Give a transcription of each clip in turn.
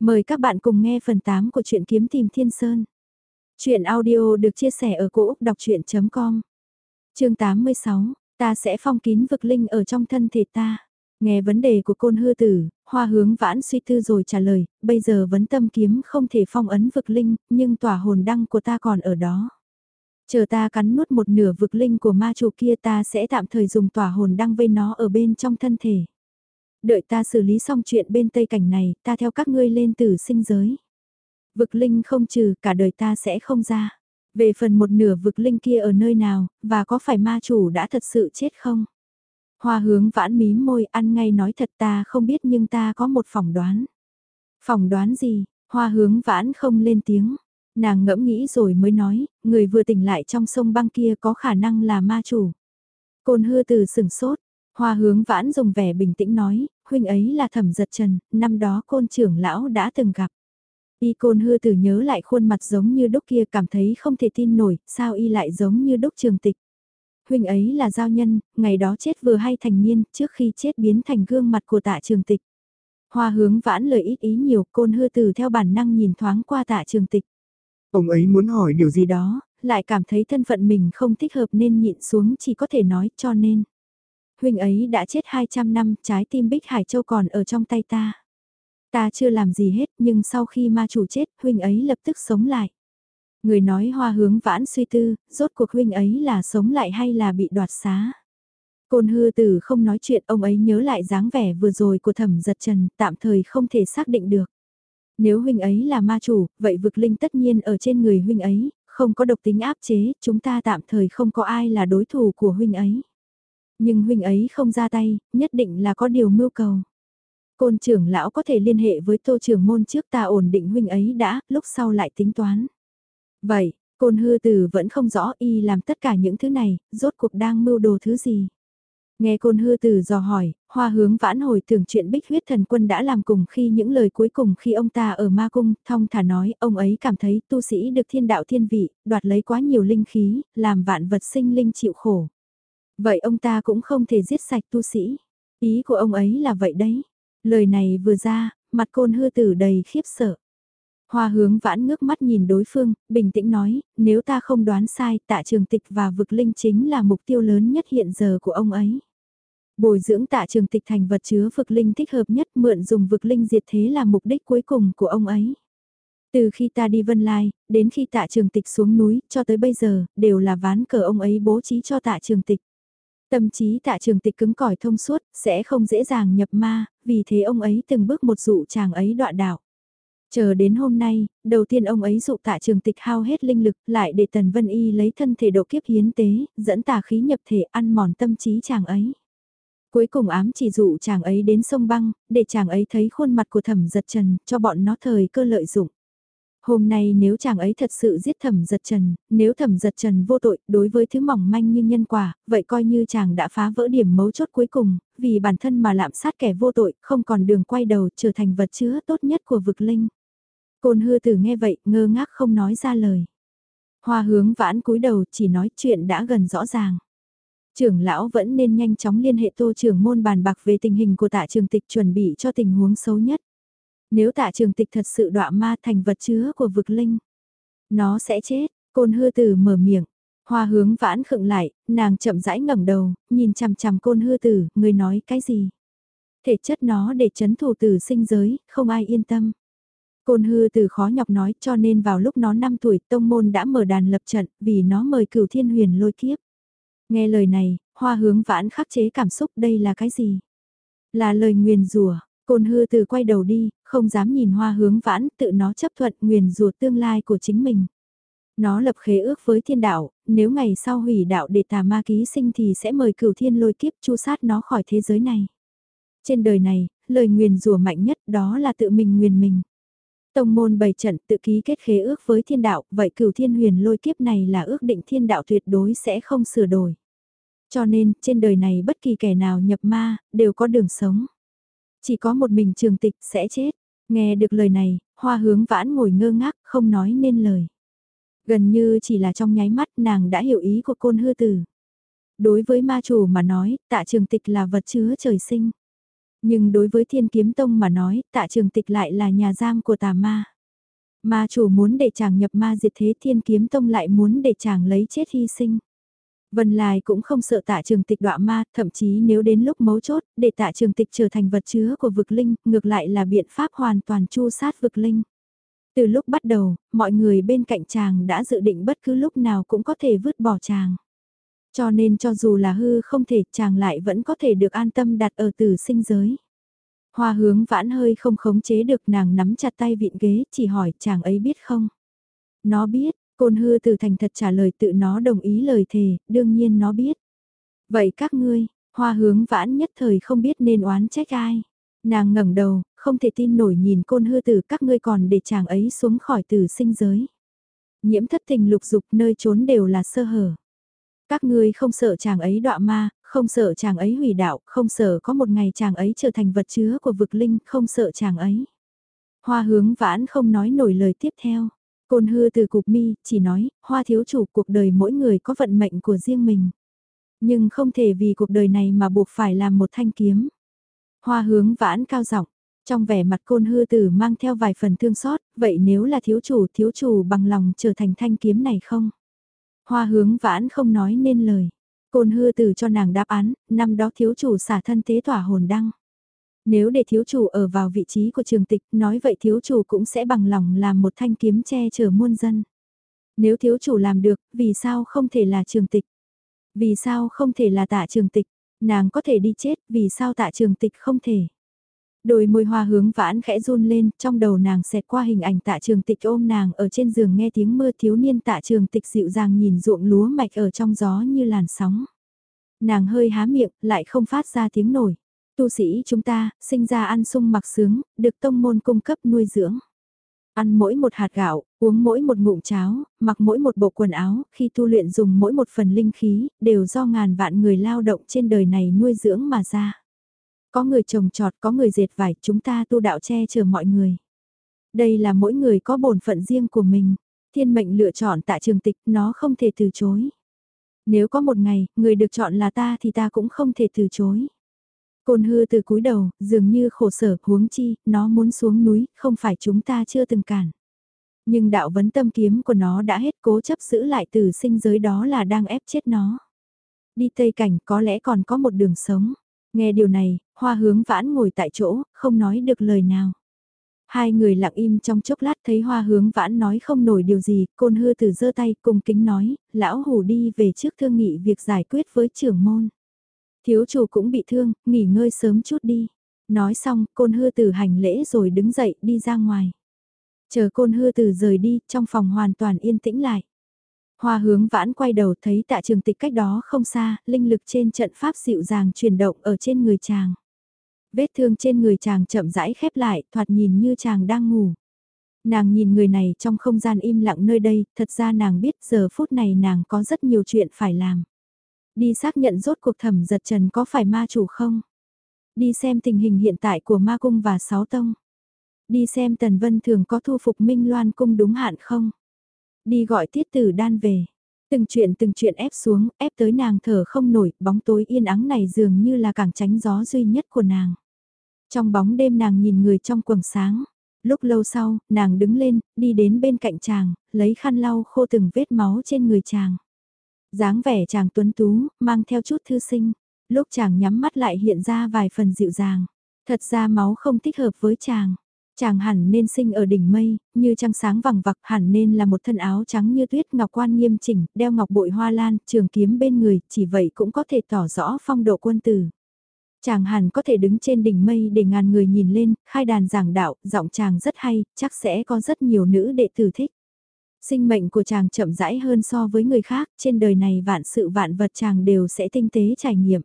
Mời các bạn cùng nghe phần 8 của truyện Kiếm Tìm Thiên Sơn. Chuyện audio được chia sẻ ở cỗ đọc chuyện.com Chương 86, ta sẽ phong kín vực linh ở trong thân thể ta. Nghe vấn đề của côn hư tử, hoa hướng vãn suy tư rồi trả lời, bây giờ vấn tâm kiếm không thể phong ấn vực linh, nhưng tỏa hồn đăng của ta còn ở đó. Chờ ta cắn nuốt một nửa vực linh của ma chủ kia ta sẽ tạm thời dùng tỏa hồn đăng vây nó ở bên trong thân thể đợi ta xử lý xong chuyện bên Tây Cảnh này, ta theo các ngươi lên tử sinh giới. Vực linh không trừ, cả đời ta sẽ không ra. Về phần một nửa vực linh kia ở nơi nào, và có phải ma chủ đã thật sự chết không? Hoa hướng vãn mím môi ăn ngay nói thật ta không biết nhưng ta có một phỏng đoán. Phỏng đoán gì? Hoa hướng vãn không lên tiếng. Nàng ngẫm nghĩ rồi mới nói, người vừa tỉnh lại trong sông băng kia có khả năng là ma chủ. Côn hư từ sửng sốt, Hoa hướng vãn dùng vẻ bình tĩnh nói, huynh ấy là thẩm giật trần, năm đó côn trưởng lão đã từng gặp. Y côn hư tử nhớ lại khuôn mặt giống như đúc kia cảm thấy không thể tin nổi, sao y lại giống như đúc trường tịch. Huynh ấy là giao nhân, ngày đó chết vừa hay thành niên, trước khi chết biến thành gương mặt của tạ trường tịch. Hoa hướng vãn lời ít ý nhiều, côn hư tử theo bản năng nhìn thoáng qua tạ trường tịch. Ông ấy muốn hỏi điều gì đó, lại cảm thấy thân phận mình không thích hợp nên nhịn xuống chỉ có thể nói cho nên huynh ấy đã chết 200 năm, trái tim Bích Hải Châu còn ở trong tay ta. Ta chưa làm gì hết, nhưng sau khi ma chủ chết, huynh ấy lập tức sống lại. Người nói hoa hướng vãn suy tư, rốt cuộc huynh ấy là sống lại hay là bị đoạt xá. Côn hư tử không nói chuyện, ông ấy nhớ lại dáng vẻ vừa rồi của thẩm giật trần, tạm thời không thể xác định được. Nếu huynh ấy là ma chủ, vậy vực linh tất nhiên ở trên người huynh ấy, không có độc tính áp chế, chúng ta tạm thời không có ai là đối thủ của huynh ấy. Nhưng huynh ấy không ra tay, nhất định là có điều mưu cầu. Côn trưởng lão có thể liên hệ với tô trưởng môn trước ta ổn định huynh ấy đã, lúc sau lại tính toán. Vậy, côn hư tử vẫn không rõ y làm tất cả những thứ này, rốt cuộc đang mưu đồ thứ gì. Nghe côn hư tử dò hỏi, hoa hướng vãn hồi tưởng chuyện bích huyết thần quân đã làm cùng khi những lời cuối cùng khi ông ta ở ma cung, thong thả nói, ông ấy cảm thấy tu sĩ được thiên đạo thiên vị, đoạt lấy quá nhiều linh khí, làm vạn vật sinh linh chịu khổ. Vậy ông ta cũng không thể giết sạch tu sĩ. Ý của ông ấy là vậy đấy. Lời này vừa ra, mặt côn hư tử đầy khiếp sợ. Hoa hướng vãn ngước mắt nhìn đối phương, bình tĩnh nói, nếu ta không đoán sai, tạ trường tịch và vực linh chính là mục tiêu lớn nhất hiện giờ của ông ấy. Bồi dưỡng tạ trường tịch thành vật chứa vực linh thích hợp nhất mượn dùng vực linh diệt thế là mục đích cuối cùng của ông ấy. Từ khi ta đi Vân Lai, đến khi tạ trường tịch xuống núi, cho tới bây giờ, đều là ván cờ ông ấy bố trí cho tạ trường tịch. Tâm trí tạ trường tịch cứng cỏi thông suốt, sẽ không dễ dàng nhập ma, vì thế ông ấy từng bước một dụ chàng ấy đoạn đạo. Chờ đến hôm nay, đầu tiên ông ấy dụ tạ trường tịch hao hết linh lực lại để Tần Vân Y lấy thân thể độ kiếp hiến tế, dẫn tà khí nhập thể ăn mòn tâm trí chàng ấy. Cuối cùng ám chỉ dụ chàng ấy đến sông băng, để chàng ấy thấy khuôn mặt của thẩm giật trần, cho bọn nó thời cơ lợi dụng. Hôm nay nếu chàng ấy thật sự giết thẩm giật trần, nếu thẩm giật trần vô tội đối với thứ mỏng manh như nhân quả, vậy coi như chàng đã phá vỡ điểm mấu chốt cuối cùng, vì bản thân mà lạm sát kẻ vô tội, không còn đường quay đầu trở thành vật chứa tốt nhất của vực linh. Côn hư tử nghe vậy, ngơ ngác không nói ra lời. Hoa hướng vãn cúi đầu chỉ nói chuyện đã gần rõ ràng. Trưởng lão vẫn nên nhanh chóng liên hệ tô trưởng môn bàn bạc về tình hình của tạ trường tịch chuẩn bị cho tình huống xấu nhất. Nếu tạ trường tịch thật sự đọa ma thành vật chứa của vực linh, nó sẽ chết, côn hư tử mở miệng. Hoa hướng vãn khựng lại, nàng chậm rãi ngẩng đầu, nhìn chằm chằm côn hư tử, người nói cái gì? Thể chất nó để chấn thủ tử sinh giới, không ai yên tâm. Côn hư tử khó nhọc nói cho nên vào lúc nó 5 tuổi tông môn đã mở đàn lập trận vì nó mời cửu thiên huyền lôi kiếp. Nghe lời này, hoa hướng vãn khắc chế cảm xúc đây là cái gì? Là lời nguyền rủa Côn hư từ quay đầu đi, không dám nhìn hoa hướng vãn, tự nó chấp thuận nguyền rủa tương lai của chính mình. Nó lập khế ước với thiên đạo, nếu ngày sau hủy đạo để tà ma ký sinh thì sẽ mời cửu thiên lôi kiếp chu sát nó khỏi thế giới này. Trên đời này, lời nguyền rủa mạnh nhất đó là tự mình nguyền mình. Tông môn bày trận tự ký kết khế ước với thiên đạo, vậy cửu thiên huyền lôi kiếp này là ước định thiên đạo tuyệt đối sẽ không sửa đổi. Cho nên, trên đời này bất kỳ kẻ nào nhập ma, đều có đường sống. Chỉ có một mình trường tịch sẽ chết. Nghe được lời này, hoa hướng vãn ngồi ngơ ngác, không nói nên lời. Gần như chỉ là trong nháy mắt nàng đã hiểu ý của côn hư tử. Đối với ma chủ mà nói, tạ trường tịch là vật chứa trời sinh. Nhưng đối với thiên kiếm tông mà nói, tạ trường tịch lại là nhà giam của tà ma. Ma chủ muốn để chàng nhập ma diệt thế thiên kiếm tông lại muốn để chàng lấy chết hy sinh. Vân Lai cũng không sợ tạ trường tịch đọa ma, thậm chí nếu đến lúc mấu chốt, để tạ trường tịch trở thành vật chứa của vực linh, ngược lại là biện pháp hoàn toàn chu sát vực linh. Từ lúc bắt đầu, mọi người bên cạnh chàng đã dự định bất cứ lúc nào cũng có thể vứt bỏ chàng. Cho nên cho dù là hư không thể, chàng lại vẫn có thể được an tâm đặt ở tử sinh giới. Hoa hướng vãn hơi không khống chế được nàng nắm chặt tay vịn ghế, chỉ hỏi chàng ấy biết không? Nó biết, côn hư từ thành thật trả lời tự nó đồng ý lời thề, đương nhiên nó biết. Vậy các ngươi, hoa hướng vãn nhất thời không biết nên oán trách ai. Nàng ngẩng đầu, không thể tin nổi nhìn côn hư tử các ngươi còn để chàng ấy xuống khỏi tử sinh giới. Nhiễm thất tình lục dục nơi trốn đều là sơ hở. Các ngươi không sợ chàng ấy đọa ma, không sợ chàng ấy hủy đạo, không sợ có một ngày chàng ấy trở thành vật chứa của vực linh, không sợ chàng ấy. Hoa hướng vãn không nói nổi lời tiếp theo. Côn hư từ cục mi, chỉ nói, hoa thiếu chủ cuộc đời mỗi người có vận mệnh của riêng mình. Nhưng không thể vì cuộc đời này mà buộc phải làm một thanh kiếm. Hoa hướng vãn cao giọng trong vẻ mặt côn hư tử mang theo vài phần thương xót, vậy nếu là thiếu chủ, thiếu chủ bằng lòng trở thành thanh kiếm này không? Hoa hướng vãn không nói nên lời. Côn hư tử cho nàng đáp án, năm đó thiếu chủ xả thân tế tỏa hồn đăng. Nếu để thiếu chủ ở vào vị trí của trường tịch, nói vậy thiếu chủ cũng sẽ bằng lòng làm một thanh kiếm che chở muôn dân. Nếu thiếu chủ làm được, vì sao không thể là trường tịch? Vì sao không thể là tạ trường tịch? Nàng có thể đi chết, vì sao tạ trường tịch không thể? Đôi môi hoa hướng vãn khẽ run lên, trong đầu nàng xẹt qua hình ảnh tạ trường tịch ôm nàng ở trên giường nghe tiếng mưa thiếu niên tạ trường tịch dịu dàng nhìn ruộng lúa mạch ở trong gió như làn sóng. Nàng hơi há miệng, lại không phát ra tiếng nổi. Tu sĩ chúng ta, sinh ra ăn sung mặc sướng, được tông môn cung cấp nuôi dưỡng. Ăn mỗi một hạt gạo, uống mỗi một ngụm cháo, mặc mỗi một bộ quần áo, khi tu luyện dùng mỗi một phần linh khí, đều do ngàn vạn người lao động trên đời này nuôi dưỡng mà ra. Có người trồng trọt, có người dệt vải, chúng ta tu đạo che chở mọi người. Đây là mỗi người có bổn phận riêng của mình. Thiên mệnh lựa chọn tại trường tịch, nó không thể từ chối. Nếu có một ngày, người được chọn là ta thì ta cũng không thể từ chối. Côn hư từ cúi đầu, dường như khổ sở, huống chi, nó muốn xuống núi, không phải chúng ta chưa từng cản. Nhưng đạo vấn tâm kiếm của nó đã hết cố chấp giữ lại từ sinh giới đó là đang ép chết nó. Đi Tây Cảnh có lẽ còn có một đường sống. Nghe điều này, hoa hướng vãn ngồi tại chỗ, không nói được lời nào. Hai người lặng im trong chốc lát thấy hoa hướng vãn nói không nổi điều gì, côn hư từ giơ tay cùng kính nói, lão hủ đi về trước thương nghị việc giải quyết với trưởng môn. Thiếu chủ cũng bị thương, nghỉ ngơi sớm chút đi. Nói xong, côn hư từ hành lễ rồi đứng dậy đi ra ngoài. Chờ côn hư từ rời đi, trong phòng hoàn toàn yên tĩnh lại. Hoa hướng vãn quay đầu thấy tạ trường tịch cách đó không xa, linh lực trên trận pháp dịu dàng chuyển động ở trên người chàng. Vết thương trên người chàng chậm rãi khép lại, thoạt nhìn như chàng đang ngủ. Nàng nhìn người này trong không gian im lặng nơi đây, thật ra nàng biết giờ phút này nàng có rất nhiều chuyện phải làm. Đi xác nhận rốt cuộc thẩm giật trần có phải ma chủ không? Đi xem tình hình hiện tại của ma cung và sáu tông. Đi xem tần vân thường có thu phục minh loan cung đúng hạn không? Đi gọi tiết tử đan về. Từng chuyện từng chuyện ép xuống, ép tới nàng thở không nổi, bóng tối yên ắng này dường như là cảng tránh gió duy nhất của nàng. Trong bóng đêm nàng nhìn người trong quầng sáng. Lúc lâu sau, nàng đứng lên, đi đến bên cạnh chàng, lấy khăn lau khô từng vết máu trên người chàng dáng vẻ chàng tuấn tú, mang theo chút thư sinh. Lúc chàng nhắm mắt lại hiện ra vài phần dịu dàng. Thật ra máu không thích hợp với chàng. Chàng hẳn nên sinh ở đỉnh mây, như trăng sáng vằng vặc hẳn nên là một thân áo trắng như tuyết ngọc quan nghiêm chỉnh, đeo ngọc bội hoa lan, trường kiếm bên người, chỉ vậy cũng có thể tỏ rõ phong độ quân tử. Chàng hẳn có thể đứng trên đỉnh mây để ngàn người nhìn lên, khai đàn giảng đạo, giọng chàng rất hay, chắc sẽ có rất nhiều nữ đệ tử thích. Sinh mệnh của chàng chậm rãi hơn so với người khác, trên đời này vạn sự vạn vật chàng đều sẽ tinh tế trải nghiệm.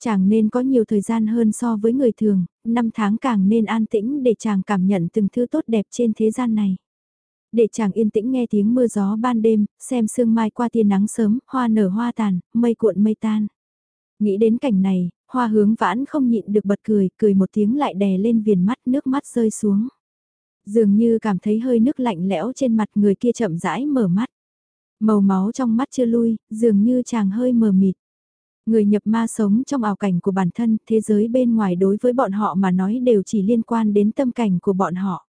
Chàng nên có nhiều thời gian hơn so với người thường, năm tháng càng nên an tĩnh để chàng cảm nhận từng thứ tốt đẹp trên thế gian này. Để chàng yên tĩnh nghe tiếng mưa gió ban đêm, xem sương mai qua tia nắng sớm, hoa nở hoa tàn, mây cuộn mây tan. Nghĩ đến cảnh này, hoa hướng vãn không nhịn được bật cười, cười một tiếng lại đè lên viền mắt nước mắt rơi xuống. Dường như cảm thấy hơi nước lạnh lẽo trên mặt người kia chậm rãi mở mắt. Màu máu trong mắt chưa lui, dường như chàng hơi mờ mịt. Người nhập ma sống trong ảo cảnh của bản thân, thế giới bên ngoài đối với bọn họ mà nói đều chỉ liên quan đến tâm cảnh của bọn họ.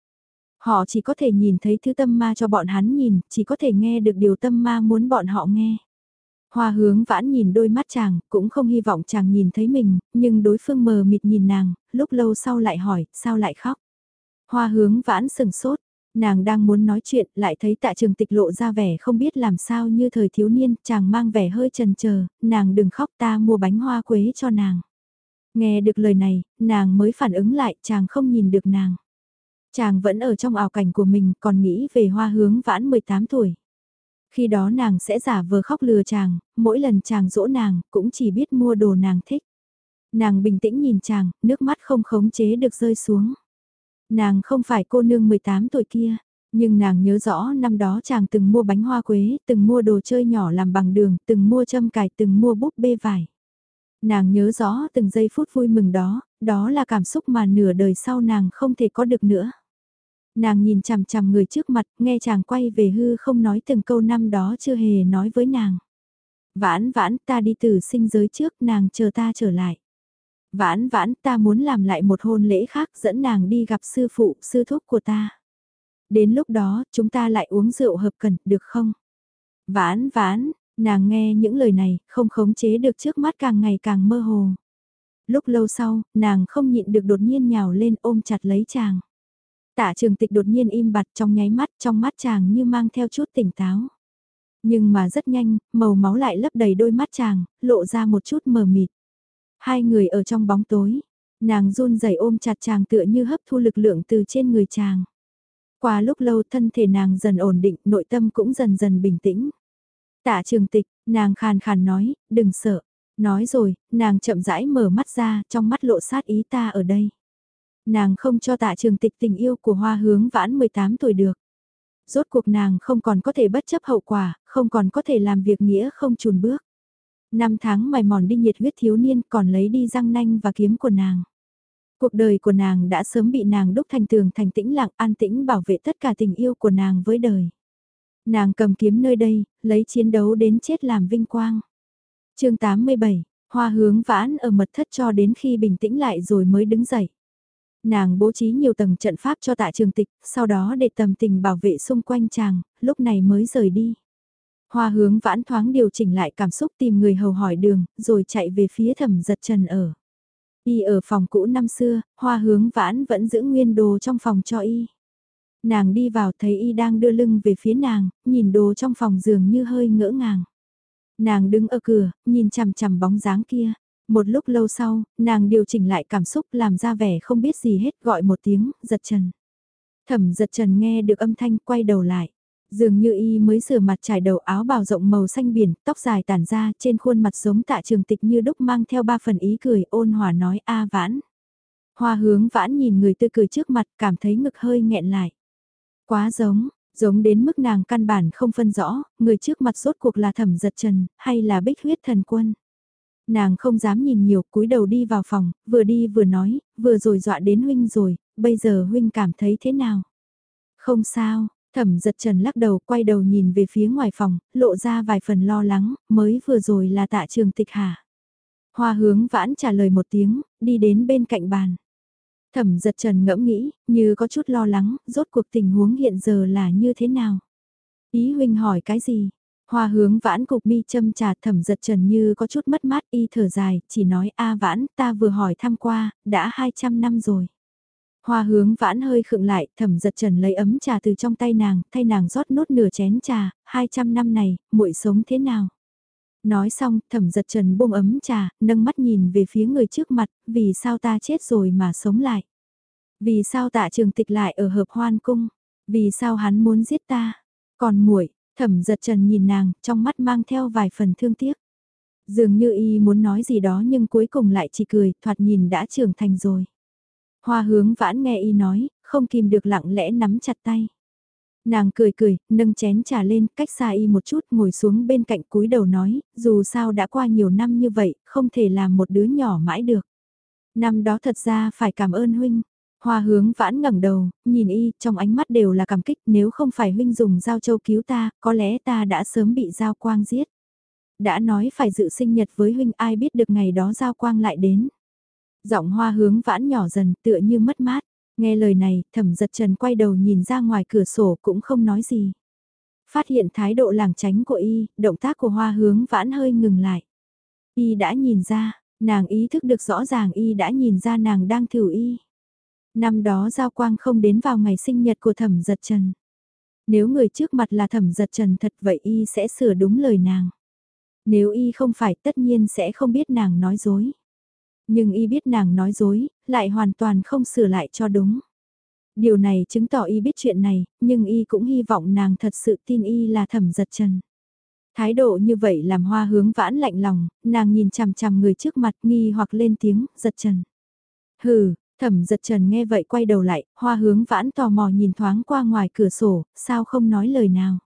Họ chỉ có thể nhìn thấy thứ tâm ma cho bọn hắn nhìn, chỉ có thể nghe được điều tâm ma muốn bọn họ nghe. Hoa hướng vãn nhìn đôi mắt chàng, cũng không hy vọng chàng nhìn thấy mình, nhưng đối phương mờ mịt nhìn nàng, lúc lâu sau lại hỏi, sao lại khóc. Hoa hướng vãn sừng sốt, nàng đang muốn nói chuyện, lại thấy tạ trường tịch lộ ra vẻ không biết làm sao như thời thiếu niên, chàng mang vẻ hơi trần chờ nàng đừng khóc ta mua bánh hoa quế cho nàng. Nghe được lời này, nàng mới phản ứng lại, chàng không nhìn được nàng. Chàng vẫn ở trong ảo cảnh của mình, còn nghĩ về hoa hướng vãn 18 tuổi. Khi đó nàng sẽ giả vờ khóc lừa chàng, mỗi lần chàng dỗ nàng, cũng chỉ biết mua đồ nàng thích. Nàng bình tĩnh nhìn chàng, nước mắt không khống chế được rơi xuống. Nàng không phải cô nương 18 tuổi kia, nhưng nàng nhớ rõ năm đó chàng từng mua bánh hoa quế, từng mua đồ chơi nhỏ làm bằng đường, từng mua châm cài, từng mua búp bê vải. Nàng nhớ rõ từng giây phút vui mừng đó, đó là cảm xúc mà nửa đời sau nàng không thể có được nữa. Nàng nhìn chằm chằm người trước mặt, nghe chàng quay về hư không nói từng câu năm đó chưa hề nói với nàng. Vãn vãn ta đi từ sinh giới trước nàng chờ ta trở lại. Vãn vãn ta muốn làm lại một hôn lễ khác dẫn nàng đi gặp sư phụ, sư thúc của ta. Đến lúc đó chúng ta lại uống rượu hợp cần, được không? Vãn vãn, nàng nghe những lời này, không khống chế được trước mắt càng ngày càng mơ hồ. Lúc lâu sau, nàng không nhịn được đột nhiên nhào lên ôm chặt lấy chàng. Tạ trường tịch đột nhiên im bặt trong nháy mắt, trong mắt chàng như mang theo chút tỉnh táo. Nhưng mà rất nhanh, màu máu lại lấp đầy đôi mắt chàng, lộ ra một chút mờ mịt. Hai người ở trong bóng tối, nàng run rẩy ôm chặt chàng tựa như hấp thu lực lượng từ trên người chàng. Qua lúc lâu thân thể nàng dần ổn định, nội tâm cũng dần dần bình tĩnh. Tạ trường tịch, nàng khàn khàn nói, đừng sợ. Nói rồi, nàng chậm rãi mở mắt ra, trong mắt lộ sát ý ta ở đây. Nàng không cho tạ trường tịch tình yêu của hoa hướng vãn 18 tuổi được. Rốt cuộc nàng không còn có thể bất chấp hậu quả, không còn có thể làm việc nghĩa không chùn bước. Năm tháng mài mòn đi nhiệt huyết thiếu niên còn lấy đi răng nanh và kiếm của nàng. Cuộc đời của nàng đã sớm bị nàng đúc thành tường thành tĩnh lặng an tĩnh bảo vệ tất cả tình yêu của nàng với đời. Nàng cầm kiếm nơi đây, lấy chiến đấu đến chết làm vinh quang. chương 87, hoa hướng vãn ở mật thất cho đến khi bình tĩnh lại rồi mới đứng dậy. Nàng bố trí nhiều tầng trận pháp cho tạ trường tịch, sau đó để tầm tình bảo vệ xung quanh chàng, lúc này mới rời đi. Hoa hướng vãn thoáng điều chỉnh lại cảm xúc tìm người hầu hỏi đường, rồi chạy về phía thẩm giật trần ở. Y ở phòng cũ năm xưa, hoa hướng vãn vẫn giữ nguyên đồ trong phòng cho Y. Nàng đi vào thấy Y đang đưa lưng về phía nàng, nhìn đồ trong phòng giường như hơi ngỡ ngàng. Nàng đứng ở cửa, nhìn chằm chằm bóng dáng kia. Một lúc lâu sau, nàng điều chỉnh lại cảm xúc làm ra vẻ không biết gì hết gọi một tiếng, giật trần. Thẩm giật trần nghe được âm thanh quay đầu lại. Dường như y mới rửa mặt trải đầu áo bào rộng màu xanh biển, tóc dài tản ra trên khuôn mặt giống tạ trường tịch như đúc mang theo ba phần ý cười ôn hòa nói a vãn. Hoa hướng vãn nhìn người tươi cười trước mặt cảm thấy ngực hơi nghẹn lại. Quá giống, giống đến mức nàng căn bản không phân rõ, người trước mặt rốt cuộc là thẩm giật trần, hay là bích huyết thần quân. Nàng không dám nhìn nhiều, cúi đầu đi vào phòng, vừa đi vừa nói, vừa rồi dọa đến huynh rồi, bây giờ huynh cảm thấy thế nào? Không sao, thẩm giật trần lắc đầu quay đầu nhìn về phía ngoài phòng, lộ ra vài phần lo lắng, mới vừa rồi là tạ trường tịch hả? Hoa hướng vãn trả lời một tiếng, đi đến bên cạnh bàn. Thẩm giật trần ngẫm nghĩ, như có chút lo lắng, rốt cuộc tình huống hiện giờ là như thế nào? Ý huynh hỏi cái gì? Hoa hướng vãn cục mi châm trà thẩm giật trần như có chút mất mát y thở dài, chỉ nói a vãn ta vừa hỏi thăm qua, đã 200 năm rồi. Hoa hướng vãn hơi khựng lại, thẩm giật trần lấy ấm trà từ trong tay nàng, thay nàng rót nốt nửa chén trà, 200 năm này, muội sống thế nào? Nói xong, thẩm giật trần buông ấm trà, nâng mắt nhìn về phía người trước mặt, vì sao ta chết rồi mà sống lại? Vì sao tạ trường tịch lại ở hợp hoan cung? Vì sao hắn muốn giết ta? Còn muội Thẩm giật trần nhìn nàng, trong mắt mang theo vài phần thương tiếc. Dường như y muốn nói gì đó nhưng cuối cùng lại chỉ cười, thoạt nhìn đã trưởng thành rồi. Hoa hướng vãn nghe y nói, không kìm được lặng lẽ nắm chặt tay. Nàng cười cười, nâng chén trà lên, cách xa y một chút, ngồi xuống bên cạnh cúi đầu nói, dù sao đã qua nhiều năm như vậy, không thể làm một đứa nhỏ mãi được. Năm đó thật ra phải cảm ơn huynh, Hoa hướng vãn ngẩng đầu, nhìn y, trong ánh mắt đều là cảm kích, nếu không phải huynh dùng dao châu cứu ta, có lẽ ta đã sớm bị dao quang giết. Đã nói phải dự sinh nhật với huynh ai biết được ngày đó giao quang lại đến. Giọng hoa hướng vãn nhỏ dần tựa như mất mát. Nghe lời này, thẩm giật trần quay đầu nhìn ra ngoài cửa sổ cũng không nói gì. Phát hiện thái độ làng tránh của y, động tác của hoa hướng vãn hơi ngừng lại. Y đã nhìn ra, nàng ý thức được rõ ràng y đã nhìn ra nàng đang thử y. Năm đó giao quang không đến vào ngày sinh nhật của thẩm giật trần. Nếu người trước mặt là thẩm giật trần thật vậy y sẽ sửa đúng lời nàng. Nếu y không phải tất nhiên sẽ không biết nàng nói dối. Nhưng y biết nàng nói dối, lại hoàn toàn không sửa lại cho đúng. Điều này chứng tỏ y biết chuyện này, nhưng y cũng hy vọng nàng thật sự tin y là thẩm giật trần. Thái độ như vậy làm hoa hướng vãn lạnh lòng, nàng nhìn chằm chằm người trước mặt nghi hoặc lên tiếng, giật trần. Hừ, thẩm giật trần nghe vậy quay đầu lại, hoa hướng vãn tò mò nhìn thoáng qua ngoài cửa sổ, sao không nói lời nào.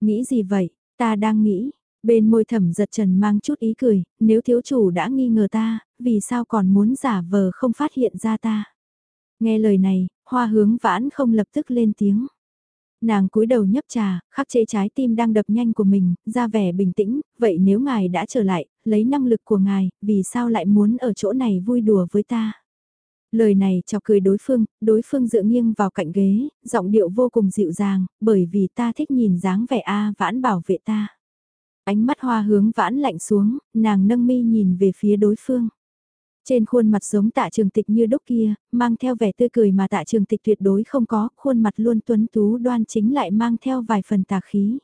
Nghĩ gì vậy, ta đang nghĩ, bên môi thẩm giật trần mang chút ý cười, nếu thiếu chủ đã nghi ngờ ta, vì sao còn muốn giả vờ không phát hiện ra ta. Nghe lời này, hoa hướng vãn không lập tức lên tiếng. Nàng cúi đầu nhấp trà, khắc chế trái tim đang đập nhanh của mình, ra vẻ bình tĩnh, vậy nếu ngài đã trở lại, lấy năng lực của ngài, vì sao lại muốn ở chỗ này vui đùa với ta? Lời này chọc cười đối phương, đối phương dựa nghiêng vào cạnh ghế, giọng điệu vô cùng dịu dàng, bởi vì ta thích nhìn dáng vẻ A vãn bảo vệ ta. Ánh mắt hoa hướng vãn lạnh xuống, nàng nâng mi nhìn về phía đối phương. Trên khuôn mặt giống tạ trường tịch như đúc kia, mang theo vẻ tươi cười mà tạ trường tịch tuyệt đối không có, khuôn mặt luôn tuấn tú đoan chính lại mang theo vài phần tà khí.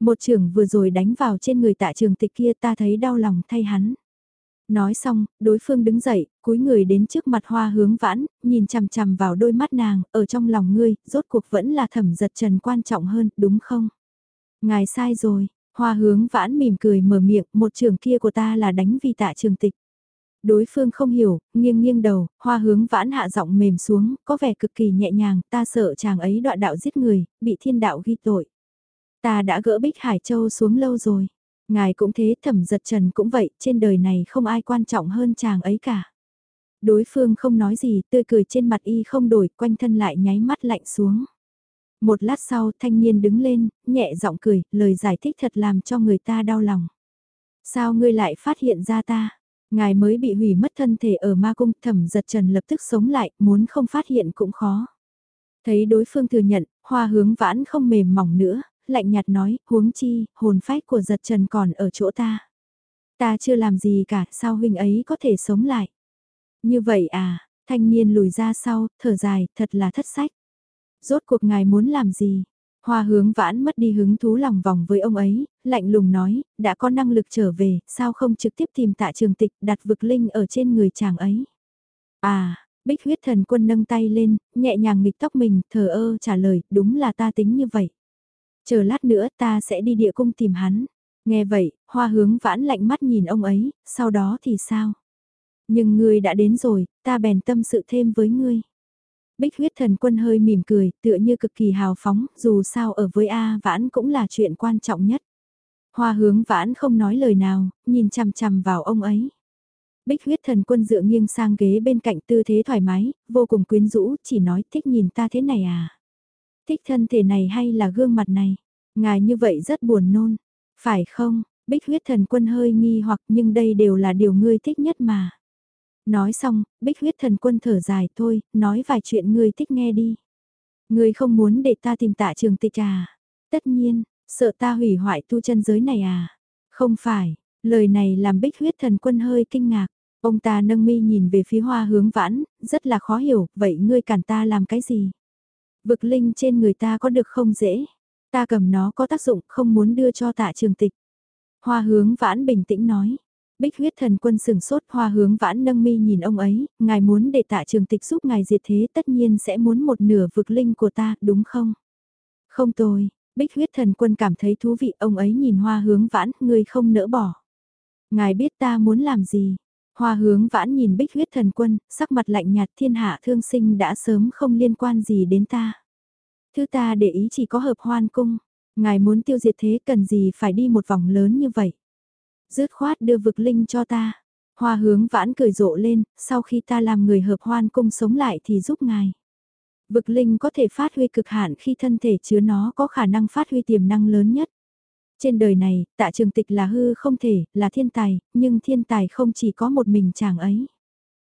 Một trưởng vừa rồi đánh vào trên người tạ trường tịch kia ta thấy đau lòng thay hắn. Nói xong, đối phương đứng dậy, cúi người đến trước mặt hoa hướng vãn, nhìn chằm chằm vào đôi mắt nàng, ở trong lòng ngươi, rốt cuộc vẫn là thẩm giật trần quan trọng hơn, đúng không? Ngài sai rồi, hoa hướng vãn mỉm cười mở miệng, một trường kia của ta là đánh vì tạ trường tịch. Đối phương không hiểu, nghiêng nghiêng đầu, hoa hướng vãn hạ giọng mềm xuống, có vẻ cực kỳ nhẹ nhàng, ta sợ chàng ấy đoạn đạo giết người, bị thiên đạo ghi tội. Ta đã gỡ bích Hải Châu xuống lâu rồi. Ngài cũng thế thẩm giật trần cũng vậy, trên đời này không ai quan trọng hơn chàng ấy cả. Đối phương không nói gì, tươi cười trên mặt y không đổi, quanh thân lại nháy mắt lạnh xuống. Một lát sau, thanh niên đứng lên, nhẹ giọng cười, lời giải thích thật làm cho người ta đau lòng. Sao ngươi lại phát hiện ra ta? Ngài mới bị hủy mất thân thể ở ma cung, thẩm giật trần lập tức sống lại, muốn không phát hiện cũng khó. Thấy đối phương thừa nhận, hoa hướng vãn không mềm mỏng nữa, lạnh nhạt nói, huống chi, hồn phách của giật trần còn ở chỗ ta. Ta chưa làm gì cả, sao huynh ấy có thể sống lại? Như vậy à, thanh niên lùi ra sau, thở dài, thật là thất sách. Rốt cuộc ngài muốn làm gì? Hoa hướng vãn mất đi hứng thú lòng vòng với ông ấy, lạnh lùng nói, đã có năng lực trở về, sao không trực tiếp tìm tạ trường tịch đặt vực linh ở trên người chàng ấy. À, bích huyết thần quân nâng tay lên, nhẹ nhàng nghịch tóc mình, thờ ơ trả lời, đúng là ta tính như vậy. Chờ lát nữa ta sẽ đi địa cung tìm hắn. Nghe vậy, hoa hướng vãn lạnh mắt nhìn ông ấy, sau đó thì sao? Nhưng ngươi đã đến rồi, ta bèn tâm sự thêm với ngươi. Bích huyết thần quân hơi mỉm cười, tựa như cực kỳ hào phóng, dù sao ở với A vãn cũng là chuyện quan trọng nhất. Hoa hướng vãn không nói lời nào, nhìn chằm chằm vào ông ấy. Bích huyết thần quân dựa nghiêng sang ghế bên cạnh tư thế thoải mái, vô cùng quyến rũ, chỉ nói thích nhìn ta thế này à. Thích thân thể này hay là gương mặt này? Ngài như vậy rất buồn nôn. Phải không? Bích huyết thần quân hơi nghi hoặc nhưng đây đều là điều ngươi thích nhất mà. Nói xong, bích huyết thần quân thở dài thôi, nói vài chuyện ngươi thích nghe đi. Ngươi không muốn để ta tìm tạ trường tịch à? Tất nhiên, sợ ta hủy hoại tu chân giới này à? Không phải, lời này làm bích huyết thần quân hơi kinh ngạc. Ông ta nâng mi nhìn về phía hoa hướng vãn, rất là khó hiểu, vậy ngươi cản ta làm cái gì? Vực linh trên người ta có được không dễ? Ta cầm nó có tác dụng không muốn đưa cho tạ trường tịch. Hoa hướng vãn bình tĩnh nói. Bích huyết thần quân sừng sốt hoa hướng vãn nâng mi nhìn ông ấy, ngài muốn để tạ trường tịch giúp ngài diệt thế tất nhiên sẽ muốn một nửa vực linh của ta, đúng không? Không tôi, bích huyết thần quân cảm thấy thú vị ông ấy nhìn hoa hướng vãn, người không nỡ bỏ. Ngài biết ta muốn làm gì? Hoa hướng vãn nhìn bích huyết thần quân, sắc mặt lạnh nhạt thiên hạ thương sinh đã sớm không liên quan gì đến ta. Thứ ta để ý chỉ có hợp hoan cung. Ngài muốn tiêu diệt thế cần gì phải đi một vòng lớn như vậy. Dứt khoát đưa vực linh cho ta. Hoa hướng vãn cười rộ lên, sau khi ta làm người hợp hoan cung sống lại thì giúp ngài. Vực linh có thể phát huy cực hạn khi thân thể chứa nó có khả năng phát huy tiềm năng lớn nhất. Trên đời này, tạ trường tịch là hư không thể, là thiên tài, nhưng thiên tài không chỉ có một mình chàng ấy.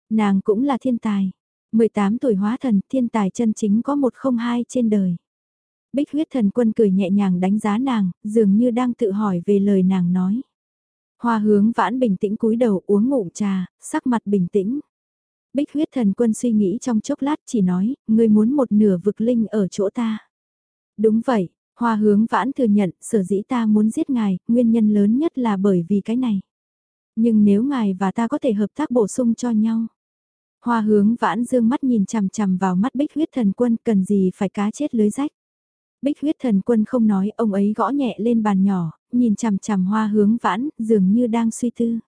Nàng cũng là thiên tài. 18 tuổi hóa thần, thiên tài chân chính có một không hai trên đời. Bích huyết thần quân cười nhẹ nhàng đánh giá nàng, dường như đang tự hỏi về lời nàng nói. Hoa hướng vãn bình tĩnh cúi đầu uống ngụm trà, sắc mặt bình tĩnh. Bích huyết thần quân suy nghĩ trong chốc lát chỉ nói, ngươi muốn một nửa vực linh ở chỗ ta. Đúng vậy, hoa hướng vãn thừa nhận, sở dĩ ta muốn giết ngài, nguyên nhân lớn nhất là bởi vì cái này. Nhưng nếu ngài và ta có thể hợp tác bổ sung cho nhau. Hoa hướng vãn dương mắt nhìn chằm chằm vào mắt bích huyết thần quân cần gì phải cá chết lưới rách. Bích huyết thần quân không nói, ông ấy gõ nhẹ lên bàn nhỏ, nhìn chằm chằm hoa hướng vãn, dường như đang suy tư.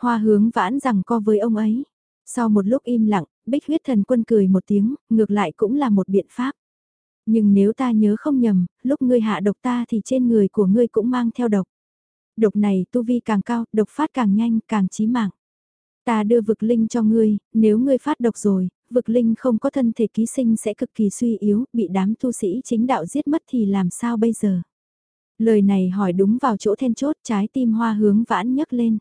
Hoa hướng vãn rằng co với ông ấy. Sau một lúc im lặng, bích huyết thần quân cười một tiếng, ngược lại cũng là một biện pháp. Nhưng nếu ta nhớ không nhầm, lúc ngươi hạ độc ta thì trên người của ngươi cũng mang theo độc. Độc này tu vi càng cao, độc phát càng nhanh, càng chí mạng. Ta đưa vực linh cho ngươi, nếu ngươi phát độc rồi, vực linh không có thân thể ký sinh sẽ cực kỳ suy yếu, bị đám tu sĩ chính đạo giết mất thì làm sao bây giờ? Lời này hỏi đúng vào chỗ then chốt trái tim hoa hướng vãn nhấc lên.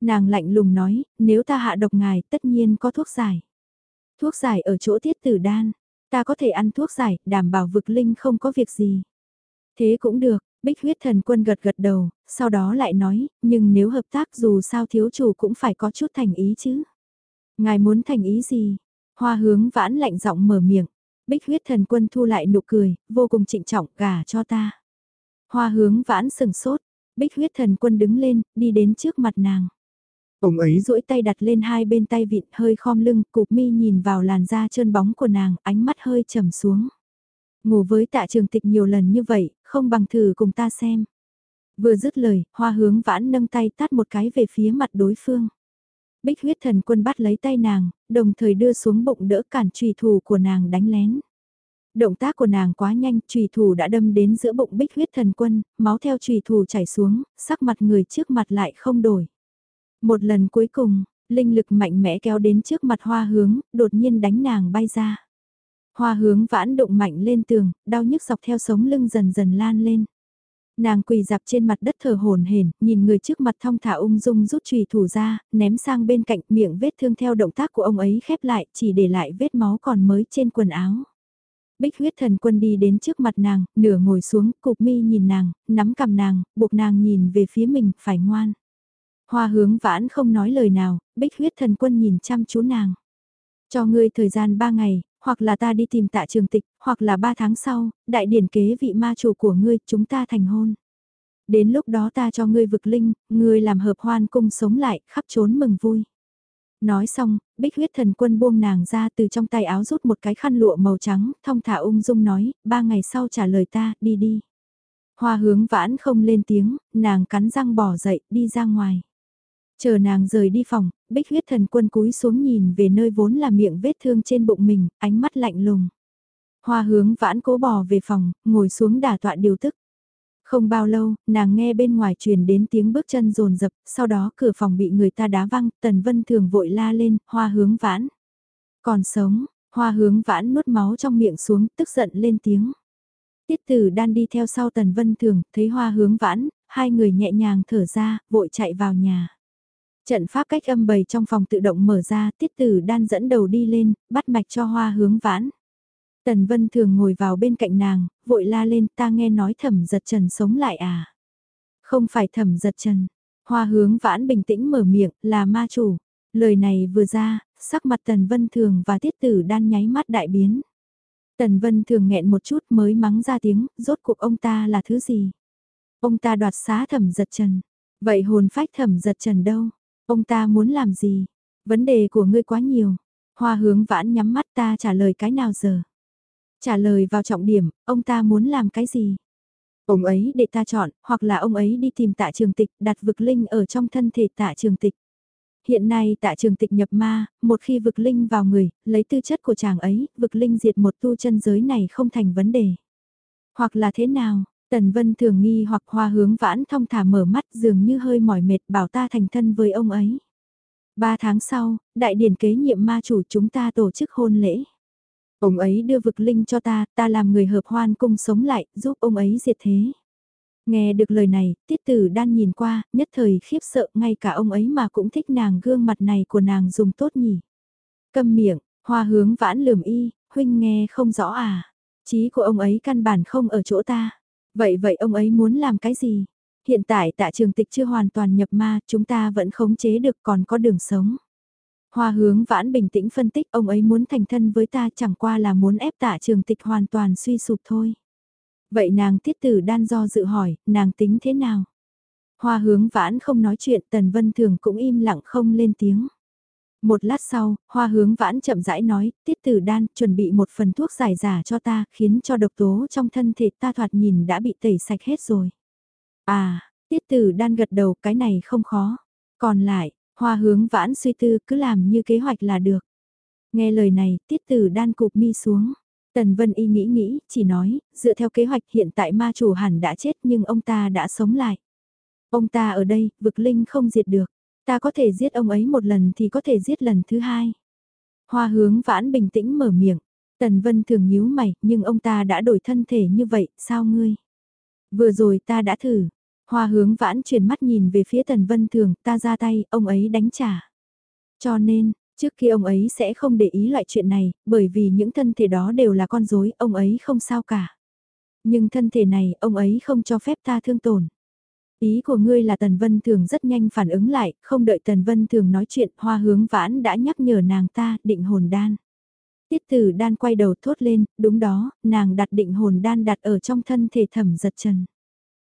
Nàng lạnh lùng nói, nếu ta hạ độc ngài tất nhiên có thuốc giải. Thuốc giải ở chỗ tiết tử đan, ta có thể ăn thuốc giải, đảm bảo vực linh không có việc gì. Thế cũng được, Bích huyết thần quân gật gật đầu, sau đó lại nói, nhưng nếu hợp tác dù sao thiếu chủ cũng phải có chút thành ý chứ. Ngài muốn thành ý gì? Hoa hướng vãn lạnh giọng mở miệng. Bích huyết thần quân thu lại nụ cười, vô cùng trịnh trọng gả cho ta. Hoa hướng vãn sừng sốt, bích huyết thần quân đứng lên, đi đến trước mặt nàng. Ông ấy duỗi tay đặt lên hai bên tay vịn hơi khom lưng, cụp mi nhìn vào làn da trơn bóng của nàng, ánh mắt hơi trầm xuống. Ngủ với tạ trường tịch nhiều lần như vậy, không bằng thử cùng ta xem. Vừa dứt lời, hoa hướng vãn nâng tay tát một cái về phía mặt đối phương. Bích huyết thần quân bắt lấy tay nàng, đồng thời đưa xuống bụng đỡ cản trùy thủ của nàng đánh lén. Động tác của nàng quá nhanh, trùy thủ đã đâm đến giữa bụng bích huyết thần quân, máu theo trùy thủ chảy xuống, sắc mặt người trước mặt lại không đổi. Một lần cuối cùng, linh lực mạnh mẽ kéo đến trước mặt hoa hướng, đột nhiên đánh nàng bay ra. Hoa hướng vãn động mạnh lên tường, đau nhức dọc theo sống lưng dần dần lan lên. Nàng quỳ dạp trên mặt đất thờ hồn hển, nhìn người trước mặt thong thả ung dung rút chùy thủ ra, ném sang bên cạnh miệng vết thương theo động tác của ông ấy khép lại, chỉ để lại vết máu còn mới trên quần áo. Bích huyết thần quân đi đến trước mặt nàng, nửa ngồi xuống, cục mi nhìn nàng, nắm cầm nàng, buộc nàng nhìn về phía mình, phải ngoan. Hoa hướng vãn không nói lời nào, bích huyết thần quân nhìn chăm chú nàng. Cho ngươi thời gian ba ngày, hoặc là ta đi tìm tạ trường tịch, hoặc là ba tháng sau, đại điển kế vị ma chủ của ngươi, chúng ta thành hôn. Đến lúc đó ta cho ngươi vực linh, ngươi làm hợp hoan cung sống lại, khắp trốn mừng vui. Nói xong, bích huyết thần quân buông nàng ra từ trong tay áo rút một cái khăn lụa màu trắng, thong thả ung dung nói, ba ngày sau trả lời ta, đi đi. Hoa hướng vãn không lên tiếng, nàng cắn răng bỏ dậy, đi ra ngoài. Chờ nàng rời đi phòng, bích huyết thần quân cúi xuống nhìn về nơi vốn là miệng vết thương trên bụng mình, ánh mắt lạnh lùng. Hoa hướng vãn cố bò về phòng, ngồi xuống đả tọa điều tức. Không bao lâu, nàng nghe bên ngoài truyền đến tiếng bước chân rồn rập, sau đó cửa phòng bị người ta đá văng, tần vân thường vội la lên, hoa hướng vãn. Còn sống, hoa hướng vãn nuốt máu trong miệng xuống, tức giận lên tiếng. Tiết tử đan đi theo sau tần vân thường, thấy hoa hướng vãn, hai người nhẹ nhàng thở ra, vội chạy vào nhà. Trận pháp cách âm bầy trong phòng tự động mở ra, tiết tử đan dẫn đầu đi lên, bắt mạch cho hoa hướng vãn. Tần Vân thường ngồi vào bên cạnh nàng, vội la lên ta nghe nói thẩm giật trần sống lại à. Không phải thẩm giật trần. Hoa hướng vãn bình tĩnh mở miệng, là ma chủ. Lời này vừa ra, sắc mặt Tần Vân thường và tiết tử đan nháy mắt đại biến. Tần Vân thường nghẹn một chút mới mắng ra tiếng, rốt cuộc ông ta là thứ gì? Ông ta đoạt xá thẩm giật trần. Vậy hồn phách thẩm giật trần đâu? Ông ta muốn làm gì? Vấn đề của ngươi quá nhiều. Hoa hướng vãn nhắm mắt ta trả lời cái nào giờ? Trả lời vào trọng điểm, ông ta muốn làm cái gì? Ông ấy để ta chọn, hoặc là ông ấy đi tìm tạ trường tịch, đặt vực linh ở trong thân thể tạ trường tịch. Hiện nay tạ trường tịch nhập ma, một khi vực linh vào người, lấy tư chất của chàng ấy, vực linh diệt một tu chân giới này không thành vấn đề. Hoặc là thế nào, Tần Vân thường nghi hoặc hoa hướng vãn thong thả mở mắt dường như hơi mỏi mệt bảo ta thành thân với ông ấy. Ba tháng sau, đại điển kế nhiệm ma chủ chúng ta tổ chức hôn lễ. Ông ấy đưa vực linh cho ta, ta làm người hợp hoan cung sống lại, giúp ông ấy diệt thế. Nghe được lời này, tiết tử đan nhìn qua, nhất thời khiếp sợ ngay cả ông ấy mà cũng thích nàng gương mặt này của nàng dùng tốt nhỉ. Câm miệng, hoa hướng vãn lườm y, huynh nghe không rõ à. Chí của ông ấy căn bản không ở chỗ ta. Vậy vậy ông ấy muốn làm cái gì? Hiện tại tạ trường tịch chưa hoàn toàn nhập ma, chúng ta vẫn khống chế được còn có đường sống. Hoa hướng vãn bình tĩnh phân tích ông ấy muốn thành thân với ta chẳng qua là muốn ép tạ trường tịch hoàn toàn suy sụp thôi. Vậy nàng tiết tử đan do dự hỏi, nàng tính thế nào? Hoa hướng vãn không nói chuyện, Tần Vân Thường cũng im lặng không lên tiếng. Một lát sau, hoa hướng vãn chậm rãi nói, tiết tử đan chuẩn bị một phần thuốc giải giả cho ta, khiến cho độc tố trong thân thể ta thoạt nhìn đã bị tẩy sạch hết rồi. À, tiết tử đan gật đầu, cái này không khó. Còn lại, hoa hướng vãn suy tư cứ làm như kế hoạch là được. Nghe lời này, tiết tử đan cụp mi xuống. Tần Vân Y nghĩ nghĩ, chỉ nói, dựa theo kế hoạch hiện tại ma chủ hẳn đã chết nhưng ông ta đã sống lại. Ông ta ở đây, vực linh không diệt được. Ta có thể giết ông ấy một lần thì có thể giết lần thứ hai. Hoa hướng vãn bình tĩnh mở miệng. Tần Vân thường nhíu mày, nhưng ông ta đã đổi thân thể như vậy, sao ngươi? Vừa rồi ta đã thử. Hoa hướng vãn chuyển mắt nhìn về phía Tần Vân thường, ta ra tay, ông ấy đánh trả. Cho nên, Trước khi ông ấy sẽ không để ý loại chuyện này, bởi vì những thân thể đó đều là con rối, ông ấy không sao cả. Nhưng thân thể này, ông ấy không cho phép ta thương tổn. Ý của ngươi là Tần Vân Thường rất nhanh phản ứng lại, không đợi Tần Vân Thường nói chuyện, hoa hướng vãn đã nhắc nhở nàng ta, định hồn đan. Tiết tử đan quay đầu thốt lên, đúng đó, nàng đặt định hồn đan đặt ở trong thân thể thẩm giật trần.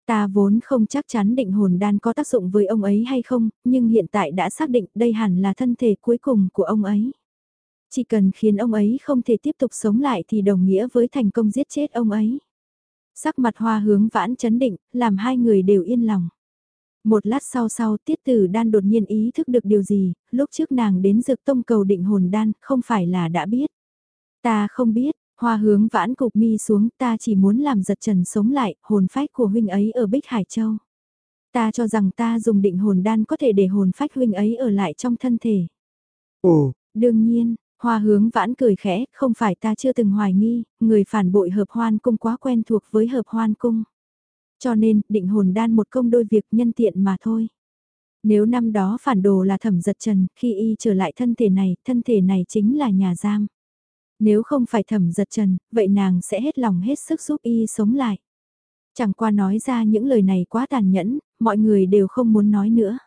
Ta vốn không chắc chắn định hồn đan có tác dụng với ông ấy hay không, nhưng hiện tại đã xác định đây hẳn là thân thể cuối cùng của ông ấy. Chỉ cần khiến ông ấy không thể tiếp tục sống lại thì đồng nghĩa với thành công giết chết ông ấy. Sắc mặt hoa hướng vãn chấn định, làm hai người đều yên lòng. Một lát sau sau tiết tử đan đột nhiên ý thức được điều gì, lúc trước nàng đến dược tông cầu định hồn đan, không phải là đã biết. Ta không biết, Hoa hướng vãn cục mi xuống ta chỉ muốn làm giật trần sống lại, hồn phách của huynh ấy ở Bích Hải Châu. Ta cho rằng ta dùng định hồn đan có thể để hồn phách huynh ấy ở lại trong thân thể. Ồ, đương nhiên, hoa hướng vãn cười khẽ, không phải ta chưa từng hoài nghi, người phản bội hợp hoan cung quá quen thuộc với hợp hoan cung. Cho nên, định hồn đan một công đôi việc nhân tiện mà thôi. Nếu năm đó phản đồ là thẩm giật trần, khi y trở lại thân thể này, thân thể này chính là nhà giam. Nếu không phải thẩm giật trần, vậy nàng sẽ hết lòng hết sức giúp y sống lại. Chẳng qua nói ra những lời này quá tàn nhẫn, mọi người đều không muốn nói nữa.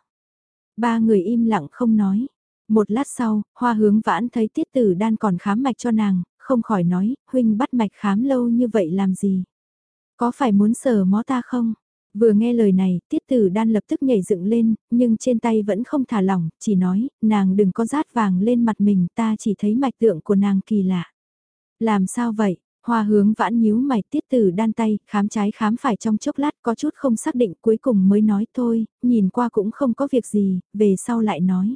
Ba người im lặng không nói. Một lát sau, hoa hướng vãn thấy tiết tử đan còn khám mạch cho nàng, không khỏi nói, huynh bắt mạch khám lâu như vậy làm gì? Có phải muốn sờ mó ta không? Vừa nghe lời này, tiết tử đan lập tức nhảy dựng lên, nhưng trên tay vẫn không thả lỏng, chỉ nói, nàng đừng có rát vàng lên mặt mình, ta chỉ thấy mạch tượng của nàng kỳ lạ. Làm sao vậy? Hoa hướng vãn nhíu mày tiết tử đan tay, khám trái khám phải trong chốc lát có chút không xác định cuối cùng mới nói thôi, nhìn qua cũng không có việc gì, về sau lại nói.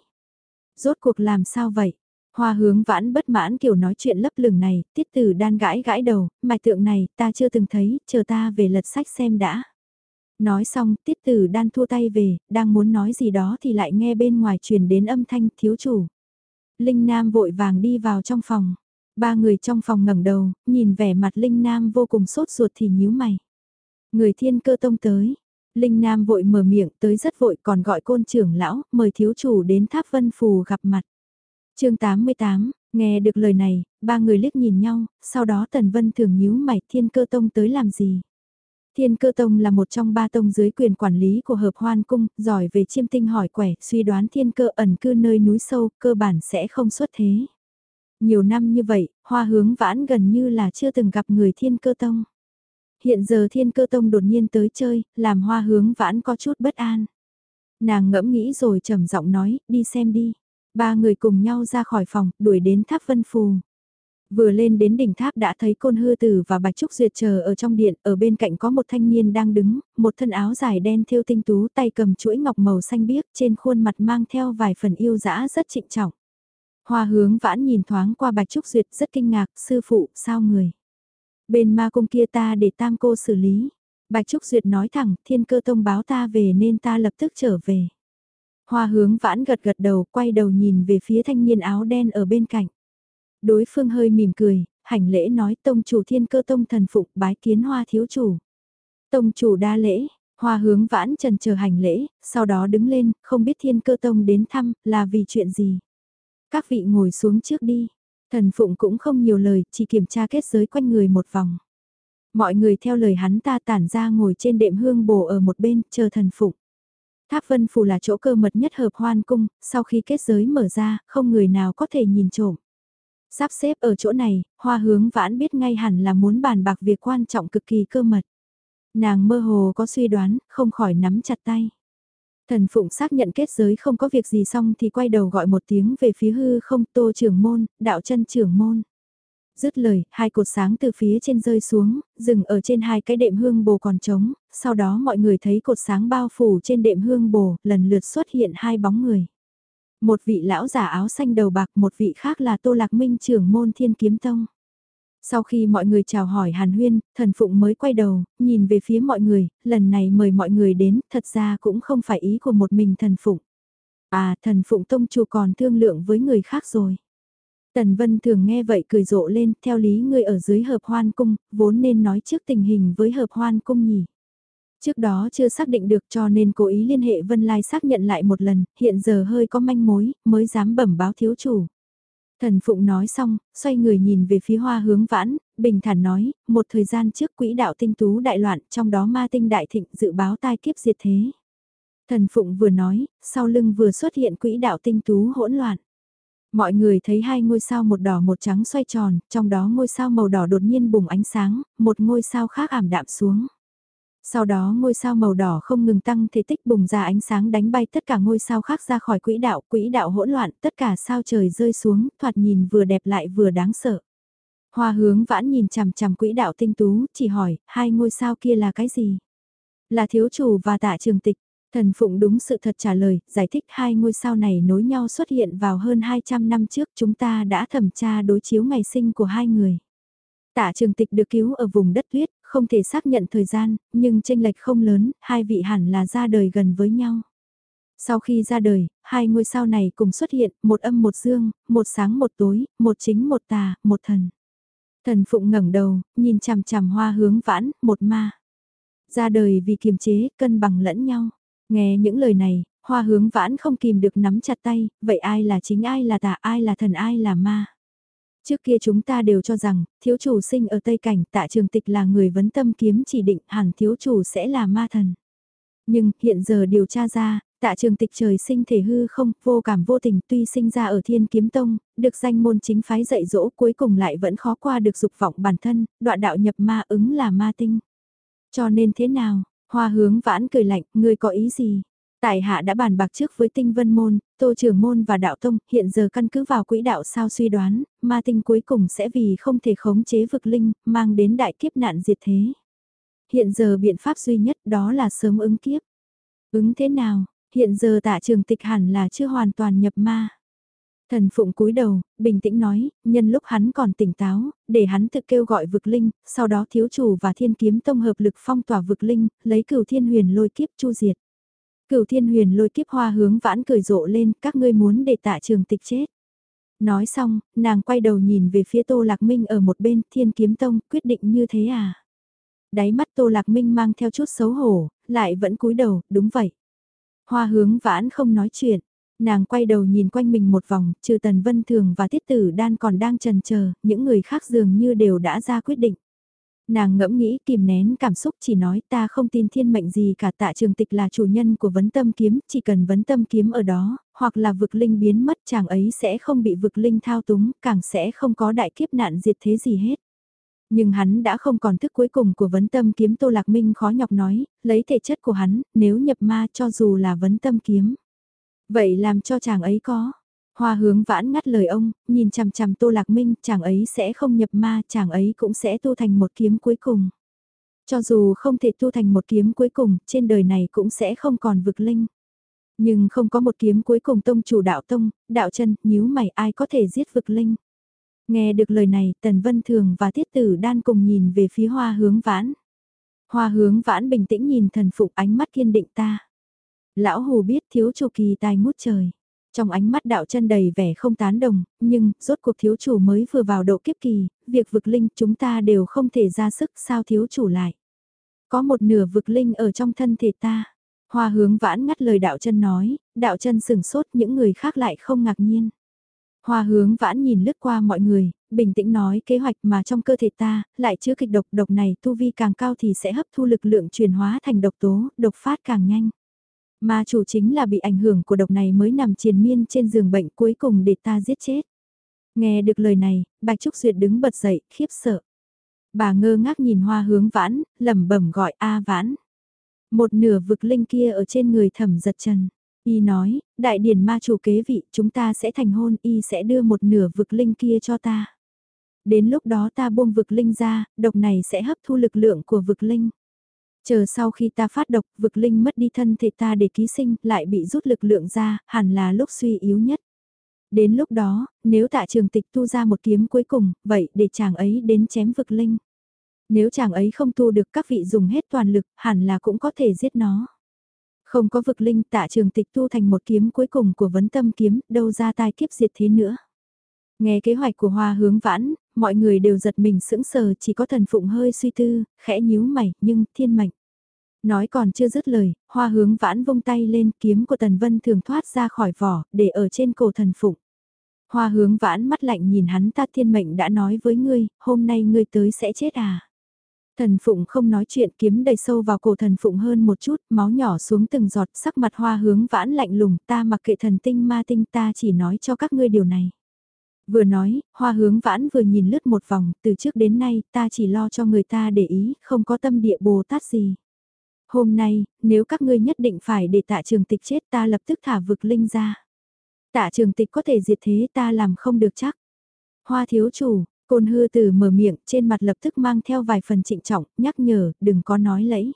Rốt cuộc làm sao vậy? Hoa hướng vãn bất mãn kiểu nói chuyện lấp lửng này, tiết tử đan gãi gãi đầu, mạch tượng này ta chưa từng thấy, chờ ta về lật sách xem đã. Nói xong, tiết tử đan thua tay về, đang muốn nói gì đó thì lại nghe bên ngoài truyền đến âm thanh thiếu chủ. Linh Nam vội vàng đi vào trong phòng. Ba người trong phòng ngẩng đầu, nhìn vẻ mặt Linh Nam vô cùng sốt ruột thì nhíu mày. Người thiên cơ tông tới. Linh Nam vội mở miệng tới rất vội còn gọi côn trưởng lão, mời thiếu chủ đến tháp vân phù gặp mặt. chương 88, nghe được lời này, ba người liếc nhìn nhau, sau đó Tần Vân thường nhíu mày thiên cơ tông tới làm gì. Thiên cơ tông là một trong ba tông dưới quyền quản lý của hợp hoan cung, giỏi về chiêm tinh hỏi quẻ, suy đoán thiên cơ ẩn cư nơi núi sâu, cơ bản sẽ không xuất thế. Nhiều năm như vậy, hoa hướng vãn gần như là chưa từng gặp người thiên cơ tông. Hiện giờ thiên cơ tông đột nhiên tới chơi, làm hoa hướng vãn có chút bất an. Nàng ngẫm nghĩ rồi trầm giọng nói, đi xem đi. Ba người cùng nhau ra khỏi phòng, đuổi đến tháp vân phù. Vừa lên đến đỉnh tháp đã thấy côn hư tử và bạch trúc duyệt chờ ở trong điện, ở bên cạnh có một thanh niên đang đứng, một thân áo dài đen thêu tinh tú tay cầm chuỗi ngọc màu xanh biếc trên khuôn mặt mang theo vài phần yêu dã rất trịnh trọng. Hoa hướng vãn nhìn thoáng qua bạch trúc duyệt rất kinh ngạc, sư phụ, sao người? Bên ma cung kia ta để tam cô xử lý. Bạch Trúc Duyệt nói thẳng, thiên cơ tông báo ta về nên ta lập tức trở về. Hoa hướng vãn gật gật đầu, quay đầu nhìn về phía thanh niên áo đen ở bên cạnh. Đối phương hơi mỉm cười, hành lễ nói tông chủ thiên cơ tông thần phục bái kiến hoa thiếu chủ. Tông chủ đa lễ, Hoa hướng vãn trần chờ hành lễ, sau đó đứng lên, không biết thiên cơ tông đến thăm, là vì chuyện gì. Các vị ngồi xuống trước đi. Thần Phụng cũng không nhiều lời, chỉ kiểm tra kết giới quanh người một vòng. Mọi người theo lời hắn ta tản ra ngồi trên đệm hương bồ ở một bên, chờ thần Phụng. Tháp Vân Phủ là chỗ cơ mật nhất hợp hoan cung, sau khi kết giới mở ra, không người nào có thể nhìn trộm. Sắp xếp ở chỗ này, hoa hướng vãn biết ngay hẳn là muốn bàn bạc việc quan trọng cực kỳ cơ mật. Nàng mơ hồ có suy đoán, không khỏi nắm chặt tay. Thần Phụng xác nhận kết giới không có việc gì xong thì quay đầu gọi một tiếng về phía hư không tô trưởng môn, đạo chân trưởng môn. Dứt lời, hai cột sáng từ phía trên rơi xuống, dừng ở trên hai cái đệm hương bồ còn trống, sau đó mọi người thấy cột sáng bao phủ trên đệm hương bồ, lần lượt xuất hiện hai bóng người. Một vị lão giả áo xanh đầu bạc, một vị khác là Tô Lạc Minh trưởng môn Thiên Kiếm Tông. Sau khi mọi người chào hỏi Hàn Huyên, thần Phụng mới quay đầu, nhìn về phía mọi người, lần này mời mọi người đến, thật ra cũng không phải ý của một mình thần Phụng. À, thần Phụng Tông chủ còn thương lượng với người khác rồi. Tần Vân thường nghe vậy cười rộ lên, theo lý người ở dưới hợp hoan cung, vốn nên nói trước tình hình với hợp hoan cung nhỉ. Trước đó chưa xác định được cho nên cố ý liên hệ Vân Lai xác nhận lại một lần, hiện giờ hơi có manh mối, mới dám bẩm báo thiếu chủ. Thần Phụng nói xong, xoay người nhìn về phía hoa hướng vãn, bình thản nói, một thời gian trước quỹ đạo tinh tú đại loạn, trong đó ma tinh đại thịnh dự báo tai kiếp diệt thế. Thần Phụng vừa nói, sau lưng vừa xuất hiện quỹ đạo tinh tú hỗn loạn. Mọi người thấy hai ngôi sao một đỏ một trắng xoay tròn, trong đó ngôi sao màu đỏ đột nhiên bùng ánh sáng, một ngôi sao khác ảm đạm xuống. Sau đó ngôi sao màu đỏ không ngừng tăng thể tích bùng ra ánh sáng đánh bay tất cả ngôi sao khác ra khỏi quỹ đạo, quỹ đạo hỗn loạn, tất cả sao trời rơi xuống, thoạt nhìn vừa đẹp lại vừa đáng sợ. Hoa hướng vãn nhìn chằm chằm quỹ đạo tinh tú, chỉ hỏi, hai ngôi sao kia là cái gì? Là thiếu chủ và tạ trường tịch. Thần Phụng đúng sự thật trả lời, giải thích hai ngôi sao này nối nhau xuất hiện vào hơn 200 năm trước chúng ta đã thẩm tra đối chiếu ngày sinh của hai người. Tạ trường tịch được cứu ở vùng đất tuyết, không thể xác nhận thời gian, nhưng tranh lệch không lớn, hai vị hẳn là ra đời gần với nhau. Sau khi ra đời, hai ngôi sao này cùng xuất hiện, một âm một dương, một sáng một tối, một chính một tà, một thần. Thần Phụng ngẩng đầu, nhìn chằm chằm hoa hướng vãn, một ma. Ra đời vì kiềm chế, cân bằng lẫn nhau. Nghe những lời này, hoa hướng vãn không kìm được nắm chặt tay, vậy ai là chính ai là tà ai là thần ai là ma. Trước kia chúng ta đều cho rằng, thiếu chủ sinh ở Tây Cảnh tạ trường tịch là người vấn tâm kiếm chỉ định hẳn thiếu chủ sẽ là ma thần. Nhưng hiện giờ điều tra ra, tạ trường tịch trời sinh thể hư không, vô cảm vô tình tuy sinh ra ở thiên kiếm tông, được danh môn chính phái dạy dỗ cuối cùng lại vẫn khó qua được dục vọng bản thân, đoạn đạo nhập ma ứng là ma tinh. Cho nên thế nào, hoa hướng vãn cười lạnh, ngươi có ý gì? Tại hạ đã bàn bạc trước với tinh vân môn, tô trưởng môn và đạo tông, hiện giờ căn cứ vào quỹ đạo sao suy đoán, ma tinh cuối cùng sẽ vì không thể khống chế vực linh, mang đến đại kiếp nạn diệt thế. Hiện giờ biện pháp duy nhất đó là sớm ứng kiếp. Ứng thế nào, hiện giờ tạ trường tịch hẳn là chưa hoàn toàn nhập ma. Thần Phụng cúi đầu, bình tĩnh nói, nhân lúc hắn còn tỉnh táo, để hắn tự kêu gọi vực linh, sau đó thiếu chủ và thiên kiếm tông hợp lực phong tỏa vực linh, lấy cửu thiên huyền lôi kiếp chu diệt. Cửu thiên huyền lôi kiếp hoa hướng vãn cười rộ lên, các ngươi muốn để tạ trường tịch chết. Nói xong, nàng quay đầu nhìn về phía Tô Lạc Minh ở một bên thiên kiếm tông, quyết định như thế à? Đáy mắt Tô Lạc Minh mang theo chút xấu hổ, lại vẫn cúi đầu, đúng vậy. Hoa hướng vãn không nói chuyện, nàng quay đầu nhìn quanh mình một vòng, trừ Tần Vân Thường và Tiết Tử Đan còn đang trần chờ, những người khác dường như đều đã ra quyết định. Nàng ngẫm nghĩ kìm nén cảm xúc chỉ nói ta không tin thiên mệnh gì cả tạ trường tịch là chủ nhân của vấn tâm kiếm, chỉ cần vấn tâm kiếm ở đó, hoặc là vực linh biến mất chàng ấy sẽ không bị vực linh thao túng, càng sẽ không có đại kiếp nạn diệt thế gì hết. Nhưng hắn đã không còn thức cuối cùng của vấn tâm kiếm Tô Lạc Minh khó nhọc nói, lấy thể chất của hắn, nếu nhập ma cho dù là vấn tâm kiếm. Vậy làm cho chàng ấy có, Hoa hướng vãn ngắt lời ông, nhìn chằm chằm Tô Lạc Minh, chàng ấy sẽ không nhập ma, chàng ấy cũng sẽ tu thành một kiếm cuối cùng. Cho dù không thể tu thành một kiếm cuối cùng, trên đời này cũng sẽ không còn vực linh. Nhưng không có một kiếm cuối cùng tông chủ đạo tông, đạo chân, nhíu mày ai có thể giết vực linh. Nghe được lời này, Tần Vân Thường và Tiết Tử Đan cùng nhìn về phía hoa hướng vãn. Hoa hướng vãn bình tĩnh nhìn thần phục ánh mắt kiên định ta. Lão Hù biết thiếu chủ kỳ tài ngút trời. Trong ánh mắt đạo chân đầy vẻ không tán đồng, nhưng, rốt cuộc thiếu chủ mới vừa vào độ kiếp kỳ, việc vực linh chúng ta đều không thể ra sức sao thiếu chủ lại. Có một nửa vực linh ở trong thân thể ta. Hoa hướng vãn ngắt lời đạo chân nói, đạo chân sừng sốt những người khác lại không ngạc nhiên. Hoa hướng vãn nhìn lướt qua mọi người, bình tĩnh nói kế hoạch mà trong cơ thể ta, lại chứa kịch độc độc này tu vi càng cao thì sẽ hấp thu lực lượng chuyển hóa thành độc tố, độc phát càng nhanh. Mà chủ chính là bị ảnh hưởng của độc này mới nằm triền miên trên giường bệnh cuối cùng để ta giết chết. Nghe được lời này, Bạch Trúc Duyệt đứng bật dậy, khiếp sợ. Bà ngơ ngác nhìn hoa hướng vãn, lẩm bẩm gọi A vãn. Một nửa vực linh kia ở trên người thẩm giật trần. Y nói, đại điển ma chủ kế vị, chúng ta sẽ thành hôn, Y sẽ đưa một nửa vực linh kia cho ta. Đến lúc đó ta buông vực linh ra, độc này sẽ hấp thu lực lượng của vực linh. Chờ sau khi ta phát độc, vực linh mất đi thân thể ta để ký sinh, lại bị rút lực lượng ra, hẳn là lúc suy yếu nhất. Đến lúc đó, nếu tạ trường tịch tu ra một kiếm cuối cùng, vậy để chàng ấy đến chém vực linh. Nếu chàng ấy không tu được các vị dùng hết toàn lực, hẳn là cũng có thể giết nó. Không có vực linh tạ trường tịch tu thành một kiếm cuối cùng của vấn tâm kiếm, đâu ra tai kiếp diệt thế nữa. Nghe kế hoạch của hoa hướng vãn, mọi người đều giật mình sững sờ chỉ có thần phụng hơi suy tư, khẽ nhíu mày, nhưng thiên mệnh. Nói còn chưa dứt lời, hoa hướng vãn vung tay lên kiếm của tần vân thường thoát ra khỏi vỏ, để ở trên cổ thần phụng. Hoa hướng vãn mắt lạnh nhìn hắn ta thiên mệnh đã nói với ngươi, hôm nay ngươi tới sẽ chết à. Thần Phụng không nói chuyện kiếm đầy sâu vào cổ thần Phụng hơn một chút, máu nhỏ xuống từng giọt, sắc mặt hoa hướng vãn lạnh lùng, ta mặc kệ thần tinh ma tinh ta chỉ nói cho các ngươi điều này. Vừa nói, hoa hướng vãn vừa nhìn lướt một vòng, từ trước đến nay ta chỉ lo cho người ta để ý, không có tâm địa Bồ Tát gì. Hôm nay, nếu các ngươi nhất định phải để tạ trường tịch chết ta lập tức thả vực linh ra. Tạ trường tịch có thể diệt thế ta làm không được chắc. Hoa thiếu chủ, côn hư từ mở miệng trên mặt lập tức mang theo vài phần trịnh trọng, nhắc nhở, đừng có nói lẫy.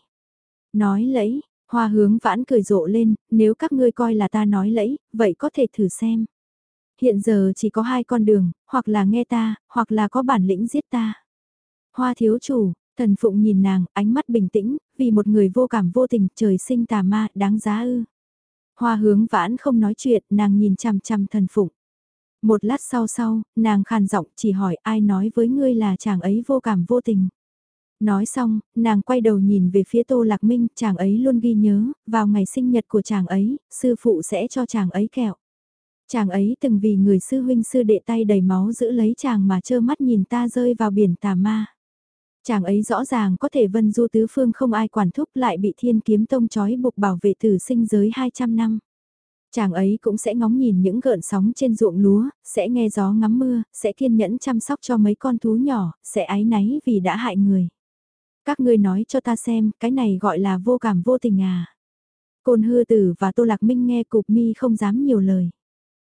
Nói lẫy, hoa hướng vãn cười rộ lên, nếu các ngươi coi là ta nói lẫy, vậy có thể thử xem. Hiện giờ chỉ có hai con đường, hoặc là nghe ta, hoặc là có bản lĩnh giết ta. Hoa thiếu chủ, thần phụng nhìn nàng, ánh mắt bình tĩnh, vì một người vô cảm vô tình, trời sinh tà ma, đáng giá ư. Hoa hướng vãn không nói chuyện, nàng nhìn chằm chằm thần phụng. Một lát sau sau, nàng khàn giọng chỉ hỏi ai nói với ngươi là chàng ấy vô cảm vô tình. Nói xong, nàng quay đầu nhìn về phía Tô Lạc Minh, chàng ấy luôn ghi nhớ, vào ngày sinh nhật của chàng ấy, sư phụ sẽ cho chàng ấy kẹo. Chàng ấy từng vì người sư huynh sư đệ tay đầy máu giữ lấy chàng mà trơ mắt nhìn ta rơi vào biển tà ma. Chàng ấy rõ ràng có thể vân du tứ phương không ai quản thúc lại bị thiên kiếm tông trói buộc bảo vệ tử sinh giới 200 năm. Chàng ấy cũng sẽ ngóng nhìn những gợn sóng trên ruộng lúa, sẽ nghe gió ngắm mưa, sẽ kiên nhẫn chăm sóc cho mấy con thú nhỏ, sẽ ái náy vì đã hại người. Các ngươi nói cho ta xem, cái này gọi là vô cảm vô tình à. Côn hư tử và tô lạc minh nghe cục mi không dám nhiều lời.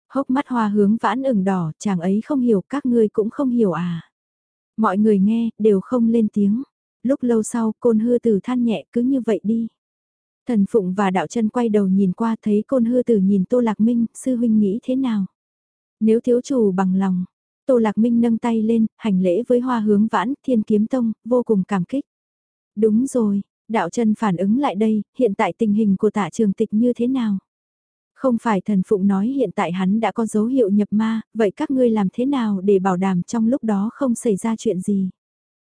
Hốc mắt hoa hướng vãn ửng đỏ, chàng ấy không hiểu, các ngươi cũng không hiểu à. Mọi người nghe, đều không lên tiếng. Lúc lâu sau, côn hư tử than nhẹ cứ như vậy đi. Thần Phụng và Đạo chân quay đầu nhìn qua thấy côn hư tử nhìn Tô Lạc Minh, sư huynh nghĩ thế nào? Nếu thiếu chủ bằng lòng, Tô Lạc Minh nâng tay lên, hành lễ với hoa hướng vãn, thiên kiếm tông, vô cùng cảm kích. Đúng rồi, đạo chân phản ứng lại đây, hiện tại tình hình của tạ trường tịch như thế nào? Không phải thần phụng nói hiện tại hắn đã có dấu hiệu nhập ma, vậy các ngươi làm thế nào để bảo đảm trong lúc đó không xảy ra chuyện gì?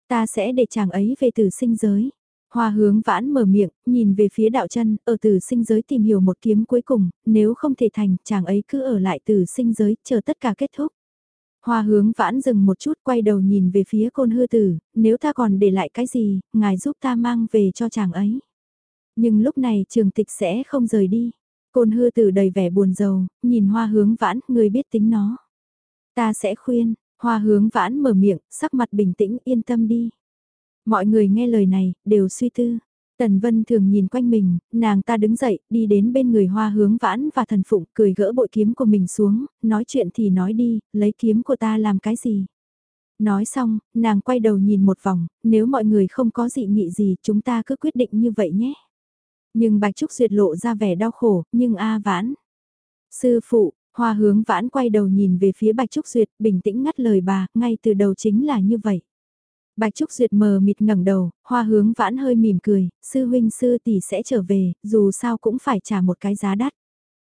Ta sẽ để chàng ấy về từ sinh giới. Hoa hướng vãn mở miệng, nhìn về phía đạo chân, ở từ sinh giới tìm hiểu một kiếm cuối cùng, nếu không thể thành, chàng ấy cứ ở lại từ sinh giới, chờ tất cả kết thúc. Hoa hướng vãn dừng một chút quay đầu nhìn về phía côn hư tử, nếu ta còn để lại cái gì, ngài giúp ta mang về cho chàng ấy. Nhưng lúc này trường tịch sẽ không rời đi. Côn hư tử đầy vẻ buồn rầu, nhìn hoa hướng vãn, người biết tính nó. Ta sẽ khuyên, hoa hướng vãn mở miệng, sắc mặt bình tĩnh yên tâm đi. Mọi người nghe lời này, đều suy tư. Tần Vân thường nhìn quanh mình, nàng ta đứng dậy, đi đến bên người hoa hướng vãn và thần phụng, cười gỡ bội kiếm của mình xuống, nói chuyện thì nói đi, lấy kiếm của ta làm cái gì. Nói xong, nàng quay đầu nhìn một vòng, nếu mọi người không có dị nghị gì chúng ta cứ quyết định như vậy nhé. Nhưng Bạch Trúc Duyệt lộ ra vẻ đau khổ, nhưng A vãn. Sư phụ, hoa hướng vãn quay đầu nhìn về phía Bạch Trúc Duyệt, bình tĩnh ngắt lời bà, ngay từ đầu chính là như vậy. Bạch Trúc Duyệt mờ mịt ngẩng đầu, hoa hướng vãn hơi mỉm cười, sư huynh sư tỷ sẽ trở về, dù sao cũng phải trả một cái giá đắt.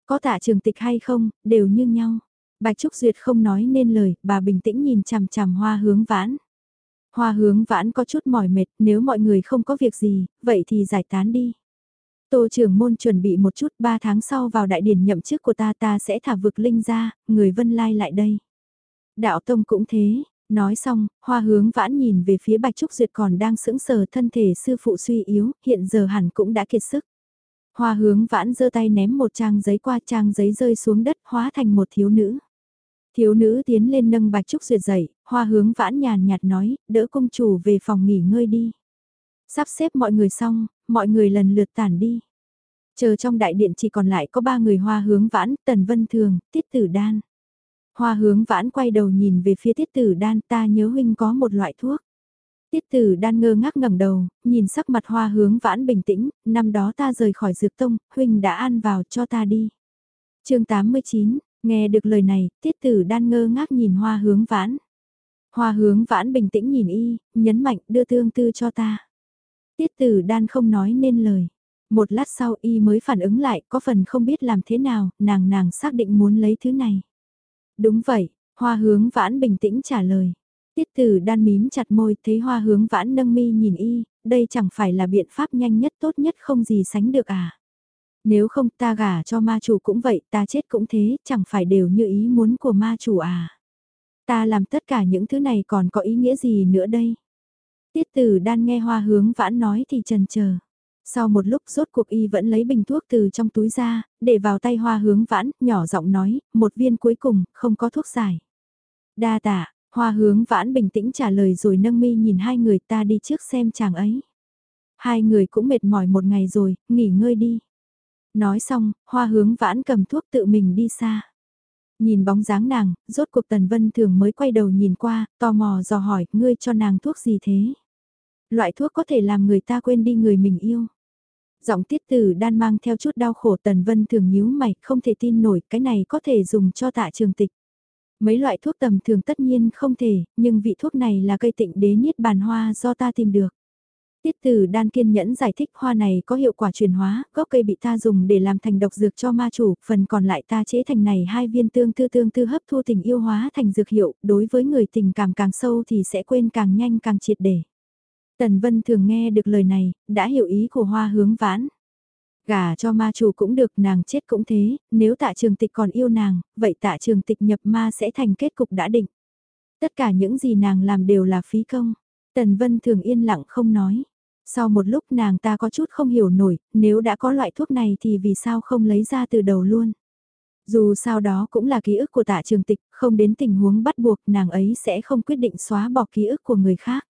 Có tạ trường tịch hay không, đều như nhau. Bạch Trúc Duyệt không nói nên lời, bà bình tĩnh nhìn chằm chằm hoa hướng vãn. Hoa hướng vãn có chút mỏi mệt, nếu mọi người không có việc gì, vậy thì giải tán đi. Tô trưởng môn chuẩn bị một chút 3 tháng sau vào đại điển nhậm chức của ta ta sẽ thả vực linh ra, người vân lai lại đây. Đạo tông cũng thế, nói xong, hoa hướng vãn nhìn về phía bạch trúc duyệt còn đang sững sờ thân thể sư phụ suy yếu, hiện giờ hẳn cũng đã kiệt sức. Hoa hướng vãn giơ tay ném một trang giấy qua trang giấy rơi xuống đất hóa thành một thiếu nữ. Thiếu nữ tiến lên nâng bạch trúc duyệt dậy, hoa hướng vãn nhàn nhạt nói, đỡ công chủ về phòng nghỉ ngơi đi. Sắp xếp mọi người xong, mọi người lần lượt tản đi. Chờ trong đại điện chỉ còn lại có ba người hoa hướng vãn, tần vân thường, tiết tử đan. Hoa hướng vãn quay đầu nhìn về phía tiết tử đan ta nhớ huynh có một loại thuốc. Tiết tử đan ngơ ngác ngẩng đầu, nhìn sắc mặt hoa hướng vãn bình tĩnh, năm đó ta rời khỏi dược tông, huynh đã an vào cho ta đi. chương 89, nghe được lời này, tiết tử đan ngơ ngác nhìn hoa hướng vãn. Hoa hướng vãn bình tĩnh nhìn y, nhấn mạnh đưa tương tư cho ta. Tiết tử đan không nói nên lời. Một lát sau y mới phản ứng lại, có phần không biết làm thế nào, nàng nàng xác định muốn lấy thứ này. Đúng vậy, hoa hướng vãn bình tĩnh trả lời. Tiết tử đan mím chặt môi, thấy hoa hướng vãn nâng mi nhìn y, đây chẳng phải là biện pháp nhanh nhất tốt nhất không gì sánh được à. Nếu không ta gả cho ma chủ cũng vậy, ta chết cũng thế, chẳng phải đều như ý muốn của ma chủ à. Ta làm tất cả những thứ này còn có ý nghĩa gì nữa đây? Tiết tử đan nghe hoa hướng vãn nói thì trần chờ sau một lúc rốt cuộc y vẫn lấy bình thuốc từ trong túi ra, để vào tay hoa hướng vãn, nhỏ giọng nói, một viên cuối cùng, không có thuốc giải. Đa tạ, hoa hướng vãn bình tĩnh trả lời rồi nâng mi nhìn hai người ta đi trước xem chàng ấy. Hai người cũng mệt mỏi một ngày rồi, nghỉ ngơi đi. Nói xong, hoa hướng vãn cầm thuốc tự mình đi xa. Nhìn bóng dáng nàng, rốt cuộc Tần Vân Thường mới quay đầu nhìn qua, tò mò dò hỏi, ngươi cho nàng thuốc gì thế? Loại thuốc có thể làm người ta quên đi người mình yêu. Giọng tiết tử đan mang theo chút đau khổ Tần Vân thường nhíu mày, không thể tin nổi, cái này có thể dùng cho tạ trường tịch. Mấy loại thuốc tầm thường tất nhiên không thể, nhưng vị thuốc này là cây tịnh đế niết bàn hoa do ta tìm được. Tiết tử đan kiên nhẫn giải thích hoa này có hiệu quả chuyển hóa, gốc cây bị ta dùng để làm thành độc dược cho ma chủ, phần còn lại ta chế thành này hai viên tương tư tương tư hấp thu tình yêu hóa thành dược hiệu, đối với người tình cảm càng sâu thì sẽ quên càng nhanh càng triệt để. Tần Vân thường nghe được lời này, đã hiểu ý của hoa hướng vãn. Gả cho ma chủ cũng được nàng chết cũng thế, nếu tạ trường tịch còn yêu nàng, vậy tạ trường tịch nhập ma sẽ thành kết cục đã định. Tất cả những gì nàng làm đều là phí công. Tần Vân thường yên lặng không nói. Sau một lúc nàng ta có chút không hiểu nổi, nếu đã có loại thuốc này thì vì sao không lấy ra từ đầu luôn. Dù sao đó cũng là ký ức của tạ trường tịch, không đến tình huống bắt buộc nàng ấy sẽ không quyết định xóa bỏ ký ức của người khác.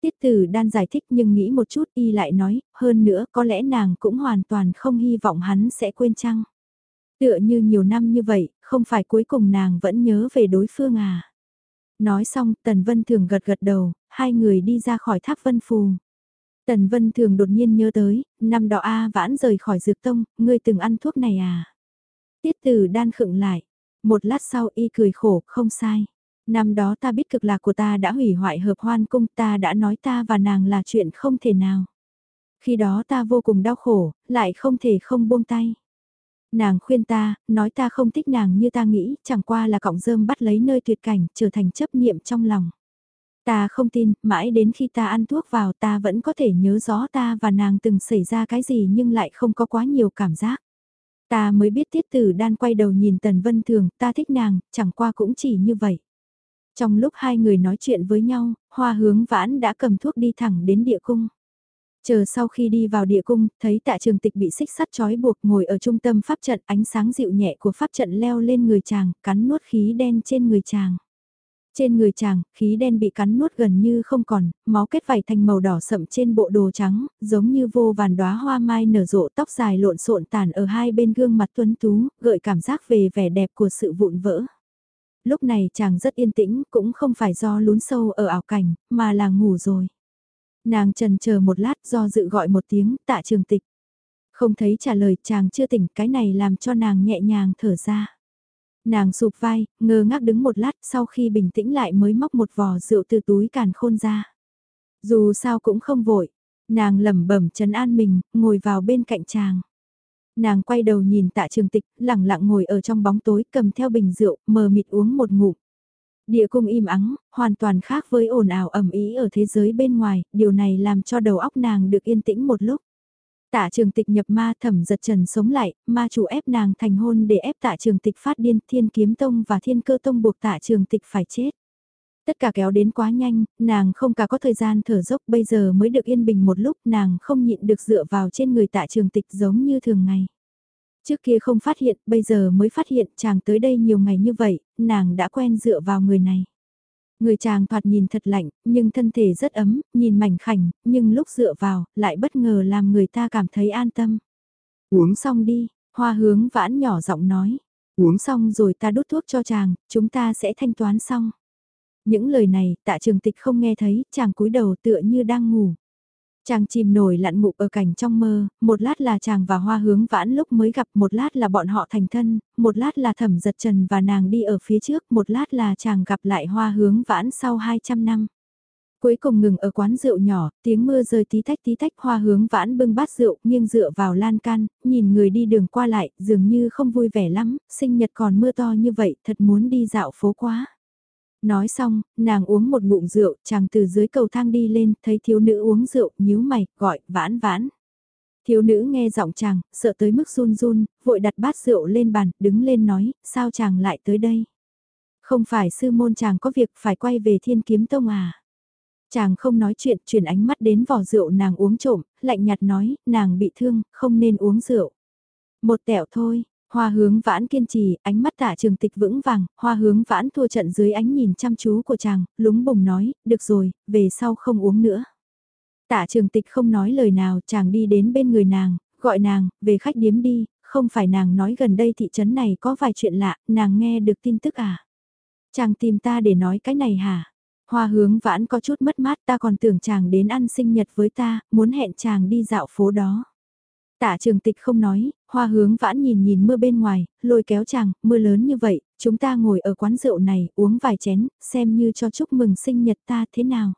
Tiết tử đan giải thích nhưng nghĩ một chút y lại nói, hơn nữa có lẽ nàng cũng hoàn toàn không hy vọng hắn sẽ quên chăng. Tựa như nhiều năm như vậy, không phải cuối cùng nàng vẫn nhớ về đối phương à. Nói xong, Tần Vân Thường gật gật đầu, hai người đi ra khỏi tháp Vân Phù. Tần Vân Thường đột nhiên nhớ tới, năm đó A vãn rời khỏi dược tông, ngươi từng ăn thuốc này à? Tiết tử đan khựng lại, một lát sau y cười khổ, không sai. Năm đó ta biết cực lạc của ta đã hủy hoại hợp hoan cung ta đã nói ta và nàng là chuyện không thể nào. Khi đó ta vô cùng đau khổ, lại không thể không buông tay. Nàng khuyên ta, nói ta không thích nàng như ta nghĩ, chẳng qua là cọng rơm bắt lấy nơi tuyệt cảnh, trở thành chấp niệm trong lòng. Ta không tin, mãi đến khi ta ăn thuốc vào ta vẫn có thể nhớ rõ ta và nàng từng xảy ra cái gì nhưng lại không có quá nhiều cảm giác. Ta mới biết tiết tử đan quay đầu nhìn Tần Vân Thường, ta thích nàng, chẳng qua cũng chỉ như vậy. Trong lúc hai người nói chuyện với nhau, hoa hướng vãn đã cầm thuốc đi thẳng đến địa cung. Chờ sau khi đi vào địa cung, thấy tạ trường tịch bị xích sắt trói buộc ngồi ở trung tâm pháp trận ánh sáng dịu nhẹ của pháp trận leo lên người chàng, cắn nuốt khí đen trên người chàng. Trên người chàng, khí đen bị cắn nuốt gần như không còn, máu kết vảy thành màu đỏ sậm trên bộ đồ trắng, giống như vô vàn đóa hoa mai nở rộ tóc dài lộn xộn tàn ở hai bên gương mặt tuấn tú, gợi cảm giác về vẻ đẹp của sự vụn vỡ. Lúc này chàng rất yên tĩnh, cũng không phải do lún sâu ở ảo cảnh, mà là ngủ rồi. Nàng trần chờ một lát do dự gọi một tiếng, tạ trường tịch. Không thấy trả lời chàng chưa tỉnh, cái này làm cho nàng nhẹ nhàng thở ra. Nàng sụp vai, ngơ ngác đứng một lát sau khi bình tĩnh lại mới móc một vò rượu từ túi càn khôn ra. Dù sao cũng không vội, nàng lẩm bẩm trấn an mình, ngồi vào bên cạnh chàng. Nàng quay đầu nhìn tạ trường tịch, lẳng lặng ngồi ở trong bóng tối cầm theo bình rượu, mờ mịt uống một ngụm. Địa cung im ắng, hoàn toàn khác với ồn ào ẩm ý ở thế giới bên ngoài, điều này làm cho đầu óc nàng được yên tĩnh một lúc. Tạ trường tịch nhập ma thẩm giật trần sống lại, ma chủ ép nàng thành hôn để ép tạ trường tịch phát điên thiên kiếm tông và thiên cơ tông buộc tạ trường tịch phải chết. Tất cả kéo đến quá nhanh, nàng không cả có thời gian thở dốc bây giờ mới được yên bình một lúc nàng không nhịn được dựa vào trên người tạ trường tịch giống như thường ngày. Trước kia không phát hiện, bây giờ mới phát hiện chàng tới đây nhiều ngày như vậy, nàng đã quen dựa vào người này. Người chàng thoạt nhìn thật lạnh, nhưng thân thể rất ấm, nhìn mảnh khảnh, nhưng lúc dựa vào, lại bất ngờ làm người ta cảm thấy an tâm. Uống xong đi, hoa hướng vãn nhỏ giọng nói. Uống xong rồi ta đút thuốc cho chàng, chúng ta sẽ thanh toán xong. Những lời này, tạ trường tịch không nghe thấy, chàng cúi đầu tựa như đang ngủ. Chàng chìm nổi lặn ngục ở cảnh trong mơ, một lát là chàng và hoa hướng vãn lúc mới gặp, một lát là bọn họ thành thân, một lát là thẩm giật trần và nàng đi ở phía trước, một lát là chàng gặp lại hoa hướng vãn sau 200 năm. Cuối cùng ngừng ở quán rượu nhỏ, tiếng mưa rơi tí tách tí tách hoa hướng vãn bưng bát rượu nghiêng dựa vào lan can, nhìn người đi đường qua lại, dường như không vui vẻ lắm, sinh nhật còn mưa to như vậy, thật muốn đi dạo phố quá. Nói xong, nàng uống một ngụm rượu, chàng từ dưới cầu thang đi lên, thấy thiếu nữ uống rượu, nhíu mày, gọi, vãn vãn. Thiếu nữ nghe giọng chàng, sợ tới mức run run, vội đặt bát rượu lên bàn, đứng lên nói, sao chàng lại tới đây? Không phải sư môn chàng có việc phải quay về thiên kiếm tông à? Chàng không nói chuyện, chuyển ánh mắt đến vỏ rượu nàng uống trộm, lạnh nhạt nói, nàng bị thương, không nên uống rượu. Một tẹo thôi, Hoa hướng vãn kiên trì, ánh mắt tạ trường tịch vững vàng, hoa hướng vãn thua trận dưới ánh nhìn chăm chú của chàng, lúng bùng nói, được rồi, về sau không uống nữa. Tạ trường tịch không nói lời nào, chàng đi đến bên người nàng, gọi nàng, về khách điếm đi, không phải nàng nói gần đây thị trấn này có vài chuyện lạ, nàng nghe được tin tức à? Chàng tìm ta để nói cái này hả? Hoa hướng vãn có chút mất mát ta còn tưởng chàng đến ăn sinh nhật với ta, muốn hẹn chàng đi dạo phố đó. Tạ trường tịch không nói, hoa hướng vãn nhìn nhìn mưa bên ngoài, lôi kéo chàng, mưa lớn như vậy, chúng ta ngồi ở quán rượu này, uống vài chén, xem như cho chúc mừng sinh nhật ta thế nào.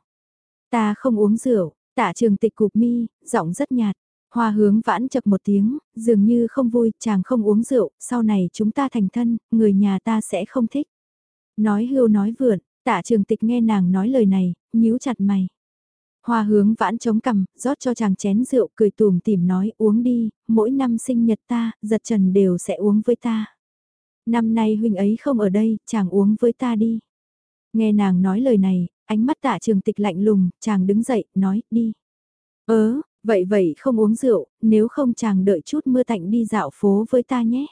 Ta không uống rượu, tạ trường tịch cục mi, giọng rất nhạt. Hoa hướng vãn chập một tiếng, dường như không vui, chàng không uống rượu, sau này chúng ta thành thân, người nhà ta sẽ không thích. Nói hưu nói vượn, tạ trường tịch nghe nàng nói lời này, nhíu chặt mày. Hoa hướng vãn chống cằm, rót cho chàng chén rượu cười tùm tìm nói uống đi, mỗi năm sinh nhật ta, giật trần đều sẽ uống với ta. Năm nay huynh ấy không ở đây, chàng uống với ta đi. Nghe nàng nói lời này, ánh mắt tạ trường tịch lạnh lùng, chàng đứng dậy, nói, đi. Ớ, vậy vậy không uống rượu, nếu không chàng đợi chút mưa tạnh đi dạo phố với ta nhé.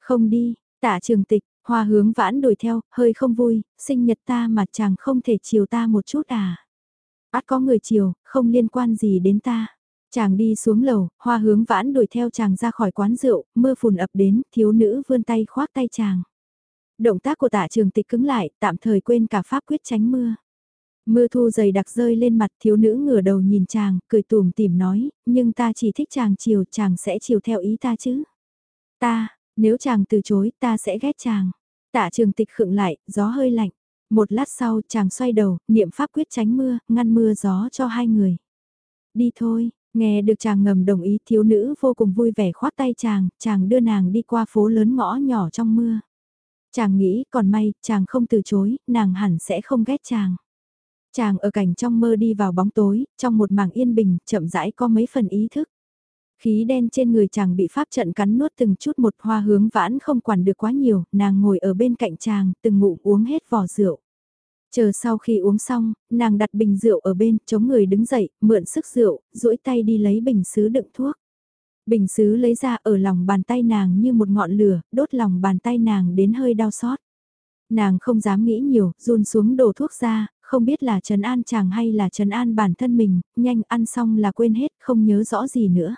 Không đi, tạ trường tịch, hoa hướng vãn đuổi theo, hơi không vui, sinh nhật ta mà chàng không thể chiều ta một chút à. Át có người chiều, không liên quan gì đến ta. Chàng đi xuống lầu, hoa hướng vãn đuổi theo chàng ra khỏi quán rượu, mưa phùn ập đến, thiếu nữ vươn tay khoác tay chàng. Động tác của tạ trường tịch cứng lại, tạm thời quên cả pháp quyết tránh mưa. Mưa thu dày đặc rơi lên mặt thiếu nữ ngửa đầu nhìn chàng, cười tùm tìm nói, nhưng ta chỉ thích chàng chiều, chàng sẽ chiều theo ý ta chứ. Ta, nếu chàng từ chối, ta sẽ ghét chàng. Tạ trường tịch khựng lại, gió hơi lạnh. Một lát sau chàng xoay đầu, niệm pháp quyết tránh mưa, ngăn mưa gió cho hai người. Đi thôi, nghe được chàng ngầm đồng ý thiếu nữ vô cùng vui vẻ khoát tay chàng, chàng đưa nàng đi qua phố lớn ngõ nhỏ trong mưa. Chàng nghĩ còn may, chàng không từ chối, nàng hẳn sẽ không ghét chàng. Chàng ở cảnh trong mơ đi vào bóng tối, trong một mảng yên bình, chậm rãi có mấy phần ý thức. Khí đen trên người chàng bị pháp trận cắn nuốt từng chút một hoa hướng vãn không quản được quá nhiều, nàng ngồi ở bên cạnh chàng, từng ngụm uống hết vỏ rượu. Chờ sau khi uống xong, nàng đặt bình rượu ở bên, chống người đứng dậy, mượn sức rượu, duỗi tay đi lấy bình sứ đựng thuốc. Bình sứ lấy ra ở lòng bàn tay nàng như một ngọn lửa, đốt lòng bàn tay nàng đến hơi đau xót. Nàng không dám nghĩ nhiều, run xuống đổ thuốc ra, không biết là trần an chàng hay là trần an bản thân mình, nhanh ăn xong là quên hết, không nhớ rõ gì nữa.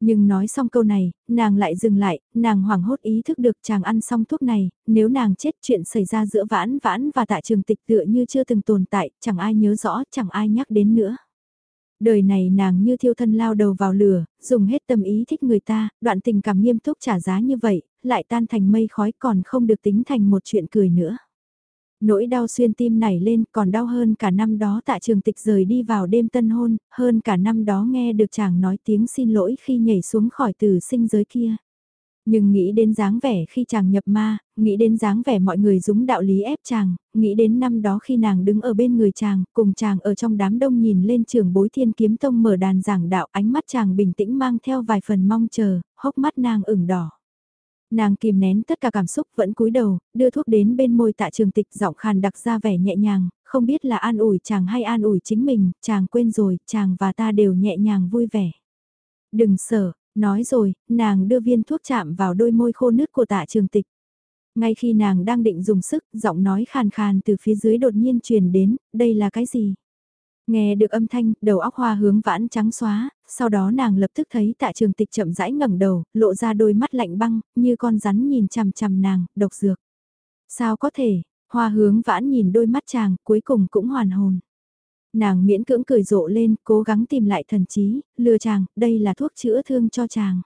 Nhưng nói xong câu này, nàng lại dừng lại, nàng hoảng hốt ý thức được chàng ăn xong thuốc này, nếu nàng chết chuyện xảy ra giữa vãn vãn và tạ trường tịch tựa như chưa từng tồn tại, chẳng ai nhớ rõ, chẳng ai nhắc đến nữa. Đời này nàng như thiêu thân lao đầu vào lửa, dùng hết tâm ý thích người ta, đoạn tình cảm nghiêm túc trả giá như vậy, lại tan thành mây khói còn không được tính thành một chuyện cười nữa. Nỗi đau xuyên tim nảy lên còn đau hơn cả năm đó tạ trường tịch rời đi vào đêm tân hôn, hơn cả năm đó nghe được chàng nói tiếng xin lỗi khi nhảy xuống khỏi từ sinh giới kia. Nhưng nghĩ đến dáng vẻ khi chàng nhập ma, nghĩ đến dáng vẻ mọi người dũng đạo lý ép chàng, nghĩ đến năm đó khi nàng đứng ở bên người chàng, cùng chàng ở trong đám đông nhìn lên trường bối thiên kiếm tông mở đàn giảng đạo ánh mắt chàng bình tĩnh mang theo vài phần mong chờ, hốc mắt nàng ửng đỏ. Nàng kìm nén tất cả cảm xúc vẫn cúi đầu, đưa thuốc đến bên môi tạ trường tịch giọng khàn đặc ra vẻ nhẹ nhàng, không biết là an ủi chàng hay an ủi chính mình, chàng quên rồi, chàng và ta đều nhẹ nhàng vui vẻ. Đừng sợ, nói rồi, nàng đưa viên thuốc chạm vào đôi môi khô nứt của tạ trường tịch. Ngay khi nàng đang định dùng sức, giọng nói khàn khàn từ phía dưới đột nhiên truyền đến, đây là cái gì? Nghe được âm thanh, đầu óc hoa hướng vãn trắng xóa, sau đó nàng lập tức thấy tạ trường tịch chậm rãi ngẩng đầu, lộ ra đôi mắt lạnh băng, như con rắn nhìn chằm chằm nàng, độc dược. Sao có thể, hoa hướng vãn nhìn đôi mắt chàng, cuối cùng cũng hoàn hồn. Nàng miễn cưỡng cười rộ lên, cố gắng tìm lại thần trí, lừa chàng, đây là thuốc chữa thương cho chàng.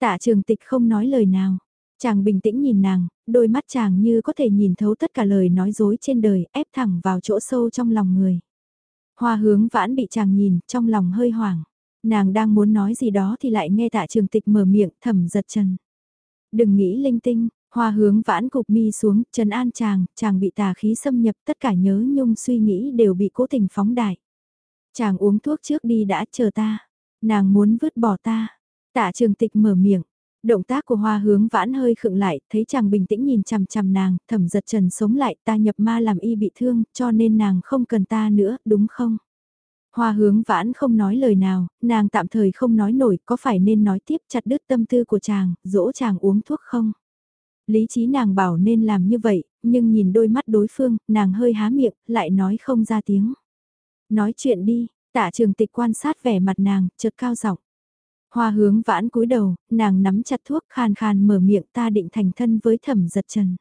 Tạ trường tịch không nói lời nào. Chàng bình tĩnh nhìn nàng, đôi mắt chàng như có thể nhìn thấu tất cả lời nói dối trên đời, ép thẳng vào chỗ sâu trong lòng người. Hoa hướng vãn bị chàng nhìn, trong lòng hơi hoảng. Nàng đang muốn nói gì đó thì lại nghe tạ trường tịch mở miệng thầm giật chân. Đừng nghĩ linh tinh, hoa hướng vãn cục mi xuống, trần an chàng, chàng bị tà khí xâm nhập tất cả nhớ nhung suy nghĩ đều bị cố tình phóng đại. Chàng uống thuốc trước đi đã chờ ta, nàng muốn vứt bỏ ta. Tạ trường tịch mở miệng, Động tác của hoa hướng vãn hơi khựng lại, thấy chàng bình tĩnh nhìn chằm chằm nàng, thẩm giật trần sống lại ta nhập ma làm y bị thương, cho nên nàng không cần ta nữa, đúng không? Hoa hướng vãn không nói lời nào, nàng tạm thời không nói nổi, có phải nên nói tiếp chặt đứt tâm tư của chàng, dỗ chàng uống thuốc không? Lý trí nàng bảo nên làm như vậy, nhưng nhìn đôi mắt đối phương, nàng hơi há miệng, lại nói không ra tiếng. Nói chuyện đi, tạ trường tịch quan sát vẻ mặt nàng, chợt cao giọng Hoa hướng vãn cúi đầu, nàng nắm chặt thuốc khàn khàn mở miệng ta định thành thân với thẩm giật trần.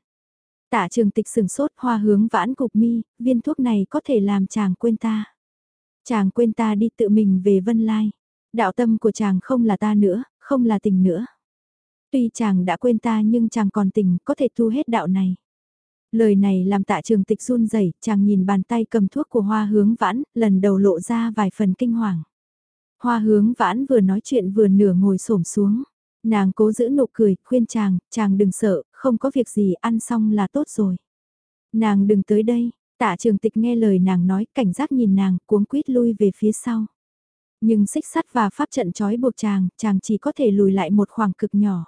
Tạ trường tịch sừng sốt hoa hướng vãn cục mi, viên thuốc này có thể làm chàng quên ta. Chàng quên ta đi tự mình về Vân Lai. Đạo tâm của chàng không là ta nữa, không là tình nữa. Tuy chàng đã quên ta nhưng chàng còn tình có thể thu hết đạo này. Lời này làm tạ trường tịch run rẩy chàng nhìn bàn tay cầm thuốc của hoa hướng vãn, lần đầu lộ ra vài phần kinh hoàng. Hoa hướng vãn vừa nói chuyện vừa nửa ngồi xổm xuống. Nàng cố giữ nụ cười, khuyên chàng, chàng đừng sợ, không có việc gì, ăn xong là tốt rồi. Nàng đừng tới đây, tạ trường tịch nghe lời nàng nói, cảnh giác nhìn nàng, cuống quýt lui về phía sau. Nhưng xích sắt và pháp trận trói buộc chàng, chàng chỉ có thể lùi lại một khoảng cực nhỏ.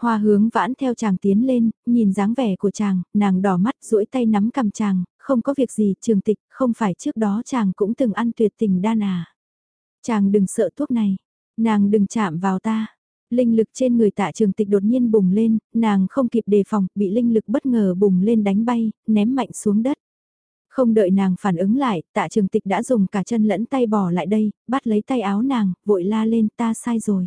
Hoa hướng vãn theo chàng tiến lên, nhìn dáng vẻ của chàng, nàng đỏ mắt duỗi tay nắm cầm chàng, không có việc gì, trường tịch, không phải trước đó chàng cũng từng ăn tuyệt tình đan à. Chàng đừng sợ thuốc này, nàng đừng chạm vào ta. Linh lực trên người tạ trường tịch đột nhiên bùng lên, nàng không kịp đề phòng, bị linh lực bất ngờ bùng lên đánh bay, ném mạnh xuống đất. Không đợi nàng phản ứng lại, tạ trường tịch đã dùng cả chân lẫn tay bỏ lại đây, bắt lấy tay áo nàng, vội la lên ta sai rồi.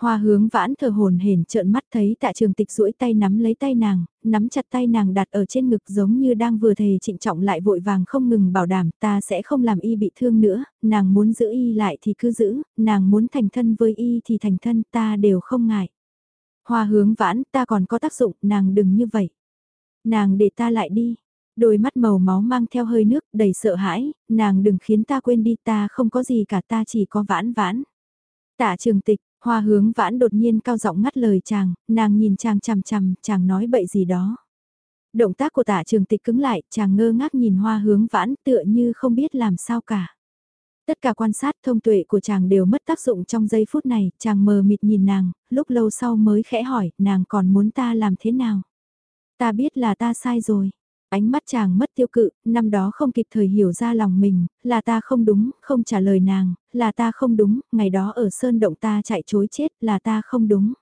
Hoa hướng vãn thờ hồn hển trợn mắt thấy tạ trường tịch duỗi tay nắm lấy tay nàng, nắm chặt tay nàng đặt ở trên ngực giống như đang vừa thề trịnh trọng lại vội vàng không ngừng bảo đảm ta sẽ không làm y bị thương nữa, nàng muốn giữ y lại thì cứ giữ, nàng muốn thành thân với y thì thành thân ta đều không ngại. Hoa hướng vãn ta còn có tác dụng, nàng đừng như vậy. Nàng để ta lại đi. Đôi mắt màu máu mang theo hơi nước đầy sợ hãi, nàng đừng khiến ta quên đi ta không có gì cả ta chỉ có vãn vãn. Tạ trường tịch, Hoa hướng vãn đột nhiên cao giọng ngắt lời chàng, nàng nhìn chàng chằm chằm, chàng nói bậy gì đó. Động tác của tả trường tịch cứng lại, chàng ngơ ngác nhìn hoa hướng vãn tựa như không biết làm sao cả. Tất cả quan sát thông tuệ của chàng đều mất tác dụng trong giây phút này, chàng mờ mịt nhìn nàng, lúc lâu sau mới khẽ hỏi, nàng còn muốn ta làm thế nào? Ta biết là ta sai rồi. Ánh mắt chàng mất tiêu cự, năm đó không kịp thời hiểu ra lòng mình, là ta không đúng, không trả lời nàng, là ta không đúng, ngày đó ở sơn động ta chạy chối chết, là ta không đúng.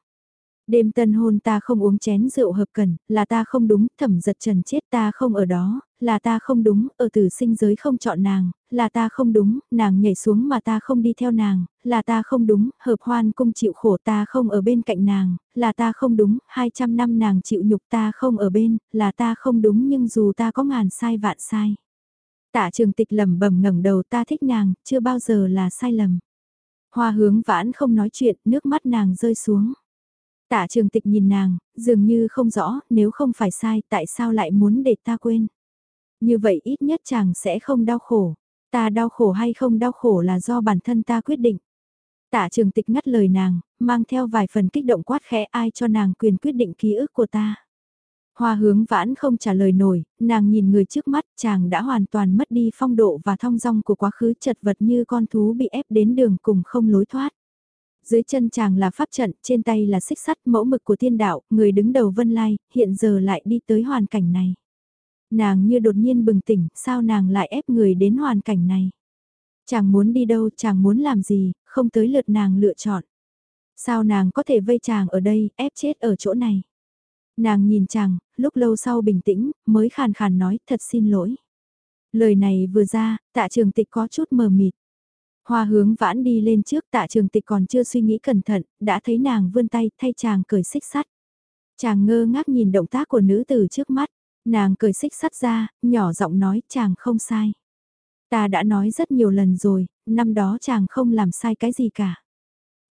Đêm tân hôn ta không uống chén rượu hợp cần, là ta không đúng, thẩm giật trần chết ta không ở đó, là ta không đúng, ở tử sinh giới không chọn nàng, là ta không đúng, nàng nhảy xuống mà ta không đi theo nàng, là ta không đúng, hợp hoan cung chịu khổ ta không ở bên cạnh nàng, là ta không đúng, 200 năm nàng chịu nhục ta không ở bên, là ta không đúng nhưng dù ta có ngàn sai vạn sai. Tạ trường tịch lầm bẩm ngẩng đầu ta thích nàng, chưa bao giờ là sai lầm. Hoa hướng vãn không nói chuyện, nước mắt nàng rơi xuống. Tạ trường tịch nhìn nàng, dường như không rõ, nếu không phải sai, tại sao lại muốn để ta quên. Như vậy ít nhất chàng sẽ không đau khổ. Ta đau khổ hay không đau khổ là do bản thân ta quyết định. Tạ trường tịch ngắt lời nàng, mang theo vài phần kích động quát khẽ ai cho nàng quyền quyết định ký ức của ta. Hoa hướng vãn không trả lời nổi, nàng nhìn người trước mắt chàng đã hoàn toàn mất đi phong độ và thong dong của quá khứ chật vật như con thú bị ép đến đường cùng không lối thoát. Dưới chân chàng là pháp trận, trên tay là xích sắt mẫu mực của thiên đạo, người đứng đầu vân lai, hiện giờ lại đi tới hoàn cảnh này. Nàng như đột nhiên bừng tỉnh, sao nàng lại ép người đến hoàn cảnh này? Chàng muốn đi đâu, chàng muốn làm gì, không tới lượt nàng lựa chọn. Sao nàng có thể vây chàng ở đây, ép chết ở chỗ này? Nàng nhìn chàng, lúc lâu sau bình tĩnh, mới khàn khàn nói thật xin lỗi. Lời này vừa ra, tạ trường tịch có chút mờ mịt. Hoa hướng vãn đi lên trước tạ trường tịch còn chưa suy nghĩ cẩn thận, đã thấy nàng vươn tay thay chàng cởi xích sắt. Chàng ngơ ngác nhìn động tác của nữ tử trước mắt, nàng cười xích sắt ra, nhỏ giọng nói chàng không sai. Ta đã nói rất nhiều lần rồi, năm đó chàng không làm sai cái gì cả.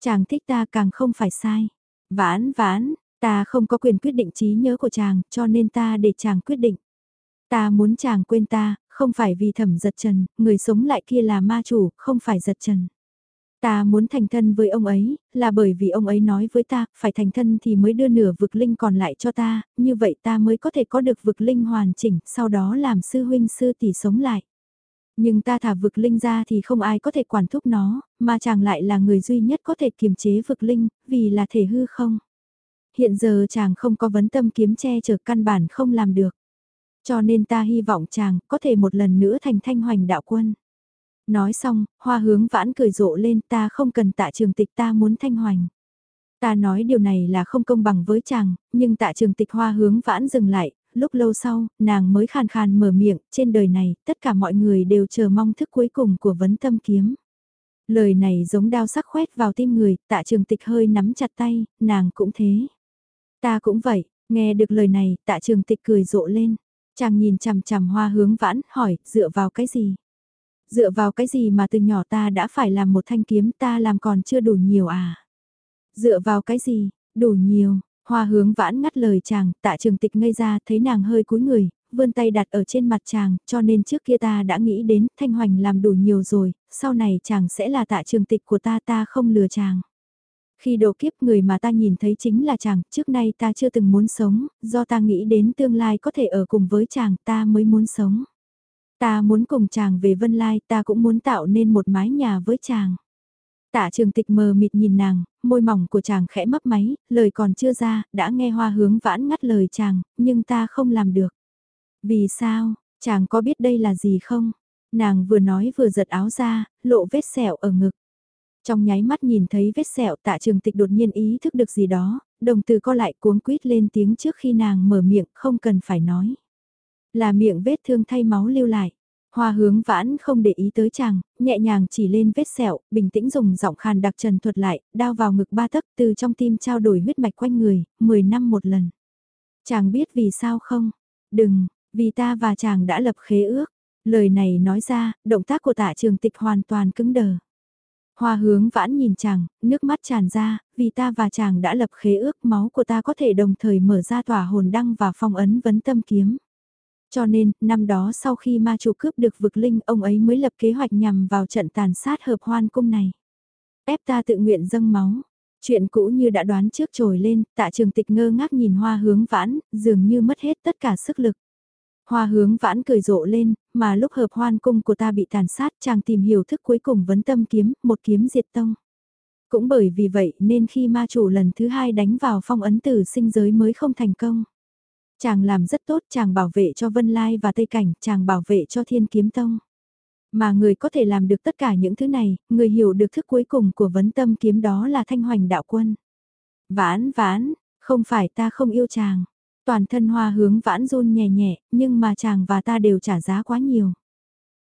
Chàng thích ta càng không phải sai. Vãn vãn, ta không có quyền quyết định trí nhớ của chàng, cho nên ta để chàng quyết định. Ta muốn chàng quên ta, không phải vì thẩm giật trần, người sống lại kia là ma chủ, không phải giật trần. Ta muốn thành thân với ông ấy, là bởi vì ông ấy nói với ta, phải thành thân thì mới đưa nửa vực linh còn lại cho ta, như vậy ta mới có thể có được vực linh hoàn chỉnh, sau đó làm sư huynh sư tỷ sống lại. Nhưng ta thả vực linh ra thì không ai có thể quản thúc nó, mà chàng lại là người duy nhất có thể kiềm chế vực linh, vì là thể hư không. Hiện giờ chàng không có vấn tâm kiếm che chở căn bản không làm được. Cho nên ta hy vọng chàng có thể một lần nữa thành thanh hoành đạo quân. Nói xong, hoa hướng vãn cười rộ lên ta không cần tạ trường tịch ta muốn thanh hoành. Ta nói điều này là không công bằng với chàng, nhưng tạ trường tịch hoa hướng vãn dừng lại, lúc lâu sau, nàng mới khàn khàn mở miệng, trên đời này, tất cả mọi người đều chờ mong thức cuối cùng của vấn tâm kiếm. Lời này giống đao sắc khoét vào tim người, tạ trường tịch hơi nắm chặt tay, nàng cũng thế. Ta cũng vậy, nghe được lời này, tạ trường tịch cười rộ lên. Chàng nhìn chằm chằm hoa hướng vãn, hỏi, dựa vào cái gì? Dựa vào cái gì mà từ nhỏ ta đã phải làm một thanh kiếm ta làm còn chưa đủ nhiều à? Dựa vào cái gì? Đủ nhiều, Hoa hướng vãn ngắt lời chàng, tạ trường tịch ngây ra thấy nàng hơi cúi người, vươn tay đặt ở trên mặt chàng, cho nên trước kia ta đã nghĩ đến thanh hoành làm đủ nhiều rồi, sau này chàng sẽ là tạ trường tịch của ta ta không lừa chàng. Khi độ kiếp người mà ta nhìn thấy chính là chàng, trước nay ta chưa từng muốn sống, do ta nghĩ đến tương lai có thể ở cùng với chàng ta mới muốn sống. Ta muốn cùng chàng về Vân Lai, ta cũng muốn tạo nên một mái nhà với chàng. Tạ trường tịch mờ mịt nhìn nàng, môi mỏng của chàng khẽ mấp máy, lời còn chưa ra, đã nghe hoa hướng vãn ngắt lời chàng, nhưng ta không làm được. Vì sao, chàng có biết đây là gì không? Nàng vừa nói vừa giật áo ra, lộ vết sẹo ở ngực. Trong nháy mắt nhìn thấy vết sẹo tạ trường tịch đột nhiên ý thức được gì đó, đồng từ co lại cuống quýt lên tiếng trước khi nàng mở miệng không cần phải nói. Là miệng vết thương thay máu lưu lại. Hoa hướng vãn không để ý tới chàng, nhẹ nhàng chỉ lên vết sẹo, bình tĩnh dùng giọng khàn đặc trần thuật lại, đao vào ngực ba tấc từ trong tim trao đổi huyết mạch quanh người, 10 năm một lần. Chàng biết vì sao không? Đừng, vì ta và chàng đã lập khế ước. Lời này nói ra, động tác của tạ trường tịch hoàn toàn cứng đờ. Hoa hướng vãn nhìn chàng, nước mắt tràn ra, vì ta và chàng đã lập khế ước máu của ta có thể đồng thời mở ra tỏa hồn đăng và phong ấn vấn tâm kiếm. Cho nên, năm đó sau khi ma chủ cướp được vực linh, ông ấy mới lập kế hoạch nhằm vào trận tàn sát hợp hoan cung này. Ép ta tự nguyện dâng máu. Chuyện cũ như đã đoán trước trồi lên, tạ trường tịch ngơ ngác nhìn hoa hướng vãn, dường như mất hết tất cả sức lực. Hoa hướng vãn cười rộ lên, mà lúc hợp hoan cung của ta bị tàn sát chàng tìm hiểu thức cuối cùng vấn tâm kiếm, một kiếm diệt tông. Cũng bởi vì vậy nên khi ma chủ lần thứ hai đánh vào phong ấn tử sinh giới mới không thành công. Chàng làm rất tốt, chàng bảo vệ cho Vân Lai và Tây Cảnh, chàng bảo vệ cho Thiên Kiếm Tông. Mà người có thể làm được tất cả những thứ này, người hiểu được thức cuối cùng của vấn tâm kiếm đó là thanh hoành đạo quân. Vãn vãn, không phải ta không yêu chàng. Toàn thân hoa hướng vãn run nhẹ nhẹ, nhưng mà chàng và ta đều trả giá quá nhiều.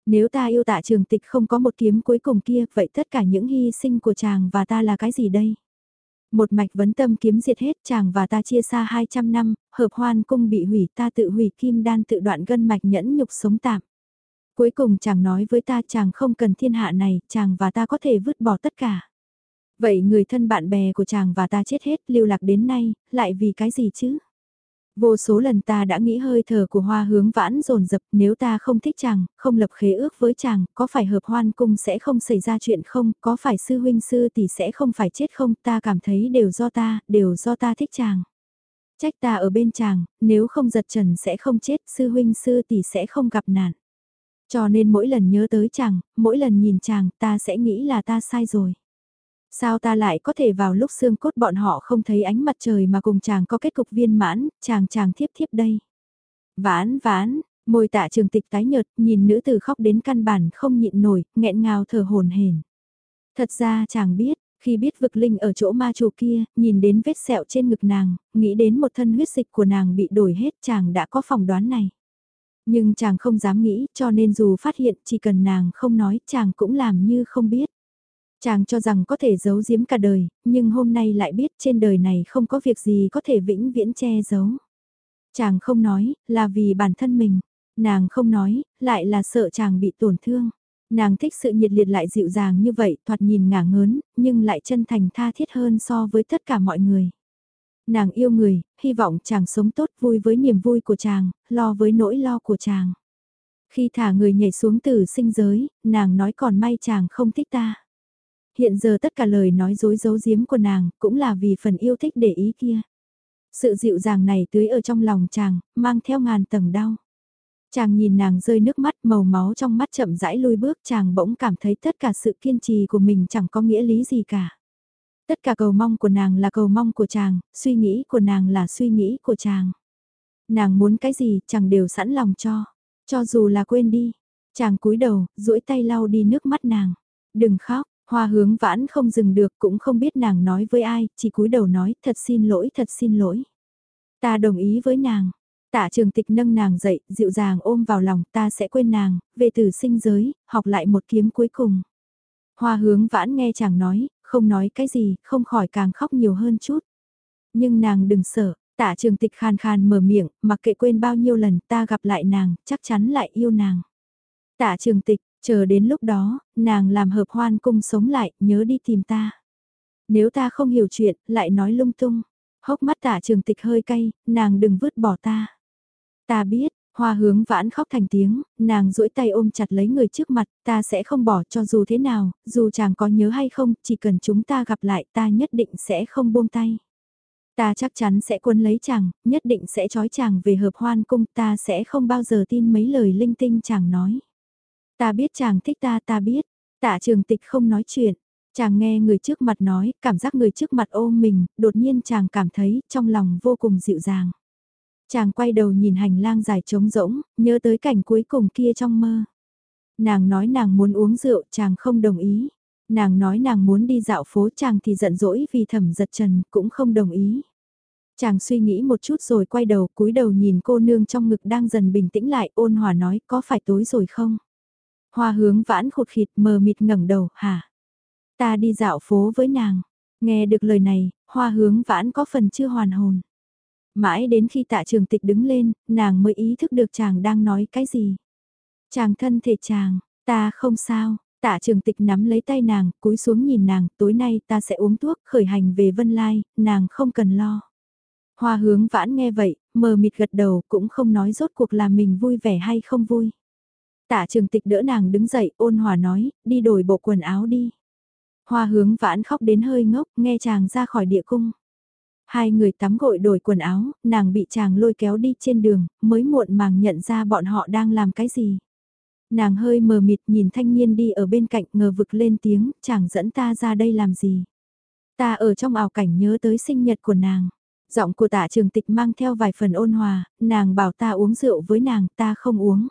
Nếu ta yêu tạ trường tịch không có một kiếm cuối cùng kia, vậy tất cả những hy sinh của chàng và ta là cái gì đây? Một mạch vấn tâm kiếm diệt hết chàng và ta chia xa 200 năm, hợp hoan cung bị hủy ta tự hủy kim đan tự đoạn gân mạch nhẫn nhục sống tạm. Cuối cùng chàng nói với ta chàng không cần thiên hạ này, chàng và ta có thể vứt bỏ tất cả. Vậy người thân bạn bè của chàng và ta chết hết lưu lạc đến nay, lại vì cái gì chứ? Vô số lần ta đã nghĩ hơi thở của hoa hướng vãn dồn dập nếu ta không thích chàng, không lập khế ước với chàng, có phải hợp hoan cung sẽ không xảy ra chuyện không, có phải sư huynh sư tỷ sẽ không phải chết không, ta cảm thấy đều do ta, đều do ta thích chàng. Trách ta ở bên chàng, nếu không giật trần sẽ không chết, sư huynh sư tỷ sẽ không gặp nạn. Cho nên mỗi lần nhớ tới chàng, mỗi lần nhìn chàng, ta sẽ nghĩ là ta sai rồi. Sao ta lại có thể vào lúc xương cốt bọn họ không thấy ánh mặt trời mà cùng chàng có kết cục viên mãn, chàng chàng thiếp thiếp đây. Vãn vãn, môi tạ trường tịch tái nhợt, nhìn nữ tử khóc đến căn bản không nhịn nổi, nghẹn ngào thở hồn hển. Thật ra chàng biết, khi biết vực linh ở chỗ ma chủ kia, nhìn đến vết sẹo trên ngực nàng, nghĩ đến một thân huyết dịch của nàng bị đổi hết chàng đã có phỏng đoán này. Nhưng chàng không dám nghĩ cho nên dù phát hiện chỉ cần nàng không nói chàng cũng làm như không biết. Chàng cho rằng có thể giấu giếm cả đời, nhưng hôm nay lại biết trên đời này không có việc gì có thể vĩnh viễn che giấu. Chàng không nói, là vì bản thân mình. Nàng không nói, lại là sợ chàng bị tổn thương. Nàng thích sự nhiệt liệt lại dịu dàng như vậy, thoạt nhìn ngả ngớn, nhưng lại chân thành tha thiết hơn so với tất cả mọi người. Nàng yêu người, hy vọng chàng sống tốt vui với niềm vui của chàng, lo với nỗi lo của chàng. Khi thả người nhảy xuống từ sinh giới, nàng nói còn may chàng không thích ta. Hiện giờ tất cả lời nói dối giấu giếm của nàng cũng là vì phần yêu thích để ý kia. Sự dịu dàng này tưới ở trong lòng chàng, mang theo ngàn tầng đau. Chàng nhìn nàng rơi nước mắt màu máu trong mắt chậm rãi lui bước chàng bỗng cảm thấy tất cả sự kiên trì của mình chẳng có nghĩa lý gì cả. Tất cả cầu mong của nàng là cầu mong của chàng, suy nghĩ của nàng là suy nghĩ của chàng. Nàng muốn cái gì chàng đều sẵn lòng cho, cho dù là quên đi. Chàng cúi đầu, duỗi tay lau đi nước mắt nàng. Đừng khóc, hoa hướng vãn không dừng được cũng không biết nàng nói với ai, chỉ cúi đầu nói thật xin lỗi thật xin lỗi. Ta đồng ý với nàng, Tạ trường tịch nâng nàng dậy, dịu dàng ôm vào lòng ta sẽ quên nàng, về từ sinh giới, học lại một kiếm cuối cùng. Hoa hướng vãn nghe chàng nói, không nói cái gì, không khỏi càng khóc nhiều hơn chút. Nhưng nàng đừng sợ, tạ trường tịch khàn khàn mở miệng, mặc kệ quên bao nhiêu lần ta gặp lại nàng, chắc chắn lại yêu nàng. Tạ trường tịch, chờ đến lúc đó, nàng làm hợp hoan cung sống lại, nhớ đi tìm ta. Nếu ta không hiểu chuyện, lại nói lung tung. Hốc mắt tả trường tịch hơi cay, nàng đừng vứt bỏ ta. Ta biết, hoa hướng vãn khóc thành tiếng, nàng duỗi tay ôm chặt lấy người trước mặt, ta sẽ không bỏ cho dù thế nào, dù chàng có nhớ hay không, chỉ cần chúng ta gặp lại ta nhất định sẽ không buông tay. Ta chắc chắn sẽ quân lấy chàng, nhất định sẽ trói chàng về hợp hoan cung, ta sẽ không bao giờ tin mấy lời linh tinh chàng nói. Ta biết chàng thích ta ta biết, tạ trường tịch không nói chuyện. Chàng nghe người trước mặt nói, cảm giác người trước mặt ôm mình, đột nhiên chàng cảm thấy trong lòng vô cùng dịu dàng. Chàng quay đầu nhìn hành lang dài trống rỗng, nhớ tới cảnh cuối cùng kia trong mơ. Nàng nói nàng muốn uống rượu, chàng không đồng ý. Nàng nói nàng muốn đi dạo phố chàng thì giận dỗi vì thẩm giật trần, cũng không đồng ý. Chàng suy nghĩ một chút rồi quay đầu cúi đầu nhìn cô nương trong ngực đang dần bình tĩnh lại ôn hòa nói có phải tối rồi không? Hoa hướng vãn khụt khịt mờ mịt ngẩng đầu, hả? Ta đi dạo phố với nàng. Nghe được lời này, hoa hướng vãn có phần chưa hoàn hồn. Mãi đến khi tạ trường tịch đứng lên, nàng mới ý thức được chàng đang nói cái gì. Chàng thân thể chàng, ta không sao, tạ trường tịch nắm lấy tay nàng, cúi xuống nhìn nàng, tối nay ta sẽ uống thuốc khởi hành về Vân Lai, nàng không cần lo. Hoa hướng vãn nghe vậy, mờ mịt gật đầu cũng không nói rốt cuộc là mình vui vẻ hay không vui tả trường tịch đỡ nàng đứng dậy ôn hòa nói, đi đổi bộ quần áo đi. Hoa hướng vãn khóc đến hơi ngốc, nghe chàng ra khỏi địa cung. Hai người tắm gội đổi quần áo, nàng bị chàng lôi kéo đi trên đường, mới muộn màng nhận ra bọn họ đang làm cái gì. Nàng hơi mờ mịt nhìn thanh niên đi ở bên cạnh ngờ vực lên tiếng, chàng dẫn ta ra đây làm gì. Ta ở trong ảo cảnh nhớ tới sinh nhật của nàng. Giọng của tả trường tịch mang theo vài phần ôn hòa, nàng bảo ta uống rượu với nàng, ta không uống.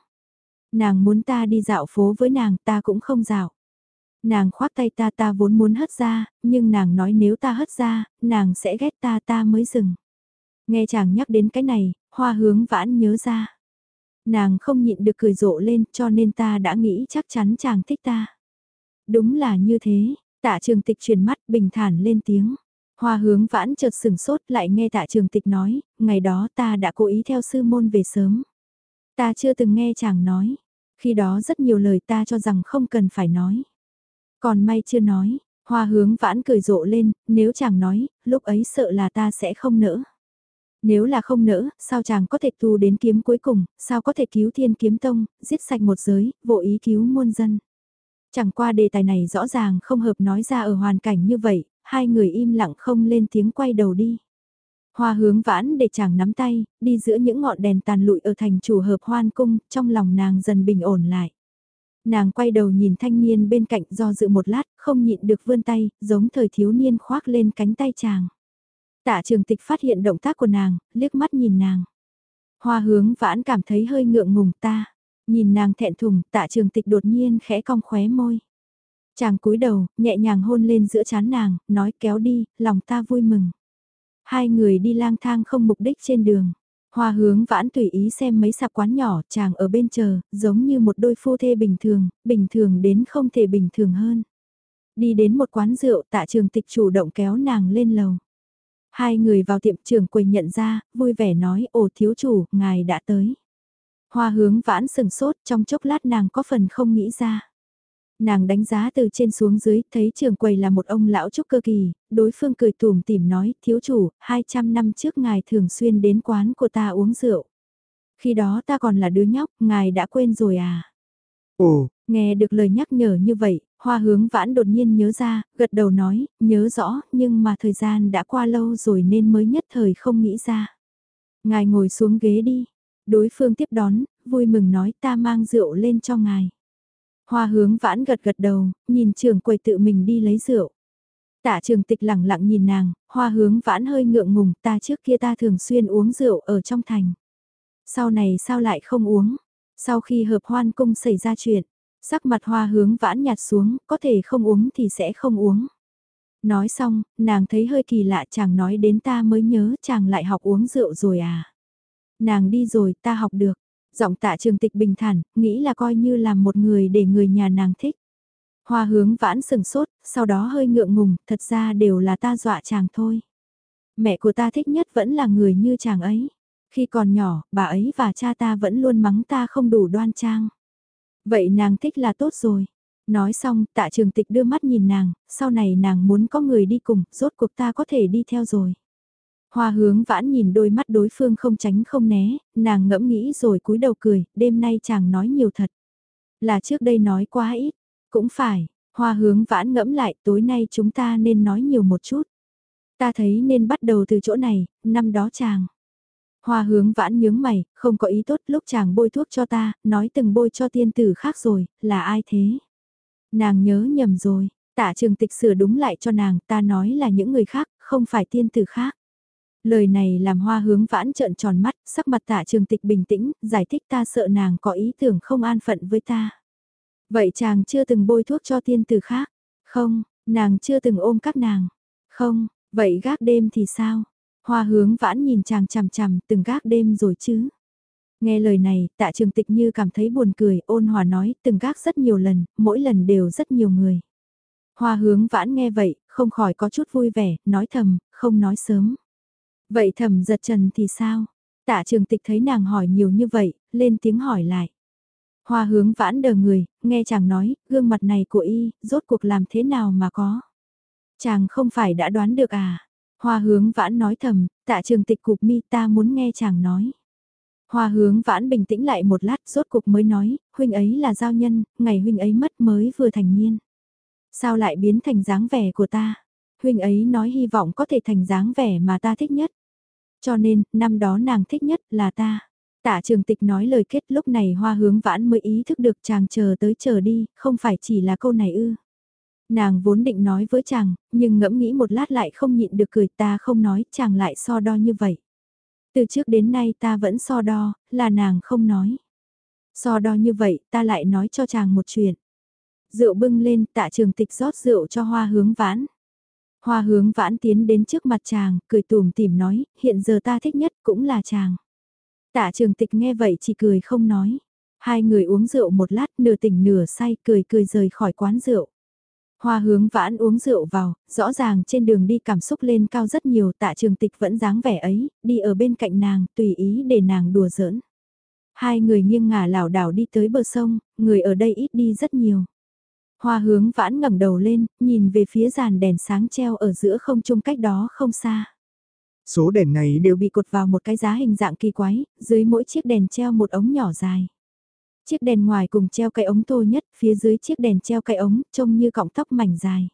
Nàng muốn ta đi dạo phố với nàng, ta cũng không dạo. Nàng khoác tay ta ta vốn muốn hất ra, nhưng nàng nói nếu ta hất ra, nàng sẽ ghét ta ta mới dừng. Nghe chàng nhắc đến cái này, hoa hướng vãn nhớ ra. Nàng không nhịn được cười rộ lên cho nên ta đã nghĩ chắc chắn chàng thích ta. Đúng là như thế, tạ trường tịch chuyển mắt bình thản lên tiếng. Hoa hướng vãn chợt sửng sốt lại nghe tạ trường tịch nói, ngày đó ta đã cố ý theo sư môn về sớm. Ta chưa từng nghe chàng nói, khi đó rất nhiều lời ta cho rằng không cần phải nói. Còn may chưa nói, hoa hướng vãn cười rộ lên, nếu chàng nói, lúc ấy sợ là ta sẽ không nỡ. Nếu là không nỡ, sao chàng có thể tu đến kiếm cuối cùng, sao có thể cứu thiên kiếm tông, giết sạch một giới, vô ý cứu muôn dân. Chẳng qua đề tài này rõ ràng không hợp nói ra ở hoàn cảnh như vậy, hai người im lặng không lên tiếng quay đầu đi. Hoa hướng vãn để chàng nắm tay, đi giữa những ngọn đèn tàn lụi ở thành chủ hợp hoan cung, trong lòng nàng dần bình ổn lại. Nàng quay đầu nhìn thanh niên bên cạnh do dự một lát, không nhịn được vươn tay, giống thời thiếu niên khoác lên cánh tay chàng. Tạ trường tịch phát hiện động tác của nàng, liếc mắt nhìn nàng. Hoa hướng vãn cảm thấy hơi ngượng ngùng ta. Nhìn nàng thẹn thùng, tạ trường tịch đột nhiên khẽ cong khóe môi. Chàng cúi đầu, nhẹ nhàng hôn lên giữa chán nàng, nói kéo đi, lòng ta vui mừng. Hai người đi lang thang không mục đích trên đường. Hoa hướng vãn tùy ý xem mấy sạp quán nhỏ, chàng ở bên chờ, giống như một đôi phu thê bình thường, bình thường đến không thể bình thường hơn. Đi đến một quán rượu tạ trường tịch chủ động kéo nàng lên lầu. Hai người vào tiệm trường quầy nhận ra, vui vẻ nói, ồ thiếu chủ, ngài đã tới. Hoa hướng vãn sừng sốt, trong chốc lát nàng có phần không nghĩ ra. Nàng đánh giá từ trên xuống dưới, thấy trường quầy là một ông lão trúc cơ kỳ, đối phương cười tùm tìm nói, thiếu chủ, 200 năm trước ngài thường xuyên đến quán của ta uống rượu. Khi đó ta còn là đứa nhóc, ngài đã quên rồi à? Ồ, nghe được lời nhắc nhở như vậy, hoa hướng vãn đột nhiên nhớ ra, gật đầu nói, nhớ rõ, nhưng mà thời gian đã qua lâu rồi nên mới nhất thời không nghĩ ra. Ngài ngồi xuống ghế đi. Đối phương tiếp đón, vui mừng nói ta mang rượu lên cho ngài. Hoa hướng vãn gật gật đầu, nhìn trường quầy tự mình đi lấy rượu. Tạ trường tịch lẳng lặng nhìn nàng, hoa hướng vãn hơi ngượng ngùng ta trước kia ta thường xuyên uống rượu ở trong thành. Sau này sao lại không uống? Sau khi hợp hoan cung xảy ra chuyện, sắc mặt hoa hướng vãn nhạt xuống, có thể không uống thì sẽ không uống. Nói xong, nàng thấy hơi kỳ lạ chàng nói đến ta mới nhớ chàng lại học uống rượu rồi à. Nàng đi rồi ta học được, giọng tạ trường tịch bình thản, nghĩ là coi như là một người để người nhà nàng thích. Hoa hướng vãn sừng sốt, sau đó hơi ngượng ngùng, thật ra đều là ta dọa chàng thôi. Mẹ của ta thích nhất vẫn là người như chàng ấy. Khi còn nhỏ, bà ấy và cha ta vẫn luôn mắng ta không đủ đoan trang. Vậy nàng thích là tốt rồi. Nói xong, tạ trường tịch đưa mắt nhìn nàng, sau này nàng muốn có người đi cùng, rốt cuộc ta có thể đi theo rồi. Hoa hướng vãn nhìn đôi mắt đối phương không tránh không né, nàng ngẫm nghĩ rồi cúi đầu cười, đêm nay chàng nói nhiều thật. Là trước đây nói quá ít, cũng phải, hoa hướng vãn ngẫm lại tối nay chúng ta nên nói nhiều một chút. Ta thấy nên bắt đầu từ chỗ này, năm đó chàng. Hoa hướng vãn nhướng mày, không có ý tốt lúc chàng bôi thuốc cho ta, nói từng bôi cho tiên tử khác rồi, là ai thế? Nàng nhớ nhầm rồi, tạ trường tịch sửa đúng lại cho nàng, ta nói là những người khác, không phải tiên tử khác. Lời này làm hoa hướng vãn trợn tròn mắt, sắc mặt tạ trường tịch bình tĩnh, giải thích ta sợ nàng có ý tưởng không an phận với ta. Vậy chàng chưa từng bôi thuốc cho tiên tử khác? Không, nàng chưa từng ôm các nàng. Không, vậy gác đêm thì sao? Hoa hướng vãn nhìn chàng chằm chằm từng gác đêm rồi chứ? Nghe lời này, tạ trường tịch như cảm thấy buồn cười, ôn hòa nói, từng gác rất nhiều lần, mỗi lần đều rất nhiều người. Hoa hướng vãn nghe vậy, không khỏi có chút vui vẻ, nói thầm, không nói sớm. Vậy thẩm giật trần thì sao? Tạ trường tịch thấy nàng hỏi nhiều như vậy, lên tiếng hỏi lại. Hoa hướng vãn đờ người, nghe chàng nói, gương mặt này của y, rốt cuộc làm thế nào mà có. Chàng không phải đã đoán được à? Hoa hướng vãn nói thầm, tạ trường tịch cục mi ta muốn nghe chàng nói. Hoa hướng vãn bình tĩnh lại một lát rốt cuộc mới nói, huynh ấy là giao nhân, ngày huynh ấy mất mới vừa thành niên. Sao lại biến thành dáng vẻ của ta? Huynh ấy nói hy vọng có thể thành dáng vẻ mà ta thích nhất. Cho nên, năm đó nàng thích nhất là ta. Tạ trường tịch nói lời kết lúc này hoa hướng vãn mới ý thức được chàng chờ tới chờ đi, không phải chỉ là câu này ư. Nàng vốn định nói với chàng, nhưng ngẫm nghĩ một lát lại không nhịn được cười ta không nói, chàng lại so đo như vậy. Từ trước đến nay ta vẫn so đo, là nàng không nói. So đo như vậy, ta lại nói cho chàng một chuyện. Rượu bưng lên, tạ trường tịch rót rượu cho hoa hướng vãn. Hoa hướng vãn tiến đến trước mặt chàng, cười tùm tìm nói, hiện giờ ta thích nhất cũng là chàng. Tạ trường tịch nghe vậy chỉ cười không nói. Hai người uống rượu một lát nửa tỉnh nửa say cười cười rời khỏi quán rượu. Hoa hướng vãn uống rượu vào, rõ ràng trên đường đi cảm xúc lên cao rất nhiều tạ trường tịch vẫn dáng vẻ ấy, đi ở bên cạnh nàng, tùy ý để nàng đùa giỡn. Hai người nghiêng ngả lảo đảo đi tới bờ sông, người ở đây ít đi rất nhiều. Hoa hướng vãn ngẩng đầu lên, nhìn về phía giàn đèn sáng treo ở giữa không trung cách đó không xa. Số đèn này đều bị cột vào một cái giá hình dạng kỳ quái, dưới mỗi chiếc đèn treo một ống nhỏ dài. Chiếc đèn ngoài cùng treo cái ống to nhất, phía dưới chiếc đèn treo cái ống, trông như cọng tóc mảnh dài.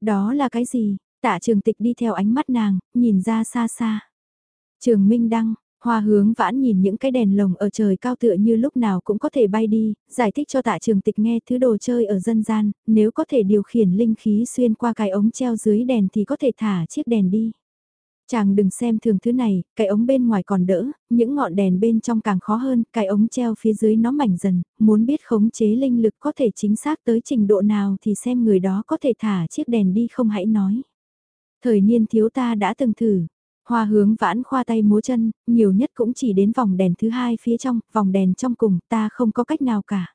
Đó là cái gì? Tạ trường tịch đi theo ánh mắt nàng, nhìn ra xa xa. Trường Minh Đăng, Hoa hướng vãn nhìn những cái đèn lồng ở trời cao tựa như lúc nào cũng có thể bay đi, giải thích cho tạ trường tịch nghe thứ đồ chơi ở dân gian, nếu có thể điều khiển linh khí xuyên qua cái ống treo dưới đèn thì có thể thả chiếc đèn đi. Chàng đừng xem thường thứ này, cái ống bên ngoài còn đỡ, những ngọn đèn bên trong càng khó hơn, cái ống treo phía dưới nó mảnh dần, muốn biết khống chế linh lực có thể chính xác tới trình độ nào thì xem người đó có thể thả chiếc đèn đi không hãy nói. Thời niên thiếu ta đã từng thử, Hoa hướng vãn khoa tay múa chân, nhiều nhất cũng chỉ đến vòng đèn thứ hai phía trong, vòng đèn trong cùng, ta không có cách nào cả.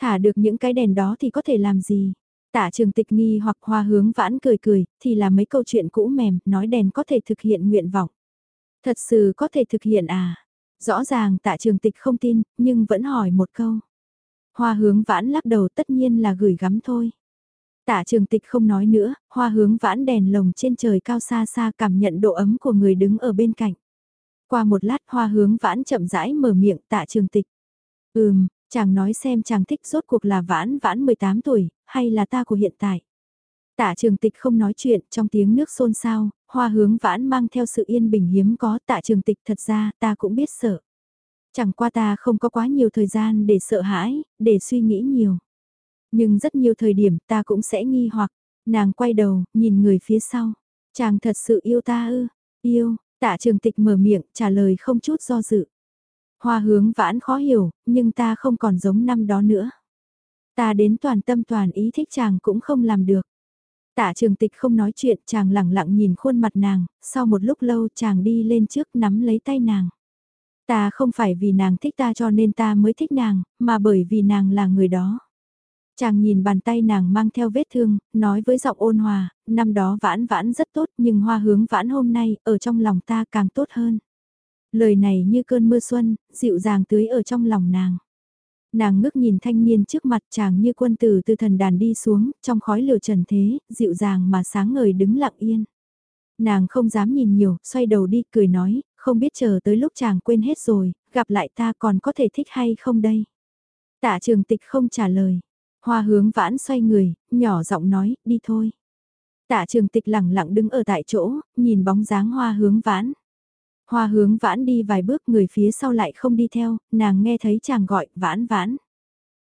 Thả được những cái đèn đó thì có thể làm gì? Tạ trường tịch nghi hoặc hoa hướng vãn cười cười, thì là mấy câu chuyện cũ mềm, nói đèn có thể thực hiện nguyện vọng. Thật sự có thể thực hiện à? Rõ ràng tạ trường tịch không tin, nhưng vẫn hỏi một câu. Hoa hướng vãn lắc đầu tất nhiên là gửi gắm thôi. Tạ trường tịch không nói nữa, hoa hướng vãn đèn lồng trên trời cao xa xa cảm nhận độ ấm của người đứng ở bên cạnh. Qua một lát hoa hướng vãn chậm rãi mở miệng tạ trường tịch. Ừm, chàng nói xem chàng thích rốt cuộc là vãn vãn 18 tuổi, hay là ta của hiện tại. Tạ trường tịch không nói chuyện trong tiếng nước xôn xao, hoa hướng vãn mang theo sự yên bình hiếm có tạ trường tịch thật ra ta cũng biết sợ. Chẳng qua ta không có quá nhiều thời gian để sợ hãi, để suy nghĩ nhiều. Nhưng rất nhiều thời điểm ta cũng sẽ nghi hoặc, nàng quay đầu, nhìn người phía sau. Chàng thật sự yêu ta ư, yêu, tạ trường tịch mở miệng, trả lời không chút do dự. Hoa hướng vãn khó hiểu, nhưng ta không còn giống năm đó nữa. Ta đến toàn tâm toàn ý thích chàng cũng không làm được. Tạ trường tịch không nói chuyện, chàng lặng lặng nhìn khuôn mặt nàng, sau một lúc lâu chàng đi lên trước nắm lấy tay nàng. Ta không phải vì nàng thích ta cho nên ta mới thích nàng, mà bởi vì nàng là người đó. Chàng nhìn bàn tay nàng mang theo vết thương, nói với giọng ôn hòa, năm đó vãn vãn rất tốt nhưng hoa hướng vãn hôm nay ở trong lòng ta càng tốt hơn. Lời này như cơn mưa xuân, dịu dàng tưới ở trong lòng nàng. Nàng ngước nhìn thanh niên trước mặt chàng như quân tử từ thần đàn đi xuống, trong khói lửa trần thế, dịu dàng mà sáng ngời đứng lặng yên. Nàng không dám nhìn nhiều, xoay đầu đi cười nói, không biết chờ tới lúc chàng quên hết rồi, gặp lại ta còn có thể thích hay không đây. Tạ trường tịch không trả lời. Hoa hướng vãn xoay người, nhỏ giọng nói, đi thôi. Tạ trường tịch lẳng lặng đứng ở tại chỗ, nhìn bóng dáng hoa hướng vãn. Hoa hướng vãn đi vài bước người phía sau lại không đi theo, nàng nghe thấy chàng gọi, vãn vãn.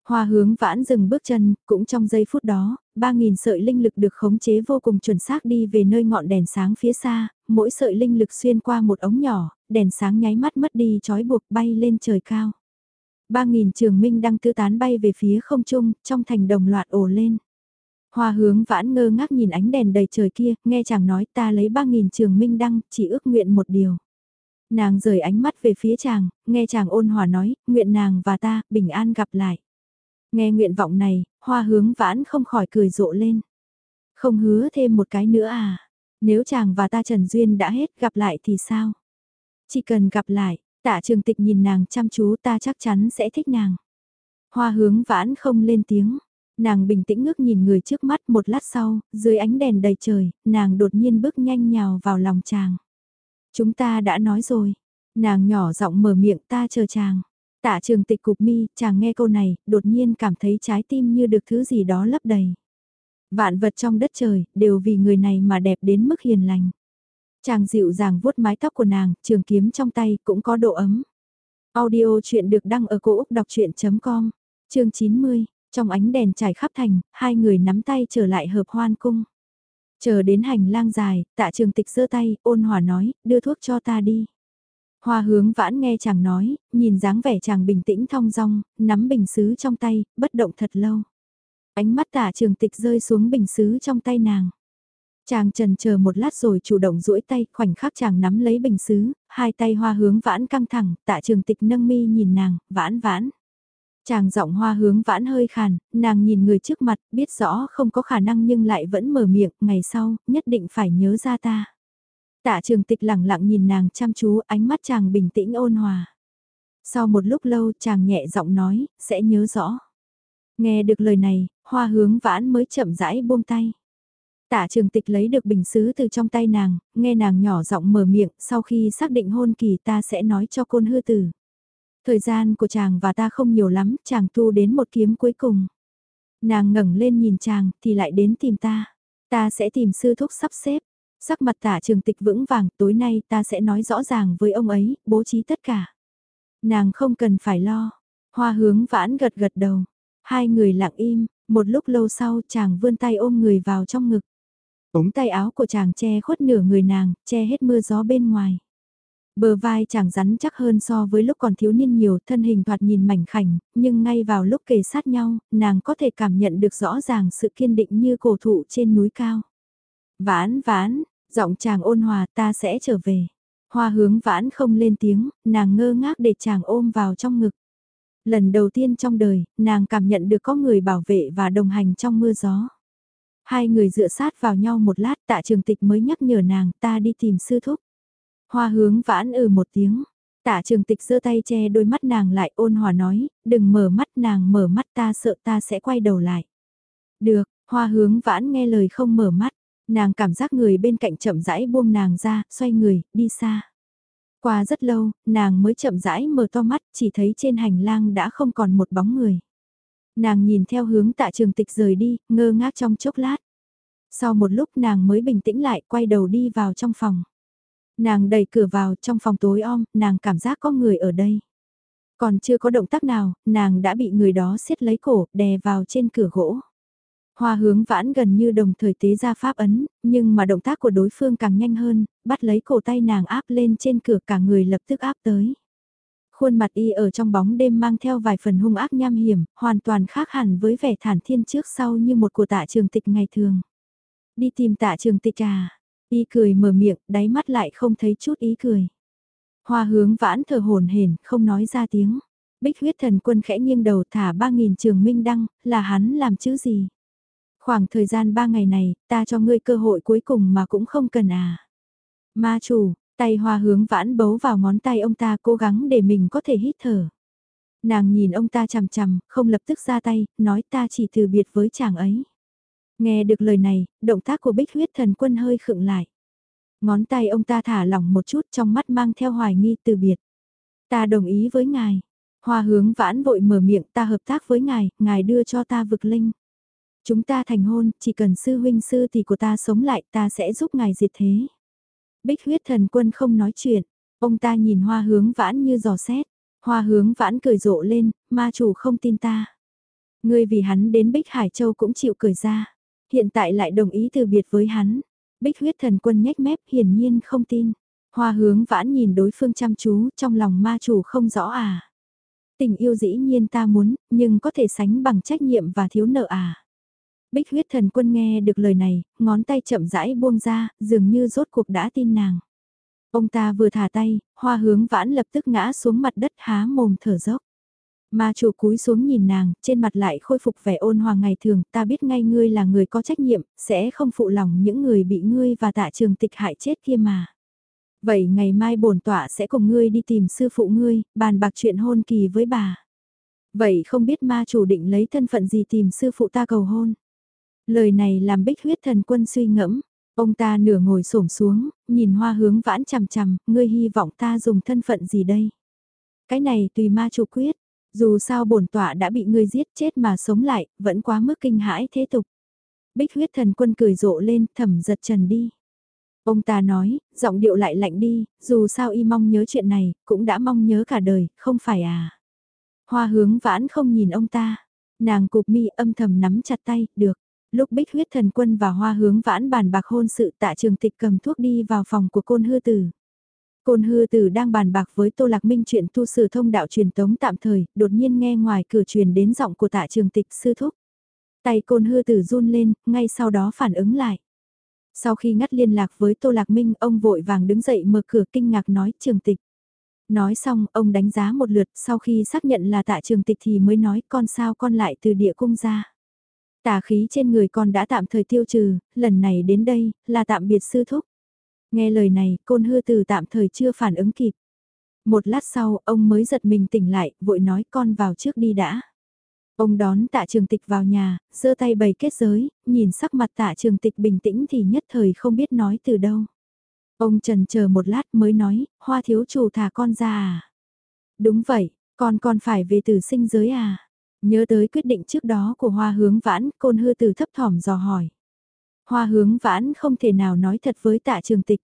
Hoa hướng vãn dừng bước chân, cũng trong giây phút đó, 3.000 sợi linh lực được khống chế vô cùng chuẩn xác đi về nơi ngọn đèn sáng phía xa, mỗi sợi linh lực xuyên qua một ống nhỏ, đèn sáng nháy mắt mất đi trói buộc bay lên trời cao. Ba nghìn trường minh đang tư tán bay về phía không trung, trong thành đồng loạt ồ lên. Hoa hướng vãn ngơ ngác nhìn ánh đèn đầy trời kia, nghe chàng nói ta lấy ba nghìn trường minh đăng, chỉ ước nguyện một điều. Nàng rời ánh mắt về phía chàng, nghe chàng ôn hòa nói, nguyện nàng và ta, bình an gặp lại. Nghe nguyện vọng này, hoa hướng vãn không khỏi cười rộ lên. Không hứa thêm một cái nữa à? Nếu chàng và ta Trần Duyên đã hết gặp lại thì sao? Chỉ cần gặp lại, Tạ trường tịch nhìn nàng chăm chú ta chắc chắn sẽ thích nàng. Hoa hướng vãn không lên tiếng. Nàng bình tĩnh ngước nhìn người trước mắt một lát sau, dưới ánh đèn đầy trời, nàng đột nhiên bước nhanh nhào vào lòng chàng. Chúng ta đã nói rồi. Nàng nhỏ giọng mở miệng ta chờ chàng. Tạ trường tịch cục mi, chàng nghe câu này, đột nhiên cảm thấy trái tim như được thứ gì đó lấp đầy. Vạn vật trong đất trời, đều vì người này mà đẹp đến mức hiền lành. Chàng dịu dàng vuốt mái tóc của nàng, trường kiếm trong tay cũng có độ ấm. Audio chuyện được đăng ở cổ Úc đọc chuyện.com, chương 90, trong ánh đèn trải khắp thành, hai người nắm tay trở lại hợp hoan cung. Chờ đến hành lang dài, tạ trường tịch giơ tay, ôn hòa nói, đưa thuốc cho ta đi. Hoa hướng vãn nghe chàng nói, nhìn dáng vẻ chàng bình tĩnh thong dong, nắm bình xứ trong tay, bất động thật lâu. Ánh mắt tạ trường tịch rơi xuống bình xứ trong tay nàng. Chàng trần chờ một lát rồi chủ động duỗi tay, khoảnh khắc chàng nắm lấy bình xứ, hai tay hoa hướng vãn căng thẳng, tạ trường tịch nâng mi nhìn nàng, vãn vãn. Chàng giọng hoa hướng vãn hơi khàn, nàng nhìn người trước mặt, biết rõ không có khả năng nhưng lại vẫn mở miệng, ngày sau, nhất định phải nhớ ra ta. Tạ trường tịch lặng lặng nhìn nàng chăm chú, ánh mắt chàng bình tĩnh ôn hòa. Sau một lúc lâu chàng nhẹ giọng nói, sẽ nhớ rõ. Nghe được lời này, hoa hướng vãn mới chậm rãi buông tay. Tạ trường tịch lấy được bình xứ từ trong tay nàng, nghe nàng nhỏ giọng mở miệng, sau khi xác định hôn kỳ ta sẽ nói cho côn hư tử. Thời gian của chàng và ta không nhiều lắm, chàng tu đến một kiếm cuối cùng. Nàng ngẩng lên nhìn chàng, thì lại đến tìm ta. Ta sẽ tìm sư thúc sắp xếp. Sắc mặt tả trường tịch vững vàng, tối nay ta sẽ nói rõ ràng với ông ấy, bố trí tất cả. Nàng không cần phải lo. Hoa hướng vãn gật gật đầu. Hai người lặng im, một lúc lâu sau chàng vươn tay ôm người vào trong ngực. Ống tay áo của chàng che khuất nửa người nàng, che hết mưa gió bên ngoài. Bờ vai chàng rắn chắc hơn so với lúc còn thiếu niên nhiều, thân hình thoạt nhìn mảnh khảnh, nhưng ngay vào lúc kề sát nhau, nàng có thể cảm nhận được rõ ràng sự kiên định như cổ thụ trên núi cao. Vãn vãn, giọng chàng ôn hòa ta sẽ trở về. Hoa hướng vãn không lên tiếng, nàng ngơ ngác để chàng ôm vào trong ngực. Lần đầu tiên trong đời, nàng cảm nhận được có người bảo vệ và đồng hành trong mưa gió. Hai người dựa sát vào nhau một lát tạ trường tịch mới nhắc nhở nàng ta đi tìm sư thúc. Hoa hướng vãn ừ một tiếng. Tạ trường tịch giơ tay che đôi mắt nàng lại ôn hòa nói, đừng mở mắt nàng mở mắt ta sợ ta sẽ quay đầu lại. Được, hoa hướng vãn nghe lời không mở mắt, nàng cảm giác người bên cạnh chậm rãi buông nàng ra, xoay người, đi xa. Qua rất lâu, nàng mới chậm rãi mở to mắt, chỉ thấy trên hành lang đã không còn một bóng người. Nàng nhìn theo hướng tạ trường tịch rời đi, ngơ ngác trong chốc lát. Sau một lúc nàng mới bình tĩnh lại, quay đầu đi vào trong phòng. Nàng đẩy cửa vào trong phòng tối om, nàng cảm giác có người ở đây. Còn chưa có động tác nào, nàng đã bị người đó siết lấy cổ, đè vào trên cửa gỗ. Hoa hướng vãn gần như đồng thời tế ra pháp ấn, nhưng mà động tác của đối phương càng nhanh hơn, bắt lấy cổ tay nàng áp lên trên cửa cả người lập tức áp tới. Khuôn mặt y ở trong bóng đêm mang theo vài phần hung ác nham hiểm, hoàn toàn khác hẳn với vẻ thản thiên trước sau như một của tạ trường tịch ngày thường. Đi tìm tạ trường tịch à, y cười mở miệng, đáy mắt lại không thấy chút ý cười. Hoa hướng vãn thở hồn hển không nói ra tiếng. Bích huyết thần quân khẽ nghiêng đầu thả ba nghìn trường minh đăng, là hắn làm chữ gì? Khoảng thời gian ba ngày này, ta cho ngươi cơ hội cuối cùng mà cũng không cần à. Ma chủ, tay hoa hướng vãn bấu vào ngón tay ông ta cố gắng để mình có thể hít thở. Nàng nhìn ông ta chằm chằm, không lập tức ra tay, nói ta chỉ từ biệt với chàng ấy. Nghe được lời này, động tác của bích huyết thần quân hơi khựng lại. Ngón tay ông ta thả lỏng một chút trong mắt mang theo hoài nghi từ biệt. Ta đồng ý với ngài. Hoa hướng vãn vội mở miệng ta hợp tác với ngài, ngài đưa cho ta vực linh. Chúng ta thành hôn, chỉ cần sư huynh sư tỷ của ta sống lại ta sẽ giúp ngài diệt thế. Bích huyết thần quân không nói chuyện, ông ta nhìn hoa hướng vãn như giò xét. Hoa hướng vãn cười rộ lên, ma chủ không tin ta. Ngươi vì hắn đến Bích Hải Châu cũng chịu cười ra. Hiện tại lại đồng ý từ biệt với hắn. Bích huyết thần quân nhếch mép hiển nhiên không tin. Hoa hướng vãn nhìn đối phương chăm chú trong lòng ma chủ không rõ à. Tình yêu dĩ nhiên ta muốn, nhưng có thể sánh bằng trách nhiệm và thiếu nợ à. Bích huyết thần quân nghe được lời này, ngón tay chậm rãi buông ra, dường như rốt cuộc đã tin nàng. Ông ta vừa thả tay, hoa hướng vãn lập tức ngã xuống mặt đất há mồm thở dốc. Ma chủ cúi xuống nhìn nàng, trên mặt lại khôi phục vẻ ôn hòa ngày thường, ta biết ngay ngươi là người có trách nhiệm, sẽ không phụ lòng những người bị ngươi và tạ trường tịch hại chết kia mà. Vậy ngày mai bổn tọa sẽ cùng ngươi đi tìm sư phụ ngươi, bàn bạc chuyện hôn kỳ với bà. Vậy không biết ma chủ định lấy thân phận gì tìm sư phụ ta cầu hôn? Lời này làm bích huyết thần quân suy ngẫm. Ông ta nửa ngồi xổm xuống, nhìn hoa hướng vãn chằm chằm, ngươi hy vọng ta dùng thân phận gì đây? Cái này tùy ma chủ quyết, dù sao bổn tọa đã bị ngươi giết chết mà sống lại, vẫn quá mức kinh hãi thế tục. Bích huyết thần quân cười rộ lên, thầm giật trần đi. Ông ta nói, giọng điệu lại lạnh đi, dù sao y mong nhớ chuyện này, cũng đã mong nhớ cả đời, không phải à. Hoa hướng vãn không nhìn ông ta, nàng cục mi âm thầm nắm chặt tay, được. Lúc bích huyết thần quân và hoa hướng vãn bàn bạc hôn sự tạ trường tịch cầm thuốc đi vào phòng của côn hư tử. Côn hư tử đang bàn bạc với Tô Lạc Minh chuyện tu sử thông đạo truyền tống tạm thời, đột nhiên nghe ngoài cửa truyền đến giọng của tạ trường tịch sư thúc. Tay côn hư tử run lên, ngay sau đó phản ứng lại. Sau khi ngắt liên lạc với Tô Lạc Minh, ông vội vàng đứng dậy mở cửa kinh ngạc nói trường tịch. Nói xong, ông đánh giá một lượt, sau khi xác nhận là tạ trường tịch thì mới nói con sao con lại từ địa cung ra. Tà khí trên người con đã tạm thời tiêu trừ, lần này đến đây, là tạm biệt sư thúc. Nghe lời này, côn hư từ tạm thời chưa phản ứng kịp. Một lát sau, ông mới giật mình tỉnh lại, vội nói con vào trước đi đã. Ông đón tạ trường tịch vào nhà, giơ tay bày kết giới, nhìn sắc mặt tạ trường tịch bình tĩnh thì nhất thời không biết nói từ đâu. Ông trần chờ một lát mới nói, hoa thiếu chủ thả con ra à? Đúng vậy, con còn phải về từ sinh giới à? Nhớ tới quyết định trước đó của hoa hướng vãn, côn hư từ thấp thỏm dò hỏi. Hoa hướng vãn không thể nào nói thật với tạ trường tịch.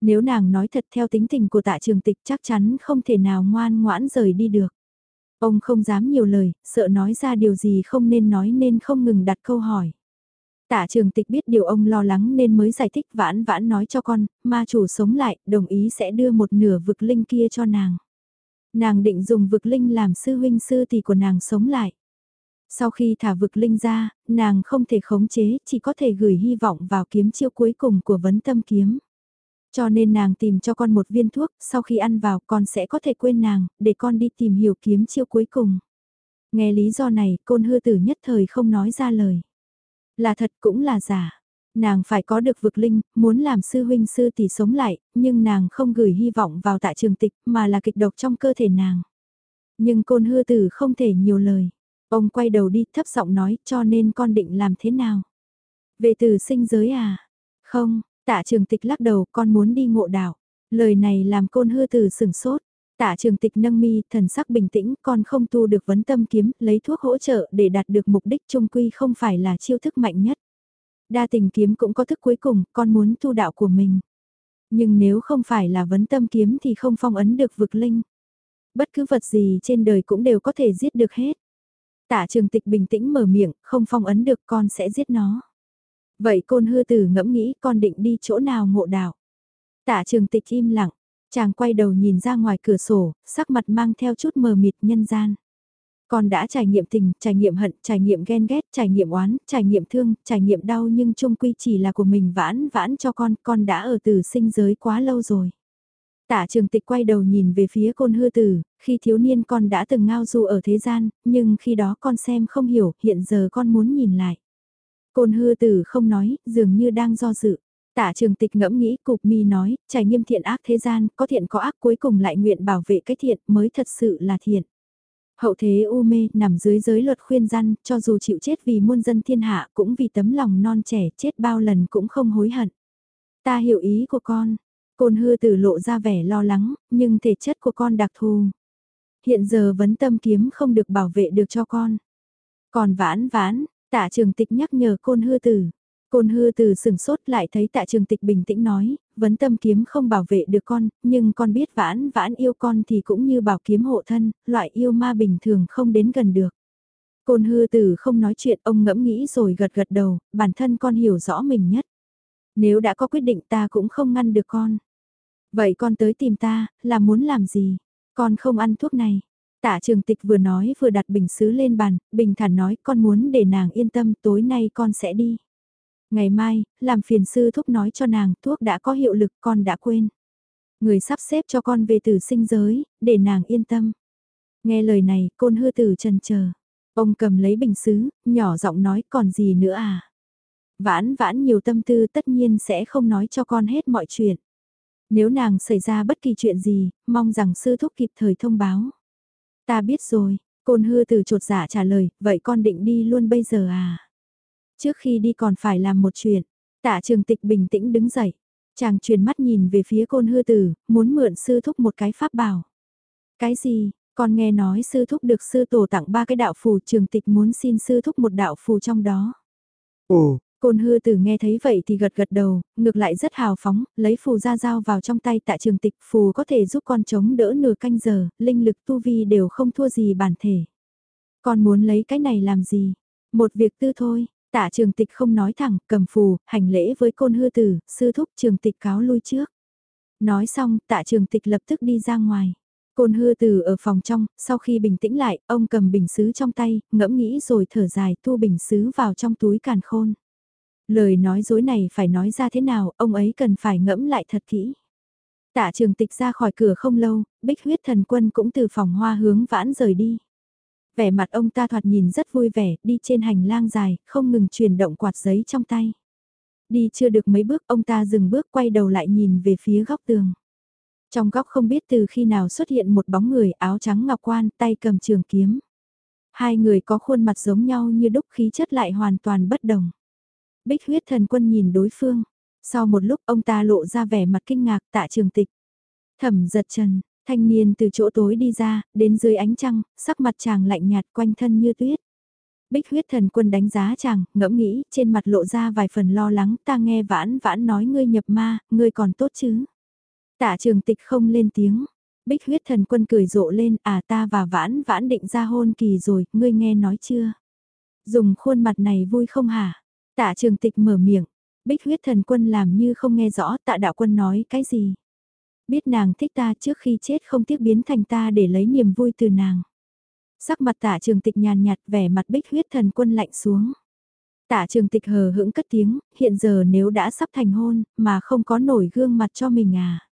Nếu nàng nói thật theo tính tình của tạ trường tịch chắc chắn không thể nào ngoan ngoãn rời đi được. Ông không dám nhiều lời, sợ nói ra điều gì không nên nói nên không ngừng đặt câu hỏi. Tạ trường tịch biết điều ông lo lắng nên mới giải thích vãn vãn nói cho con, ma chủ sống lại, đồng ý sẽ đưa một nửa vực linh kia cho nàng. Nàng định dùng vực linh làm sư huynh sư tỷ của nàng sống lại. Sau khi thả vực linh ra, nàng không thể khống chế, chỉ có thể gửi hy vọng vào kiếm chiêu cuối cùng của vấn tâm kiếm. Cho nên nàng tìm cho con một viên thuốc, sau khi ăn vào con sẽ có thể quên nàng, để con đi tìm hiểu kiếm chiêu cuối cùng. Nghe lý do này, côn hư tử nhất thời không nói ra lời. Là thật cũng là giả. Nàng phải có được vực linh, muốn làm sư huynh sư tỷ sống lại, nhưng nàng không gửi hy vọng vào tạ trường tịch mà là kịch độc trong cơ thể nàng. Nhưng côn hư tử không thể nhiều lời. Ông quay đầu đi thấp giọng nói cho nên con định làm thế nào? Về từ sinh giới à? Không, tạ trường tịch lắc đầu con muốn đi ngộ đảo. Lời này làm côn hư tử sừng sốt. Tạ trường tịch nâng mi, thần sắc bình tĩnh, con không tu được vấn tâm kiếm, lấy thuốc hỗ trợ để đạt được mục đích trung quy không phải là chiêu thức mạnh nhất. Đa tình kiếm cũng có thức cuối cùng, con muốn tu đạo của mình. Nhưng nếu không phải là vấn tâm kiếm thì không phong ấn được vực linh. Bất cứ vật gì trên đời cũng đều có thể giết được hết. Tạ trường tịch bình tĩnh mở miệng, không phong ấn được con sẽ giết nó. Vậy côn hư tử ngẫm nghĩ con định đi chỗ nào ngộ đạo. Tạ trường tịch im lặng, chàng quay đầu nhìn ra ngoài cửa sổ, sắc mặt mang theo chút mờ mịt nhân gian. Con đã trải nghiệm tình, trải nghiệm hận, trải nghiệm ghen ghét, trải nghiệm oán, trải nghiệm thương, trải nghiệm đau nhưng chung quy chỉ là của mình vãn vãn cho con, con đã ở từ sinh giới quá lâu rồi. Tạ trường tịch quay đầu nhìn về phía côn hư tử, khi thiếu niên con đã từng ngao du ở thế gian, nhưng khi đó con xem không hiểu, hiện giờ con muốn nhìn lại. Côn hư tử không nói, dường như đang do dự. Tạ trường tịch ngẫm nghĩ cục mi nói, trải nghiệm thiện ác thế gian, có thiện có ác cuối cùng lại nguyện bảo vệ cái thiện mới thật sự là thiện. Hậu thế u mê nằm dưới giới luật khuyên răn, cho dù chịu chết vì muôn dân thiên hạ cũng vì tấm lòng non trẻ chết bao lần cũng không hối hận. Ta hiểu ý của con, côn hư tử lộ ra vẻ lo lắng, nhưng thể chất của con đặc thù. Hiện giờ vấn tâm kiếm không được bảo vệ được cho con. Còn vãn vãn, tạ trường tịch nhắc nhở côn hư tử. Côn hư từ sừng sốt lại thấy tạ trường tịch bình tĩnh nói, vấn tâm kiếm không bảo vệ được con, nhưng con biết vãn vãn yêu con thì cũng như bảo kiếm hộ thân, loại yêu ma bình thường không đến gần được. Côn hư từ không nói chuyện ông ngẫm nghĩ rồi gật gật đầu, bản thân con hiểu rõ mình nhất. Nếu đã có quyết định ta cũng không ngăn được con. Vậy con tới tìm ta, là muốn làm gì? Con không ăn thuốc này. Tạ trường tịch vừa nói vừa đặt bình xứ lên bàn, bình thản nói con muốn để nàng yên tâm tối nay con sẽ đi. Ngày mai, làm phiền sư thúc nói cho nàng thuốc đã có hiệu lực con đã quên. Người sắp xếp cho con về từ sinh giới, để nàng yên tâm. Nghe lời này, côn hư tử trần chờ Ông cầm lấy bình xứ, nhỏ giọng nói còn gì nữa à? Vãn vãn nhiều tâm tư tất nhiên sẽ không nói cho con hết mọi chuyện. Nếu nàng xảy ra bất kỳ chuyện gì, mong rằng sư thúc kịp thời thông báo. Ta biết rồi, côn hư từ trột dạ trả lời, vậy con định đi luôn bây giờ à? Trước khi đi còn phải làm một chuyện, tạ trường tịch bình tĩnh đứng dậy. Chàng truyền mắt nhìn về phía côn hư tử, muốn mượn sư thúc một cái pháp bảo. Cái gì, con nghe nói sư thúc được sư tổ tặng ba cái đạo phù trường tịch muốn xin sư thúc một đạo phù trong đó. Ồ, Côn hư tử nghe thấy vậy thì gật gật đầu, ngược lại rất hào phóng, lấy phù ra dao vào trong tay tạ trường tịch phù có thể giúp con chống đỡ nửa canh giờ, linh lực tu vi đều không thua gì bản thể. Con muốn lấy cái này làm gì? Một việc tư thôi, Tạ trường tịch không nói thẳng, cầm phù, hành lễ với côn hư tử, sư thúc trường tịch cáo lui trước. Nói xong, tạ trường tịch lập tức đi ra ngoài. Côn hư tử ở phòng trong, sau khi bình tĩnh lại, ông cầm bình xứ trong tay, ngẫm nghĩ rồi thở dài thu bình xứ vào trong túi càn khôn. Lời nói dối này phải nói ra thế nào, ông ấy cần phải ngẫm lại thật kỹ. Tạ trường tịch ra khỏi cửa không lâu, bích huyết thần quân cũng từ phòng hoa hướng vãn rời đi. Vẻ mặt ông ta thoạt nhìn rất vui vẻ, đi trên hành lang dài, không ngừng chuyển động quạt giấy trong tay. Đi chưa được mấy bước, ông ta dừng bước quay đầu lại nhìn về phía góc tường. Trong góc không biết từ khi nào xuất hiện một bóng người áo trắng ngọc quan, tay cầm trường kiếm. Hai người có khuôn mặt giống nhau như đúc khí chất lại hoàn toàn bất đồng. Bích huyết thần quân nhìn đối phương. Sau một lúc ông ta lộ ra vẻ mặt kinh ngạc tạ trường tịch. Thẩm giật trần, thanh niên từ chỗ tối đi ra, đến dưới ánh trăng, sắc mặt chàng lạnh nhạt quanh thân như tuyết. Bích huyết thần quân đánh giá chàng, ngẫm nghĩ, trên mặt lộ ra vài phần lo lắng, ta nghe vãn vãn nói ngươi nhập ma, ngươi còn tốt chứ. Tạ trường tịch không lên tiếng, bích huyết thần quân cười rộ lên, à ta và vãn vãn định ra hôn kỳ rồi, ngươi nghe nói chưa? Dùng khuôn mặt này vui không hả? Tạ trường tịch mở miệng, bích huyết thần quân làm như không nghe rõ tạ đạo quân nói cái gì. Biết nàng thích ta trước khi chết không tiếc biến thành ta để lấy niềm vui từ nàng. Sắc mặt tạ trường tịch nhàn nhạt vẻ mặt bích huyết thần quân lạnh xuống. Tạ trường tịch hờ hững cất tiếng, hiện giờ nếu đã sắp thành hôn, mà không có nổi gương mặt cho mình à.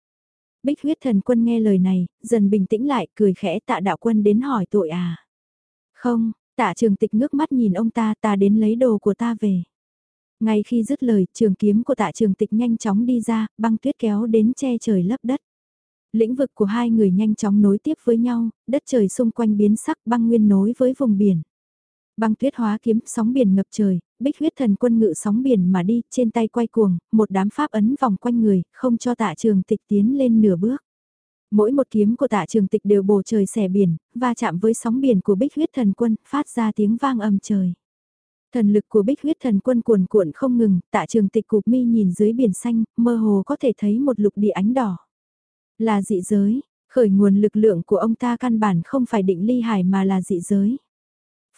Bích huyết thần quân nghe lời này, dần bình tĩnh lại, cười khẽ tạ đạo quân đến hỏi tội à. Không, tạ trường tịch ngước mắt nhìn ông ta, ta đến lấy đồ của ta về. Ngay khi dứt lời, trường kiếm của tạ trường tịch nhanh chóng đi ra, băng tuyết kéo đến che trời lấp đất. Lĩnh vực của hai người nhanh chóng nối tiếp với nhau, đất trời xung quanh biến sắc băng nguyên nối với vùng biển. Băng tuyết hóa kiếm sóng biển ngập trời, bích huyết thần quân ngự sóng biển mà đi, trên tay quay cuồng, một đám pháp ấn vòng quanh người, không cho tạ trường tịch tiến lên nửa bước. Mỗi một kiếm của tạ trường tịch đều bổ trời xẻ biển, va chạm với sóng biển của bích huyết thần quân, phát ra tiếng vang âm trời. Thần lực của bích huyết thần quân cuồn cuộn không ngừng, tạ trường tịch cục mi nhìn dưới biển xanh, mơ hồ có thể thấy một lục địa ánh đỏ. Là dị giới, khởi nguồn lực lượng của ông ta căn bản không phải định ly hải mà là dị giới.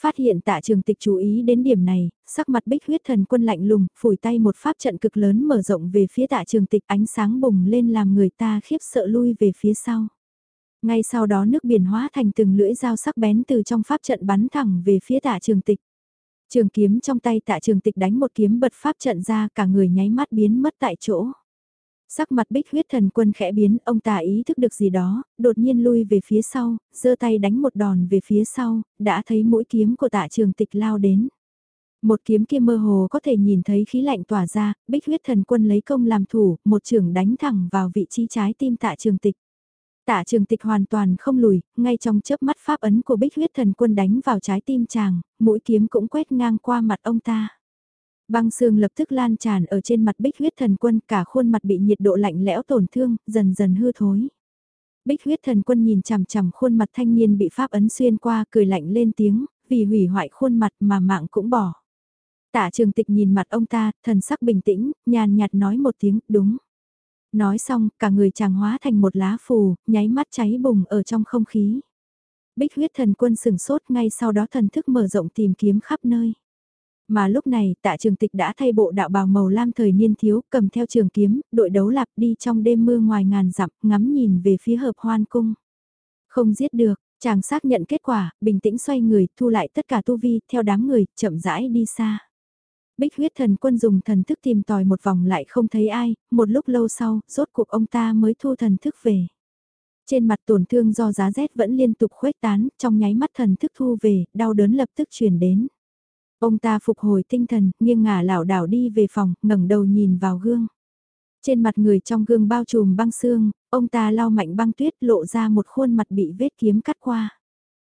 Phát hiện tạ trường tịch chú ý đến điểm này, sắc mặt bích huyết thần quân lạnh lùng, phủi tay một pháp trận cực lớn mở rộng về phía tạ trường tịch ánh sáng bùng lên làm người ta khiếp sợ lui về phía sau. Ngay sau đó nước biển hóa thành từng lưỡi dao sắc bén từ trong pháp trận bắn thẳng về phía tạ trường tịch. Trường kiếm trong tay tạ trường tịch đánh một kiếm bật pháp trận ra cả người nháy mắt biến mất tại chỗ. Sắc mặt bích huyết thần quân khẽ biến, ông ta ý thức được gì đó, đột nhiên lui về phía sau, giơ tay đánh một đòn về phía sau, đã thấy mũi kiếm của tạ trường tịch lao đến. Một kiếm kia mơ hồ có thể nhìn thấy khí lạnh tỏa ra, bích huyết thần quân lấy công làm thủ, một trường đánh thẳng vào vị trí trái tim tạ trường tịch. Tạ trường tịch hoàn toàn không lùi, ngay trong chớp mắt pháp ấn của bích huyết thần quân đánh vào trái tim chàng, mũi kiếm cũng quét ngang qua mặt ông ta. Băng xương lập tức lan tràn ở trên mặt bích huyết thần quân, cả khuôn mặt bị nhiệt độ lạnh lẽo tổn thương, dần dần hư thối. Bích huyết thần quân nhìn chằm chằm khuôn mặt thanh niên bị pháp ấn xuyên qua, cười lạnh lên tiếng, vì hủy hoại khuôn mặt mà mạng cũng bỏ. Tạ trường tịch nhìn mặt ông ta, thần sắc bình tĩnh, nhàn nhạt nói một tiếng, đúng. Nói xong, cả người chàng hóa thành một lá phù, nháy mắt cháy bùng ở trong không khí. Bích huyết thần quân sừng sốt ngay sau đó thần thức mở rộng tìm kiếm khắp nơi. Mà lúc này tạ trường tịch đã thay bộ đạo bào màu lam thời niên thiếu cầm theo trường kiếm, đội đấu lạp đi trong đêm mưa ngoài ngàn dặm ngắm nhìn về phía hợp hoan cung. Không giết được, chàng xác nhận kết quả, bình tĩnh xoay người, thu lại tất cả tu vi, theo đám người, chậm rãi đi xa. Bích huyết thần quân dùng thần thức tìm tòi một vòng lại không thấy ai, một lúc lâu sau, rốt cuộc ông ta mới thu thần thức về. Trên mặt tổn thương do giá rét vẫn liên tục khuếch tán, trong nháy mắt thần thức thu về, đau đớn lập tức truyền đến. Ông ta phục hồi tinh thần, nghiêng ngả lảo đảo đi về phòng, ngẩng đầu nhìn vào gương. Trên mặt người trong gương bao trùm băng xương, ông ta lau mạnh băng tuyết lộ ra một khuôn mặt bị vết kiếm cắt qua.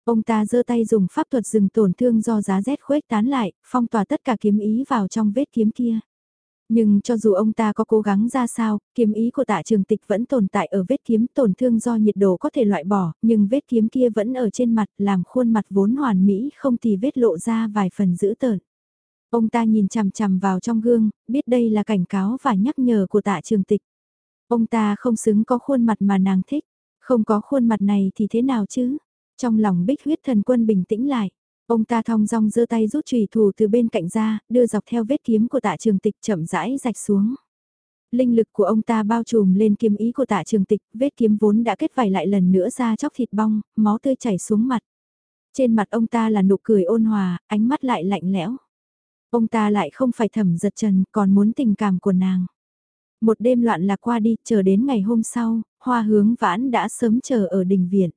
Ông ta giơ tay dùng pháp thuật dừng tổn thương do giá rét khuếch tán lại, phong tỏa tất cả kiếm ý vào trong vết kiếm kia. Nhưng cho dù ông ta có cố gắng ra sao, kiếm ý của tạ trường tịch vẫn tồn tại ở vết kiếm tổn thương do nhiệt độ có thể loại bỏ, nhưng vết kiếm kia vẫn ở trên mặt làm khuôn mặt vốn hoàn mỹ không thì vết lộ ra vài phần dữ tợn. Ông ta nhìn chằm chằm vào trong gương, biết đây là cảnh cáo và nhắc nhở của tạ trường tịch. Ông ta không xứng có khuôn mặt mà nàng thích, không có khuôn mặt này thì thế nào chứ? Trong lòng bích huyết thần quân bình tĩnh lại. Ông ta thong dong giơ tay rút chùy thủ từ bên cạnh ra, đưa dọc theo vết kiếm của tạ trường tịch chậm rãi rạch xuống. Linh lực của ông ta bao trùm lên kiếm ý của tạ trường tịch, vết kiếm vốn đã kết vảy lại lần nữa ra chóc thịt bong, máu tươi chảy xuống mặt. Trên mặt ông ta là nụ cười ôn hòa, ánh mắt lại lạnh lẽo. Ông ta lại không phải thẩm giật trần, còn muốn tình cảm của nàng. Một đêm loạn lạc qua đi, chờ đến ngày hôm sau, hoa hướng vãn đã sớm chờ ở đình viện.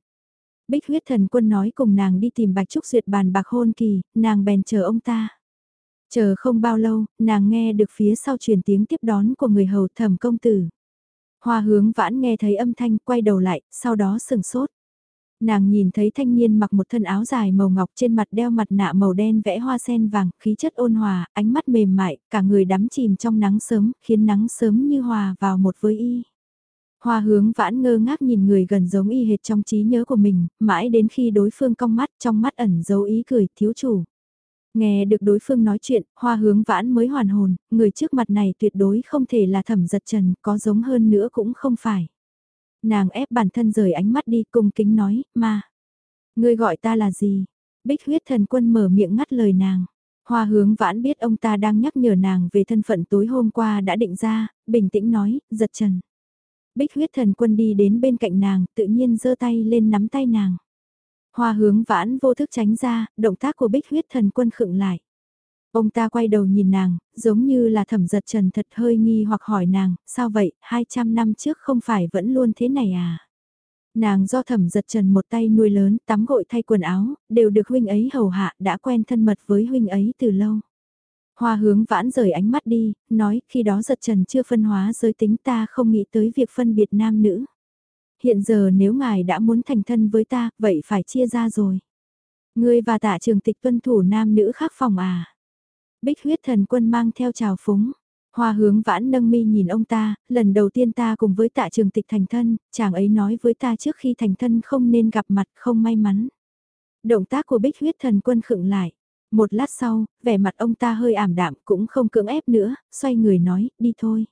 Bích huyết thần quân nói cùng nàng đi tìm Bạch Trúc Duyệt bàn bạc hôn kỳ, nàng bèn chờ ông ta. Chờ không bao lâu, nàng nghe được phía sau truyền tiếng tiếp đón của người hầu thẩm công tử. Hoa hướng vãn nghe thấy âm thanh quay đầu lại, sau đó sừng sốt. Nàng nhìn thấy thanh niên mặc một thân áo dài màu ngọc trên mặt đeo mặt nạ màu đen vẽ hoa sen vàng, khí chất ôn hòa, ánh mắt mềm mại, cả người đắm chìm trong nắng sớm, khiến nắng sớm như hòa vào một với y. Hoa hướng vãn ngơ ngác nhìn người gần giống y hệt trong trí nhớ của mình, mãi đến khi đối phương cong mắt trong mắt ẩn dấu ý cười thiếu chủ. Nghe được đối phương nói chuyện, hoa hướng vãn mới hoàn hồn, người trước mặt này tuyệt đối không thể là thẩm giật trần, có giống hơn nữa cũng không phải. Nàng ép bản thân rời ánh mắt đi cung kính nói, mà. Ngươi gọi ta là gì? Bích huyết thần quân mở miệng ngắt lời nàng. Hoa hướng vãn biết ông ta đang nhắc nhở nàng về thân phận tối hôm qua đã định ra, bình tĩnh nói, giật trần. Bích huyết thần quân đi đến bên cạnh nàng, tự nhiên giơ tay lên nắm tay nàng. Hoa hướng vãn vô thức tránh ra, động tác của bích huyết thần quân khựng lại. Ông ta quay đầu nhìn nàng, giống như là thẩm giật trần thật hơi nghi hoặc hỏi nàng, sao vậy, 200 năm trước không phải vẫn luôn thế này à? Nàng do thẩm giật trần một tay nuôi lớn, tắm gội thay quần áo, đều được huynh ấy hầu hạ, đã quen thân mật với huynh ấy từ lâu. Hoa hướng vãn rời ánh mắt đi, nói khi đó giật trần chưa phân hóa giới tính ta không nghĩ tới việc phân biệt nam nữ. Hiện giờ nếu ngài đã muốn thành thân với ta, vậy phải chia ra rồi. Ngươi và tạ trường tịch tuân thủ nam nữ khác phòng à. Bích huyết thần quân mang theo trào phúng. Hoa hướng vãn nâng mi nhìn ông ta, lần đầu tiên ta cùng với tạ trường tịch thành thân, chàng ấy nói với ta trước khi thành thân không nên gặp mặt không may mắn. Động tác của bích huyết thần quân khựng lại. Một lát sau, vẻ mặt ông ta hơi ảm đạm cũng không cưỡng ép nữa, xoay người nói, đi thôi.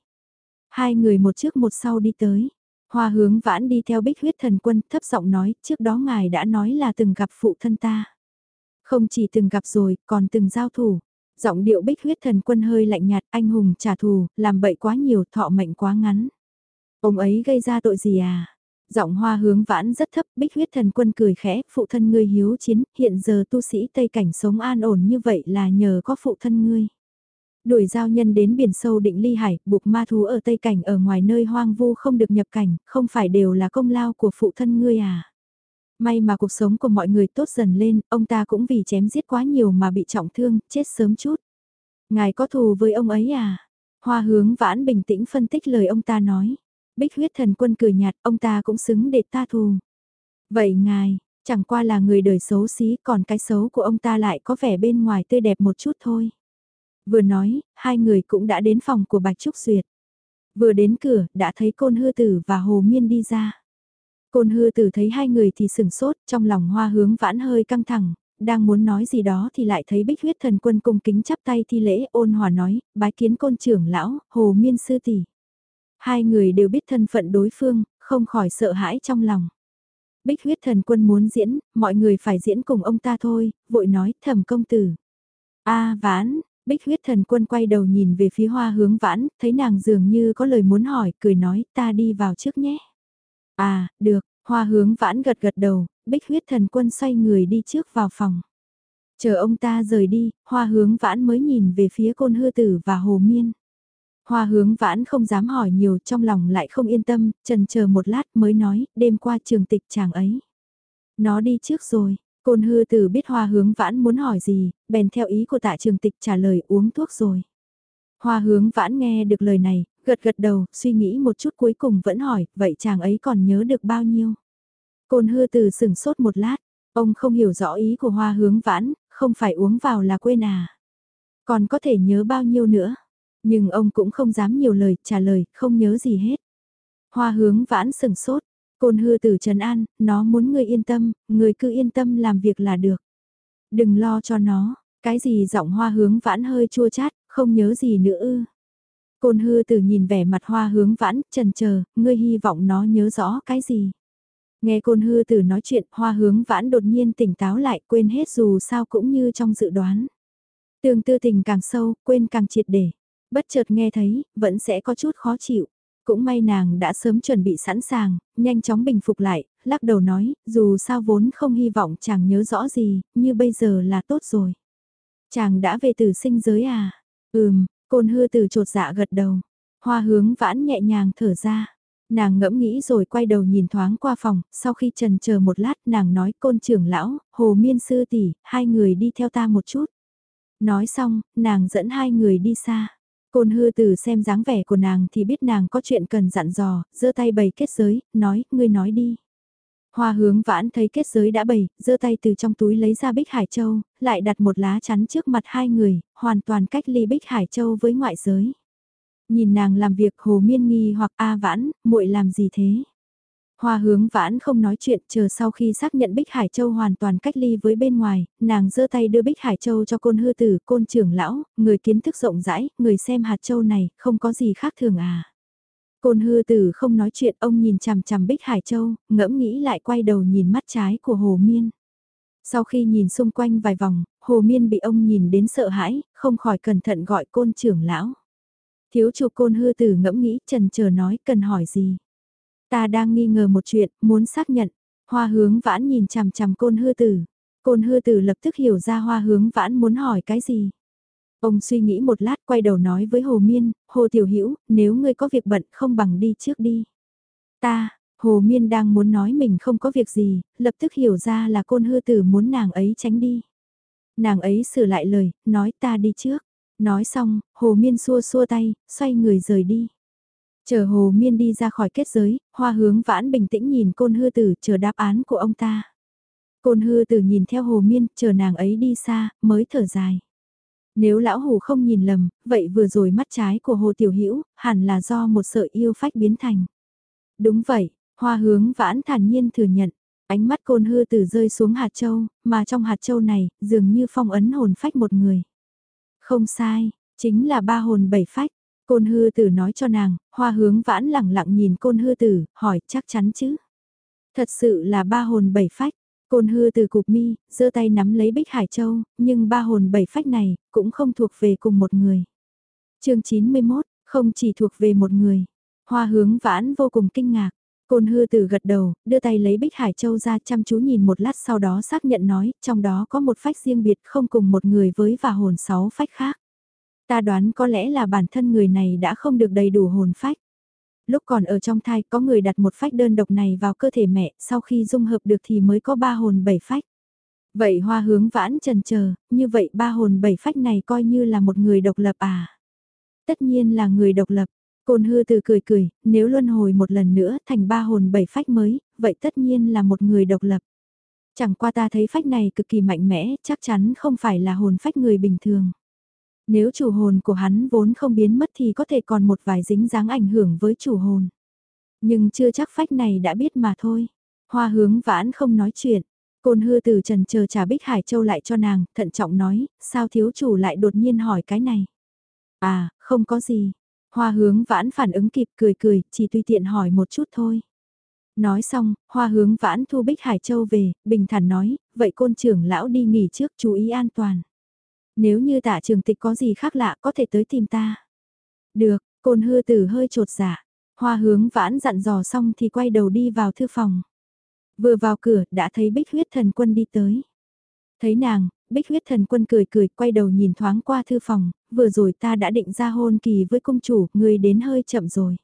Hai người một trước một sau đi tới. Hoa hướng vãn đi theo bích huyết thần quân thấp giọng nói, trước đó ngài đã nói là từng gặp phụ thân ta. Không chỉ từng gặp rồi, còn từng giao thủ. Giọng điệu bích huyết thần quân hơi lạnh nhạt, anh hùng trả thù, làm bậy quá nhiều, thọ mệnh quá ngắn. Ông ấy gây ra tội gì à? Giọng hoa hướng vãn rất thấp, bích huyết thần quân cười khẽ, phụ thân ngươi hiếu chiến, hiện giờ tu sĩ Tây Cảnh sống an ổn như vậy là nhờ có phụ thân ngươi. Đuổi giao nhân đến biển sâu định ly hải, buộc ma thú ở Tây Cảnh ở ngoài nơi hoang vu không được nhập cảnh, không phải đều là công lao của phụ thân ngươi à. May mà cuộc sống của mọi người tốt dần lên, ông ta cũng vì chém giết quá nhiều mà bị trọng thương, chết sớm chút. Ngài có thù với ông ấy à? Hoa hướng vãn bình tĩnh phân tích lời ông ta nói. Bích huyết thần quân cười nhạt, ông ta cũng xứng để ta thù. Vậy ngài, chẳng qua là người đời xấu xí, còn cái xấu của ông ta lại có vẻ bên ngoài tươi đẹp một chút thôi. Vừa nói, hai người cũng đã đến phòng của Bạch Trúc Duyệt. Vừa đến cửa, đã thấy Côn Hư Tử và Hồ Miên đi ra. Côn Hư Tử thấy hai người thì sửng sốt, trong lòng hoa hướng vãn hơi căng thẳng, đang muốn nói gì đó thì lại thấy bích huyết thần quân cung kính chắp tay thi lễ ôn hòa nói, bái kiến côn trưởng lão, Hồ Miên Sư tỷ. Hai người đều biết thân phận đối phương, không khỏi sợ hãi trong lòng. Bích huyết thần quân muốn diễn, mọi người phải diễn cùng ông ta thôi, vội nói thầm công tử. a vãn, Bích huyết thần quân quay đầu nhìn về phía hoa hướng vãn, thấy nàng dường như có lời muốn hỏi, cười nói ta đi vào trước nhé. À, được, hoa hướng vãn gật gật đầu, bích huyết thần quân xoay người đi trước vào phòng. Chờ ông ta rời đi, hoa hướng vãn mới nhìn về phía côn hư tử và hồ miên. Hoa hướng vãn không dám hỏi nhiều trong lòng lại không yên tâm, trần chờ một lát mới nói, đêm qua trường tịch chàng ấy. Nó đi trước rồi, Côn hư tử biết hoa hướng vãn muốn hỏi gì, bèn theo ý của tạ trường tịch trả lời uống thuốc rồi. Hoa hướng vãn nghe được lời này, gật gật đầu, suy nghĩ một chút cuối cùng vẫn hỏi, vậy chàng ấy còn nhớ được bao nhiêu? Côn hư tử sừng sốt một lát, ông không hiểu rõ ý của hoa hướng vãn, không phải uống vào là quên à. Còn có thể nhớ bao nhiêu nữa? Nhưng ông cũng không dám nhiều lời, trả lời, không nhớ gì hết. Hoa hướng vãn sừng sốt, Côn hư tử Trần An, nó muốn người yên tâm, người cứ yên tâm làm việc là được. Đừng lo cho nó, cái gì giọng hoa hướng vãn hơi chua chát, không nhớ gì nữa ư. Côn hư tử nhìn vẻ mặt hoa hướng vãn, trần chờ, ngươi hy vọng nó nhớ rõ cái gì. Nghe côn hư tử nói chuyện, hoa hướng vãn đột nhiên tỉnh táo lại, quên hết dù sao cũng như trong dự đoán. Tương tư tình càng sâu, quên càng triệt để. Bất chợt nghe thấy, vẫn sẽ có chút khó chịu. Cũng may nàng đã sớm chuẩn bị sẵn sàng, nhanh chóng bình phục lại, lắc đầu nói, dù sao vốn không hy vọng chàng nhớ rõ gì, như bây giờ là tốt rồi. Chàng đã về từ sinh giới à? Ừm, côn hư từ trột dạ gật đầu. Hoa hướng vãn nhẹ nhàng thở ra. Nàng ngẫm nghĩ rồi quay đầu nhìn thoáng qua phòng, sau khi trần chờ một lát nàng nói côn trưởng lão, hồ miên sư tỷ, hai người đi theo ta một chút. Nói xong, nàng dẫn hai người đi xa. Côn hư từ xem dáng vẻ của nàng thì biết nàng có chuyện cần dặn dò, giơ tay bày kết giới, nói, ngươi nói đi. Hoa hướng vãn thấy kết giới đã bày, giơ tay từ trong túi lấy ra Bích Hải Châu, lại đặt một lá chắn trước mặt hai người, hoàn toàn cách ly Bích Hải Châu với ngoại giới. Nhìn nàng làm việc hồ miên nghi hoặc A vãn, muội làm gì thế? Hoa hướng vãn không nói chuyện chờ sau khi xác nhận Bích Hải Châu hoàn toàn cách ly với bên ngoài, nàng giơ tay đưa Bích Hải Châu cho côn hư tử, côn trưởng lão, người kiến thức rộng rãi, người xem hạt châu này, không có gì khác thường à. Côn hư tử không nói chuyện ông nhìn chằm chằm Bích Hải Châu, ngẫm nghĩ lại quay đầu nhìn mắt trái của Hồ Miên. Sau khi nhìn xung quanh vài vòng, Hồ Miên bị ông nhìn đến sợ hãi, không khỏi cẩn thận gọi côn trưởng lão. Thiếu chủ côn hư tử ngẫm nghĩ trần chờ nói cần hỏi gì. Ta đang nghi ngờ một chuyện, muốn xác nhận. Hoa hướng vãn nhìn chằm chằm côn hư tử. Côn hư tử lập tức hiểu ra hoa hướng vãn muốn hỏi cái gì. Ông suy nghĩ một lát quay đầu nói với Hồ Miên, Hồ Tiểu Hữu nếu ngươi có việc bận không bằng đi trước đi. Ta, Hồ Miên đang muốn nói mình không có việc gì, lập tức hiểu ra là côn hư tử muốn nàng ấy tránh đi. Nàng ấy sửa lại lời, nói ta đi trước. Nói xong, Hồ Miên xua xua tay, xoay người rời đi. Chờ Hồ Miên đi ra khỏi kết giới, hoa hướng vãn bình tĩnh nhìn côn hư tử chờ đáp án của ông ta. Côn hư tử nhìn theo Hồ Miên, chờ nàng ấy đi xa, mới thở dài. Nếu lão hủ không nhìn lầm, vậy vừa rồi mắt trái của Hồ Tiểu Hữu hẳn là do một sợi yêu phách biến thành. Đúng vậy, hoa hướng vãn thản nhiên thừa nhận, ánh mắt côn hư tử rơi xuống hạt châu, mà trong hạt châu này, dường như phong ấn hồn phách một người. Không sai, chính là ba hồn bảy phách. Côn hư tử nói cho nàng, hoa hướng vãn lẳng lặng nhìn côn hư tử, hỏi chắc chắn chứ. Thật sự là ba hồn bảy phách. Côn hư tử cục mi, giơ tay nắm lấy Bích Hải Châu, nhưng ba hồn bảy phách này, cũng không thuộc về cùng một người. chương 91, không chỉ thuộc về một người. Hoa hướng vãn vô cùng kinh ngạc. Côn hư tử gật đầu, đưa tay lấy Bích Hải Châu ra chăm chú nhìn một lát sau đó xác nhận nói, trong đó có một phách riêng biệt không cùng một người với và hồn sáu phách khác. Ta đoán có lẽ là bản thân người này đã không được đầy đủ hồn phách. Lúc còn ở trong thai có người đặt một phách đơn độc này vào cơ thể mẹ, sau khi dung hợp được thì mới có ba hồn bảy phách. Vậy hoa hướng vãn trần chờ như vậy ba hồn bảy phách này coi như là một người độc lập à? Tất nhiên là người độc lập. Côn hư từ cười cười, nếu luân hồi một lần nữa thành ba hồn bảy phách mới, vậy tất nhiên là một người độc lập. Chẳng qua ta thấy phách này cực kỳ mạnh mẽ, chắc chắn không phải là hồn phách người bình thường. Nếu chủ hồn của hắn vốn không biến mất thì có thể còn một vài dính dáng ảnh hưởng với chủ hồn. Nhưng chưa chắc phách này đã biết mà thôi. Hoa hướng vãn không nói chuyện. Côn hư từ trần chờ trả Bích Hải Châu lại cho nàng, thận trọng nói, sao thiếu chủ lại đột nhiên hỏi cái này. À, không có gì. Hoa hướng vãn phản ứng kịp cười cười, chỉ tùy tiện hỏi một chút thôi. Nói xong, hoa hướng vãn thu Bích Hải Châu về, bình thản nói, vậy côn trưởng lão đi nghỉ trước chú ý an toàn. Nếu như tạ trường tịch có gì khác lạ có thể tới tìm ta. Được, côn hư tử hơi trột dạ Hoa hướng vãn dặn dò xong thì quay đầu đi vào thư phòng. Vừa vào cửa đã thấy bích huyết thần quân đi tới. Thấy nàng, bích huyết thần quân cười cười quay đầu nhìn thoáng qua thư phòng, vừa rồi ta đã định ra hôn kỳ với công chủ, người đến hơi chậm rồi.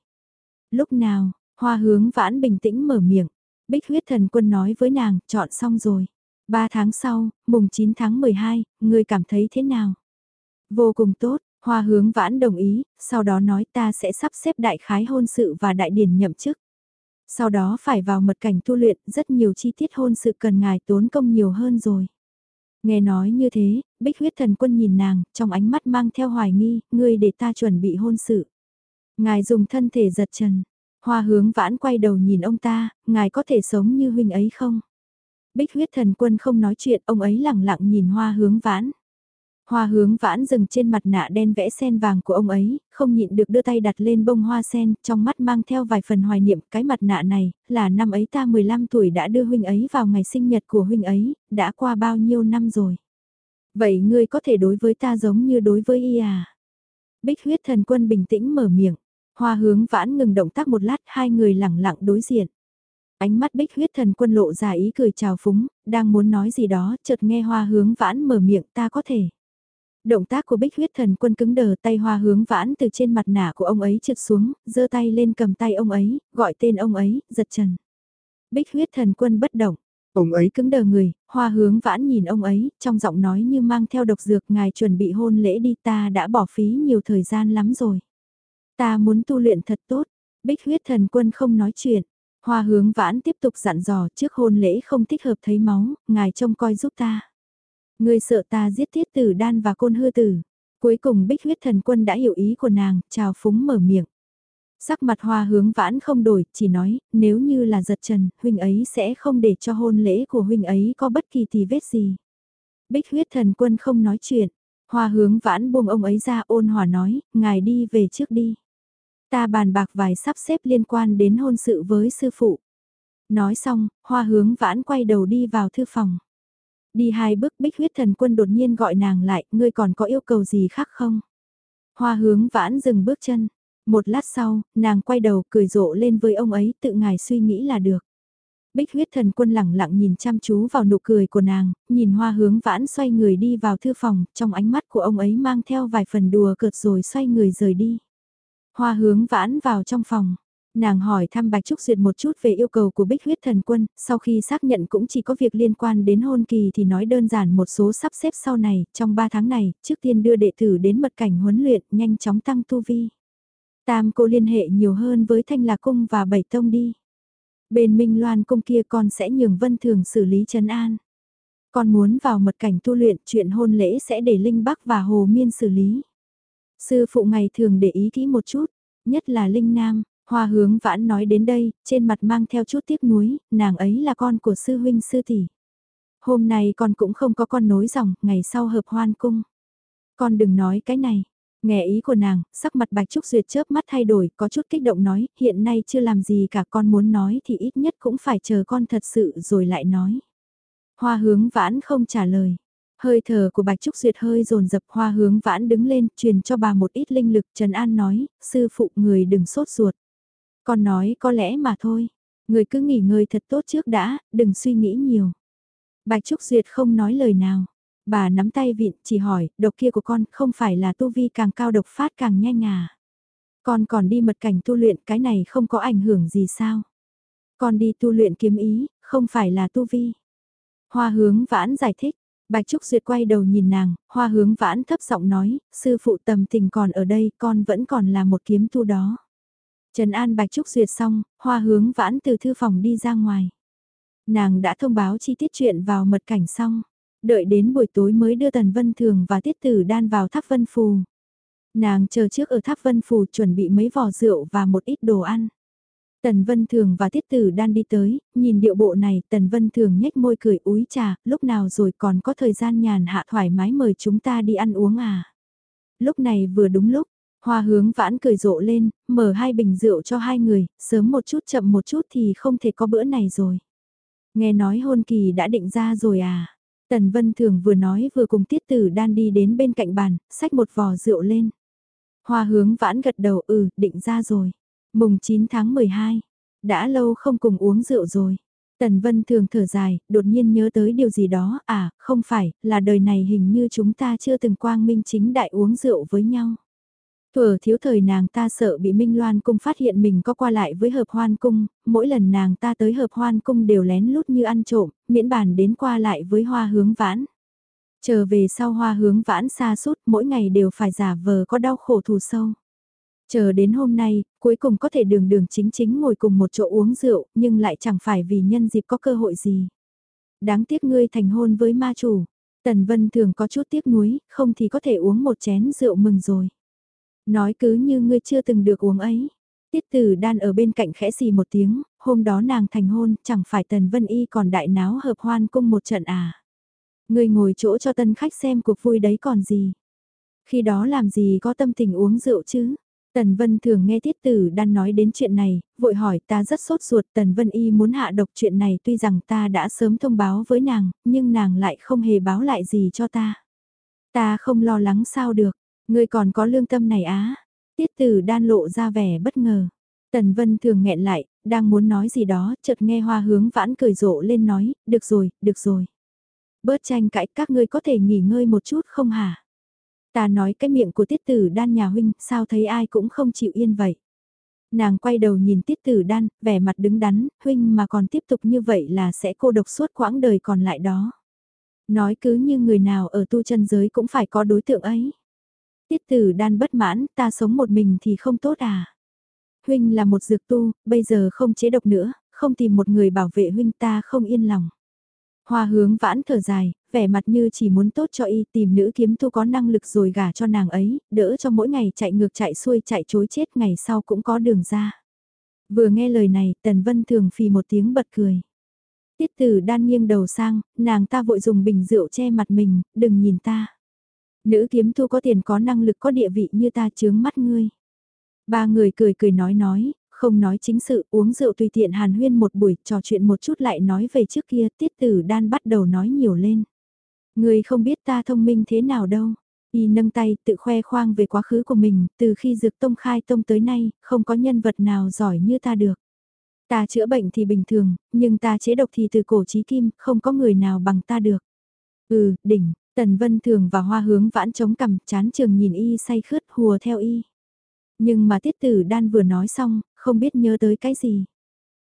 Lúc nào, hoa hướng vãn bình tĩnh mở miệng, bích huyết thần quân nói với nàng, chọn xong rồi. Ba tháng sau, mùng 9 tháng 12, ngươi cảm thấy thế nào? Vô cùng tốt, Hoa hướng vãn đồng ý, sau đó nói ta sẽ sắp xếp đại khái hôn sự và đại điển nhậm chức. Sau đó phải vào mật cảnh tu luyện, rất nhiều chi tiết hôn sự cần ngài tốn công nhiều hơn rồi. Nghe nói như thế, bích huyết thần quân nhìn nàng, trong ánh mắt mang theo hoài nghi, ngươi để ta chuẩn bị hôn sự. Ngài dùng thân thể giật trần, hoa hướng vãn quay đầu nhìn ông ta, ngài có thể sống như huynh ấy không? Bích huyết thần quân không nói chuyện, ông ấy lẳng lặng nhìn hoa hướng vãn. Hoa hướng vãn dừng trên mặt nạ đen vẽ sen vàng của ông ấy, không nhịn được đưa tay đặt lên bông hoa sen, trong mắt mang theo vài phần hoài niệm cái mặt nạ này, là năm ấy ta 15 tuổi đã đưa huynh ấy vào ngày sinh nhật của huynh ấy, đã qua bao nhiêu năm rồi. Vậy ngươi có thể đối với ta giống như đối với y à? Bích huyết thần quân bình tĩnh mở miệng, hoa hướng vãn ngừng động tác một lát hai người lẳng lặng đối diện. Ánh mắt bích huyết thần quân lộ ra ý cười chào phúng, đang muốn nói gì đó, chợt nghe hoa hướng vãn mở miệng ta có thể. Động tác của bích huyết thần quân cứng đờ tay hoa hướng vãn từ trên mặt nạ của ông ấy trượt xuống, giơ tay lên cầm tay ông ấy, gọi tên ông ấy, giật trần. Bích huyết thần quân bất động, ông ấy cứng đờ người, hoa hướng vãn nhìn ông ấy, trong giọng nói như mang theo độc dược ngài chuẩn bị hôn lễ đi ta đã bỏ phí nhiều thời gian lắm rồi. Ta muốn tu luyện thật tốt, bích huyết thần quân không nói chuyện, Hoa hướng vãn tiếp tục dặn dò trước hôn lễ không thích hợp thấy máu, ngài trông coi giúp ta. Người sợ ta giết thiết tử đan và côn hư tử. Cuối cùng bích huyết thần quân đã hiểu ý của nàng, chào phúng mở miệng. Sắc mặt hoa hướng vãn không đổi, chỉ nói, nếu như là giật trần, huynh ấy sẽ không để cho hôn lễ của huynh ấy có bất kỳ tì vết gì. Bích huyết thần quân không nói chuyện, hoa hướng vãn buông ông ấy ra ôn hòa nói, ngài đi về trước đi. Ta bàn bạc vài sắp xếp liên quan đến hôn sự với sư phụ. Nói xong, hoa hướng vãn quay đầu đi vào thư phòng. Đi hai bước bích huyết thần quân đột nhiên gọi nàng lại, ngươi còn có yêu cầu gì khác không? Hoa hướng vãn dừng bước chân. Một lát sau, nàng quay đầu cười rộ lên với ông ấy tự ngài suy nghĩ là được. Bích huyết thần quân lẳng lặng nhìn chăm chú vào nụ cười của nàng, nhìn hoa hướng vãn xoay người đi vào thư phòng, trong ánh mắt của ông ấy mang theo vài phần đùa cợt rồi xoay người rời đi. Hoa hướng vãn vào trong phòng. Nàng hỏi thăm Bạch Trúc Duyệt một chút về yêu cầu của Bích Huyết Thần Quân, sau khi xác nhận cũng chỉ có việc liên quan đến hôn kỳ thì nói đơn giản một số sắp xếp sau này, trong 3 tháng này, trước tiên đưa đệ tử đến mật cảnh huấn luyện, nhanh chóng tăng tu vi. Tam cô liên hệ nhiều hơn với Thanh Lạc Cung và Bảy Tông đi. Bên Minh Loan Cung kia con sẽ nhường Vân Thường xử lý trấn an. Con muốn vào mật cảnh tu luyện chuyện hôn lễ sẽ để Linh Bắc và Hồ Miên xử lý. Sư phụ ngày thường để ý kỹ một chút, nhất là Linh Nam, Hoa hướng vãn nói đến đây, trên mặt mang theo chút tiếc nuối, nàng ấy là con của sư huynh sư tỷ. Hôm nay con cũng không có con nối dòng, ngày sau hợp hoan cung. Con đừng nói cái này. Nghe ý của nàng, sắc mặt bạch trúc duyệt chớp mắt thay đổi, có chút kích động nói, hiện nay chưa làm gì cả con muốn nói thì ít nhất cũng phải chờ con thật sự rồi lại nói. Hoa hướng vãn không trả lời. Hơi thở của Bạch Trúc Duyệt hơi dồn dập hoa hướng vãn đứng lên, truyền cho bà một ít linh lực, Trần An nói, sư phụ người đừng sốt ruột. Con nói có lẽ mà thôi, người cứ nghỉ ngơi thật tốt trước đã, đừng suy nghĩ nhiều. Bạch Trúc Duyệt không nói lời nào, bà nắm tay vịn chỉ hỏi, độc kia của con không phải là tu vi càng cao độc phát càng nhanh à. Con còn đi mật cảnh tu luyện cái này không có ảnh hưởng gì sao. Con đi tu luyện kiếm ý, không phải là tu vi. Hoa hướng vãn giải thích, Bạch Trúc Duyệt quay đầu nhìn nàng, hoa hướng vãn thấp giọng nói, sư phụ tầm tình còn ở đây, con vẫn còn là một kiếm tu đó. Trần An Bạch Trúc Duyệt xong, hoa hướng vãn từ thư phòng đi ra ngoài. Nàng đã thông báo chi tiết chuyện vào mật cảnh xong, đợi đến buổi tối mới đưa Tần Vân Thường và Tiết Tử Đan vào tháp Vân Phù. Nàng chờ trước ở tháp Vân Phù chuẩn bị mấy vò rượu và một ít đồ ăn. Tần Vân Thường và Tiết Tử Đan đi tới, nhìn điệu bộ này, Tần Vân Thường nhếch môi cười úi trà, lúc nào rồi còn có thời gian nhàn hạ thoải mái mời chúng ta đi ăn uống à. Lúc này vừa đúng lúc, Hoa hướng vãn cười rộ lên, mở hai bình rượu cho hai người, sớm một chút chậm một chút thì không thể có bữa này rồi. Nghe nói hôn kỳ đã định ra rồi à? Tần Vân Thường vừa nói vừa cùng Tiết Tử Đan đi đến bên cạnh bàn, xách một vò rượu lên. Hoa hướng vãn gật đầu ừ, định ra rồi. Mùng 9 tháng 12, đã lâu không cùng uống rượu rồi. Tần Vân thường thở dài, đột nhiên nhớ tới điều gì đó, à, không phải, là đời này hình như chúng ta chưa từng quang minh chính đại uống rượu với nhau. Thuở thiếu thời nàng ta sợ bị Minh Loan cung phát hiện mình có qua lại với hợp hoan cung, mỗi lần nàng ta tới hợp hoan cung đều lén lút như ăn trộm, miễn bàn đến qua lại với hoa hướng vãn. Trở về sau hoa hướng vãn xa suốt mỗi ngày đều phải giả vờ có đau khổ thù sâu. Chờ đến hôm nay, cuối cùng có thể đường đường chính chính ngồi cùng một chỗ uống rượu, nhưng lại chẳng phải vì nhân dịp có cơ hội gì. Đáng tiếc ngươi thành hôn với ma chủ. Tần Vân thường có chút tiếc nuối, không thì có thể uống một chén rượu mừng rồi. Nói cứ như ngươi chưa từng được uống ấy. Tiết tử đan ở bên cạnh khẽ xì một tiếng, hôm đó nàng thành hôn, chẳng phải Tần Vân Y còn đại náo hợp hoan cung một trận à. Ngươi ngồi chỗ cho tân khách xem cuộc vui đấy còn gì. Khi đó làm gì có tâm tình uống rượu chứ. Tần Vân thường nghe Tiết Tử Đan nói đến chuyện này, vội hỏi ta rất sốt ruột Tần Vân Y muốn hạ độc chuyện này tuy rằng ta đã sớm thông báo với nàng, nhưng nàng lại không hề báo lại gì cho ta. Ta không lo lắng sao được, ngươi còn có lương tâm này á. Tiết Tử Đan lộ ra vẻ bất ngờ. Tần Vân thường nghẹn lại, đang muốn nói gì đó, chợt nghe hoa hướng vãn cười rộ lên nói, được rồi, được rồi. Bớt tranh cãi các ngươi có thể nghỉ ngơi một chút không hả? Ta nói cái miệng của tiết tử đan nhà huynh, sao thấy ai cũng không chịu yên vậy. Nàng quay đầu nhìn tiết tử đan, vẻ mặt đứng đắn, huynh mà còn tiếp tục như vậy là sẽ cô độc suốt quãng đời còn lại đó. Nói cứ như người nào ở tu chân giới cũng phải có đối tượng ấy. Tiết tử đan bất mãn, ta sống một mình thì không tốt à. Huynh là một dược tu, bây giờ không chế độc nữa, không tìm một người bảo vệ huynh ta không yên lòng. Hoa hướng vãn thở dài, vẻ mặt như chỉ muốn tốt cho y tìm nữ kiếm tu có năng lực rồi gả cho nàng ấy, đỡ cho mỗi ngày chạy ngược chạy xuôi chạy chối chết ngày sau cũng có đường ra. Vừa nghe lời này, Tần Vân thường phì một tiếng bật cười. Tiết tử đan nghiêng đầu sang, nàng ta vội dùng bình rượu che mặt mình, đừng nhìn ta. Nữ kiếm tu có tiền có năng lực có địa vị như ta chướng mắt ngươi. Ba người cười cười nói nói, không nói chính sự, uống rượu tùy tiện hàn huyên một buổi, trò chuyện một chút lại nói về trước kia, tiết tử đan bắt đầu nói nhiều lên. Người không biết ta thông minh thế nào đâu. Y nâng tay tự khoe khoang về quá khứ của mình, từ khi dược tông khai tông tới nay, không có nhân vật nào giỏi như ta được. Ta chữa bệnh thì bình thường, nhưng ta chế độc thì từ cổ chí kim, không có người nào bằng ta được. Ừ, đỉnh, Tần Vân Thường và Hoa Hướng vãn chống cằm, chán trường nhìn y say khướt hùa theo y. Nhưng mà tiết tử đan vừa nói xong, không biết nhớ tới cái gì.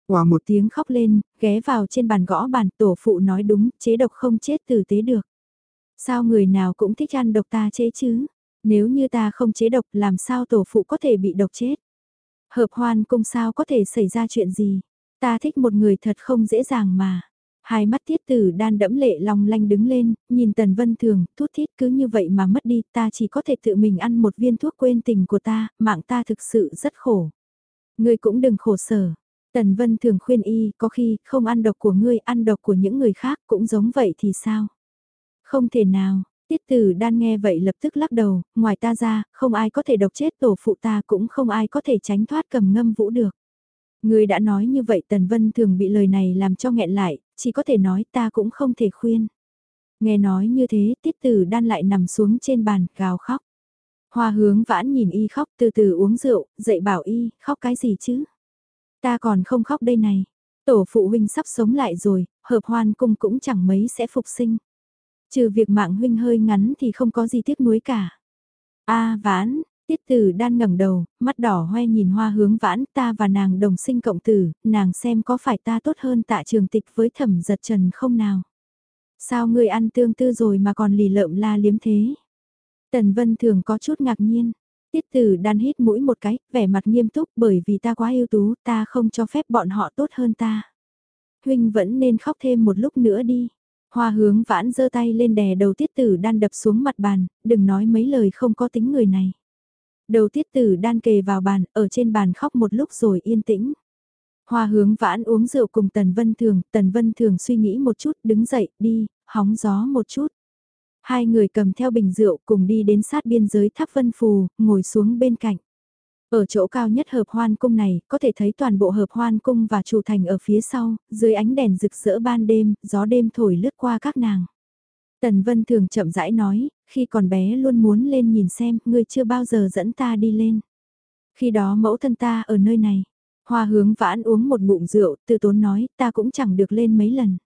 Quả một tiếng khóc lên, ghé vào trên bàn gõ bàn tổ phụ nói đúng, chế độc không chết tử tế được. Sao người nào cũng thích ăn độc ta chế chứ? Nếu như ta không chế độc làm sao tổ phụ có thể bị độc chết? Hợp hoan cung sao có thể xảy ra chuyện gì? Ta thích một người thật không dễ dàng mà. Hai mắt tiết tử đan đẫm lệ long lanh đứng lên, nhìn tần vân thường, thuốc thiết cứ như vậy mà mất đi, ta chỉ có thể tự mình ăn một viên thuốc quên tình của ta, mạng ta thực sự rất khổ. Ngươi cũng đừng khổ sở. Tần vân thường khuyên y, có khi không ăn độc của ngươi, ăn độc của những người khác cũng giống vậy thì sao? Không thể nào, Tiết tử đan nghe vậy lập tức lắc đầu, ngoài ta ra, không ai có thể độc chết tổ phụ ta cũng không ai có thể tránh thoát cầm ngâm vũ được. Người đã nói như vậy Tần Vân thường bị lời này làm cho nghẹn lại, chỉ có thể nói ta cũng không thể khuyên. Nghe nói như thế, tiết tử đan lại nằm xuống trên bàn, gào khóc. Hoa hướng vãn nhìn y khóc từ từ uống rượu, dậy bảo y, khóc cái gì chứ? Ta còn không khóc đây này. Tổ phụ huynh sắp sống lại rồi, hợp hoan cung cũng chẳng mấy sẽ phục sinh. Trừ việc mạng huynh hơi ngắn thì không có gì tiếc nuối cả. A vãn, tiết tử đan ngẩng đầu, mắt đỏ hoe nhìn hoa hướng vãn ta và nàng đồng sinh cộng tử, nàng xem có phải ta tốt hơn tạ trường tịch với thẩm giật trần không nào. Sao người ăn tương tư rồi mà còn lì lợm la liếm thế? Tần Vân thường có chút ngạc nhiên. Tiết tử đan hít mũi một cái, vẻ mặt nghiêm túc bởi vì ta quá ưu tú, ta không cho phép bọn họ tốt hơn ta. Huynh vẫn nên khóc thêm một lúc nữa đi. Hoa hướng vãn giơ tay lên đè đầu tiết tử đan đập xuống mặt bàn, đừng nói mấy lời không có tính người này. Đầu tiết tử đan kề vào bàn, ở trên bàn khóc một lúc rồi yên tĩnh. Hoa hướng vãn uống rượu cùng Tần Vân Thường, Tần Vân Thường suy nghĩ một chút, đứng dậy, đi, hóng gió một chút. Hai người cầm theo bình rượu cùng đi đến sát biên giới tháp Vân Phù, ngồi xuống bên cạnh. Ở chỗ cao nhất hợp hoan cung này, có thể thấy toàn bộ hợp hoan cung và chủ thành ở phía sau, dưới ánh đèn rực rỡ ban đêm, gió đêm thổi lướt qua các nàng. Tần Vân thường chậm rãi nói, khi còn bé luôn muốn lên nhìn xem, ngươi chưa bao giờ dẫn ta đi lên. Khi đó mẫu thân ta ở nơi này, hoa hướng vãn uống một ngụm rượu, từ tốn nói, ta cũng chẳng được lên mấy lần.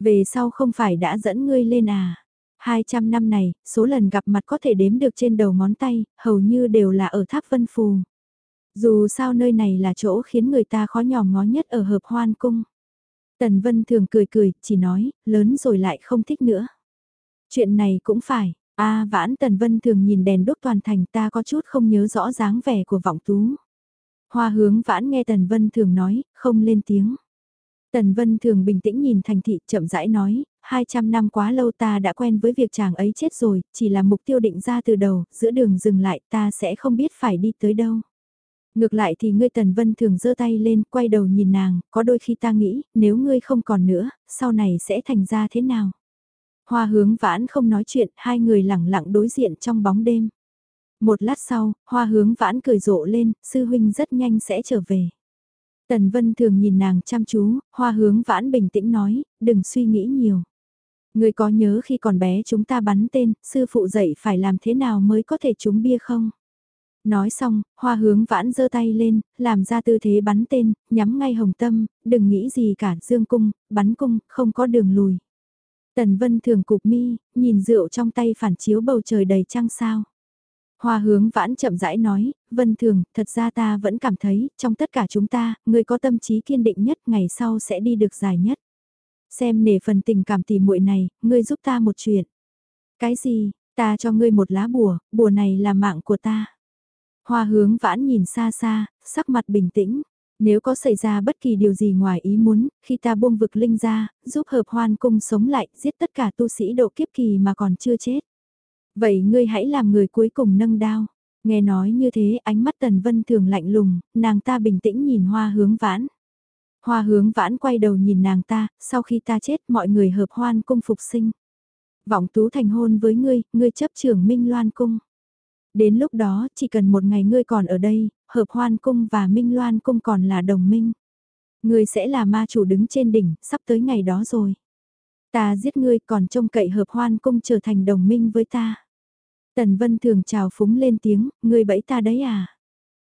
Về sau không phải đã dẫn ngươi lên à? 200 năm này, số lần gặp mặt có thể đếm được trên đầu ngón tay, hầu như đều là ở tháp Vân Phù. Dù sao nơi này là chỗ khiến người ta khó nhòm ngó nhất ở hợp hoan cung. Tần Vân thường cười cười, chỉ nói, lớn rồi lại không thích nữa. Chuyện này cũng phải, a vãn Tần Vân thường nhìn đèn đốt toàn thành ta có chút không nhớ rõ dáng vẻ của vọng tú. Hoa hướng vãn nghe Tần Vân thường nói, không lên tiếng. Tần Vân thường bình tĩnh nhìn thành thị chậm rãi nói, 200 năm quá lâu ta đã quen với việc chàng ấy chết rồi, chỉ là mục tiêu định ra từ đầu, giữa đường dừng lại ta sẽ không biết phải đi tới đâu. Ngược lại thì ngươi Tần Vân thường giơ tay lên, quay đầu nhìn nàng, có đôi khi ta nghĩ, nếu ngươi không còn nữa, sau này sẽ thành ra thế nào? Hoa hướng vãn không nói chuyện, hai người lẳng lặng đối diện trong bóng đêm. Một lát sau, hoa hướng vãn cười rộ lên, sư huynh rất nhanh sẽ trở về. Tần Vân thường nhìn nàng chăm chú, hoa hướng vãn bình tĩnh nói, đừng suy nghĩ nhiều. Người có nhớ khi còn bé chúng ta bắn tên, sư phụ dạy phải làm thế nào mới có thể trúng bia không? Nói xong, hoa hướng vãn giơ tay lên, làm ra tư thế bắn tên, nhắm ngay hồng tâm, đừng nghĩ gì cả, dương cung, bắn cung, không có đường lùi. Tần Vân thường cục mi, nhìn rượu trong tay phản chiếu bầu trời đầy trăng sao. Hoa hướng vãn chậm rãi nói, Vân thường, thật ra ta vẫn cảm thấy, trong tất cả chúng ta, người có tâm trí kiên định nhất ngày sau sẽ đi được dài nhất. Xem nể phần tình cảm tỉ muội này, ngươi giúp ta một chuyện. Cái gì, ta cho ngươi một lá bùa, bùa này là mạng của ta. Hoa hướng vãn nhìn xa xa, sắc mặt bình tĩnh. Nếu có xảy ra bất kỳ điều gì ngoài ý muốn, khi ta buông vực linh ra, giúp hợp hoan cung sống lại, giết tất cả tu sĩ độ kiếp kỳ mà còn chưa chết. Vậy ngươi hãy làm người cuối cùng nâng đao. Nghe nói như thế ánh mắt tần vân thường lạnh lùng, nàng ta bình tĩnh nhìn hoa hướng vãn. Hoa hướng vãn quay đầu nhìn nàng ta, sau khi ta chết mọi người hợp hoan cung phục sinh. Vọng tú thành hôn với ngươi, ngươi chấp trưởng Minh Loan cung. Đến lúc đó, chỉ cần một ngày ngươi còn ở đây, hợp hoan cung và Minh Loan cung còn là đồng minh. Ngươi sẽ là ma chủ đứng trên đỉnh, sắp tới ngày đó rồi. Ta giết ngươi còn trông cậy hợp hoan cung trở thành đồng minh với ta. Tần Vân thường chào phúng lên tiếng, ngươi bẫy ta đấy à?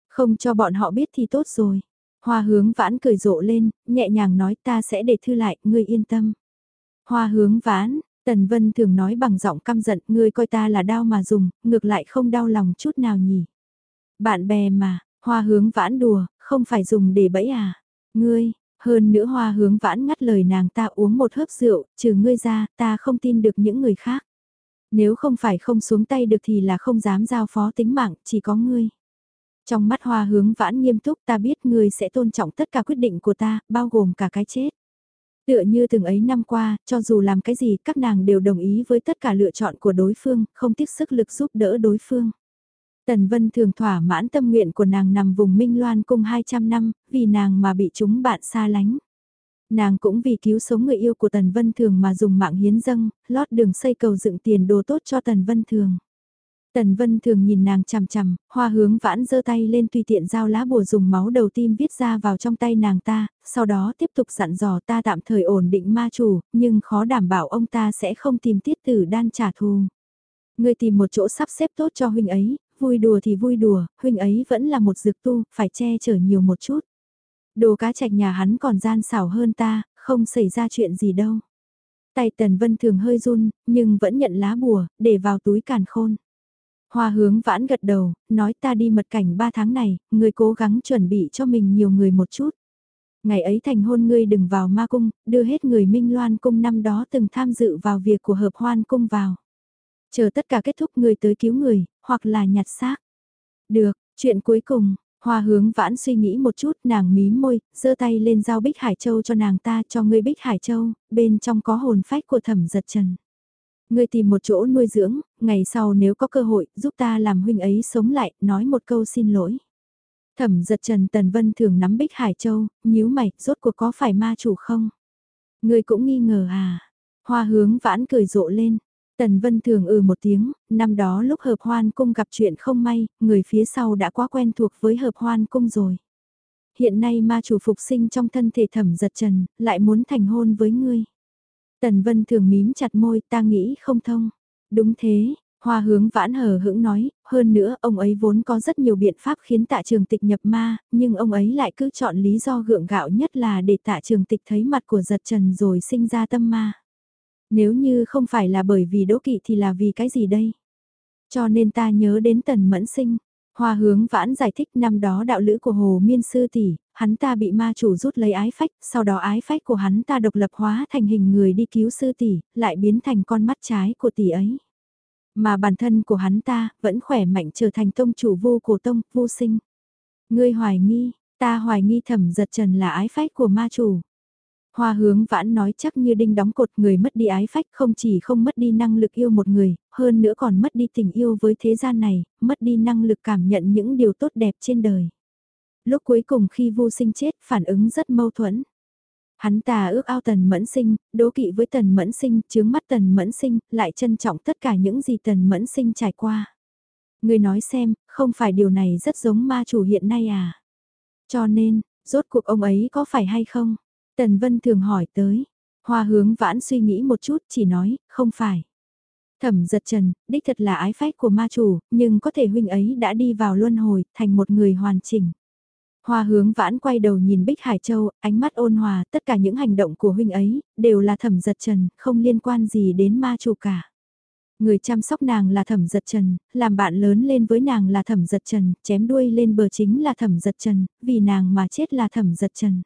Không cho bọn họ biết thì tốt rồi. Hoa hướng vãn cười rộ lên, nhẹ nhàng nói ta sẽ để thư lại, ngươi yên tâm. Hoa hướng vãn, Tần Vân thường nói bằng giọng căm giận, ngươi coi ta là đau mà dùng, ngược lại không đau lòng chút nào nhỉ. Bạn bè mà, hoa hướng vãn đùa, không phải dùng để bẫy à. Ngươi, hơn nữa hoa hướng vãn ngắt lời nàng ta uống một hớp rượu, trừ ngươi ra, ta không tin được những người khác. Nếu không phải không xuống tay được thì là không dám giao phó tính mạng, chỉ có ngươi. Trong mắt hoa hướng vãn nghiêm túc ta biết ngươi sẽ tôn trọng tất cả quyết định của ta, bao gồm cả cái chết. Tựa như từng ấy năm qua, cho dù làm cái gì các nàng đều đồng ý với tất cả lựa chọn của đối phương, không tiếc sức lực giúp đỡ đối phương. Tần Vân thường thỏa mãn tâm nguyện của nàng nằm vùng Minh Loan cung 200 năm, vì nàng mà bị chúng bạn xa lánh. Nàng cũng vì cứu sống người yêu của Tần Vân Thường mà dùng mạng hiến dâng, lót đường xây cầu dựng tiền đồ tốt cho Tần Vân Thường. Tần Vân Thường nhìn nàng chằm chằm, hoa hướng vãn giơ tay lên tùy tiện giao lá bùa dùng máu đầu tim viết ra vào trong tay nàng ta, sau đó tiếp tục dặn dò ta tạm thời ổn định ma chủ, nhưng khó đảm bảo ông ta sẽ không tìm tiết tử đan trả thù. Người tìm một chỗ sắp xếp tốt cho huynh ấy, vui đùa thì vui đùa, huynh ấy vẫn là một dược tu, phải che chở nhiều một chút. Đồ cá trạch nhà hắn còn gian xảo hơn ta, không xảy ra chuyện gì đâu. Tay Tần Vân thường hơi run, nhưng vẫn nhận lá bùa, để vào túi càn khôn. Hoa hướng vãn gật đầu, nói ta đi mật cảnh 3 tháng này, người cố gắng chuẩn bị cho mình nhiều người một chút. Ngày ấy thành hôn ngươi đừng vào ma cung, đưa hết người Minh Loan cung năm đó từng tham dự vào việc của hợp hoan cung vào. Chờ tất cả kết thúc người tới cứu người, hoặc là nhặt xác. Được, chuyện cuối cùng, Hoa hướng vãn suy nghĩ một chút nàng mím môi, giơ tay lên giao Bích Hải Châu cho nàng ta cho ngươi Bích Hải Châu, bên trong có hồn phách của thẩm giật trần. Ngươi tìm một chỗ nuôi dưỡng, ngày sau nếu có cơ hội giúp ta làm huynh ấy sống lại, nói một câu xin lỗi. Thẩm giật trần Tần Vân thường nắm Bích Hải Châu, nhíu mày, rốt cuộc có phải ma chủ không? Ngươi cũng nghi ngờ à? Hoa hướng vãn cười rộ lên, Tần Vân thường ừ một tiếng, năm đó lúc hợp hoan cung gặp chuyện không may, người phía sau đã quá quen thuộc với hợp hoan cung rồi. Hiện nay ma chủ phục sinh trong thân thể thẩm giật trần, lại muốn thành hôn với ngươi. Tần Vân thường mím chặt môi ta nghĩ không thông. Đúng thế, Hoa hướng vãn hờ hững nói, hơn nữa ông ấy vốn có rất nhiều biện pháp khiến tạ trường tịch nhập ma, nhưng ông ấy lại cứ chọn lý do gượng gạo nhất là để tạ trường tịch thấy mặt của giật trần rồi sinh ra tâm ma. Nếu như không phải là bởi vì đỗ kỵ thì là vì cái gì đây? Cho nên ta nhớ đến tần mẫn sinh. Hoa hướng vãn giải thích năm đó đạo lữ của Hồ Miên Sư Tỷ, hắn ta bị ma chủ rút lấy ái phách, sau đó ái phách của hắn ta độc lập hóa thành hình người đi cứu Sư Tỷ, lại biến thành con mắt trái của tỷ ấy. Mà bản thân của hắn ta vẫn khỏe mạnh trở thành tông chủ vô của tông, vô sinh. Ngươi hoài nghi, ta hoài nghi thẩm giật trần là ái phách của ma chủ. Hoa hướng vãn nói chắc như đinh đóng cột người mất đi ái phách không chỉ không mất đi năng lực yêu một người, hơn nữa còn mất đi tình yêu với thế gian này, mất đi năng lực cảm nhận những điều tốt đẹp trên đời. Lúc cuối cùng khi vô sinh chết phản ứng rất mâu thuẫn. Hắn ta ước ao tần mẫn sinh, đố kỵ với tần mẫn sinh, chướng mắt tần mẫn sinh, lại trân trọng tất cả những gì tần mẫn sinh trải qua. Người nói xem, không phải điều này rất giống ma chủ hiện nay à? Cho nên, rốt cuộc ông ấy có phải hay không? Tần Vân thường hỏi tới. Hoa hướng vãn suy nghĩ một chút chỉ nói, không phải. Thẩm giật trần, đích thật là ái phách của ma chủ, nhưng có thể huynh ấy đã đi vào luân hồi, thành một người hoàn chỉnh. Hoa hướng vãn quay đầu nhìn Bích Hải Châu, ánh mắt ôn hòa, tất cả những hành động của huynh ấy, đều là thẩm giật trần, không liên quan gì đến ma chủ cả. Người chăm sóc nàng là thẩm giật trần, làm bạn lớn lên với nàng là thẩm giật trần, chém đuôi lên bờ chính là thẩm giật trần, vì nàng mà chết là thẩm giật trần.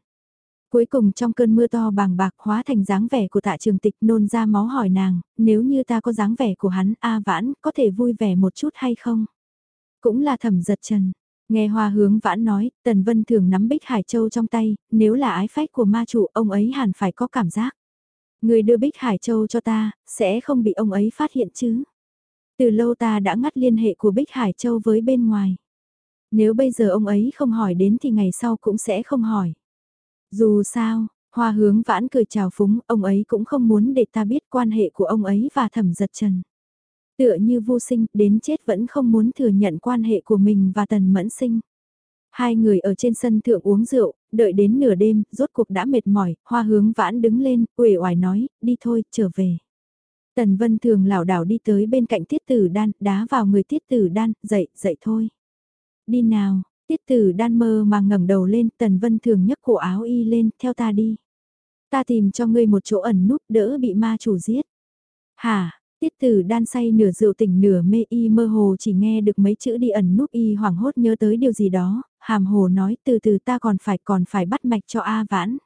Cuối cùng trong cơn mưa to bàng bạc hóa thành dáng vẻ của tạ trường tịch nôn ra máu hỏi nàng, nếu như ta có dáng vẻ của hắn A vãn, có thể vui vẻ một chút hay không? Cũng là thẩm giật trần. Nghe hoa hướng vãn nói, Tần Vân thường nắm Bích Hải Châu trong tay, nếu là ái phách của ma chủ ông ấy hẳn phải có cảm giác. Người đưa Bích Hải Châu cho ta, sẽ không bị ông ấy phát hiện chứ. Từ lâu ta đã ngắt liên hệ của Bích Hải Châu với bên ngoài. Nếu bây giờ ông ấy không hỏi đến thì ngày sau cũng sẽ không hỏi. Dù sao, hoa hướng vãn cười chào phúng, ông ấy cũng không muốn để ta biết quan hệ của ông ấy và thẩm giật trần. Tựa như vô sinh, đến chết vẫn không muốn thừa nhận quan hệ của mình và tần mẫn sinh. Hai người ở trên sân thượng uống rượu, đợi đến nửa đêm, rốt cuộc đã mệt mỏi, hoa hướng vãn đứng lên, uể oải nói, đi thôi, trở về. Tần Vân thường lảo đảo đi tới bên cạnh tiết tử đan, đá vào người tiết tử đan, dậy, dậy thôi. Đi nào, tiết tử đan mơ mà ngẩng đầu lên, Tần Vân thường nhấc cổ áo y lên, theo ta đi. Ta tìm cho ngươi một chỗ ẩn núp đỡ bị ma chủ giết. Hả, tiết tử đan say nửa rượu tỉnh nửa mê y mơ hồ chỉ nghe được mấy chữ đi ẩn núp y hoảng hốt nhớ tới điều gì đó, hàm hồ nói từ từ ta còn phải còn phải bắt mạch cho A vãn.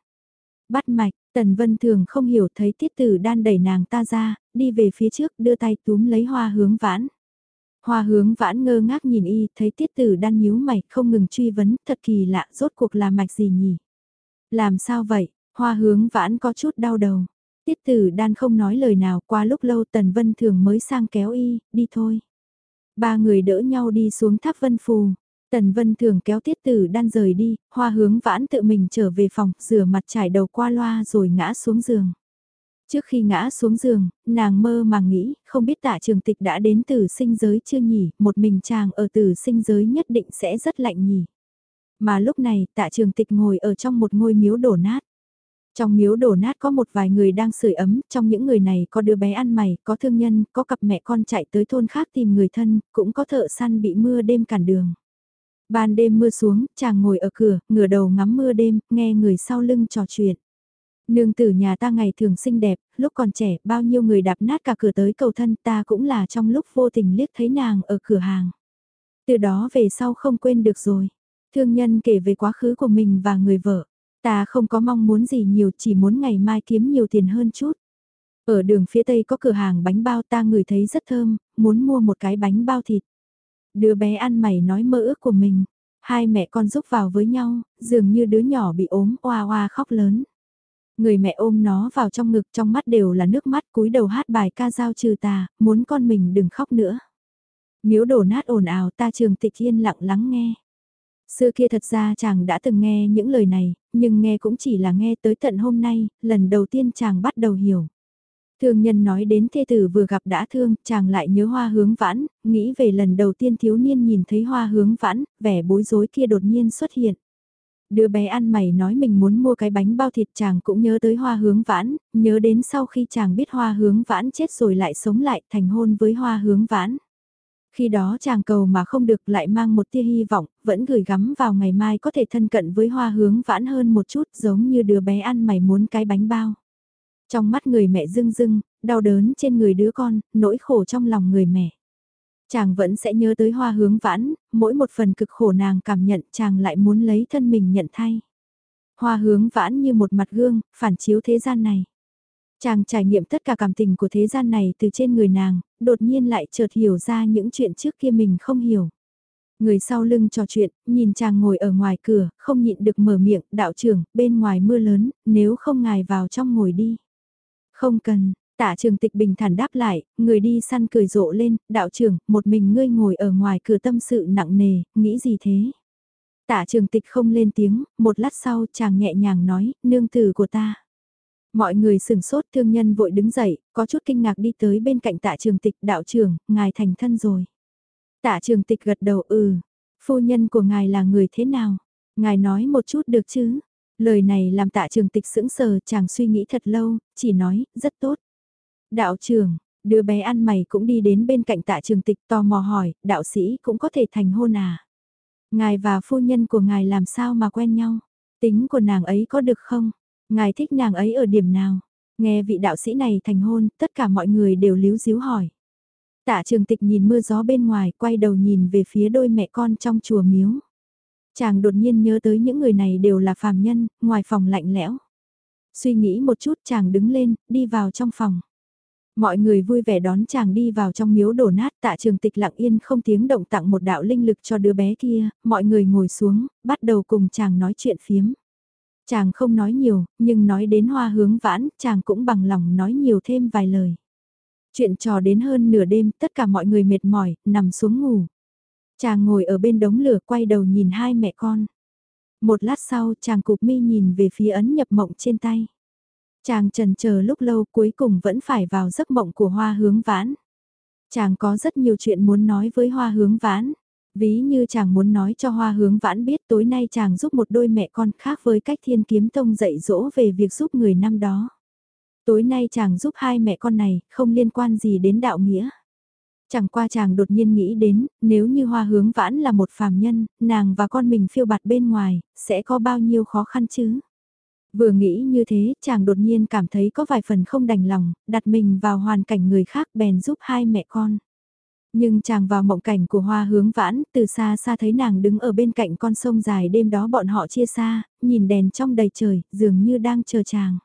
Bắt mạch, Tần Vân Thường không hiểu thấy tiết tử đan đẩy nàng ta ra, đi về phía trước đưa tay túm lấy hoa hướng vãn. Hoa hướng vãn ngơ ngác nhìn y, thấy tiết tử đan nhíu mày, không ngừng truy vấn, thật kỳ lạ, rốt cuộc là mạch gì nhỉ? Làm sao vậy? Hoa hướng vãn có chút đau đầu. Tiết tử đan không nói lời nào, qua lúc lâu Tần Vân Thường mới sang kéo y, đi thôi. Ba người đỡ nhau đi xuống tháp Vân Phù. Tần Vân Thường kéo tiết tử đan rời đi, hoa hướng vãn tự mình trở về phòng, rửa mặt trải đầu qua loa rồi ngã xuống giường. Trước khi ngã xuống giường, nàng mơ màng nghĩ, không biết tạ trường tịch đã đến từ sinh giới chưa nhỉ, một mình chàng ở từ sinh giới nhất định sẽ rất lạnh nhỉ. Mà lúc này, tạ trường tịch ngồi ở trong một ngôi miếu đổ nát. Trong miếu đổ nát có một vài người đang sưởi ấm, trong những người này có đứa bé ăn mày, có thương nhân, có cặp mẹ con chạy tới thôn khác tìm người thân, cũng có thợ săn bị mưa đêm cản đường. Ban đêm mưa xuống, chàng ngồi ở cửa, ngửa đầu ngắm mưa đêm, nghe người sau lưng trò chuyện. Nương tử nhà ta ngày thường xinh đẹp, lúc còn trẻ, bao nhiêu người đạp nát cả cửa tới cầu thân ta cũng là trong lúc vô tình liếc thấy nàng ở cửa hàng. Từ đó về sau không quên được rồi. Thương nhân kể về quá khứ của mình và người vợ. Ta không có mong muốn gì nhiều, chỉ muốn ngày mai kiếm nhiều tiền hơn chút. Ở đường phía tây có cửa hàng bánh bao ta ngửi thấy rất thơm, muốn mua một cái bánh bao thịt. Đứa bé ăn mày nói mơ ước của mình. Hai mẹ con giúp vào với nhau, dường như đứa nhỏ bị ốm oa oa khóc lớn. Người mẹ ôm nó vào trong ngực trong mắt đều là nước mắt cúi đầu hát bài ca dao trừ tà, muốn con mình đừng khóc nữa. Miếu đổ nát ồn ào ta trường tịch yên lặng lắng nghe. Xưa kia thật ra chàng đã từng nghe những lời này, nhưng nghe cũng chỉ là nghe tới tận hôm nay, lần đầu tiên chàng bắt đầu hiểu. Thương nhân nói đến thê tử vừa gặp đã thương, chàng lại nhớ hoa hướng vãn, nghĩ về lần đầu tiên thiếu niên nhìn thấy hoa hướng vãn, vẻ bối rối kia đột nhiên xuất hiện. Đứa bé ăn mày nói mình muốn mua cái bánh bao thịt chàng cũng nhớ tới hoa hướng vãn, nhớ đến sau khi chàng biết hoa hướng vãn chết rồi lại sống lại thành hôn với hoa hướng vãn. Khi đó chàng cầu mà không được lại mang một tia hy vọng, vẫn gửi gắm vào ngày mai có thể thân cận với hoa hướng vãn hơn một chút giống như đứa bé ăn mày muốn cái bánh bao. Trong mắt người mẹ rưng rưng, đau đớn trên người đứa con, nỗi khổ trong lòng người mẹ. Chàng vẫn sẽ nhớ tới hoa hướng vãn, mỗi một phần cực khổ nàng cảm nhận chàng lại muốn lấy thân mình nhận thay. Hoa hướng vãn như một mặt gương, phản chiếu thế gian này. Chàng trải nghiệm tất cả cảm tình của thế gian này từ trên người nàng, đột nhiên lại chợt hiểu ra những chuyện trước kia mình không hiểu. Người sau lưng trò chuyện, nhìn chàng ngồi ở ngoài cửa, không nhịn được mở miệng, đạo trưởng, bên ngoài mưa lớn, nếu không ngài vào trong ngồi đi. Không cần, Tạ trường tịch bình thản đáp lại, người đi săn cười rộ lên, đạo trưởng, một mình ngươi ngồi ở ngoài cửa tâm sự nặng nề, nghĩ gì thế? Tạ trường tịch không lên tiếng, một lát sau chàng nhẹ nhàng nói, nương tử của ta. Mọi người sừng sốt thương nhân vội đứng dậy, có chút kinh ngạc đi tới bên cạnh tạ trường tịch đạo trưởng, ngài thành thân rồi. Tạ trường tịch gật đầu ừ, phu nhân của ngài là người thế nào? Ngài nói một chút được chứ? Lời này làm tạ trường tịch sững sờ chàng suy nghĩ thật lâu, chỉ nói, rất tốt. Đạo trưởng, đứa bé ăn mày cũng đi đến bên cạnh tạ trường tịch tò mò hỏi, đạo sĩ cũng có thể thành hôn à? Ngài và phu nhân của ngài làm sao mà quen nhau? Tính của nàng ấy có được không? Ngài thích nàng ấy ở điểm nào? Nghe vị đạo sĩ này thành hôn, tất cả mọi người đều líu díu hỏi. Tạ trường tịch nhìn mưa gió bên ngoài, quay đầu nhìn về phía đôi mẹ con trong chùa miếu. Chàng đột nhiên nhớ tới những người này đều là phàm nhân, ngoài phòng lạnh lẽo. Suy nghĩ một chút chàng đứng lên, đi vào trong phòng. Mọi người vui vẻ đón chàng đi vào trong miếu đổ nát tạ trường tịch lặng yên không tiếng động tặng một đạo linh lực cho đứa bé kia, mọi người ngồi xuống, bắt đầu cùng chàng nói chuyện phiếm. Chàng không nói nhiều, nhưng nói đến hoa hướng vãn, chàng cũng bằng lòng nói nhiều thêm vài lời. Chuyện trò đến hơn nửa đêm, tất cả mọi người mệt mỏi, nằm xuống ngủ. Chàng ngồi ở bên đống lửa quay đầu nhìn hai mẹ con. Một lát sau chàng cụp mi nhìn về phía ấn nhập mộng trên tay. Chàng trần chờ lúc lâu cuối cùng vẫn phải vào giấc mộng của hoa hướng vãn. Chàng có rất nhiều chuyện muốn nói với hoa hướng vãn. Ví như chàng muốn nói cho hoa hướng vãn biết tối nay chàng giúp một đôi mẹ con khác với cách thiên kiếm tông dạy dỗ về việc giúp người năm đó. Tối nay chàng giúp hai mẹ con này, không liên quan gì đến đạo nghĩa. Chẳng qua chàng đột nhiên nghĩ đến, nếu như hoa hướng vãn là một phàm nhân, nàng và con mình phiêu bạt bên ngoài, sẽ có bao nhiêu khó khăn chứ? Vừa nghĩ như thế, chàng đột nhiên cảm thấy có vài phần không đành lòng, đặt mình vào hoàn cảnh người khác bèn giúp hai mẹ con. Nhưng chàng vào mộng cảnh của hoa hướng vãn, từ xa xa thấy nàng đứng ở bên cạnh con sông dài đêm đó bọn họ chia xa, nhìn đèn trong đầy trời, dường như đang chờ chàng.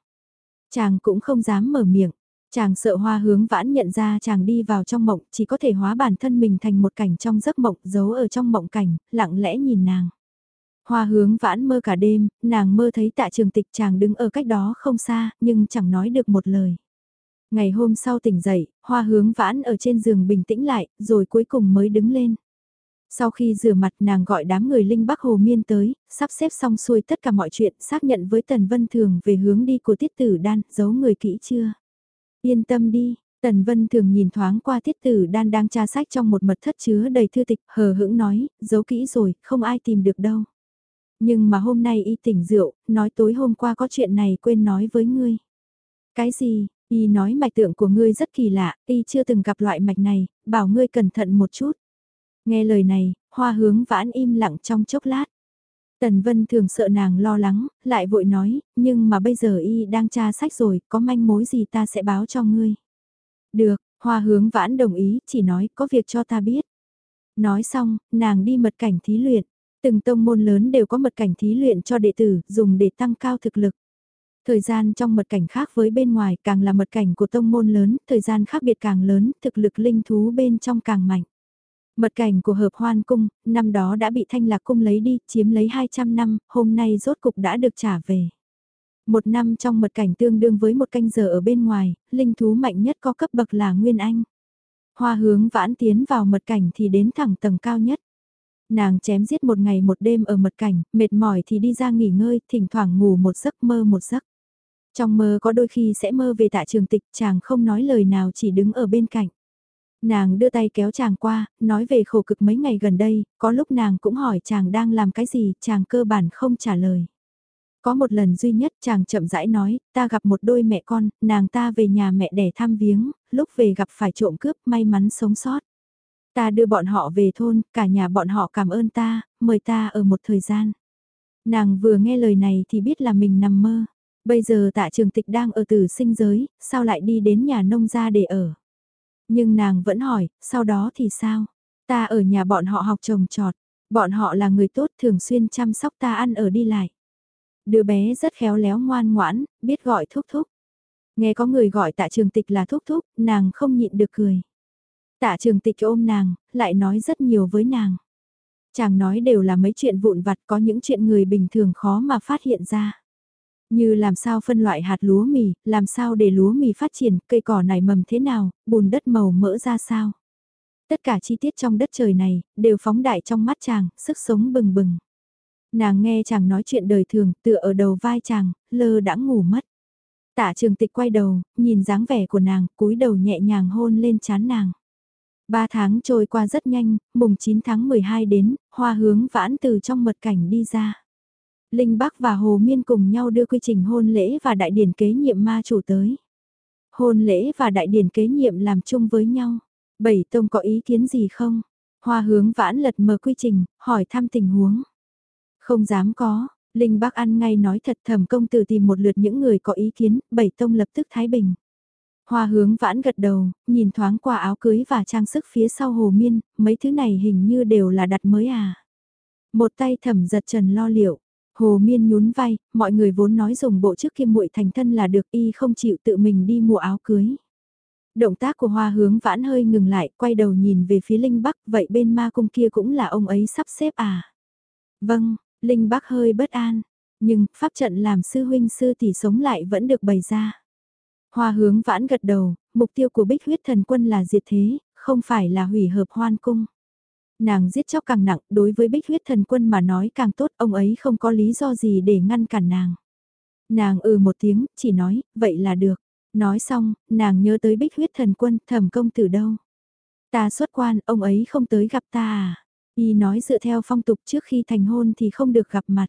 Chàng cũng không dám mở miệng, chàng sợ hoa hướng vãn nhận ra chàng đi vào trong mộng, chỉ có thể hóa bản thân mình thành một cảnh trong giấc mộng, giấu ở trong mộng cảnh, lặng lẽ nhìn nàng. Hoa hướng vãn mơ cả đêm, nàng mơ thấy tạ trường tịch chàng đứng ở cách đó không xa, nhưng chẳng nói được một lời. Ngày hôm sau tỉnh dậy, hoa hướng vãn ở trên giường bình tĩnh lại, rồi cuối cùng mới đứng lên. Sau khi rửa mặt nàng gọi đám người Linh Bắc Hồ Miên tới, sắp xếp xong xuôi tất cả mọi chuyện, xác nhận với Tần Vân Thường về hướng đi của Tiết Tử Đan, giấu người kỹ chưa? Yên tâm đi, Tần Vân Thường nhìn thoáng qua Tiết Tử Đan đang tra sách trong một mật thất chứa đầy thư tịch, hờ hững nói, giấu kỹ rồi, không ai tìm được đâu. Nhưng mà hôm nay y tỉnh rượu, nói tối hôm qua có chuyện này quên nói với ngươi. Cái gì, y nói mạch tượng của ngươi rất kỳ lạ, y chưa từng gặp loại mạch này, bảo ngươi cẩn thận một chút. Nghe lời này, hoa hướng vãn im lặng trong chốc lát. Tần Vân thường sợ nàng lo lắng, lại vội nói, nhưng mà bây giờ y đang tra sách rồi, có manh mối gì ta sẽ báo cho ngươi. Được, hoa hướng vãn đồng ý, chỉ nói có việc cho ta biết. Nói xong, nàng đi mật cảnh thí luyện. Từng tông môn lớn đều có mật cảnh thí luyện cho đệ tử, dùng để tăng cao thực lực. Thời gian trong mật cảnh khác với bên ngoài càng là mật cảnh của tông môn lớn, thời gian khác biệt càng lớn, thực lực linh thú bên trong càng mạnh. Mật cảnh của hợp hoan cung, năm đó đã bị thanh lạc cung lấy đi, chiếm lấy 200 năm, hôm nay rốt cục đã được trả về. Một năm trong mật cảnh tương đương với một canh giờ ở bên ngoài, linh thú mạnh nhất có cấp bậc là Nguyên Anh. Hoa hướng vãn tiến vào mật cảnh thì đến thẳng tầng cao nhất. Nàng chém giết một ngày một đêm ở mật cảnh, mệt mỏi thì đi ra nghỉ ngơi, thỉnh thoảng ngủ một giấc mơ một giấc. Trong mơ có đôi khi sẽ mơ về tạ trường tịch, chàng không nói lời nào chỉ đứng ở bên cạnh. Nàng đưa tay kéo chàng qua, nói về khổ cực mấy ngày gần đây, có lúc nàng cũng hỏi chàng đang làm cái gì, chàng cơ bản không trả lời. Có một lần duy nhất chàng chậm rãi nói, ta gặp một đôi mẹ con, nàng ta về nhà mẹ đẻ thăm viếng, lúc về gặp phải trộm cướp may mắn sống sót. Ta đưa bọn họ về thôn, cả nhà bọn họ cảm ơn ta, mời ta ở một thời gian. Nàng vừa nghe lời này thì biết là mình nằm mơ. Bây giờ tạ trường tịch đang ở tử sinh giới, sao lại đi đến nhà nông gia để ở. Nhưng nàng vẫn hỏi, sau đó thì sao? Ta ở nhà bọn họ học trồng trọt, bọn họ là người tốt thường xuyên chăm sóc ta ăn ở đi lại. Đứa bé rất khéo léo ngoan ngoãn, biết gọi thúc thúc. Nghe có người gọi tạ trường tịch là thúc thúc, nàng không nhịn được cười. Tạ trường tịch ôm nàng, lại nói rất nhiều với nàng. Chàng nói đều là mấy chuyện vụn vặt có những chuyện người bình thường khó mà phát hiện ra. Như làm sao phân loại hạt lúa mì, làm sao để lúa mì phát triển, cây cỏ nảy mầm thế nào, bùn đất màu mỡ ra sao. Tất cả chi tiết trong đất trời này, đều phóng đại trong mắt chàng, sức sống bừng bừng. Nàng nghe chàng nói chuyện đời thường, tựa ở đầu vai chàng, lơ đã ngủ mất. Tạ trường tịch quay đầu, nhìn dáng vẻ của nàng, cúi đầu nhẹ nhàng hôn lên chán nàng. Ba tháng trôi qua rất nhanh, mùng 9 tháng 12 đến, hoa hướng vãn từ trong mật cảnh đi ra. Linh Bắc và Hồ Miên cùng nhau đưa quy trình hôn lễ và đại điển kế nhiệm ma chủ tới. Hôn lễ và đại điển kế nhiệm làm chung với nhau. Bảy tông có ý kiến gì không? Hoa hướng vãn lật mở quy trình, hỏi thăm tình huống. Không dám có, Linh Bắc ăn ngay nói thật thầm công tử tìm một lượt những người có ý kiến, bảy tông lập tức thái bình. Hoa hướng vãn gật đầu, nhìn thoáng qua áo cưới và trang sức phía sau hồ miên, mấy thứ này hình như đều là đặt mới à. Một tay thẩm giật trần lo liệu, hồ miên nhún vai, mọi người vốn nói dùng bộ trước kim muội thành thân là được y không chịu tự mình đi mua áo cưới. Động tác của hoa hướng vãn hơi ngừng lại, quay đầu nhìn về phía Linh Bắc, vậy bên ma cung kia cũng là ông ấy sắp xếp à? Vâng, Linh Bắc hơi bất an, nhưng pháp trận làm sư huynh sư tỷ sống lại vẫn được bày ra. Hoa hướng vãn gật đầu, mục tiêu của bích huyết thần quân là diệt thế, không phải là hủy hợp hoan cung. Nàng giết chóc càng nặng, đối với bích huyết thần quân mà nói càng tốt, ông ấy không có lý do gì để ngăn cản nàng. Nàng ừ một tiếng, chỉ nói, vậy là được. Nói xong, nàng nhớ tới bích huyết thần quân, thẩm công từ đâu. Ta xuất quan, ông ấy không tới gặp ta à. Y nói dựa theo phong tục trước khi thành hôn thì không được gặp mặt.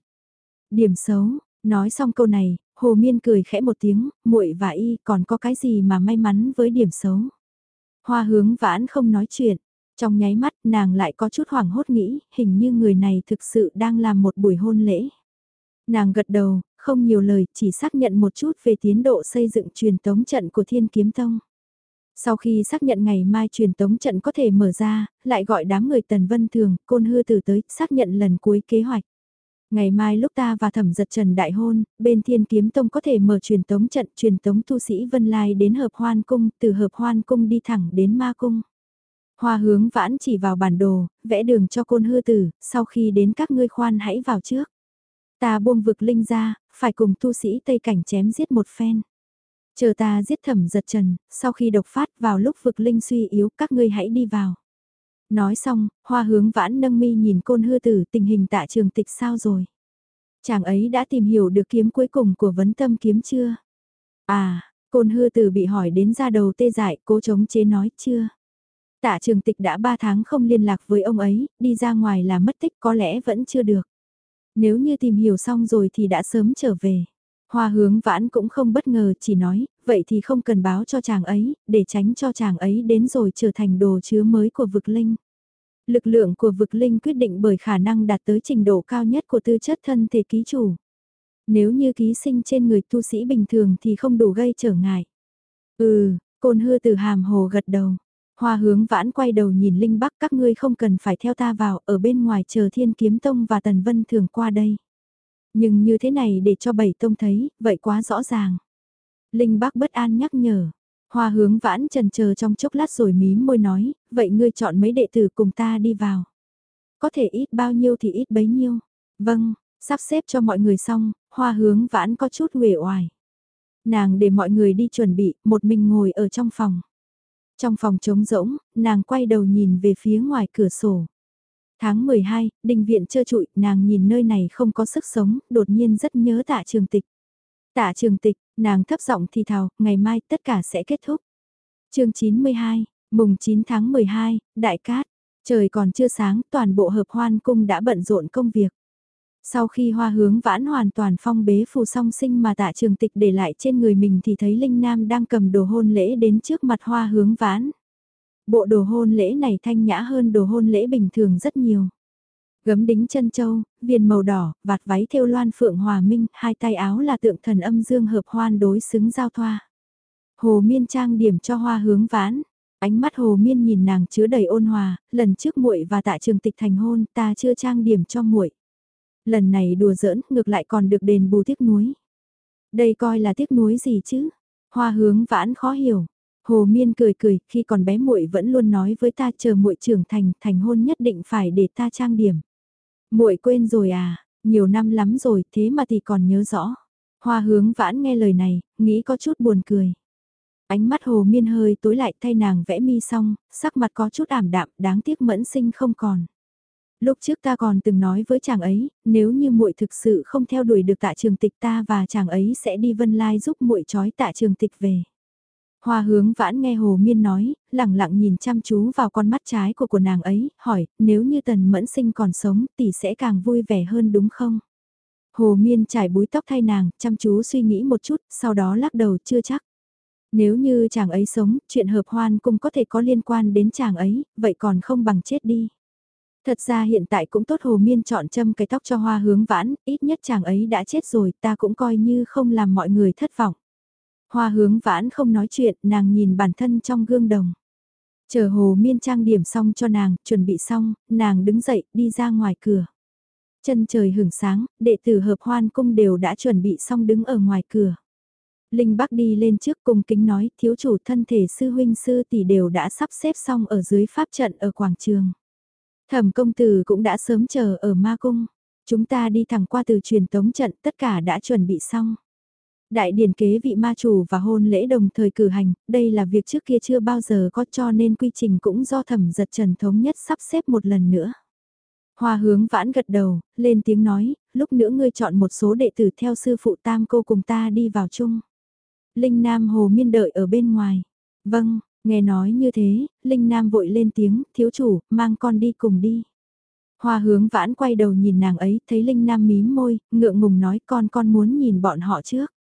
Điểm xấu, nói xong câu này, Hồ Miên cười khẽ một tiếng, muội và Y còn có cái gì mà may mắn với điểm xấu. Hoa hướng vãn không nói chuyện, trong nháy mắt nàng lại có chút hoảng hốt nghĩ, hình như người này thực sự đang làm một buổi hôn lễ. Nàng gật đầu, không nhiều lời, chỉ xác nhận một chút về tiến độ xây dựng truyền tống trận của Thiên Kiếm Tông. Sau khi xác nhận ngày mai truyền tống trận có thể mở ra, lại gọi đám người Tần Vân Thường, Côn Hư Tử tới, xác nhận lần cuối kế hoạch. Ngày mai lúc ta và thẩm giật trần đại hôn, bên thiên kiếm tông có thể mở truyền tống trận truyền tống tu sĩ Vân Lai đến hợp hoan cung, từ hợp hoan cung đi thẳng đến ma cung. Hoa hướng vãn chỉ vào bản đồ, vẽ đường cho côn hư tử, sau khi đến các ngươi khoan hãy vào trước. Ta buông vực linh ra, phải cùng tu sĩ Tây Cảnh chém giết một phen. Chờ ta giết thẩm giật trần, sau khi độc phát vào lúc vực linh suy yếu các ngươi hãy đi vào. Nói xong, hoa hướng vãn nâng mi nhìn côn hư tử tình hình tạ trường tịch sao rồi. Chàng ấy đã tìm hiểu được kiếm cuối cùng của vấn tâm kiếm chưa? À, côn hư tử bị hỏi đến ra đầu tê dại cố chống chế nói chưa? Tạ trường tịch đã 3 tháng không liên lạc với ông ấy, đi ra ngoài là mất tích có lẽ vẫn chưa được. Nếu như tìm hiểu xong rồi thì đã sớm trở về. Hoa hướng vãn cũng không bất ngờ chỉ nói, vậy thì không cần báo cho chàng ấy, để tránh cho chàng ấy đến rồi trở thành đồ chứa mới của vực linh. Lực lượng của vực linh quyết định bởi khả năng đạt tới trình độ cao nhất của tư chất thân thể ký chủ. Nếu như ký sinh trên người tu sĩ bình thường thì không đủ gây trở ngại. Ừ, côn hư từ hàm hồ gật đầu. Hoa hướng vãn quay đầu nhìn Linh Bắc các ngươi không cần phải theo ta vào ở bên ngoài chờ Thiên Kiếm Tông và Tần Vân Thường qua đây. Nhưng như thế này để cho bảy tông thấy, vậy quá rõ ràng. Linh Bắc bất an nhắc nhở. Hoa hướng vãn trần chờ trong chốc lát rồi mím môi nói, vậy ngươi chọn mấy đệ tử cùng ta đi vào. Có thể ít bao nhiêu thì ít bấy nhiêu. Vâng, sắp xếp cho mọi người xong, hoa hướng vãn có chút uể oải. Nàng để mọi người đi chuẩn bị, một mình ngồi ở trong phòng. Trong phòng trống rỗng, nàng quay đầu nhìn về phía ngoài cửa sổ. Tháng 12, đình viện trơ trụi, nàng nhìn nơi này không có sức sống, đột nhiên rất nhớ tạ trường tịch. Tạ trường tịch, nàng thấp giọng thì thào, ngày mai tất cả sẽ kết thúc. chương 92, mùng 9 tháng 12, Đại Cát. Trời còn chưa sáng, toàn bộ hợp hoan cung đã bận rộn công việc. Sau khi hoa hướng vãn hoàn toàn phong bế phù song sinh mà tạ trường tịch để lại trên người mình thì thấy Linh Nam đang cầm đồ hôn lễ đến trước mặt hoa hướng vãn. Bộ đồ hôn lễ này thanh nhã hơn đồ hôn lễ bình thường rất nhiều. Gấm đính chân châu, viền màu đỏ, vạt váy thêu loan phượng hòa minh, hai tay áo là tượng thần âm dương hợp hoan đối xứng giao thoa. Hồ miên trang điểm cho hoa hướng vãn. Ánh mắt hồ miên nhìn nàng chứa đầy ôn hòa, lần trước muội và tạ trường tịch thành hôn ta chưa trang điểm cho muội Lần này đùa giỡn, ngược lại còn được đền bù tiếc nuối. Đây coi là tiếc nuối gì chứ? Hoa hướng vãn khó hiểu. Hồ Miên cười cười, khi còn bé muội vẫn luôn nói với ta chờ muội trưởng thành, thành hôn nhất định phải để ta trang điểm. Muội quên rồi à, nhiều năm lắm rồi, thế mà thì còn nhớ rõ. Hoa hướng vãn nghe lời này, nghĩ có chút buồn cười. Ánh mắt hồ miên hơi tối lại thay nàng vẽ mi xong, sắc mặt có chút ảm đạm, đáng tiếc mẫn sinh không còn. Lúc trước ta còn từng nói với chàng ấy, nếu như muội thực sự không theo đuổi được tạ trường tịch ta và chàng ấy sẽ đi vân lai giúp muội trói tạ trường tịch về. Hoa hướng vãn nghe Hồ Miên nói, lặng lặng nhìn chăm chú vào con mắt trái của của nàng ấy, hỏi, nếu như tần mẫn sinh còn sống, tỷ sẽ càng vui vẻ hơn đúng không? Hồ Miên trải búi tóc thay nàng, chăm chú suy nghĩ một chút, sau đó lắc đầu chưa chắc. Nếu như chàng ấy sống, chuyện hợp hoan cũng có thể có liên quan đến chàng ấy, vậy còn không bằng chết đi. Thật ra hiện tại cũng tốt Hồ Miên chọn châm cái tóc cho hoa hướng vãn, ít nhất chàng ấy đã chết rồi, ta cũng coi như không làm mọi người thất vọng. Hoa hướng vãn không nói chuyện, nàng nhìn bản thân trong gương đồng. Chờ Hồ Miên trang điểm xong cho nàng, chuẩn bị xong, nàng đứng dậy, đi ra ngoài cửa. Chân trời hưởng sáng, đệ tử hợp hoan cung đều đã chuẩn bị xong đứng ở ngoài cửa. Linh Bắc đi lên trước cung kính nói thiếu chủ thân thể sư huynh sư tỷ đều đã sắp xếp xong ở dưới pháp trận ở quảng trường. Thẩm công tử cũng đã sớm chờ ở ma cung. Chúng ta đi thẳng qua từ truyền tống trận tất cả đã chuẩn bị xong. Đại điển kế vị ma chủ và hôn lễ đồng thời cử hành, đây là việc trước kia chưa bao giờ có cho nên quy trình cũng do thẩm giật trần thống nhất sắp xếp một lần nữa. Hoa hướng vãn gật đầu, lên tiếng nói, lúc nữa ngươi chọn một số đệ tử theo sư phụ tam cô cùng ta đi vào chung. Linh Nam Hồ Miên đợi ở bên ngoài. Vâng, nghe nói như thế, Linh Nam vội lên tiếng, thiếu chủ, mang con đi cùng đi. Hoa hướng vãn quay đầu nhìn nàng ấy, thấy Linh Nam mím môi, ngượng ngùng nói con con muốn nhìn bọn họ trước.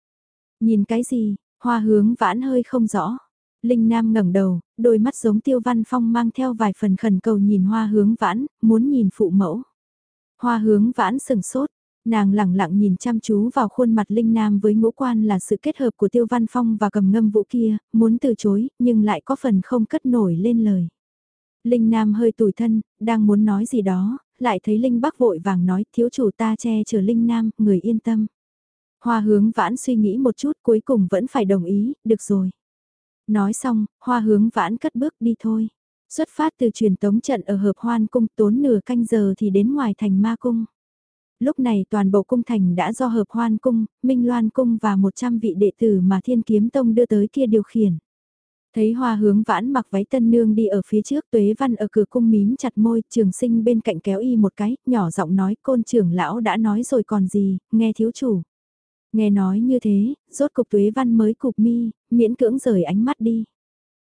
Nhìn cái gì, hoa hướng vãn hơi không rõ. Linh Nam ngẩng đầu, đôi mắt giống tiêu văn phong mang theo vài phần khẩn cầu nhìn hoa hướng vãn, muốn nhìn phụ mẫu. Hoa hướng vãn sừng sốt, nàng lẳng lặng nhìn chăm chú vào khuôn mặt Linh Nam với ngũ quan là sự kết hợp của tiêu văn phong và cầm ngâm vũ kia, muốn từ chối, nhưng lại có phần không cất nổi lên lời. Linh Nam hơi tủi thân, đang muốn nói gì đó, lại thấy Linh Bắc vội vàng nói thiếu chủ ta che chở Linh Nam, người yên tâm. Hoa hướng vãn suy nghĩ một chút cuối cùng vẫn phải đồng ý, được rồi. Nói xong, hoa hướng vãn cất bước đi thôi. Xuất phát từ truyền tống trận ở hợp hoan cung tốn nửa canh giờ thì đến ngoài thành ma cung. Lúc này toàn bộ cung thành đã do hợp hoan cung, minh loan cung và 100 vị đệ tử mà thiên kiếm tông đưa tới kia điều khiển. Thấy hoa hướng vãn mặc váy tân nương đi ở phía trước tuế văn ở cửa cung mím chặt môi, trường sinh bên cạnh kéo y một cái, nhỏ giọng nói côn trưởng lão đã nói rồi còn gì, nghe thiếu chủ. Nghe nói như thế, rốt cục tuế văn mới cục mi, miễn cưỡng rời ánh mắt đi.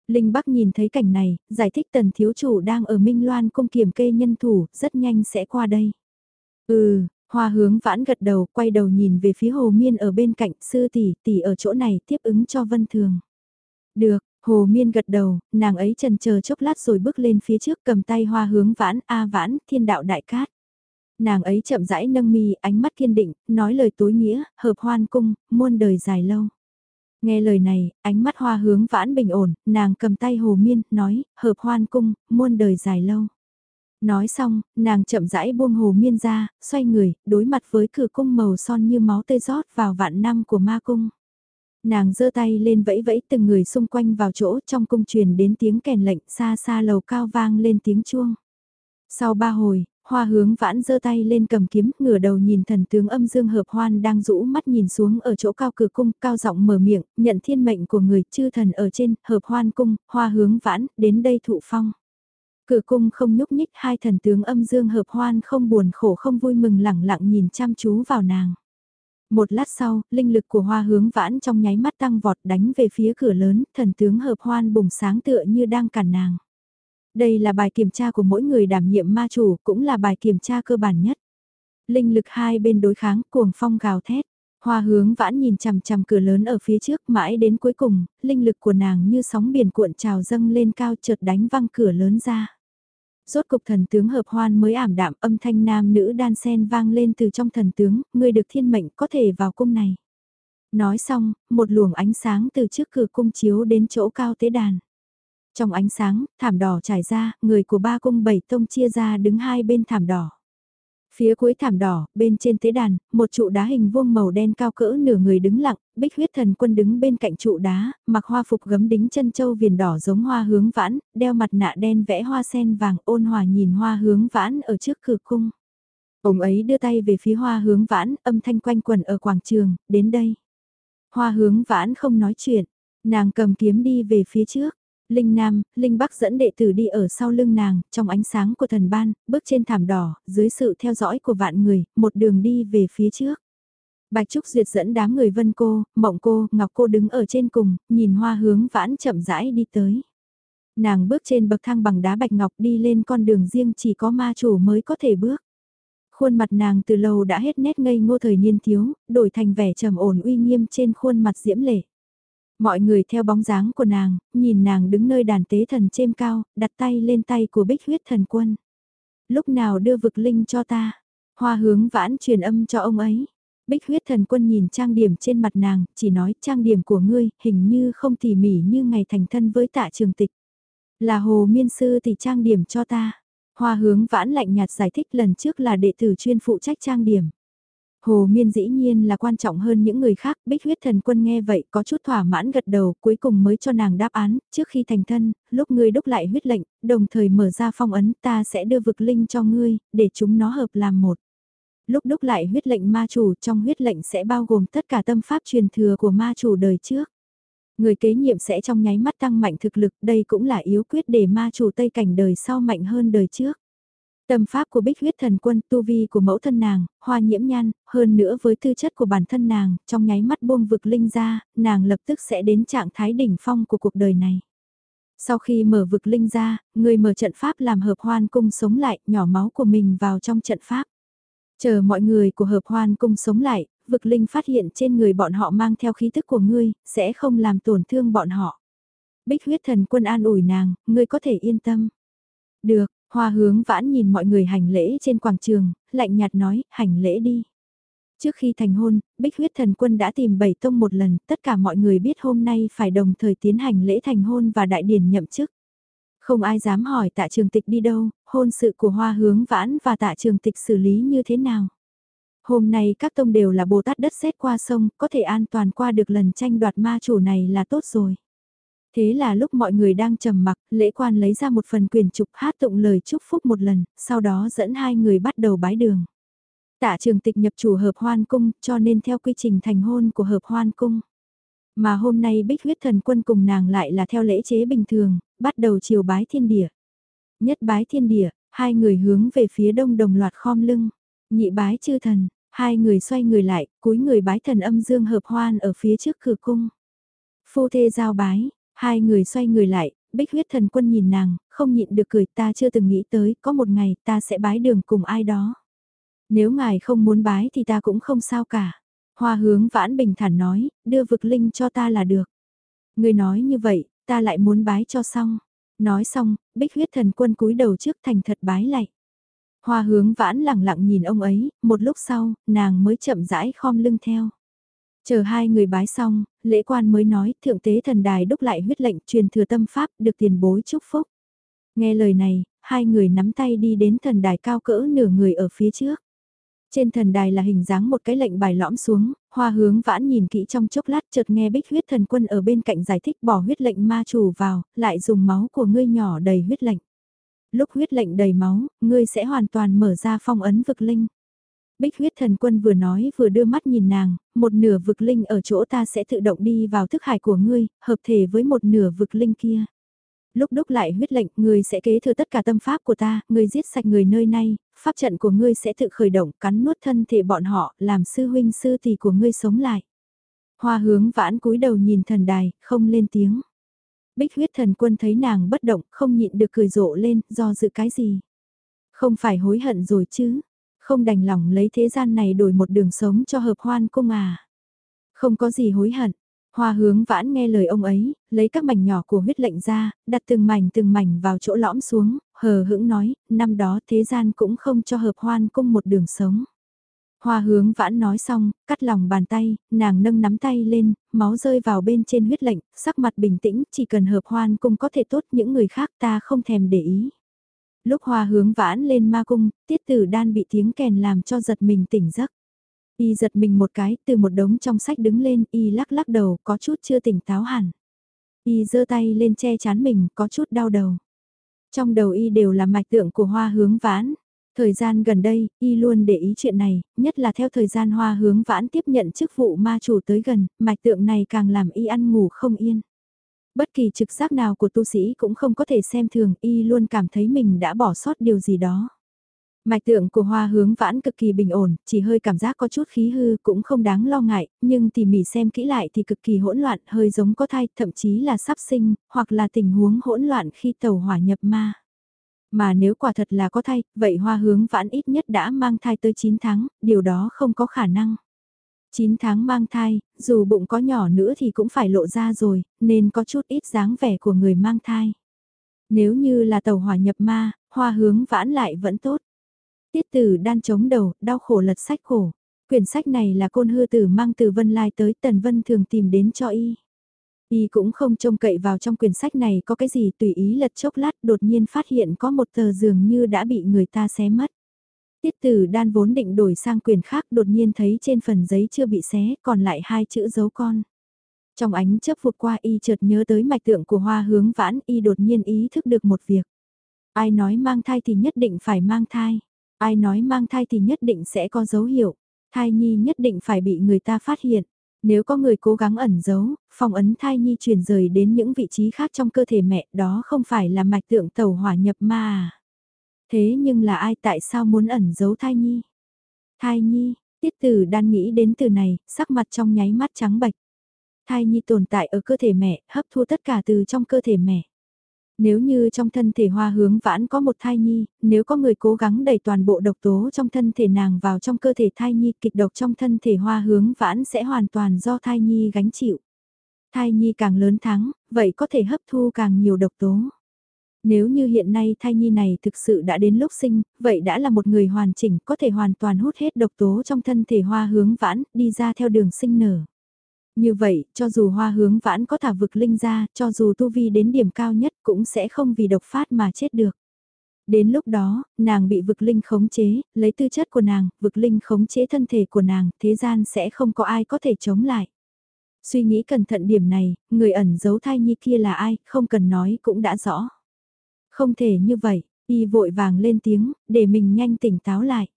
Linh Bắc nhìn thấy cảnh này, giải thích tần thiếu chủ đang ở Minh Loan cung kiểm kê nhân thủ, rất nhanh sẽ qua đây. Ừ, hoa hướng vãn gật đầu, quay đầu nhìn về phía hồ miên ở bên cạnh, sư tỷ tỷ ở chỗ này tiếp ứng cho vân thường. Được, hồ miên gật đầu, nàng ấy trần chờ chốc lát rồi bước lên phía trước cầm tay hoa hướng vãn, a vãn, thiên đạo đại cát nàng ấy chậm rãi nâng mi, ánh mắt kiên định, nói lời tối nghĩa, hợp hoan cung, muôn đời dài lâu. Nghe lời này, ánh mắt hoa hướng vãn bình ổn, nàng cầm tay hồ miên, nói, hợp hoan cung, muôn đời dài lâu. Nói xong, nàng chậm rãi buông hồ miên ra, xoay người, đối mặt với cửa cung màu son như máu tê rót vào vạn năm của ma cung. Nàng giơ tay lên vẫy vẫy từng người xung quanh vào chỗ trong cung truyền đến tiếng kèn lệnh xa xa lầu cao vang lên tiếng chuông. Sau ba hồi, Hoa hướng vãn giơ tay lên cầm kiếm, ngửa đầu nhìn thần tướng âm dương hợp hoan đang rũ mắt nhìn xuống ở chỗ cao cửa cung, cao giọng mở miệng, nhận thiên mệnh của người chư thần ở trên, hợp hoan cung, hoa hướng vãn, đến đây thụ phong. Cửa cung không nhúc nhích hai thần tướng âm dương hợp hoan không buồn khổ không vui mừng lẳng lặng nhìn chăm chú vào nàng. Một lát sau, linh lực của hoa hướng vãn trong nháy mắt tăng vọt đánh về phía cửa lớn, thần tướng hợp hoan bùng sáng tựa như đang cản nàng. Đây là bài kiểm tra của mỗi người đảm nhiệm ma chủ, cũng là bài kiểm tra cơ bản nhất. Linh lực hai bên đối kháng, cuồng phong gào thét. Hoa hướng vãn nhìn chằm chằm cửa lớn ở phía trước mãi đến cuối cùng, linh lực của nàng như sóng biển cuộn trào dâng lên cao chợt đánh văng cửa lớn ra. Rốt cục thần tướng hợp hoan mới ảm đạm âm thanh nam nữ đan sen vang lên từ trong thần tướng, người được thiên mệnh có thể vào cung này. Nói xong, một luồng ánh sáng từ trước cửa cung chiếu đến chỗ cao tế đàn. Trong ánh sáng, thảm đỏ trải ra, người của ba cung bảy tông chia ra đứng hai bên thảm đỏ. Phía cuối thảm đỏ, bên trên tế đàn, một trụ đá hình vuông màu đen cao cỡ nửa người đứng lặng, bích huyết thần quân đứng bên cạnh trụ đá, mặc hoa phục gấm đính chân châu viền đỏ giống hoa hướng vãn, đeo mặt nạ đen vẽ hoa sen vàng ôn hòa nhìn hoa hướng vãn ở trước cửa cung. Ông ấy đưa tay về phía hoa hướng vãn, âm thanh quanh quần ở quảng trường, đến đây. Hoa hướng vãn không nói chuyện, nàng cầm kiếm đi về phía trước. Linh Nam, Linh Bắc dẫn đệ tử đi ở sau lưng nàng, trong ánh sáng của thần ban, bước trên thảm đỏ, dưới sự theo dõi của vạn người, một đường đi về phía trước. Bạch Trúc Duyệt dẫn đám người Vân Cô, Mộng Cô, Ngọc Cô đứng ở trên cùng, nhìn hoa hướng vãn chậm rãi đi tới. Nàng bước trên bậc thang bằng đá bạch ngọc đi lên con đường riêng chỉ có ma chủ mới có thể bước. Khuôn mặt nàng từ lâu đã hết nét ngây ngô thời niên thiếu, đổi thành vẻ trầm ổn uy nghiêm trên khuôn mặt diễm lệ. Mọi người theo bóng dáng của nàng, nhìn nàng đứng nơi đàn tế thần trên cao, đặt tay lên tay của bích huyết thần quân. Lúc nào đưa vực linh cho ta, hoa hướng vãn truyền âm cho ông ấy. Bích huyết thần quân nhìn trang điểm trên mặt nàng, chỉ nói trang điểm của ngươi hình như không tỉ mỉ như ngày thành thân với tạ trường tịch. Là hồ miên sư thì trang điểm cho ta. Hoa hướng vãn lạnh nhạt giải thích lần trước là đệ tử chuyên phụ trách trang điểm. Hồ Miên dĩ nhiên là quan trọng hơn những người khác, bích huyết thần quân nghe vậy có chút thỏa mãn gật đầu, cuối cùng mới cho nàng đáp án, trước khi thành thân, lúc ngươi đúc lại huyết lệnh, đồng thời mở ra phong ấn ta sẽ đưa vực linh cho ngươi, để chúng nó hợp làm một. Lúc đúc lại huyết lệnh ma chủ trong huyết lệnh sẽ bao gồm tất cả tâm pháp truyền thừa của ma chủ đời trước. Người kế nhiệm sẽ trong nháy mắt tăng mạnh thực lực, đây cũng là yếu quyết để ma chủ Tây Cảnh đời sau mạnh hơn đời trước. Tâm pháp của bích huyết thần quân tu vi của mẫu thân nàng, hoa nhiễm nhan, hơn nữa với tư chất của bản thân nàng, trong nháy mắt buông vực linh ra, nàng lập tức sẽ đến trạng thái đỉnh phong của cuộc đời này. Sau khi mở vực linh ra, người mở trận pháp làm hợp hoan cung sống lại, nhỏ máu của mình vào trong trận pháp. Chờ mọi người của hợp hoan cung sống lại, vực linh phát hiện trên người bọn họ mang theo khí thức của ngươi, sẽ không làm tổn thương bọn họ. Bích huyết thần quân an ủi nàng, ngươi có thể yên tâm. Được, hoa hướng vãn nhìn mọi người hành lễ trên quảng trường, lạnh nhạt nói, hành lễ đi. Trước khi thành hôn, Bích huyết thần quân đã tìm bảy tông một lần, tất cả mọi người biết hôm nay phải đồng thời tiến hành lễ thành hôn và đại điển nhậm chức. Không ai dám hỏi tạ trường tịch đi đâu, hôn sự của hoa hướng vãn và tạ trường tịch xử lý như thế nào. Hôm nay các tông đều là Bồ Tát đất xét qua sông, có thể an toàn qua được lần tranh đoạt ma chủ này là tốt rồi. Thế là lúc mọi người đang trầm mặc, lễ quan lấy ra một phần quyền trục hát tụng lời chúc phúc một lần, sau đó dẫn hai người bắt đầu bái đường. Tạ trường tịch nhập chủ hợp hoan cung, cho nên theo quy trình thành hôn của hợp hoan cung. Mà hôm nay bích huyết thần quân cùng nàng lại là theo lễ chế bình thường, bắt đầu chiều bái thiên địa. Nhất bái thiên địa, hai người hướng về phía đông đồng loạt khom lưng. Nhị bái chư thần, hai người xoay người lại, cúi người bái thần âm dương hợp hoan ở phía trước cửa cung. Phu thê giao bái, hai người xoay người lại, bích huyết thần quân nhìn nàng, không nhịn được cười ta chưa từng nghĩ tới, có một ngày ta sẽ bái đường cùng ai đó. Nếu ngài không muốn bái thì ta cũng không sao cả. Hoa hướng vãn bình thản nói, đưa vực linh cho ta là được. Người nói như vậy, ta lại muốn bái cho xong. Nói xong, bích huyết thần quân cúi đầu trước thành thật bái lại. Hoa hướng vãn lặng lặng nhìn ông ấy, một lúc sau, nàng mới chậm rãi khom lưng theo. Chờ hai người bái xong, lễ quan mới nói thượng tế thần đài đúc lại huyết lệnh truyền thừa tâm pháp được tiền bối chúc phúc. Nghe lời này, hai người nắm tay đi đến thần đài cao cỡ nửa người ở phía trước. Trên thần đài là hình dáng một cái lệnh bài lõm xuống, hoa hướng vãn nhìn kỹ trong chốc lát chợt nghe bích huyết thần quân ở bên cạnh giải thích bỏ huyết lệnh ma chủ vào, lại dùng máu của ngươi nhỏ đầy huyết lệnh. Lúc huyết lệnh đầy máu, ngươi sẽ hoàn toàn mở ra phong ấn vực linh. Bích huyết thần quân vừa nói vừa đưa mắt nhìn nàng, một nửa vực linh ở chỗ ta sẽ tự động đi vào thức hải của ngươi, hợp thể với một nửa vực linh kia. Lúc đúc lại huyết lệnh, ngươi sẽ kế thừa tất cả tâm pháp của ta, ngươi giết sạch người nơi này, pháp trận của ngươi sẽ tự khởi động, cắn nuốt thân thể bọn họ, làm sư huynh sư tỷ của ngươi sống lại. Hoa hướng vãn cúi đầu nhìn thần đài, không lên tiếng. Bích huyết thần quân thấy nàng bất động, không nhịn được cười rộ lên, do dự cái gì. Không phải hối hận rồi chứ, không đành lòng lấy thế gian này đổi một đường sống cho hợp hoan cung à. Không có gì hối hận, Hoa hướng vãn nghe lời ông ấy, lấy các mảnh nhỏ của huyết lệnh ra, đặt từng mảnh từng mảnh vào chỗ lõm xuống, hờ hững nói, năm đó thế gian cũng không cho hợp hoan cung một đường sống. Hoa hướng vãn nói xong, cắt lòng bàn tay, nàng nâng nắm tay lên, máu rơi vào bên trên huyết lệnh, sắc mặt bình tĩnh, chỉ cần hợp hoan cung có thể tốt những người khác ta không thèm để ý. Lúc hoa hướng vãn lên ma cung, tiết tử đan bị tiếng kèn làm cho giật mình tỉnh giấc. Y giật mình một cái, từ một đống trong sách đứng lên, Y lắc lắc đầu, có chút chưa tỉnh táo hẳn. Y giơ tay lên che chán mình, có chút đau đầu. Trong đầu Y đều là mạch tượng của hoa hướng vãn. Thời gian gần đây, Y luôn để ý chuyện này, nhất là theo thời gian hoa hướng vãn tiếp nhận chức vụ ma chủ tới gần, mạch tượng này càng làm Y ăn ngủ không yên. Bất kỳ trực giác nào của tu sĩ cũng không có thể xem thường, Y luôn cảm thấy mình đã bỏ sót điều gì đó. Mạch tượng của hoa hướng vãn cực kỳ bình ổn, chỉ hơi cảm giác có chút khí hư cũng không đáng lo ngại, nhưng tỉ mỉ xem kỹ lại thì cực kỳ hỗn loạn, hơi giống có thai, thậm chí là sắp sinh, hoặc là tình huống hỗn loạn khi tàu hỏa nhập ma. Mà nếu quả thật là có thai, vậy hoa hướng vãn ít nhất đã mang thai tới 9 tháng, điều đó không có khả năng. 9 tháng mang thai, dù bụng có nhỏ nữa thì cũng phải lộ ra rồi, nên có chút ít dáng vẻ của người mang thai. Nếu như là tàu hỏa nhập ma, hoa hướng vãn lại vẫn tốt. Tiết tử đan chống đầu, đau khổ lật sách khổ. Quyển sách này là côn hư tử mang từ Vân Lai tới Tần Vân thường tìm đến cho y. Y cũng không trông cậy vào trong quyển sách này có cái gì tùy ý lật chốc lát đột nhiên phát hiện có một tờ dường như đã bị người ta xé mất. Tiết tử đan vốn định đổi sang quyền khác đột nhiên thấy trên phần giấy chưa bị xé còn lại hai chữ dấu con. Trong ánh chớp vụt qua y chợt nhớ tới mạch tượng của hoa hướng vãn y đột nhiên ý thức được một việc. Ai nói mang thai thì nhất định phải mang thai. Ai nói mang thai thì nhất định sẽ có dấu hiệu. Thai nhi nhất định phải bị người ta phát hiện. Nếu có người cố gắng ẩn giấu, phong ấn thai nhi truyền rời đến những vị trí khác trong cơ thể mẹ đó không phải là mạch tượng tàu hỏa nhập ma à. Thế nhưng là ai tại sao muốn ẩn giấu thai nhi? Thai nhi, tiết tử đang nghĩ đến từ này, sắc mặt trong nháy mắt trắng bạch. Thai nhi tồn tại ở cơ thể mẹ, hấp thu tất cả từ trong cơ thể mẹ. Nếu như trong thân thể hoa hướng vãn có một thai nhi, nếu có người cố gắng đẩy toàn bộ độc tố trong thân thể nàng vào trong cơ thể thai nhi, kịch độc trong thân thể hoa hướng vãn sẽ hoàn toàn do thai nhi gánh chịu. Thai nhi càng lớn thắng, vậy có thể hấp thu càng nhiều độc tố. Nếu như hiện nay thai nhi này thực sự đã đến lúc sinh, vậy đã là một người hoàn chỉnh có thể hoàn toàn hút hết độc tố trong thân thể hoa hướng vãn, đi ra theo đường sinh nở. Như vậy, cho dù hoa hướng vãn có thả vực linh ra, cho dù tu vi đến điểm cao nhất cũng sẽ không vì độc phát mà chết được. Đến lúc đó, nàng bị vực linh khống chế, lấy tư chất của nàng, vực linh khống chế thân thể của nàng, thế gian sẽ không có ai có thể chống lại. Suy nghĩ cẩn thận điểm này, người ẩn giấu thai nhi kia là ai, không cần nói cũng đã rõ. Không thể như vậy, y vội vàng lên tiếng, để mình nhanh tỉnh táo lại.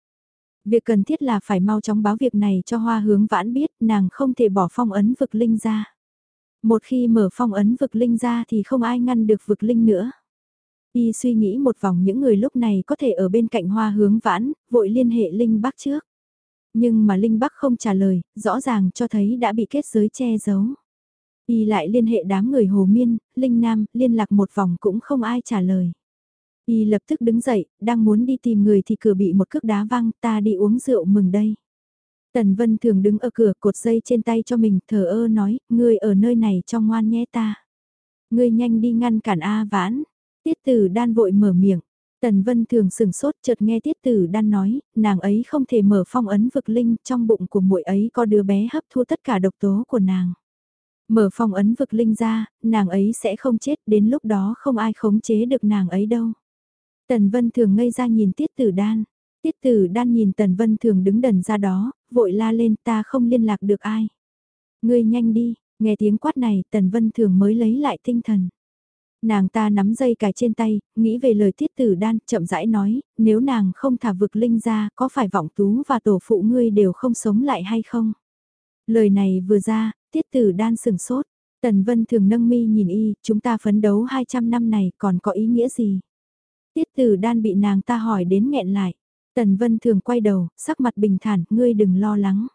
Việc cần thiết là phải mau chóng báo việc này cho hoa hướng vãn biết nàng không thể bỏ phong ấn vực linh ra. Một khi mở phong ấn vực linh ra thì không ai ngăn được vực linh nữa. Y suy nghĩ một vòng những người lúc này có thể ở bên cạnh hoa hướng vãn, vội liên hệ Linh Bắc trước. Nhưng mà Linh Bắc không trả lời, rõ ràng cho thấy đã bị kết giới che giấu. Y lại liên hệ đám người Hồ Miên, Linh Nam, liên lạc một vòng cũng không ai trả lời. Y lập tức đứng dậy, đang muốn đi tìm người thì cửa bị một cước đá văng, ta đi uống rượu mừng đây. Tần Vân thường đứng ở cửa cột dây trên tay cho mình, thờ ơ nói, ngươi ở nơi này cho ngoan nhé ta. Ngươi nhanh đi ngăn cản A vãn. Tiết tử đan vội mở miệng. Tần Vân thường sừng sốt chợt nghe Tiết Tử Đan nói, nàng ấy không thể mở phong ấn vực linh, trong bụng của muội ấy có đứa bé hấp thu tất cả độc tố của nàng. Mở phong ấn vực linh ra, nàng ấy sẽ không chết, đến lúc đó không ai khống chế được nàng ấy đâu. Tần Vân Thường ngây ra nhìn Tiết Tử Đan. Tiết Tử Đan nhìn Tần Vân Thường đứng đần ra đó, vội la lên ta không liên lạc được ai. Ngươi nhanh đi, nghe tiếng quát này Tần Vân Thường mới lấy lại tinh thần. Nàng ta nắm dây cài trên tay, nghĩ về lời Tiết Tử Đan, chậm rãi nói, nếu nàng không thả vực linh ra, có phải vọng tú và tổ phụ ngươi đều không sống lại hay không? Lời này vừa ra, Tiết Tử Đan sừng sốt. Tần Vân thường nâng mi nhìn y, chúng ta phấn đấu 200 năm này còn có ý nghĩa gì? Tiết tử đan bị nàng ta hỏi đến nghẹn lại. Tần Vân thường quay đầu, sắc mặt bình thản, ngươi đừng lo lắng.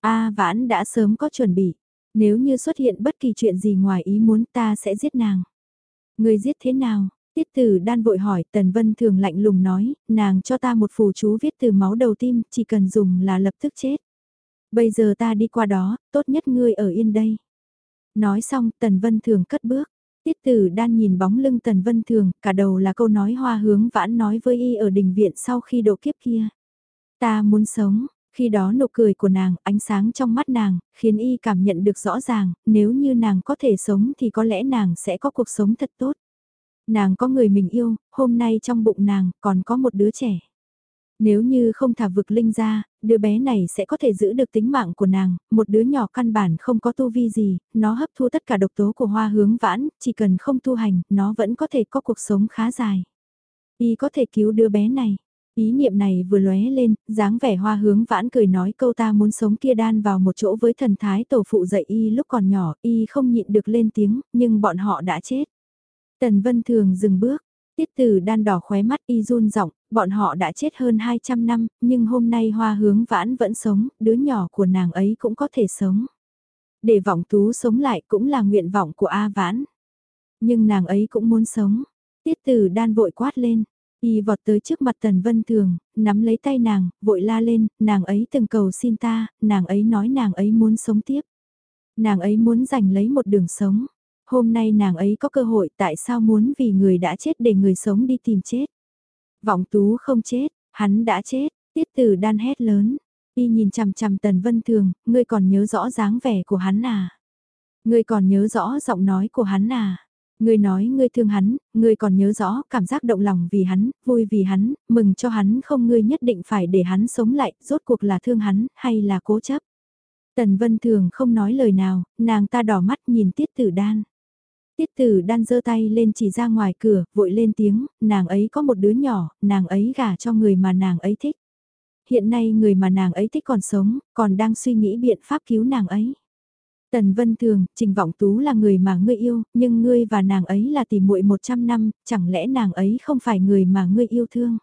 A vãn đã sớm có chuẩn bị. Nếu như xuất hiện bất kỳ chuyện gì ngoài ý muốn ta sẽ giết nàng. Ngươi giết thế nào? Tiết tử đan vội hỏi Tần Vân thường lạnh lùng nói, nàng cho ta một phù chú viết từ máu đầu tim, chỉ cần dùng là lập tức chết. Bây giờ ta đi qua đó, tốt nhất ngươi ở yên đây. Nói xong Tần Vân thường cất bước. Tiết tử đan nhìn bóng lưng Tần Vân Thường, cả đầu là câu nói hoa hướng vãn nói với y ở đình viện sau khi độ kiếp kia. Ta muốn sống, khi đó nụ cười của nàng, ánh sáng trong mắt nàng, khiến y cảm nhận được rõ ràng, nếu như nàng có thể sống thì có lẽ nàng sẽ có cuộc sống thật tốt. Nàng có người mình yêu, hôm nay trong bụng nàng còn có một đứa trẻ. Nếu như không thả vực linh ra, đứa bé này sẽ có thể giữ được tính mạng của nàng, một đứa nhỏ căn bản không có tu vi gì, nó hấp thu tất cả độc tố của hoa hướng vãn, chỉ cần không tu hành, nó vẫn có thể có cuộc sống khá dài. Y có thể cứu đứa bé này. Ý niệm này vừa lóe lên, dáng vẻ hoa hướng vãn cười nói câu ta muốn sống kia đan vào một chỗ với thần thái tổ phụ dạy y lúc còn nhỏ, y không nhịn được lên tiếng, nhưng bọn họ đã chết. Tần Vân Thường dừng bước, Tiết tử đan đỏ khóe mắt y run giọng, bọn họ đã chết hơn 200 năm, nhưng hôm nay hoa hướng vãn vẫn sống, đứa nhỏ của nàng ấy cũng có thể sống. Để vọng tú sống lại cũng là nguyện vọng của A vãn. Nhưng nàng ấy cũng muốn sống. Tiết tử đan vội quát lên. Y vọt tới trước mặt Tần Vân Thường, nắm lấy tay nàng, vội la lên, nàng ấy từng cầu xin ta, nàng ấy nói nàng ấy muốn sống tiếp. Nàng ấy muốn giành lấy một đường sống. Hôm nay nàng ấy có cơ hội tại sao muốn vì người đã chết để người sống đi tìm chết. Vọng tú không chết, hắn đã chết, tiết tử đan hét lớn. Y nhìn chằm chằm tần vân thường, ngươi còn nhớ rõ dáng vẻ của hắn à? Ngươi còn nhớ rõ giọng nói của hắn à? Ngươi nói ngươi thương hắn, ngươi còn nhớ rõ cảm giác động lòng vì hắn, vui vì hắn, mừng cho hắn không ngươi nhất định phải để hắn sống lại, rốt cuộc là thương hắn, hay là cố chấp. Tần Vân Thường không nói lời nào, nàng ta đỏ mắt nhìn Tiết Tử Đan. Tiết Tử Đan giơ tay lên chỉ ra ngoài cửa, vội lên tiếng, nàng ấy có một đứa nhỏ, nàng ấy gả cho người mà nàng ấy thích. Hiện nay người mà nàng ấy thích còn sống, còn đang suy nghĩ biện pháp cứu nàng ấy. Tần Vân Thường, Trình Vọng Tú là người mà ngươi yêu, nhưng ngươi và nàng ấy là tỷ muội 100 năm, chẳng lẽ nàng ấy không phải người mà ngươi yêu thương?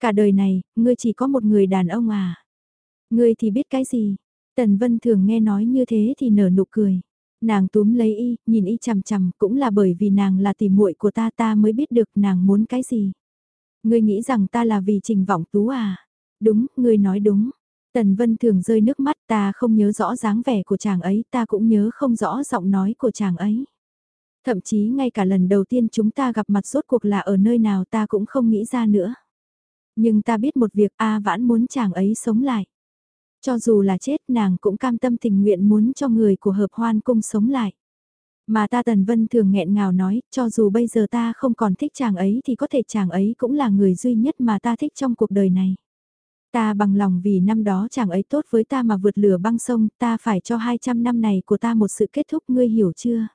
Cả đời này, ngươi chỉ có một người đàn ông à? Ngươi thì biết cái gì? Tần Vân Thường nghe nói như thế thì nở nụ cười. Nàng túm lấy y, nhìn y chằm chằm, cũng là bởi vì nàng là tỷ muội của ta ta mới biết được nàng muốn cái gì. Ngươi nghĩ rằng ta là vì Trình Vọng Tú à? Đúng, ngươi nói đúng. Tần Vân thường rơi nước mắt ta không nhớ rõ dáng vẻ của chàng ấy, ta cũng nhớ không rõ giọng nói của chàng ấy. Thậm chí ngay cả lần đầu tiên chúng ta gặp mặt rốt cuộc là ở nơi nào ta cũng không nghĩ ra nữa. Nhưng ta biết một việc A vãn muốn chàng ấy sống lại. Cho dù là chết nàng cũng cam tâm tình nguyện muốn cho người của hợp hoan cung sống lại. Mà ta Tần Vân thường nghẹn ngào nói, cho dù bây giờ ta không còn thích chàng ấy thì có thể chàng ấy cũng là người duy nhất mà ta thích trong cuộc đời này. Ta bằng lòng vì năm đó chàng ấy tốt với ta mà vượt lửa băng sông, ta phải cho 200 năm này của ta một sự kết thúc ngươi hiểu chưa?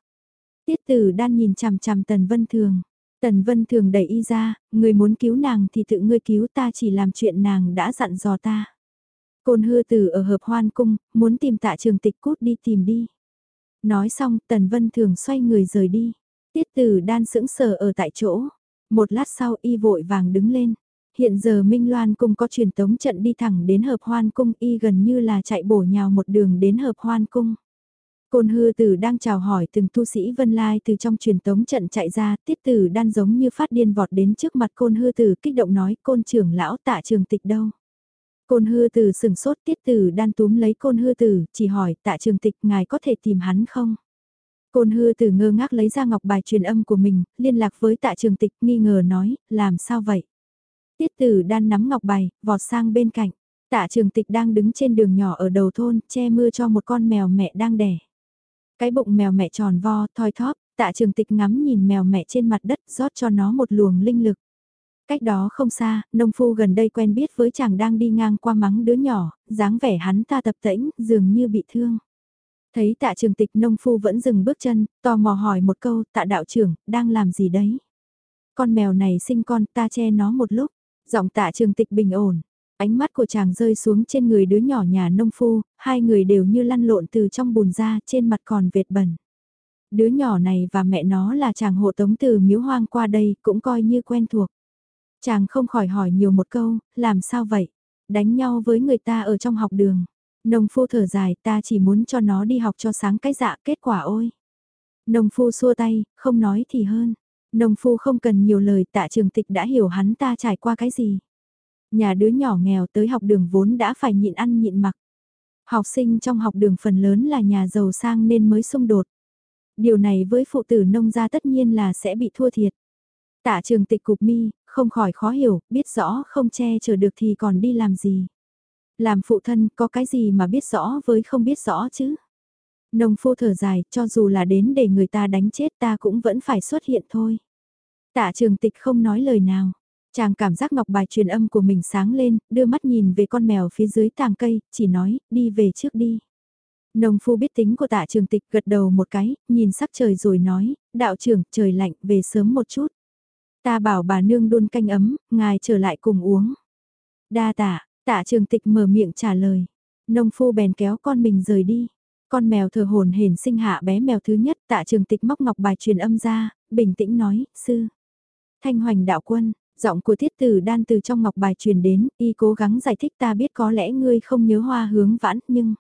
Tiết tử đan nhìn chằm chằm Tần Vân Thường. Tần Vân Thường đẩy y ra, người muốn cứu nàng thì tự ngươi cứu ta chỉ làm chuyện nàng đã dặn dò ta. Côn hư tử ở hợp hoan cung, muốn tìm tạ trường tịch cút đi tìm đi. Nói xong Tần Vân Thường xoay người rời đi. Tiết tử đan sững sờ ở tại chỗ. Một lát sau y vội vàng đứng lên. Hiện giờ Minh Loan cung có truyền tống trận đi thẳng đến hợp hoan cung y gần như là chạy bổ nhào một đường đến hợp hoan cung. Côn hư tử đang chào hỏi từng tu sĩ vân lai từ trong truyền tống trận chạy ra, tiết tử đan giống như phát điên vọt đến trước mặt côn hư tử kích động nói côn trưởng lão tạ trường tịch đâu. Côn hư tử sừng sốt tiết tử đan túm lấy côn hư tử, chỉ hỏi tạ trường tịch ngài có thể tìm hắn không? Côn hư tử ngơ ngác lấy ra ngọc bài truyền âm của mình, liên lạc với tạ trường tịch nghi ngờ nói, làm sao vậy? Tiết tử đan nắm ngọc bài, vọt sang bên cạnh. Tạ trường tịch đang đứng trên đường nhỏ ở đầu thôn, che mưa cho một con mèo mẹ đang đẻ. Cái bụng mèo mẹ tròn vo, thoi thóp, tạ trường tịch ngắm nhìn mèo mẹ trên mặt đất, rót cho nó một luồng linh lực. Cách đó không xa, nông phu gần đây quen biết với chàng đang đi ngang qua mắng đứa nhỏ, dáng vẻ hắn ta tập tễnh, dường như bị thương. Thấy tạ trường tịch nông phu vẫn dừng bước chân, tò mò hỏi một câu, tạ đạo trưởng, đang làm gì đấy? Con mèo này sinh con, ta che nó một lúc. Giọng tạ trường tịch bình ổn, ánh mắt của chàng rơi xuống trên người đứa nhỏ nhà nông phu, hai người đều như lăn lộn từ trong bùn ra trên mặt còn vệt bẩn. Đứa nhỏ này và mẹ nó là chàng hộ tống từ miếu hoang qua đây cũng coi như quen thuộc. Chàng không khỏi hỏi nhiều một câu, làm sao vậy? Đánh nhau với người ta ở trong học đường. Nông phu thở dài ta chỉ muốn cho nó đi học cho sáng cái dạ kết quả ôi. Nông phu xua tay, không nói thì hơn. Nông phu không cần nhiều lời tạ trường tịch đã hiểu hắn ta trải qua cái gì. Nhà đứa nhỏ nghèo tới học đường vốn đã phải nhịn ăn nhịn mặc. Học sinh trong học đường phần lớn là nhà giàu sang nên mới xung đột. Điều này với phụ tử nông gia tất nhiên là sẽ bị thua thiệt. Tạ trường tịch cục mi, không khỏi khó hiểu, biết rõ không che chở được thì còn đi làm gì. Làm phụ thân có cái gì mà biết rõ với không biết rõ chứ. Nông phu thở dài, cho dù là đến để người ta đánh chết ta cũng vẫn phải xuất hiện thôi. Tạ trường tịch không nói lời nào. Chàng cảm giác ngọc bài truyền âm của mình sáng lên, đưa mắt nhìn về con mèo phía dưới tàng cây, chỉ nói, đi về trước đi. Nông phu biết tính của tạ trường tịch gật đầu một cái, nhìn sắc trời rồi nói, đạo trưởng, trời lạnh, về sớm một chút. Ta bảo bà nương đun canh ấm, ngài trở lại cùng uống. Đa tạ, tạ trường tịch mở miệng trả lời. Nông phu bèn kéo con mình rời đi. Con mèo thờ hồn hển sinh hạ bé mèo thứ nhất tạ trường tịch móc ngọc bài truyền âm ra, bình tĩnh nói, sư. Thanh hoành đạo quân, giọng của thiết tử đan từ trong ngọc bài truyền đến, y cố gắng giải thích ta biết có lẽ ngươi không nhớ hoa hướng vãn, nhưng...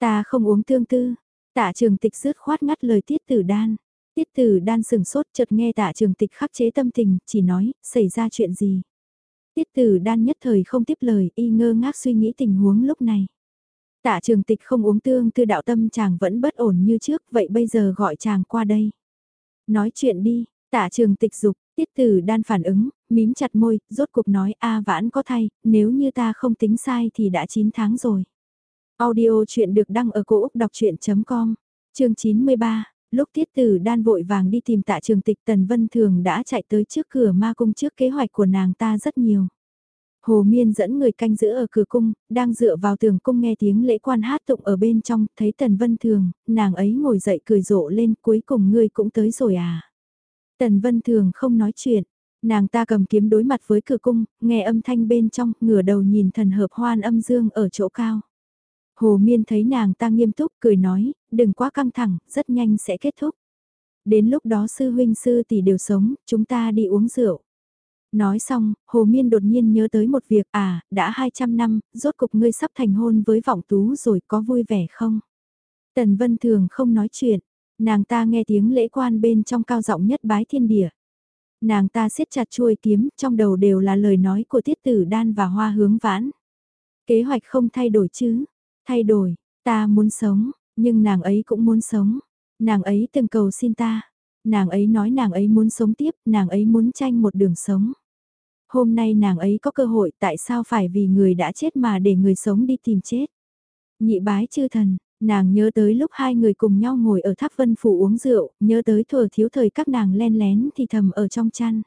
Ta không uống tương tư. Tạ trường tịch rứt khoát ngắt lời tiết tử đan. Tiết tử đan sừng sốt chợt nghe tạ trường tịch khắc chế tâm tình, chỉ nói, xảy ra chuyện gì. Tiết tử đan nhất thời không tiếp lời, y ngơ ngác suy nghĩ tình huống lúc này. Tạ trường tịch không uống tương tư đạo tâm chàng vẫn bất ổn như trước, vậy bây giờ gọi chàng qua đây. Nói chuyện đi, tạ trường tịch dục tiết tử đan phản ứng, mím chặt môi, rốt cuộc nói a vãn có thay, nếu như ta không tính sai thì đã 9 tháng rồi. Audio chuyện được đăng ở cổ Úc đọc chuyện.com, chương 93. Lúc tiết tử đan vội vàng đi tìm tạ trường tịch Tần Vân Thường đã chạy tới trước cửa ma cung trước kế hoạch của nàng ta rất nhiều. Hồ Miên dẫn người canh giữ ở cửa cung, đang dựa vào tường cung nghe tiếng lễ quan hát tụng ở bên trong, thấy Tần Vân Thường, nàng ấy ngồi dậy cười rộ lên, cuối cùng ngươi cũng tới rồi à. Tần Vân Thường không nói chuyện, nàng ta cầm kiếm đối mặt với cửa cung, nghe âm thanh bên trong, ngửa đầu nhìn thần hợp hoan âm dương ở chỗ cao. Hồ Miên thấy nàng ta nghiêm túc, cười nói, đừng quá căng thẳng, rất nhanh sẽ kết thúc. Đến lúc đó sư huynh sư tỷ đều sống, chúng ta đi uống rượu. Nói xong, Hồ Miên đột nhiên nhớ tới một việc à, đã 200 năm, rốt cục ngươi sắp thành hôn với vọng tú rồi có vui vẻ không? Tần Vân Thường không nói chuyện, nàng ta nghe tiếng lễ quan bên trong cao giọng nhất bái thiên địa. Nàng ta siết chặt chuôi kiếm, trong đầu đều là lời nói của tiết tử đan và hoa hướng vãn. Kế hoạch không thay đổi chứ, thay đổi, ta muốn sống, nhưng nàng ấy cũng muốn sống. Nàng ấy từng cầu xin ta, nàng ấy nói nàng ấy muốn sống tiếp, nàng ấy muốn tranh một đường sống. Hôm nay nàng ấy có cơ hội tại sao phải vì người đã chết mà để người sống đi tìm chết. Nhị bái chư thần, nàng nhớ tới lúc hai người cùng nhau ngồi ở tháp vân phủ uống rượu, nhớ tới thừa thiếu thời các nàng len lén thì thầm ở trong chăn.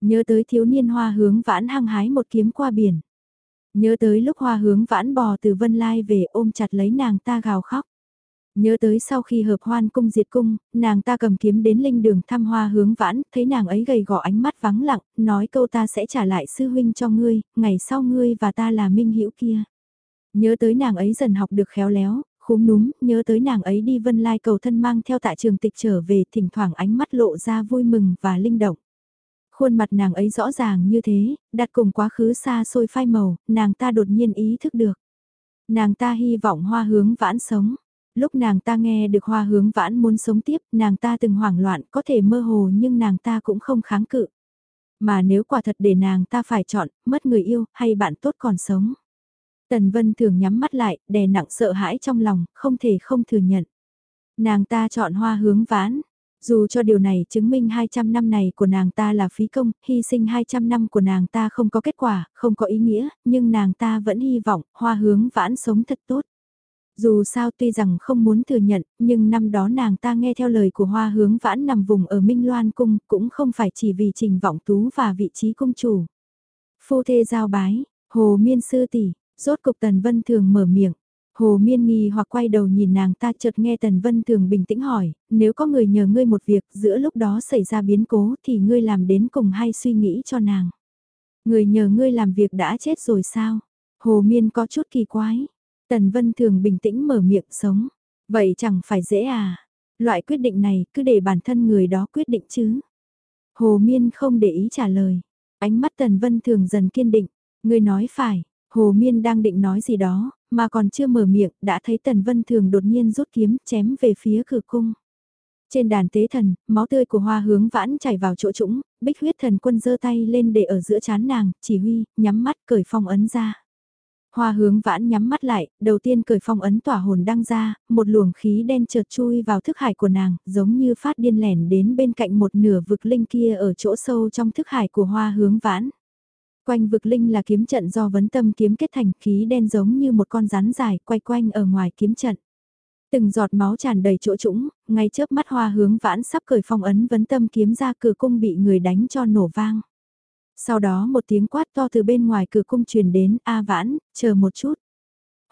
Nhớ tới thiếu niên hoa hướng vãn hăng hái một kiếm qua biển. Nhớ tới lúc hoa hướng vãn bò từ vân lai về ôm chặt lấy nàng ta gào khóc. Nhớ tới sau khi hợp hoan cung diệt cung, nàng ta cầm kiếm đến linh đường thăm hoa hướng vãn, thấy nàng ấy gầy gò ánh mắt vắng lặng, nói câu ta sẽ trả lại sư huynh cho ngươi, ngày sau ngươi và ta là minh hữu kia. Nhớ tới nàng ấy dần học được khéo léo, khúm núm, nhớ tới nàng ấy đi vân lai cầu thân mang theo tại trường tịch trở về, thỉnh thoảng ánh mắt lộ ra vui mừng và linh động. Khuôn mặt nàng ấy rõ ràng như thế, đặt cùng quá khứ xa xôi phai màu, nàng ta đột nhiên ý thức được. Nàng ta hy vọng hoa hướng vãn sống. Lúc nàng ta nghe được hoa hướng vãn muốn sống tiếp, nàng ta từng hoảng loạn, có thể mơ hồ nhưng nàng ta cũng không kháng cự. Mà nếu quả thật để nàng ta phải chọn, mất người yêu, hay bạn tốt còn sống. Tần Vân thường nhắm mắt lại, đè nặng sợ hãi trong lòng, không thể không thừa nhận. Nàng ta chọn hoa hướng vãn. Dù cho điều này chứng minh 200 năm này của nàng ta là phí công, hy sinh 200 năm của nàng ta không có kết quả, không có ý nghĩa, nhưng nàng ta vẫn hy vọng hoa hướng vãn sống thật tốt. Dù sao tuy rằng không muốn thừa nhận, nhưng năm đó nàng ta nghe theo lời của hoa hướng vãn nằm vùng ở Minh Loan Cung, cũng không phải chỉ vì trình vọng tú và vị trí công chủ. Phu thê giao bái, hồ miên sư tỷ rốt cục Tần Vân Thường mở miệng. Hồ miên nghi hoặc quay đầu nhìn nàng ta chợt nghe Tần Vân Thường bình tĩnh hỏi, nếu có người nhờ ngươi một việc giữa lúc đó xảy ra biến cố thì ngươi làm đến cùng hay suy nghĩ cho nàng. Người nhờ ngươi làm việc đã chết rồi sao? Hồ miên có chút kỳ quái. Tần Vân Thường bình tĩnh mở miệng sống. Vậy chẳng phải dễ à? Loại quyết định này cứ để bản thân người đó quyết định chứ. Hồ Miên không để ý trả lời. Ánh mắt Tần Vân Thường dần kiên định. Ngươi nói phải. Hồ Miên đang định nói gì đó, mà còn chưa mở miệng, đã thấy Tần Vân Thường đột nhiên rút kiếm chém về phía cửa cung. Trên đàn tế thần, máu tươi của hoa hướng vãn chảy vào chỗ trũng, bích huyết thần quân giơ tay lên để ở giữa chán nàng, chỉ huy, nhắm mắt cởi phong ấn ra. Hoa hướng vãn nhắm mắt lại, đầu tiên cởi phong ấn tỏa hồn đăng ra, một luồng khí đen chợt chui vào thức hải của nàng, giống như phát điên lẻn đến bên cạnh một nửa vực linh kia ở chỗ sâu trong thức hải của hoa hướng vãn. Quanh vực linh là kiếm trận do vấn tâm kiếm kết thành khí đen giống như một con rắn dài quay quanh ở ngoài kiếm trận. Từng giọt máu tràn đầy chỗ trũng, ngay chớp mắt hoa hướng vãn sắp cởi phong ấn vấn tâm kiếm ra cửa cung bị người đánh cho nổ vang. Sau đó một tiếng quát to từ bên ngoài cửa cung truyền đến, A vãn, chờ một chút.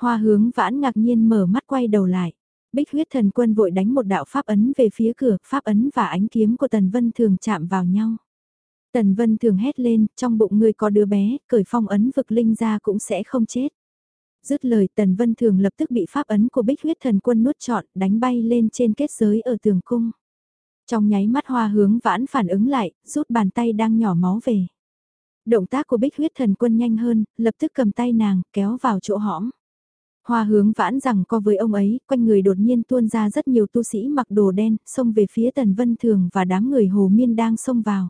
Hoa hướng vãn ngạc nhiên mở mắt quay đầu lại. Bích huyết thần quân vội đánh một đạo pháp ấn về phía cửa, pháp ấn và ánh kiếm của Tần Vân Thường chạm vào nhau. Tần Vân Thường hét lên, trong bụng người có đứa bé, cởi phong ấn vực linh ra cũng sẽ không chết. Dứt lời Tần Vân Thường lập tức bị pháp ấn của bích huyết thần quân nuốt trọn, đánh bay lên trên kết giới ở tường cung. Trong nháy mắt hoa hướng vãn phản ứng lại, rút bàn tay đang nhỏ máu về. Động tác của bích huyết thần quân nhanh hơn, lập tức cầm tay nàng, kéo vào chỗ hõm. Hoa hướng vãn rằng co với ông ấy, quanh người đột nhiên tuôn ra rất nhiều tu sĩ mặc đồ đen, xông về phía tần vân thường và đám người hồ miên đang xông vào.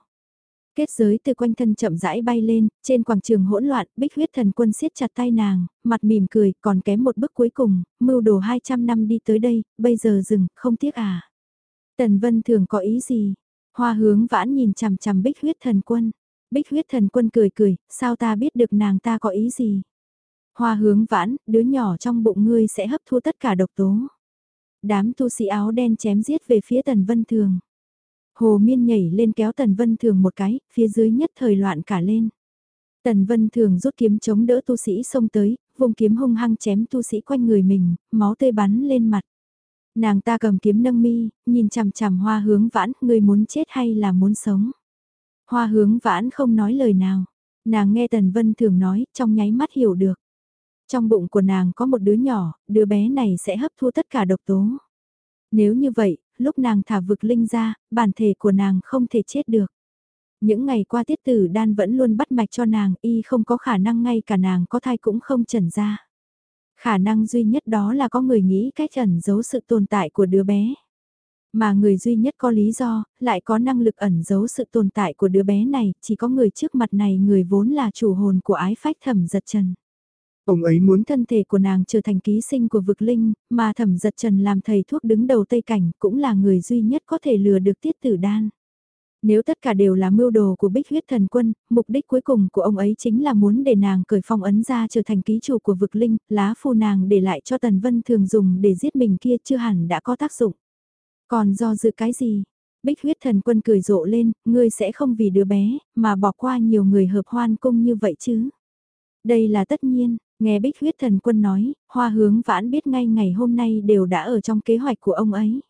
Kết giới từ quanh thân chậm rãi bay lên, trên quảng trường hỗn loạn, bích huyết thần quân siết chặt tay nàng, mặt mỉm cười, còn kém một bước cuối cùng, mưu đồ 200 năm đi tới đây, bây giờ dừng, không tiếc à. Tần vân thường có ý gì? Hoa hướng vãn nhìn chằm chằm bích huyết thần quân. Bích huyết thần quân cười cười, sao ta biết được nàng ta có ý gì? Hoa hướng vãn, đứa nhỏ trong bụng ngươi sẽ hấp thu tất cả độc tố. Đám tu sĩ áo đen chém giết về phía Tần Vân Thường. Hồ Miên nhảy lên kéo Tần Vân Thường một cái, phía dưới nhất thời loạn cả lên. Tần Vân Thường rút kiếm chống đỡ tu sĩ xông tới, vùng kiếm hung hăng chém tu sĩ quanh người mình, máu tươi bắn lên mặt. Nàng ta cầm kiếm nâng mi, nhìn chằm chằm hoa hướng vãn, người muốn chết hay là muốn sống. Hoa hướng vãn không nói lời nào. Nàng nghe Tần Vân thường nói, trong nháy mắt hiểu được. Trong bụng của nàng có một đứa nhỏ, đứa bé này sẽ hấp thu tất cả độc tố. Nếu như vậy, lúc nàng thả vực linh ra, bản thể của nàng không thể chết được. Những ngày qua tiết tử đan vẫn luôn bắt mạch cho nàng, y không có khả năng ngay cả nàng có thai cũng không trần ra. Khả năng duy nhất đó là có người nghĩ cách ẩn giấu sự tồn tại của đứa bé. Mà người duy nhất có lý do, lại có năng lực ẩn giấu sự tồn tại của đứa bé này, chỉ có người trước mặt này người vốn là chủ hồn của ái phách thẩm giật trần. Ông ấy muốn thân thể của nàng trở thành ký sinh của vực linh, mà thẩm giật trần làm thầy thuốc đứng đầu Tây Cảnh cũng là người duy nhất có thể lừa được tiết tử đan. Nếu tất cả đều là mưu đồ của bích huyết thần quân, mục đích cuối cùng của ông ấy chính là muốn để nàng cởi phong ấn ra trở thành ký chủ của vực linh, lá phu nàng để lại cho Tần Vân thường dùng để giết mình kia chưa hẳn đã có tác dụng. Còn do dự cái gì? Bích huyết thần quân cười rộ lên, ngươi sẽ không vì đứa bé, mà bỏ qua nhiều người hợp hoan cung như vậy chứ. Đây là tất nhiên, nghe bích huyết thần quân nói, hoa hướng vãn biết ngay ngày hôm nay đều đã ở trong kế hoạch của ông ấy.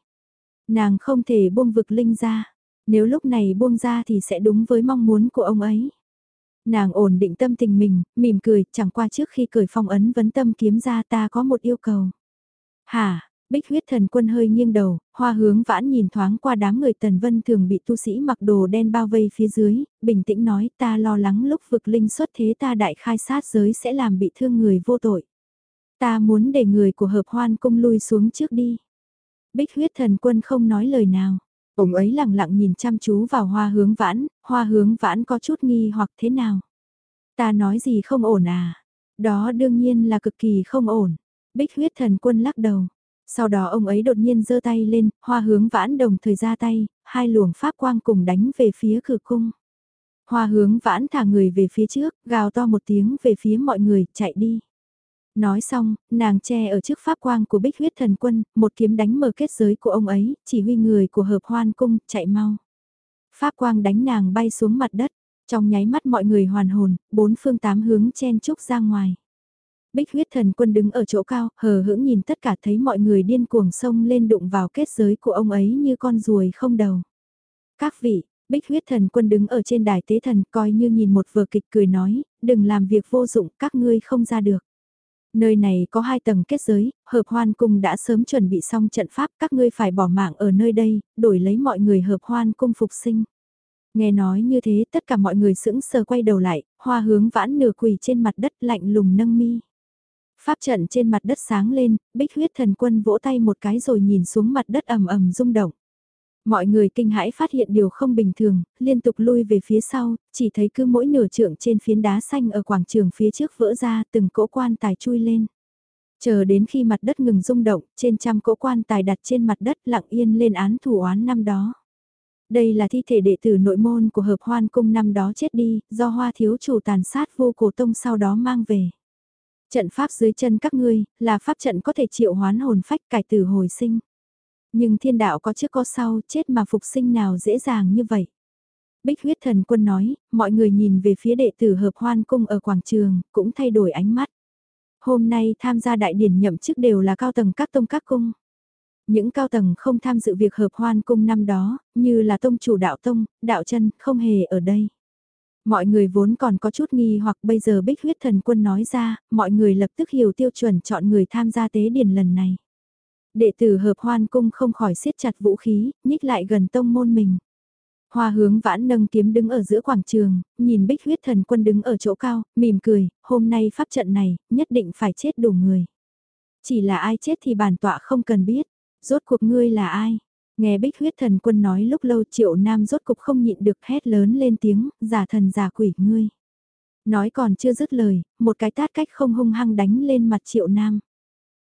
Nàng không thể buông vực linh ra, nếu lúc này buông ra thì sẽ đúng với mong muốn của ông ấy. Nàng ổn định tâm tình mình, mỉm cười, chẳng qua trước khi cởi phong ấn vấn tâm kiếm ra ta có một yêu cầu. Hả, Bích huyết thần quân hơi nghiêng đầu, hoa hướng vãn nhìn thoáng qua đám người tần vân thường bị tu sĩ mặc đồ đen bao vây phía dưới, bình tĩnh nói ta lo lắng lúc vực linh xuất thế ta đại khai sát giới sẽ làm bị thương người vô tội. Ta muốn để người của hợp hoan cung lui xuống trước đi. Bích huyết thần quân không nói lời nào. Ông ấy lặng lặng nhìn chăm chú vào hoa hướng vãn, hoa hướng vãn có chút nghi hoặc thế nào. Ta nói gì không ổn à? Đó đương nhiên là cực kỳ không ổn. Bích huyết thần quân lắc đầu. Sau đó ông ấy đột nhiên giơ tay lên, hoa hướng vãn đồng thời ra tay, hai luồng pháp quang cùng đánh về phía cửa cung. Hoa hướng vãn thả người về phía trước, gào to một tiếng về phía mọi người, chạy đi. Nói xong, nàng che ở trước pháp quang của bích huyết thần quân, một kiếm đánh mở kết giới của ông ấy, chỉ huy người của hợp hoan cung, chạy mau. Pháp quang đánh nàng bay xuống mặt đất, trong nháy mắt mọi người hoàn hồn, bốn phương tám hướng chen chúc ra ngoài. Bích huyết thần quân đứng ở chỗ cao, hờ hững nhìn tất cả thấy mọi người điên cuồng sông lên đụng vào kết giới của ông ấy như con ruồi không đầu. Các vị, Bích huyết thần quân đứng ở trên đài tế thần coi như nhìn một vở kịch cười nói, đừng làm việc vô dụng, các ngươi không ra được. Nơi này có hai tầng kết giới, hợp hoan cung đã sớm chuẩn bị xong trận pháp, các ngươi phải bỏ mạng ở nơi đây, đổi lấy mọi người hợp hoan cung phục sinh. Nghe nói như thế tất cả mọi người sững sờ quay đầu lại, hoa hướng vãn nửa quỳ trên mặt đất lạnh lùng nâng mi. Pháp trận trên mặt đất sáng lên, bích huyết thần quân vỗ tay một cái rồi nhìn xuống mặt đất ầm ầm rung động. Mọi người kinh hãi phát hiện điều không bình thường, liên tục lui về phía sau, chỉ thấy cứ mỗi nửa trượng trên phiến đá xanh ở quảng trường phía trước vỡ ra từng cỗ quan tài chui lên. Chờ đến khi mặt đất ngừng rung động, trên trăm cỗ quan tài đặt trên mặt đất lặng yên lên án thủ oán năm đó. Đây là thi thể đệ tử nội môn của hợp hoan cung năm đó chết đi, do hoa thiếu chủ tàn sát vô cổ tông sau đó mang về. Trận pháp dưới chân các ngươi, là pháp trận có thể triệu hoán hồn phách cải tử hồi sinh. Nhưng thiên đạo có trước có sau, chết mà phục sinh nào dễ dàng như vậy. Bích huyết thần quân nói, mọi người nhìn về phía đệ tử hợp hoan cung ở quảng trường, cũng thay đổi ánh mắt. Hôm nay tham gia đại điển nhậm chức đều là cao tầng các tông các cung. Những cao tầng không tham dự việc hợp hoan cung năm đó, như là tông chủ đạo tông, đạo chân, không hề ở đây. Mọi người vốn còn có chút nghi hoặc bây giờ bích huyết thần quân nói ra, mọi người lập tức hiểu tiêu chuẩn chọn người tham gia tế điển lần này. Đệ tử hợp hoan cung không khỏi siết chặt vũ khí, nhích lại gần tông môn mình. Hoa hướng vãn nâng kiếm đứng ở giữa quảng trường, nhìn bích huyết thần quân đứng ở chỗ cao, mỉm cười, hôm nay pháp trận này, nhất định phải chết đủ người. Chỉ là ai chết thì bản tọa không cần biết, rốt cuộc ngươi là ai? Nghe bích huyết thần quân nói lúc lâu triệu nam rốt cục không nhịn được hét lớn lên tiếng, giả thần giả quỷ ngươi. Nói còn chưa dứt lời, một cái tát cách không hung hăng đánh lên mặt triệu nam.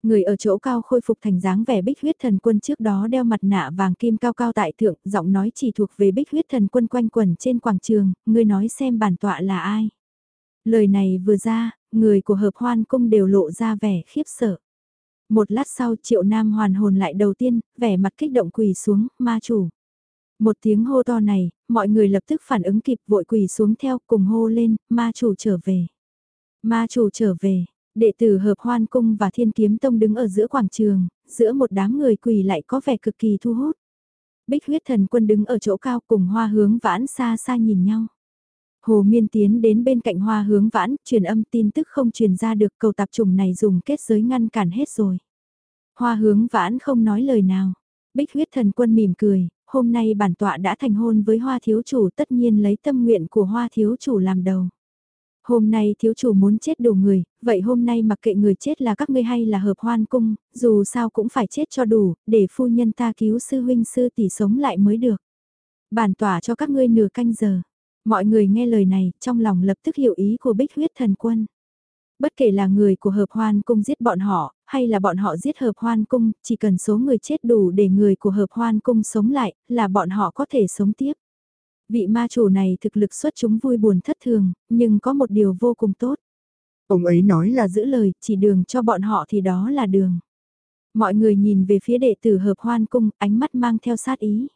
Người ở chỗ cao khôi phục thành dáng vẻ bích huyết thần quân trước đó đeo mặt nạ vàng kim cao cao tại thượng, giọng nói chỉ thuộc về bích huyết thần quân quanh quẩn trên quảng trường, ngươi nói xem bản tọa là ai. Lời này vừa ra, người của hợp hoan cung đều lộ ra vẻ khiếp sợ. Một lát sau triệu nam hoàn hồn lại đầu tiên, vẻ mặt kích động quỳ xuống, ma chủ. Một tiếng hô to này, mọi người lập tức phản ứng kịp vội quỳ xuống theo cùng hô lên, ma chủ trở về. Ma chủ trở về, đệ tử hợp hoan cung và thiên kiếm tông đứng ở giữa quảng trường, giữa một đám người quỳ lại có vẻ cực kỳ thu hút. Bích huyết thần quân đứng ở chỗ cao cùng hoa hướng vãn xa xa nhìn nhau. Hồ Miên tiến đến bên cạnh hoa hướng vãn, truyền âm tin tức không truyền ra được cầu tạp trùng này dùng kết giới ngăn cản hết rồi. Hoa hướng vãn không nói lời nào. Bích huyết thần quân mỉm cười, hôm nay bản tọa đã thành hôn với hoa thiếu chủ tất nhiên lấy tâm nguyện của hoa thiếu chủ làm đầu. Hôm nay thiếu chủ muốn chết đủ người, vậy hôm nay mặc kệ người chết là các ngươi hay là hợp hoan cung, dù sao cũng phải chết cho đủ, để phu nhân ta cứu sư huynh sư tỷ sống lại mới được. Bản tỏa cho các ngươi nửa canh giờ. Mọi người nghe lời này, trong lòng lập tức hiểu ý của bích huyết thần quân. Bất kể là người của hợp hoan cung giết bọn họ, hay là bọn họ giết hợp hoan cung, chỉ cần số người chết đủ để người của hợp hoan cung sống lại, là bọn họ có thể sống tiếp. Vị ma chủ này thực lực xuất chúng vui buồn thất thường, nhưng có một điều vô cùng tốt. Ông ấy nói là giữ lời, chỉ đường cho bọn họ thì đó là đường. Mọi người nhìn về phía đệ tử hợp hoan cung, ánh mắt mang theo sát ý.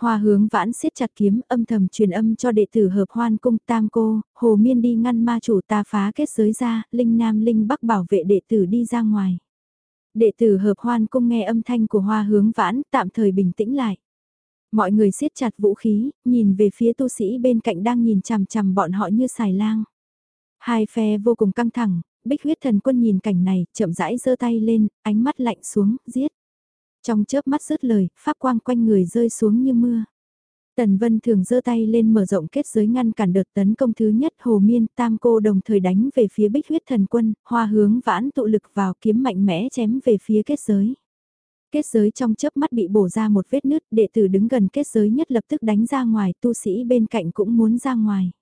Hoa hướng vãn siết chặt kiếm âm thầm truyền âm cho đệ tử hợp hoan cung tam cô, hồ miên đi ngăn ma chủ ta phá kết giới ra, linh nam linh bắc bảo vệ đệ tử đi ra ngoài. Đệ tử hợp hoan cung nghe âm thanh của hoa hướng vãn tạm thời bình tĩnh lại. Mọi người siết chặt vũ khí, nhìn về phía tu sĩ bên cạnh đang nhìn chằm chằm bọn họ như xài lang. Hai phe vô cùng căng thẳng, bích huyết thần quân nhìn cảnh này, chậm rãi giơ tay lên, ánh mắt lạnh xuống, giết. Trong chớp mắt dứt lời, pháp quang quanh người rơi xuống như mưa. Tần Vân thường giơ tay lên mở rộng kết giới ngăn cản đợt tấn công thứ nhất Hồ Miên Tam Cô đồng thời đánh về phía bích huyết thần quân, hoa hướng vãn tụ lực vào kiếm mạnh mẽ chém về phía kết giới. Kết giới trong chớp mắt bị bổ ra một vết nứt, đệ tử đứng gần kết giới nhất lập tức đánh ra ngoài, tu sĩ bên cạnh cũng muốn ra ngoài.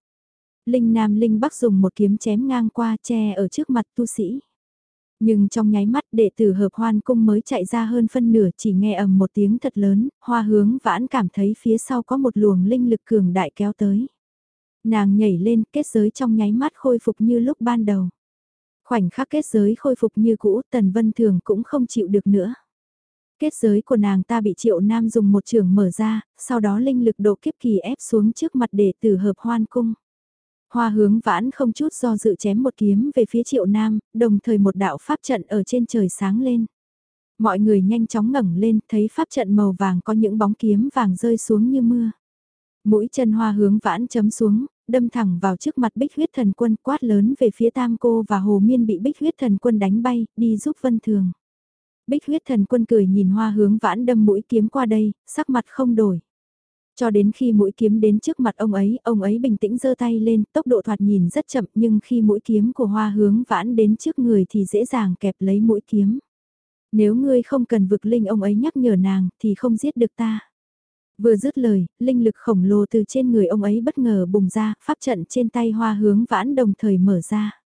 Linh Nam Linh Bắc dùng một kiếm chém ngang qua che ở trước mặt tu sĩ. Nhưng trong nháy mắt đệ tử hợp hoan cung mới chạy ra hơn phân nửa chỉ nghe ầm một tiếng thật lớn, hoa hướng vãn cảm thấy phía sau có một luồng linh lực cường đại kéo tới. Nàng nhảy lên kết giới trong nháy mắt khôi phục như lúc ban đầu. Khoảnh khắc kết giới khôi phục như cũ tần vân thường cũng không chịu được nữa. Kết giới của nàng ta bị triệu nam dùng một trường mở ra, sau đó linh lực độ kiếp kỳ ép xuống trước mặt đệ tử hợp hoan cung. Hoa hướng vãn không chút do dự chém một kiếm về phía triệu nam, đồng thời một đạo pháp trận ở trên trời sáng lên. Mọi người nhanh chóng ngẩng lên, thấy pháp trận màu vàng có những bóng kiếm vàng rơi xuống như mưa. Mũi chân hoa hướng vãn chấm xuống, đâm thẳng vào trước mặt bích huyết thần quân quát lớn về phía tam cô và hồ miên bị bích huyết thần quân đánh bay, đi giúp vân thường. Bích huyết thần quân cười nhìn hoa hướng vãn đâm mũi kiếm qua đây, sắc mặt không đổi. Cho đến khi mũi kiếm đến trước mặt ông ấy, ông ấy bình tĩnh giơ tay lên, tốc độ thoạt nhìn rất chậm nhưng khi mũi kiếm của hoa hướng vãn đến trước người thì dễ dàng kẹp lấy mũi kiếm. Nếu ngươi không cần vực linh ông ấy nhắc nhở nàng thì không giết được ta. Vừa dứt lời, linh lực khổng lồ từ trên người ông ấy bất ngờ bùng ra, pháp trận trên tay hoa hướng vãn đồng thời mở ra.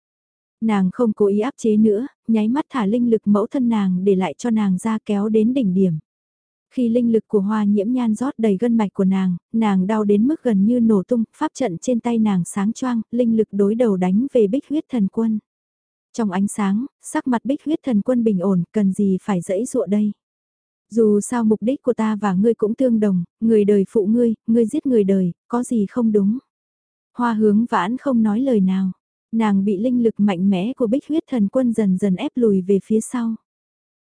Nàng không cố ý áp chế nữa, nháy mắt thả linh lực mẫu thân nàng để lại cho nàng ra kéo đến đỉnh điểm. Khi linh lực của hoa nhiễm nhan rót đầy gân mạch của nàng, nàng đau đến mức gần như nổ tung, pháp trận trên tay nàng sáng choang, linh lực đối đầu đánh về bích huyết thần quân. Trong ánh sáng, sắc mặt bích huyết thần quân bình ổn, cần gì phải dẫy dụa đây. Dù sao mục đích của ta và ngươi cũng tương đồng, người đời phụ ngươi, ngươi giết người đời, có gì không đúng. Hoa hướng vãn không nói lời nào, nàng bị linh lực mạnh mẽ của bích huyết thần quân dần dần ép lùi về phía sau.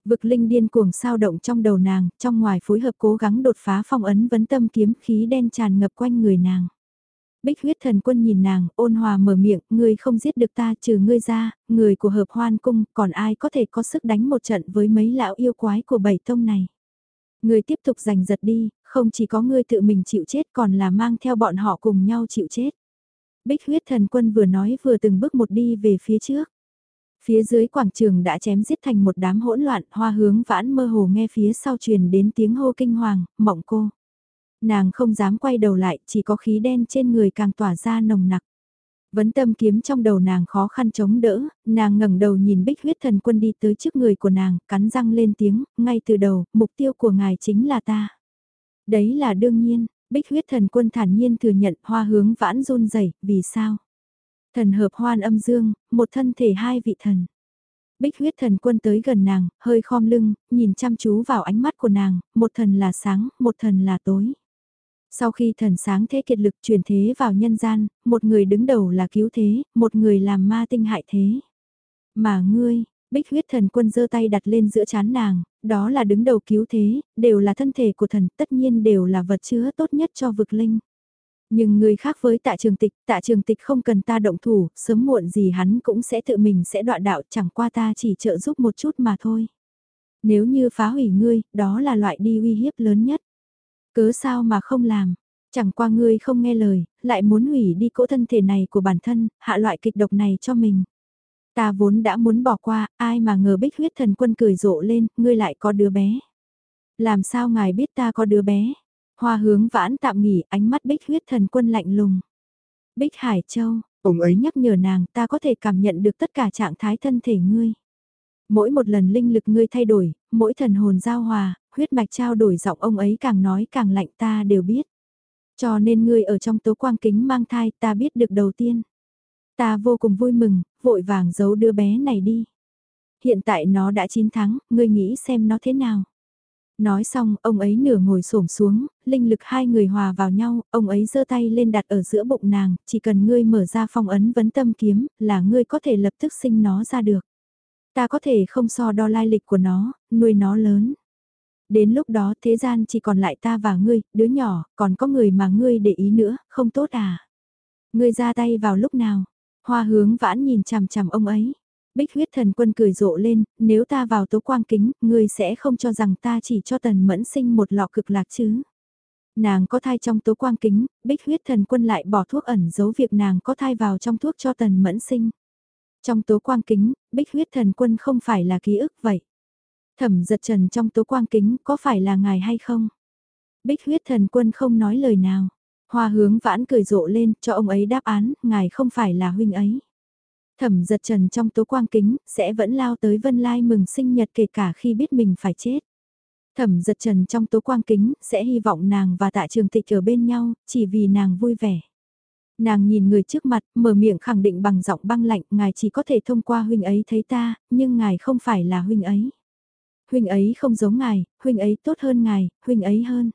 Vực linh điên cuồng sao động trong đầu nàng, trong ngoài phối hợp cố gắng đột phá phong ấn vấn tâm kiếm khí đen tràn ngập quanh người nàng. Bích huyết thần quân nhìn nàng, ôn hòa mở miệng, ngươi không giết được ta trừ ngươi ra, người của hợp hoan cung, còn ai có thể có sức đánh một trận với mấy lão yêu quái của bảy tông này. Ngươi tiếp tục giành giật đi, không chỉ có ngươi tự mình chịu chết còn là mang theo bọn họ cùng nhau chịu chết. Bích huyết thần quân vừa nói vừa từng bước một đi về phía trước. Phía dưới quảng trường đã chém giết thành một đám hỗn loạn, hoa hướng vãn mơ hồ nghe phía sau truyền đến tiếng hô kinh hoàng, mộng cô. Nàng không dám quay đầu lại, chỉ có khí đen trên người càng tỏa ra nồng nặc. Vấn tâm kiếm trong đầu nàng khó khăn chống đỡ, nàng ngẩng đầu nhìn bích huyết thần quân đi tới trước người của nàng, cắn răng lên tiếng, ngay từ đầu, mục tiêu của ngài chính là ta. Đấy là đương nhiên, bích huyết thần quân thản nhiên thừa nhận hoa hướng vãn run rẩy vì sao? Thần hợp hoan âm dương, một thân thể hai vị thần. Bích huyết thần quân tới gần nàng, hơi khom lưng, nhìn chăm chú vào ánh mắt của nàng, một thần là sáng, một thần là tối. Sau khi thần sáng thế kiệt lực truyền thế vào nhân gian, một người đứng đầu là cứu thế, một người làm ma tinh hại thế. Mà ngươi, bích huyết thần quân giơ tay đặt lên giữa chán nàng, đó là đứng đầu cứu thế, đều là thân thể của thần, tất nhiên đều là vật chứa tốt nhất cho vực linh. Nhưng người khác với tạ trường tịch, tạ trường tịch không cần ta động thủ, sớm muộn gì hắn cũng sẽ tự mình sẽ đoạn đạo chẳng qua ta chỉ trợ giúp một chút mà thôi. Nếu như phá hủy ngươi, đó là loại đi uy hiếp lớn nhất. Cớ sao mà không làm, chẳng qua ngươi không nghe lời, lại muốn hủy đi cỗ thân thể này của bản thân, hạ loại kịch độc này cho mình. Ta vốn đã muốn bỏ qua, ai mà ngờ bích huyết thần quân cười rộ lên, ngươi lại có đứa bé. Làm sao ngài biết ta có đứa bé? Hoa hướng vãn tạm nghỉ, ánh mắt bích huyết thần quân lạnh lùng. Bích Hải Châu, ông ấy nhắc nhở nàng ta có thể cảm nhận được tất cả trạng thái thân thể ngươi. Mỗi một lần linh lực ngươi thay đổi, mỗi thần hồn giao hòa, huyết mạch trao đổi giọng ông ấy càng nói càng lạnh ta đều biết. Cho nên ngươi ở trong tố quang kính mang thai ta biết được đầu tiên. Ta vô cùng vui mừng, vội vàng giấu đứa bé này đi. Hiện tại nó đã 9 tháng, ngươi nghĩ xem nó thế nào. Nói xong, ông ấy nửa ngồi xổm xuống, linh lực hai người hòa vào nhau, ông ấy giơ tay lên đặt ở giữa bụng nàng, chỉ cần ngươi mở ra phong ấn vấn tâm kiếm, là ngươi có thể lập tức sinh nó ra được. Ta có thể không so đo lai lịch của nó, nuôi nó lớn. Đến lúc đó thế gian chỉ còn lại ta và ngươi, đứa nhỏ, còn có người mà ngươi để ý nữa, không tốt à? Ngươi ra tay vào lúc nào? Hoa hướng vãn nhìn chằm chằm ông ấy. Bích huyết thần quân cười rộ lên, nếu ta vào tố quang kính, ngươi sẽ không cho rằng ta chỉ cho tần mẫn sinh một lọ cực lạc chứ. Nàng có thai trong tố quang kính, bích huyết thần quân lại bỏ thuốc ẩn giấu việc nàng có thai vào trong thuốc cho tần mẫn sinh. Trong tố quang kính, bích huyết thần quân không phải là ký ức vậy. Thẩm giật trần trong tố quang kính có phải là ngài hay không? Bích huyết thần quân không nói lời nào. Hoa hướng vãn cười rộ lên cho ông ấy đáp án, ngài không phải là huynh ấy. Thẩm giật trần trong tố quang kính, sẽ vẫn lao tới Vân Lai mừng sinh nhật kể cả khi biết mình phải chết. Thẩm giật trần trong tố quang kính, sẽ hy vọng nàng và tạ trường tịch ở bên nhau, chỉ vì nàng vui vẻ. Nàng nhìn người trước mặt, mở miệng khẳng định bằng giọng băng lạnh, ngài chỉ có thể thông qua huynh ấy thấy ta, nhưng ngài không phải là huynh ấy. Huynh ấy không giống ngài, huynh ấy tốt hơn ngài, huynh ấy hơn.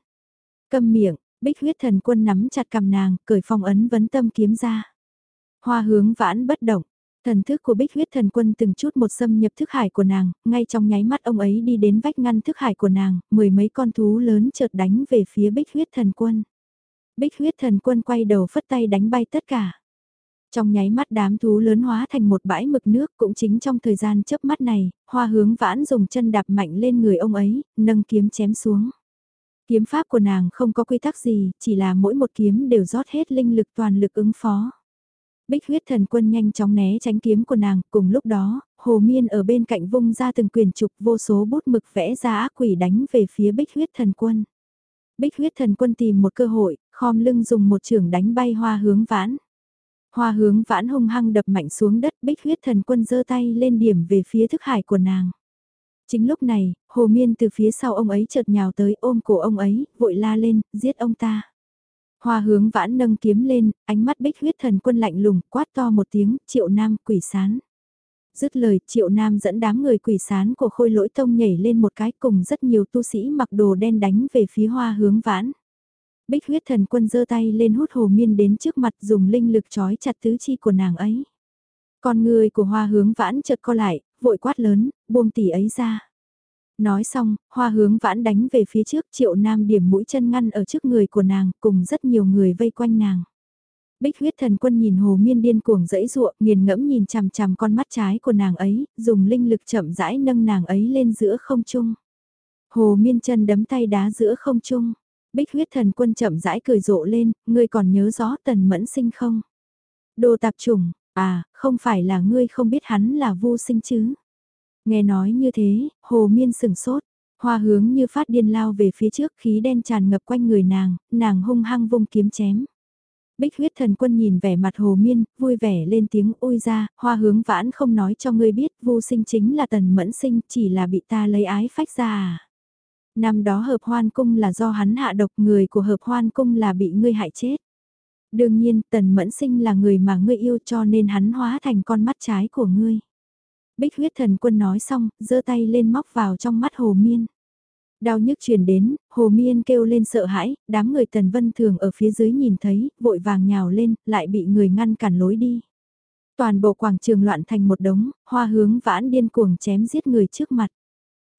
Câm miệng, bích huyết thần quân nắm chặt cầm nàng, cởi phong ấn vấn tâm kiếm ra. Hoa hướng vãn bất động, Thần thức của bích huyết thần quân từng chút một xâm nhập thức hải của nàng, ngay trong nháy mắt ông ấy đi đến vách ngăn thức hải của nàng, mười mấy con thú lớn chợt đánh về phía bích huyết thần quân. Bích huyết thần quân quay đầu phất tay đánh bay tất cả. Trong nháy mắt đám thú lớn hóa thành một bãi mực nước cũng chính trong thời gian chớp mắt này, hoa hướng vãn dùng chân đạp mạnh lên người ông ấy, nâng kiếm chém xuống. Kiếm pháp của nàng không có quy tắc gì, chỉ là mỗi một kiếm đều rót hết linh lực toàn lực ứng phó. Bích huyết thần quân nhanh chóng né tránh kiếm của nàng, cùng lúc đó, hồ miên ở bên cạnh vung ra từng quyền trục vô số bút mực vẽ ra ác quỷ đánh về phía bích huyết thần quân. Bích huyết thần quân tìm một cơ hội, khom lưng dùng một trường đánh bay hoa hướng vãn. Hoa hướng vãn hung hăng đập mạnh xuống đất bích huyết thần quân giơ tay lên điểm về phía thức hải của nàng. Chính lúc này, hồ miên từ phía sau ông ấy chợt nhào tới ôm cổ ông ấy, vội la lên, giết ông ta. Hoa hướng vãn nâng kiếm lên, ánh mắt bích huyết thần quân lạnh lùng, quát to một tiếng, triệu nam quỷ sán. Dứt lời, triệu nam dẫn đám người quỷ sán của khôi lỗi tông nhảy lên một cái cùng rất nhiều tu sĩ mặc đồ đen đánh về phía hoa hướng vãn. Bích huyết thần quân giơ tay lên hút hồ miên đến trước mặt dùng linh lực trói chặt tứ chi của nàng ấy. Con người của hoa hướng vãn chợt co lại, vội quát lớn, buông tỷ ấy ra. Nói xong, hoa hướng vãn đánh về phía trước triệu nam điểm mũi chân ngăn ở trước người của nàng cùng rất nhiều người vây quanh nàng. Bích huyết thần quân nhìn hồ miên điên cuồng dẫy ruộng, nghiền ngẫm nhìn chằm chằm con mắt trái của nàng ấy, dùng linh lực chậm rãi nâng nàng ấy lên giữa không trung. Hồ miên chân đấm tay đá giữa không trung. Bích huyết thần quân chậm rãi cười rộ lên, ngươi còn nhớ rõ tần mẫn sinh không? Đồ tạp trùng, à, không phải là ngươi không biết hắn là vô sinh chứ? Nghe nói như thế, hồ miên sừng sốt, hoa hướng như phát điên lao về phía trước khí đen tràn ngập quanh người nàng, nàng hung hăng vung kiếm chém. Bích huyết thần quân nhìn vẻ mặt hồ miên, vui vẻ lên tiếng ôi ra, hoa hướng vãn không nói cho ngươi biết vô sinh chính là tần mẫn sinh chỉ là bị ta lấy ái phách ra à. Năm đó hợp hoan cung là do hắn hạ độc người của hợp hoan cung là bị ngươi hại chết. Đương nhiên tần mẫn sinh là người mà ngươi yêu cho nên hắn hóa thành con mắt trái của ngươi. Bích huyết thần quân nói xong, giơ tay lên móc vào trong mắt hồ miên. Đau nhức truyền đến, hồ miên kêu lên sợ hãi, đám người tần vân thường ở phía dưới nhìn thấy, vội vàng nhào lên, lại bị người ngăn cản lối đi. Toàn bộ quảng trường loạn thành một đống, hoa hướng vãn điên cuồng chém giết người trước mặt.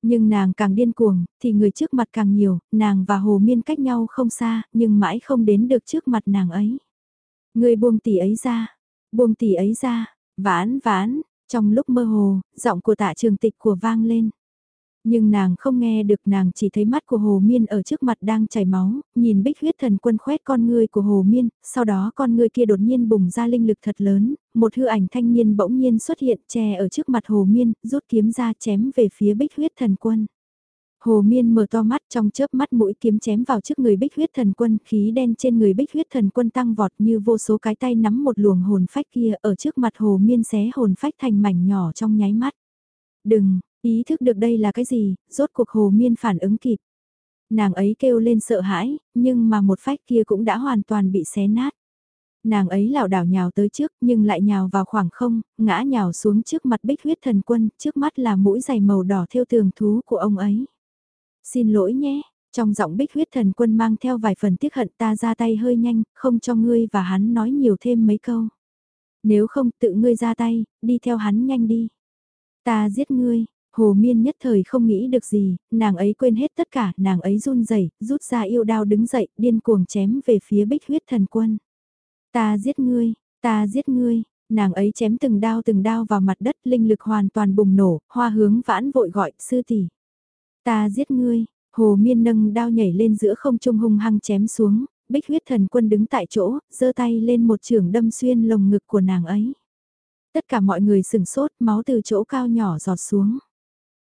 Nhưng nàng càng điên cuồng, thì người trước mặt càng nhiều, nàng và hồ miên cách nhau không xa, nhưng mãi không đến được trước mặt nàng ấy. Người buông tỷ ấy ra, buông tỷ ấy ra, vãn vãn, trong lúc mơ hồ, giọng của tạ trường tịch của vang lên. Nhưng nàng không nghe được nàng chỉ thấy mắt của Hồ Miên ở trước mặt đang chảy máu, nhìn bích huyết thần quân khoét con người của Hồ Miên, sau đó con người kia đột nhiên bùng ra linh lực thật lớn, một hư ảnh thanh niên bỗng nhiên xuất hiện che ở trước mặt Hồ Miên, rút kiếm ra chém về phía bích huyết thần quân. Hồ Miên mở to mắt trong chớp mắt mũi kiếm chém vào trước người bích huyết thần quân, khí đen trên người bích huyết thần quân tăng vọt như vô số cái tay nắm một luồng hồn phách kia ở trước mặt Hồ Miên xé hồn phách thành mảnh nhỏ trong nháy mắt. Đừng, Ý thức được đây là cái gì, rốt cuộc hồ miên phản ứng kịp. Nàng ấy kêu lên sợ hãi, nhưng mà một phách kia cũng đã hoàn toàn bị xé nát. Nàng ấy lảo đảo nhào tới trước nhưng lại nhào vào khoảng không, ngã nhào xuống trước mặt bích huyết thần quân, trước mắt là mũi giày màu đỏ theo tường thú của ông ấy. Xin lỗi nhé, trong giọng bích huyết thần quân mang theo vài phần tiếc hận ta ra tay hơi nhanh, không cho ngươi và hắn nói nhiều thêm mấy câu. Nếu không tự ngươi ra tay, đi theo hắn nhanh đi. Ta giết ngươi, Hồ Miên nhất thời không nghĩ được gì, nàng ấy quên hết tất cả, nàng ấy run rẩy, rút ra yêu đao đứng dậy, điên cuồng chém về phía bích huyết thần quân. Ta giết ngươi, ta giết ngươi, nàng ấy chém từng đao từng đao vào mặt đất, linh lực hoàn toàn bùng nổ, hoa hướng vãn vội gọi, sư tỷ. Ta giết ngươi, hồ miên nâng đao nhảy lên giữa không trung hung hăng chém xuống, bích huyết thần quân đứng tại chỗ, giơ tay lên một trường đâm xuyên lồng ngực của nàng ấy. Tất cả mọi người sừng sốt, máu từ chỗ cao nhỏ giọt xuống.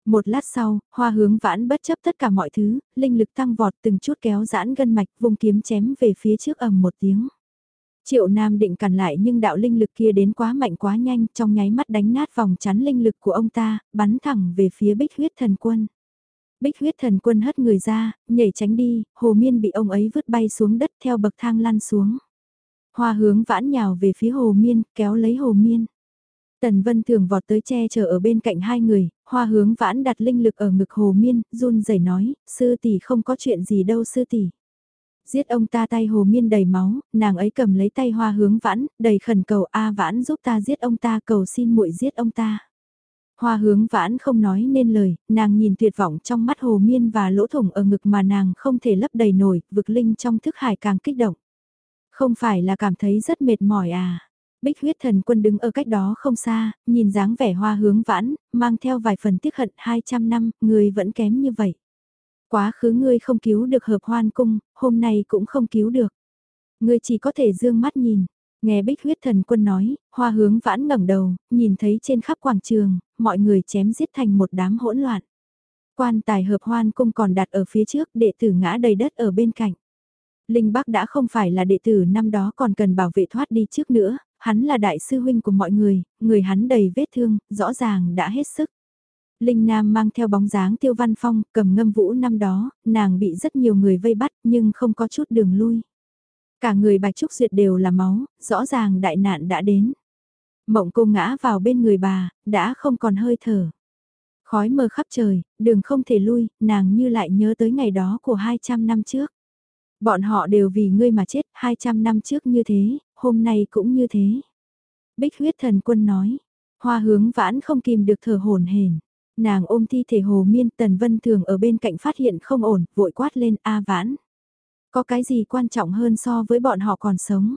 Một lát sau, hoa hướng vãn bất chấp tất cả mọi thứ, linh lực tăng vọt từng chút kéo giãn gân mạch vùng kiếm chém về phía trước ầm một tiếng. Triệu Nam định cản lại nhưng đạo linh lực kia đến quá mạnh quá nhanh trong nháy mắt đánh nát vòng chắn linh lực của ông ta, bắn thẳng về phía bích huyết thần quân. Bích huyết thần quân hất người ra, nhảy tránh đi, hồ miên bị ông ấy vứt bay xuống đất theo bậc thang lăn xuống. Hoa hướng vãn nhào về phía hồ miên, kéo lấy hồ miên. Tần Vân Thường vọt tới che chở ở bên cạnh hai người, hoa hướng vãn đặt linh lực ở ngực hồ miên, run rẩy nói, sư tỷ không có chuyện gì đâu sư tỷ. Giết ông ta tay hồ miên đầy máu, nàng ấy cầm lấy tay hoa hướng vãn, đầy khẩn cầu A vãn giúp ta giết ông ta cầu xin muội giết ông ta. Hoa hướng vãn không nói nên lời, nàng nhìn tuyệt vọng trong mắt hồ miên và lỗ thủng ở ngực mà nàng không thể lấp đầy nổi, vực linh trong thức hải càng kích động. Không phải là cảm thấy rất mệt mỏi à. Bích huyết thần quân đứng ở cách đó không xa, nhìn dáng vẻ hoa hướng vãn, mang theo vài phần tiếc hận 200 năm, người vẫn kém như vậy. Quá khứ ngươi không cứu được hợp hoan cung, hôm nay cũng không cứu được. Ngươi chỉ có thể dương mắt nhìn. Nghe bích huyết thần quân nói, hoa hướng vãn ngẩng đầu, nhìn thấy trên khắp quảng trường, mọi người chém giết thành một đám hỗn loạn. Quan tài hợp hoan cung còn đặt ở phía trước, đệ tử ngã đầy đất ở bên cạnh. Linh Bắc đã không phải là đệ tử năm đó còn cần bảo vệ thoát đi trước nữa, hắn là đại sư huynh của mọi người, người hắn đầy vết thương, rõ ràng đã hết sức. Linh Nam mang theo bóng dáng tiêu văn phong, cầm ngâm vũ năm đó, nàng bị rất nhiều người vây bắt nhưng không có chút đường lui. Cả người bạch trúc duyệt đều là máu, rõ ràng đại nạn đã đến. Mộng cô ngã vào bên người bà, đã không còn hơi thở. Khói mờ khắp trời, đường không thể lui, nàng như lại nhớ tới ngày đó của 200 năm trước. Bọn họ đều vì ngươi mà chết 200 năm trước như thế, hôm nay cũng như thế. Bích huyết thần quân nói, hoa hướng vãn không kìm được thở hồn hển. Nàng ôm thi thể hồ miên tần vân thường ở bên cạnh phát hiện không ổn, vội quát lên A vãn. Có cái gì quan trọng hơn so với bọn họ còn sống?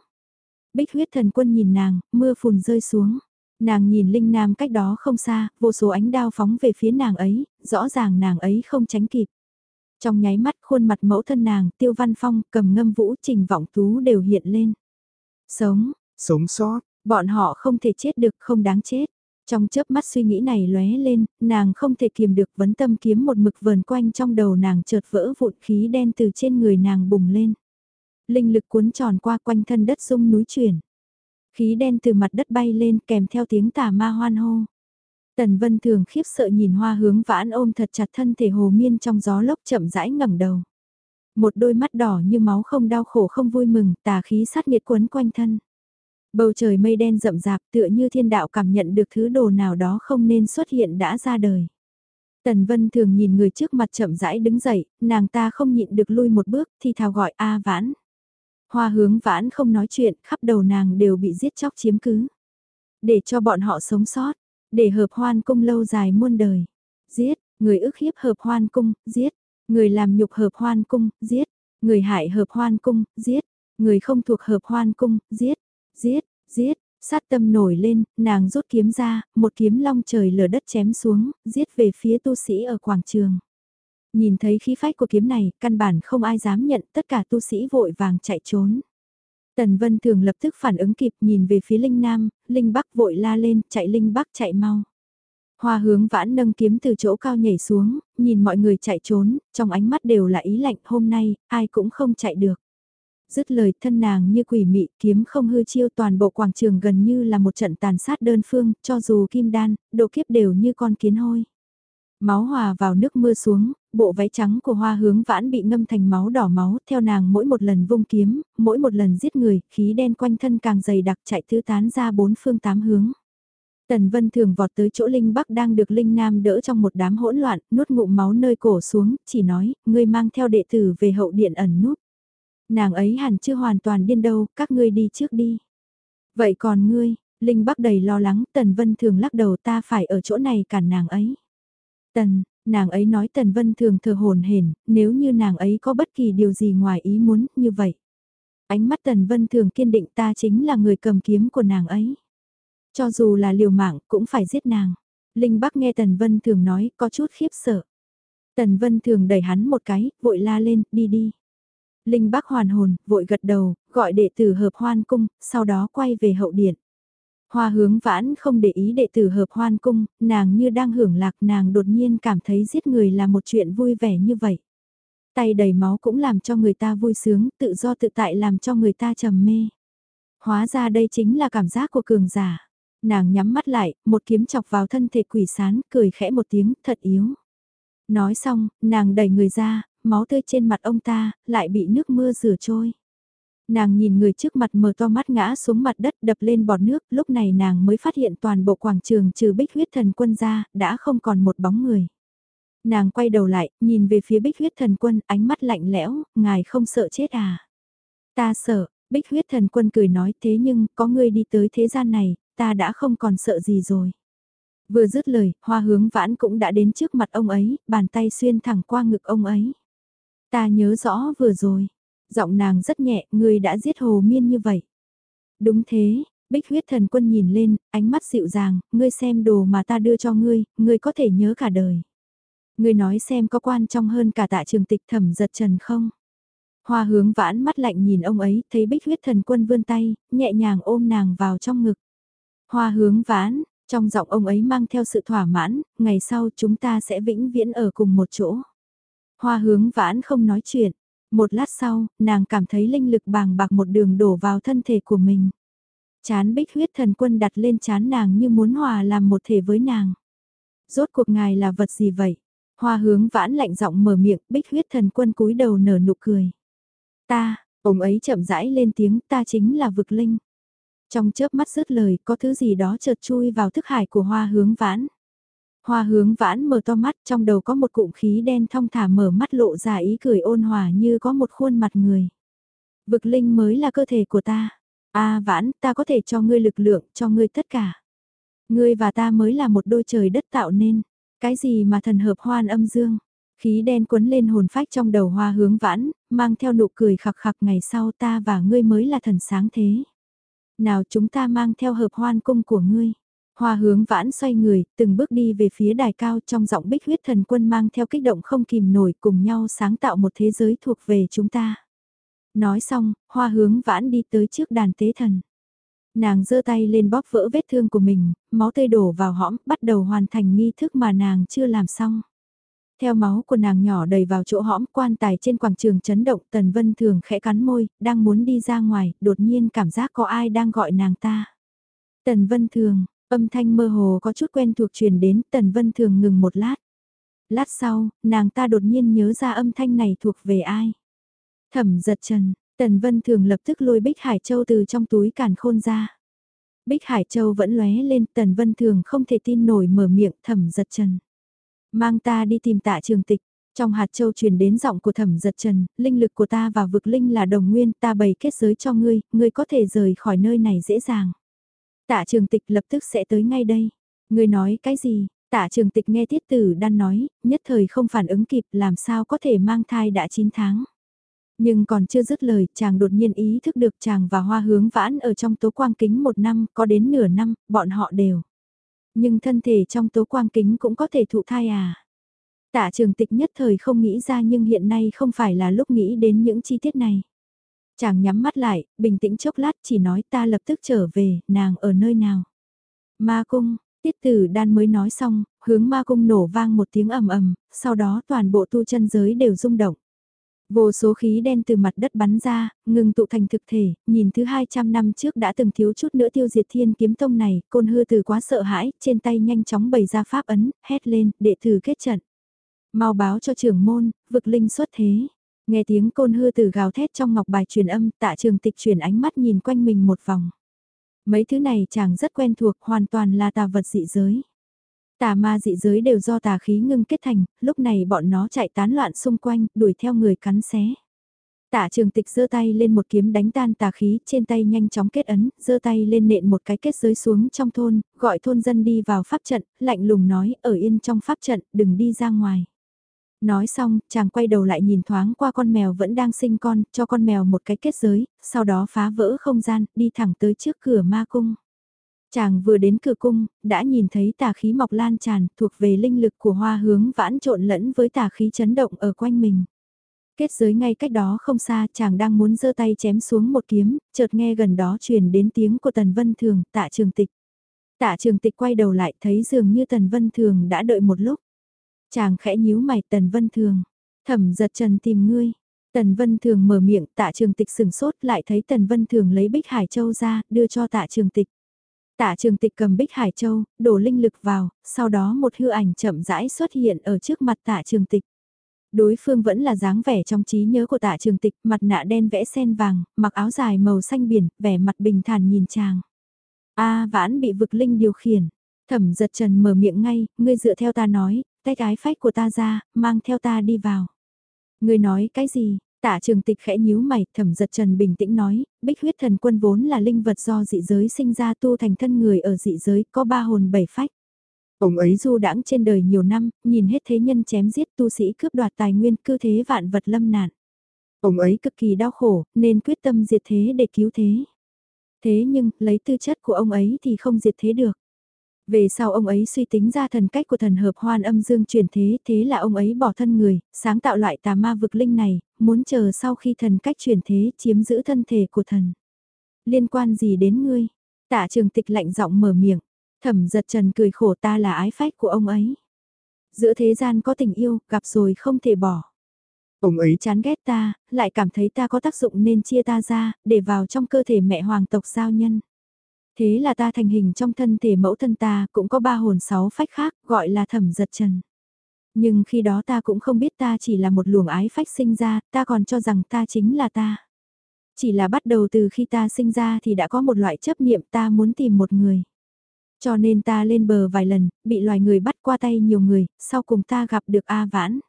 Bích huyết thần quân nhìn nàng, mưa phùn rơi xuống. Nàng nhìn Linh Nam cách đó không xa, vô số ánh đao phóng về phía nàng ấy, rõ ràng nàng ấy không tránh kịp. Trong nháy mắt khuôn mặt mẫu thân nàng, tiêu văn phong, cầm ngâm vũ, trình vọng tú đều hiện lên. Sống, sống sót, bọn họ không thể chết được, không đáng chết. Trong chớp mắt suy nghĩ này lóe lên, nàng không thể kiềm được vấn tâm kiếm một mực vờn quanh trong đầu nàng chợt vỡ vụn khí đen từ trên người nàng bùng lên. Linh lực cuốn tròn qua quanh thân đất rung núi chuyển. Khí đen từ mặt đất bay lên kèm theo tiếng tà ma hoan hô. Tần Vân Thường khiếp sợ nhìn hoa hướng vãn ôm thật chặt thân thể hồ miên trong gió lốc chậm rãi ngẩng đầu. Một đôi mắt đỏ như máu không đau khổ không vui mừng, tà khí sát nhiệt quấn quanh thân. Bầu trời mây đen rậm rạp tựa như thiên đạo cảm nhận được thứ đồ nào đó không nên xuất hiện đã ra đời. Tần Vân thường nhìn người trước mặt chậm rãi đứng dậy, nàng ta không nhịn được lui một bước thì thào gọi A vãn. Hoa hướng vãn không nói chuyện, khắp đầu nàng đều bị giết chóc chiếm cứ. Để cho bọn họ sống sót, để hợp hoan cung lâu dài muôn đời. Giết, người ức hiếp hợp hoan cung, giết, người làm nhục hợp hoan cung, giết, người hại hợp hoan cung, giết, người không thuộc hợp hoan cung, giết, giết, giết, sát tâm nổi lên, nàng rút kiếm ra, một kiếm long trời lở đất chém xuống, giết về phía tu sĩ ở quảng trường. Nhìn thấy khí phách của kiếm này, căn bản không ai dám nhận, tất cả tu sĩ vội vàng chạy trốn. Tần Vân Thường lập tức phản ứng kịp nhìn về phía Linh Nam, Linh Bắc vội la lên, chạy Linh Bắc chạy mau. Hoa hướng vãn nâng kiếm từ chỗ cao nhảy xuống, nhìn mọi người chạy trốn, trong ánh mắt đều là ý lạnh hôm nay, ai cũng không chạy được. Dứt lời thân nàng như quỷ mị kiếm không hư chiêu toàn bộ quảng trường gần như là một trận tàn sát đơn phương, cho dù kim đan, độ kiếp đều như con kiến hôi. Máu hòa vào nước mưa xuống, bộ váy trắng của hoa hướng vãn bị ngâm thành máu đỏ máu, theo nàng mỗi một lần vung kiếm, mỗi một lần giết người, khí đen quanh thân càng dày đặc chạy tứ tán ra bốn phương tám hướng. Tần Vân thường vọt tới chỗ Linh Bắc đang được Linh Nam đỡ trong một đám hỗn loạn, nuốt ngụm máu nơi cổ xuống, chỉ nói, ngươi mang theo đệ tử về hậu điện ẩn núp. Nàng ấy hẳn chưa hoàn toàn điên đâu, các ngươi đi trước đi. Vậy còn ngươi, Linh Bắc đầy lo lắng, Tần Vân thường lắc đầu ta phải ở chỗ này cản nàng ấy. Tần, nàng ấy nói Tần Vân thường thờ hồn hển, nếu như nàng ấy có bất kỳ điều gì ngoài ý muốn như vậy. Ánh mắt Tần Vân thường kiên định ta chính là người cầm kiếm của nàng ấy. Cho dù là liều mạng cũng phải giết nàng. Linh Bắc nghe Tần Vân thường nói có chút khiếp sợ. Tần Vân thường đẩy hắn một cái, vội la lên, đi đi. Linh Bắc hoàn hồn, vội gật đầu, gọi đệ tử hợp hoan cung, sau đó quay về hậu điện. Hoa hướng vãn không để ý đệ tử hợp hoan cung, nàng như đang hưởng lạc nàng đột nhiên cảm thấy giết người là một chuyện vui vẻ như vậy. Tay đầy máu cũng làm cho người ta vui sướng, tự do tự tại làm cho người ta trầm mê. Hóa ra đây chính là cảm giác của cường giả. Nàng nhắm mắt lại, một kiếm chọc vào thân thể quỷ sán, cười khẽ một tiếng, thật yếu. Nói xong, nàng đẩy người ra, máu tươi trên mặt ông ta, lại bị nước mưa rửa trôi. Nàng nhìn người trước mặt mở to mắt ngã xuống mặt đất đập lên bọt nước, lúc này nàng mới phát hiện toàn bộ quảng trường trừ bích huyết thần quân ra, đã không còn một bóng người. Nàng quay đầu lại, nhìn về phía bích huyết thần quân, ánh mắt lạnh lẽo, ngài không sợ chết à? Ta sợ, bích huyết thần quân cười nói thế nhưng, có người đi tới thế gian này, ta đã không còn sợ gì rồi. Vừa dứt lời, hoa hướng vãn cũng đã đến trước mặt ông ấy, bàn tay xuyên thẳng qua ngực ông ấy. Ta nhớ rõ vừa rồi, giọng nàng rất nhẹ, ngươi đã giết hồ miên như vậy. Đúng thế, bích huyết thần quân nhìn lên, ánh mắt dịu dàng, ngươi xem đồ mà ta đưa cho ngươi, ngươi có thể nhớ cả đời. Ngươi nói xem có quan trọng hơn cả tạ trường tịch thẩm giật trần không? Hoa hướng vãn mắt lạnh nhìn ông ấy, thấy bích huyết thần quân vươn tay, nhẹ nhàng ôm nàng vào trong ngực. Hoa hướng vãn, trong giọng ông ấy mang theo sự thỏa mãn, ngày sau chúng ta sẽ vĩnh viễn ở cùng một chỗ. Hoa hướng vãn không nói chuyện. Một lát sau, nàng cảm thấy linh lực bàng bạc một đường đổ vào thân thể của mình. Chán bích huyết thần quân đặt lên chán nàng như muốn hòa làm một thể với nàng. Rốt cuộc ngài là vật gì vậy? Hoa hướng vãn lạnh giọng mở miệng, bích huyết thần quân cúi đầu nở nụ cười. Ta, ông ấy chậm rãi lên tiếng ta chính là vực linh. Trong chớp mắt rớt lời có thứ gì đó chợt chui vào thức hải của hoa hướng vãn. Hoa hướng vãn mở to mắt trong đầu có một cụm khí đen thong thả mở mắt lộ ra ý cười ôn hòa như có một khuôn mặt người. Vực linh mới là cơ thể của ta. a vãn, ta có thể cho ngươi lực lượng, cho ngươi tất cả. Ngươi và ta mới là một đôi trời đất tạo nên. Cái gì mà thần hợp hoan âm dương. Khí đen cuốn lên hồn phách trong đầu hoa hướng vãn, mang theo nụ cười khặc khặc ngày sau ta và ngươi mới là thần sáng thế. Nào chúng ta mang theo hợp hoan cung của ngươi. Hoa hướng vãn xoay người, từng bước đi về phía đài cao trong giọng bích huyết thần quân mang theo kích động không kìm nổi cùng nhau sáng tạo một thế giới thuộc về chúng ta. Nói xong, hoa hướng vãn đi tới trước đàn tế thần. Nàng giơ tay lên bóp vỡ vết thương của mình, máu tươi đổ vào hõm, bắt đầu hoàn thành nghi thức mà nàng chưa làm xong. Theo máu của nàng nhỏ đầy vào chỗ hõm quan tài trên quảng trường chấn động Tần Vân Thường khẽ cắn môi, đang muốn đi ra ngoài, đột nhiên cảm giác có ai đang gọi nàng ta. Tần Vân Thường, âm thanh mơ hồ có chút quen thuộc truyền đến Tần Vân Thường ngừng một lát. Lát sau, nàng ta đột nhiên nhớ ra âm thanh này thuộc về ai. Thẩm giật trần, Tần Vân Thường lập tức lôi Bích Hải Châu từ trong túi càn khôn ra. Bích Hải Châu vẫn lóe lên, Tần Vân Thường không thể tin nổi mở miệng thẩm giật trần. Mang ta đi tìm tạ trường tịch, trong hạt châu truyền đến giọng của thẩm giật trần, linh lực của ta và vực linh là đồng nguyên, ta bày kết giới cho ngươi, ngươi có thể rời khỏi nơi này dễ dàng. Tạ trường tịch lập tức sẽ tới ngay đây. Ngươi nói cái gì? Tạ trường tịch nghe tiết tử đan nói, nhất thời không phản ứng kịp làm sao có thể mang thai đã 9 tháng. Nhưng còn chưa dứt lời, chàng đột nhiên ý thức được chàng và hoa hướng vãn ở trong tố quang kính một năm, có đến nửa năm, bọn họ đều. Nhưng thân thể trong tố quang kính cũng có thể thụ thai à. Tạ trường tịch nhất thời không nghĩ ra nhưng hiện nay không phải là lúc nghĩ đến những chi tiết này. Chàng nhắm mắt lại, bình tĩnh chốc lát chỉ nói ta lập tức trở về, nàng ở nơi nào. Ma cung, tiết tử đan mới nói xong, hướng ma cung nổ vang một tiếng ầm ầm, sau đó toàn bộ tu chân giới đều rung động. Vô số khí đen từ mặt đất bắn ra, ngừng tụ thành thực thể, nhìn thứ 200 năm trước đã từng thiếu chút nữa tiêu diệt thiên kiếm tông này, côn hư từ quá sợ hãi, trên tay nhanh chóng bày ra pháp ấn, hét lên, đệ tử kết trận. Mau báo cho trưởng môn, vực linh xuất thế. Nghe tiếng côn hư từ gào thét trong ngọc bài truyền âm, tạ trường tịch chuyển ánh mắt nhìn quanh mình một vòng. Mấy thứ này chàng rất quen thuộc, hoàn toàn là tà vật dị giới. Tà ma dị giới đều do tà khí ngưng kết thành, lúc này bọn nó chạy tán loạn xung quanh, đuổi theo người cắn xé. Tạ trường tịch giơ tay lên một kiếm đánh tan tà khí, trên tay nhanh chóng kết ấn, giơ tay lên nện một cái kết giới xuống trong thôn, gọi thôn dân đi vào pháp trận, lạnh lùng nói, ở yên trong pháp trận, đừng đi ra ngoài. Nói xong, chàng quay đầu lại nhìn thoáng qua con mèo vẫn đang sinh con, cho con mèo một cái kết giới, sau đó phá vỡ không gian, đi thẳng tới trước cửa ma cung. Chàng vừa đến cửa cung, đã nhìn thấy tà khí mọc lan tràn thuộc về linh lực của hoa hướng vãn trộn lẫn với tà khí chấn động ở quanh mình. Kết giới ngay cách đó không xa chàng đang muốn giơ tay chém xuống một kiếm, chợt nghe gần đó truyền đến tiếng của Tần Vân Thường, tạ trường tịch. Tạ trường tịch quay đầu lại thấy dường như Tần Vân Thường đã đợi một lúc. Chàng khẽ nhíu mày Tần Vân Thường, thẩm giật trần tìm ngươi. Tần Vân Thường mở miệng tạ trường tịch sừng sốt lại thấy Tần Vân Thường lấy bích hải châu ra, đưa cho tạ trường tịch. Tạ trường tịch cầm bích hải châu, đổ linh lực vào, sau đó một hư ảnh chậm rãi xuất hiện ở trước mặt tạ trường tịch. Đối phương vẫn là dáng vẻ trong trí nhớ của tạ trường tịch, mặt nạ đen vẽ sen vàng, mặc áo dài màu xanh biển, vẻ mặt bình thản nhìn chàng. A vãn bị vực linh điều khiển. Thẩm giật trần mở miệng ngay, ngươi dựa theo ta nói, tách ái phách của ta ra, mang theo ta đi vào. người nói cái gì? Tạ trường tịch khẽ nhíu mày, thẩm giật trần bình tĩnh nói, bích huyết thần quân vốn là linh vật do dị giới sinh ra tu thành thân người ở dị giới, có ba hồn bảy phách. Ông ấy du đãng trên đời nhiều năm, nhìn hết thế nhân chém giết tu sĩ cướp đoạt tài nguyên cư thế vạn vật lâm nạn. Ông ấy cực kỳ đau khổ, nên quyết tâm diệt thế để cứu thế. Thế nhưng, lấy tư chất của ông ấy thì không diệt thế được. Về sau ông ấy suy tính ra thần cách của thần hợp hoan âm dương chuyển thế, thế là ông ấy bỏ thân người, sáng tạo loại tà ma vực linh này, muốn chờ sau khi thần cách chuyển thế chiếm giữ thân thể của thần. Liên quan gì đến ngươi? Tạ trường tịch lạnh giọng mở miệng, thẩm giật trần cười khổ ta là ái phách của ông ấy. Giữa thế gian có tình yêu, gặp rồi không thể bỏ. Ông ấy chán ghét ta, lại cảm thấy ta có tác dụng nên chia ta ra, để vào trong cơ thể mẹ hoàng tộc giao nhân. Thế là ta thành hình trong thân thể mẫu thân ta cũng có ba hồn sáu phách khác gọi là thẩm giật trần. Nhưng khi đó ta cũng không biết ta chỉ là một luồng ái phách sinh ra, ta còn cho rằng ta chính là ta. Chỉ là bắt đầu từ khi ta sinh ra thì đã có một loại chấp niệm ta muốn tìm một người. Cho nên ta lên bờ vài lần, bị loài người bắt qua tay nhiều người, sau cùng ta gặp được A Vãn.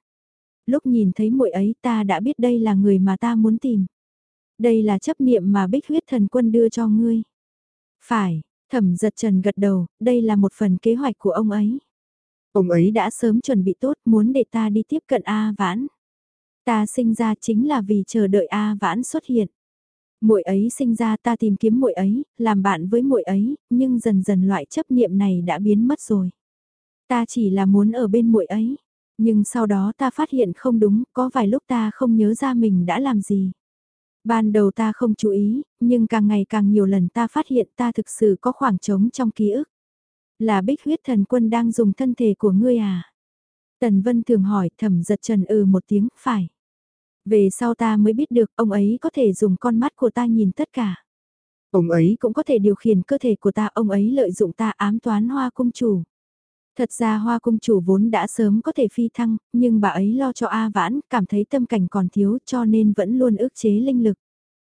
Lúc nhìn thấy muội ấy ta đã biết đây là người mà ta muốn tìm. Đây là chấp niệm mà bích huyết thần quân đưa cho ngươi. Phải, thẩm giật trần gật đầu, đây là một phần kế hoạch của ông ấy. Ông ấy đã sớm chuẩn bị tốt muốn để ta đi tiếp cận A Vãn. Ta sinh ra chính là vì chờ đợi A Vãn xuất hiện. Muội ấy sinh ra ta tìm kiếm muội ấy, làm bạn với muội ấy, nhưng dần dần loại chấp niệm này đã biến mất rồi. Ta chỉ là muốn ở bên muội ấy, nhưng sau đó ta phát hiện không đúng, có vài lúc ta không nhớ ra mình đã làm gì. Ban đầu ta không chú ý, nhưng càng ngày càng nhiều lần ta phát hiện ta thực sự có khoảng trống trong ký ức. Là bích huyết thần quân đang dùng thân thể của ngươi à? Tần Vân thường hỏi thẩm giật trần ừ một tiếng, phải. Về sau ta mới biết được ông ấy có thể dùng con mắt của ta nhìn tất cả. Ông ấy cũng có thể điều khiển cơ thể của ta, ông ấy lợi dụng ta ám toán hoa cung chủ. Thật ra hoa cung chủ vốn đã sớm có thể phi thăng, nhưng bà ấy lo cho A Vãn, cảm thấy tâm cảnh còn thiếu cho nên vẫn luôn ức chế linh lực.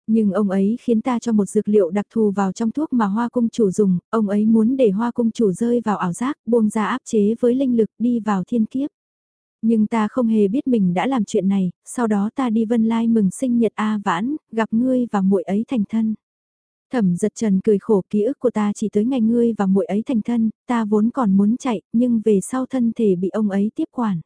Nhưng ông ấy khiến ta cho một dược liệu đặc thù vào trong thuốc mà hoa cung chủ dùng, ông ấy muốn để hoa cung chủ rơi vào ảo giác, buông ra áp chế với linh lực đi vào thiên kiếp. Nhưng ta không hề biết mình đã làm chuyện này, sau đó ta đi Vân Lai mừng sinh nhật A Vãn, gặp ngươi và muội ấy thành thân. Thẩm giật trần cười khổ ký ức của ta chỉ tới ngày ngươi và muội ấy thành thân, ta vốn còn muốn chạy, nhưng về sau thân thể bị ông ấy tiếp quản.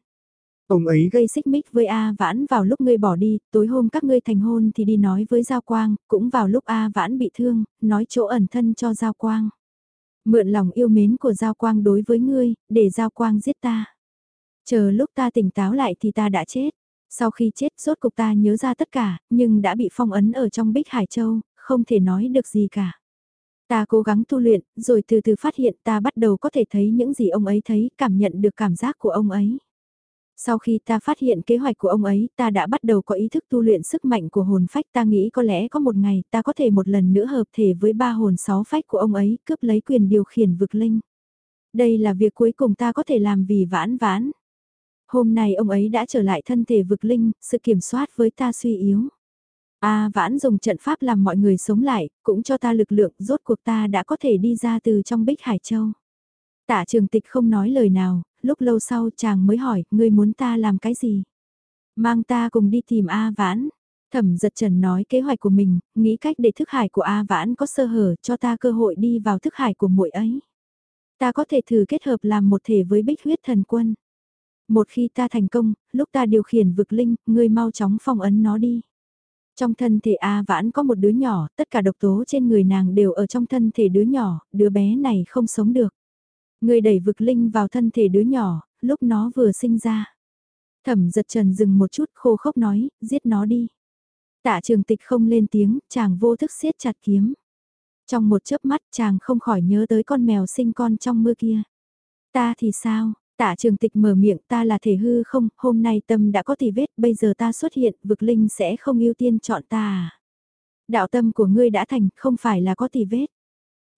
Ông ấy gây xích mích với A Vãn vào lúc ngươi bỏ đi, tối hôm các ngươi thành hôn thì đi nói với Giao Quang, cũng vào lúc A Vãn bị thương, nói chỗ ẩn thân cho Giao Quang. Mượn lòng yêu mến của Giao Quang đối với ngươi, để Giao Quang giết ta. Chờ lúc ta tỉnh táo lại thì ta đã chết. Sau khi chết rốt cục ta nhớ ra tất cả, nhưng đã bị phong ấn ở trong Bích Hải Châu, không thể nói được gì cả. Ta cố gắng tu luyện, rồi từ từ phát hiện ta bắt đầu có thể thấy những gì ông ấy thấy, cảm nhận được cảm giác của ông ấy. Sau khi ta phát hiện kế hoạch của ông ấy, ta đã bắt đầu có ý thức tu luyện sức mạnh của hồn phách ta nghĩ có lẽ có một ngày ta có thể một lần nữa hợp thể với ba hồn sáu phách của ông ấy, cướp lấy quyền điều khiển vực linh. Đây là việc cuối cùng ta có thể làm vì vãn vãn. Hôm nay ông ấy đã trở lại thân thể vực linh, sự kiểm soát với ta suy yếu. A vãn dùng trận pháp làm mọi người sống lại, cũng cho ta lực lượng, rốt cuộc ta đã có thể đi ra từ trong bích Hải Châu. Tạ trường tịch không nói lời nào, lúc lâu sau chàng mới hỏi, ngươi muốn ta làm cái gì? Mang ta cùng đi tìm A vãn. Thẩm giật trần nói kế hoạch của mình, nghĩ cách để thức hải của A vãn có sơ hở cho ta cơ hội đi vào thức hải của muội ấy. Ta có thể thử kết hợp làm một thể với bích huyết thần quân. Một khi ta thành công, lúc ta điều khiển vực linh, ngươi mau chóng phong ấn nó đi. Trong thân thể A Vãn có một đứa nhỏ, tất cả độc tố trên người nàng đều ở trong thân thể đứa nhỏ, đứa bé này không sống được. người đẩy vực linh vào thân thể đứa nhỏ, lúc nó vừa sinh ra. Thẩm giật trần dừng một chút khô khốc nói, giết nó đi. Tạ trường tịch không lên tiếng, chàng vô thức siết chặt kiếm. Trong một chớp mắt chàng không khỏi nhớ tới con mèo sinh con trong mưa kia. Ta thì sao, Tạ trường tịch mở miệng ta là thể hư không, hôm nay tâm đã có tỷ vết, bây giờ ta xuất hiện, vực linh sẽ không ưu tiên chọn ta à. Đạo tâm của ngươi đã thành, không phải là có tỷ vết.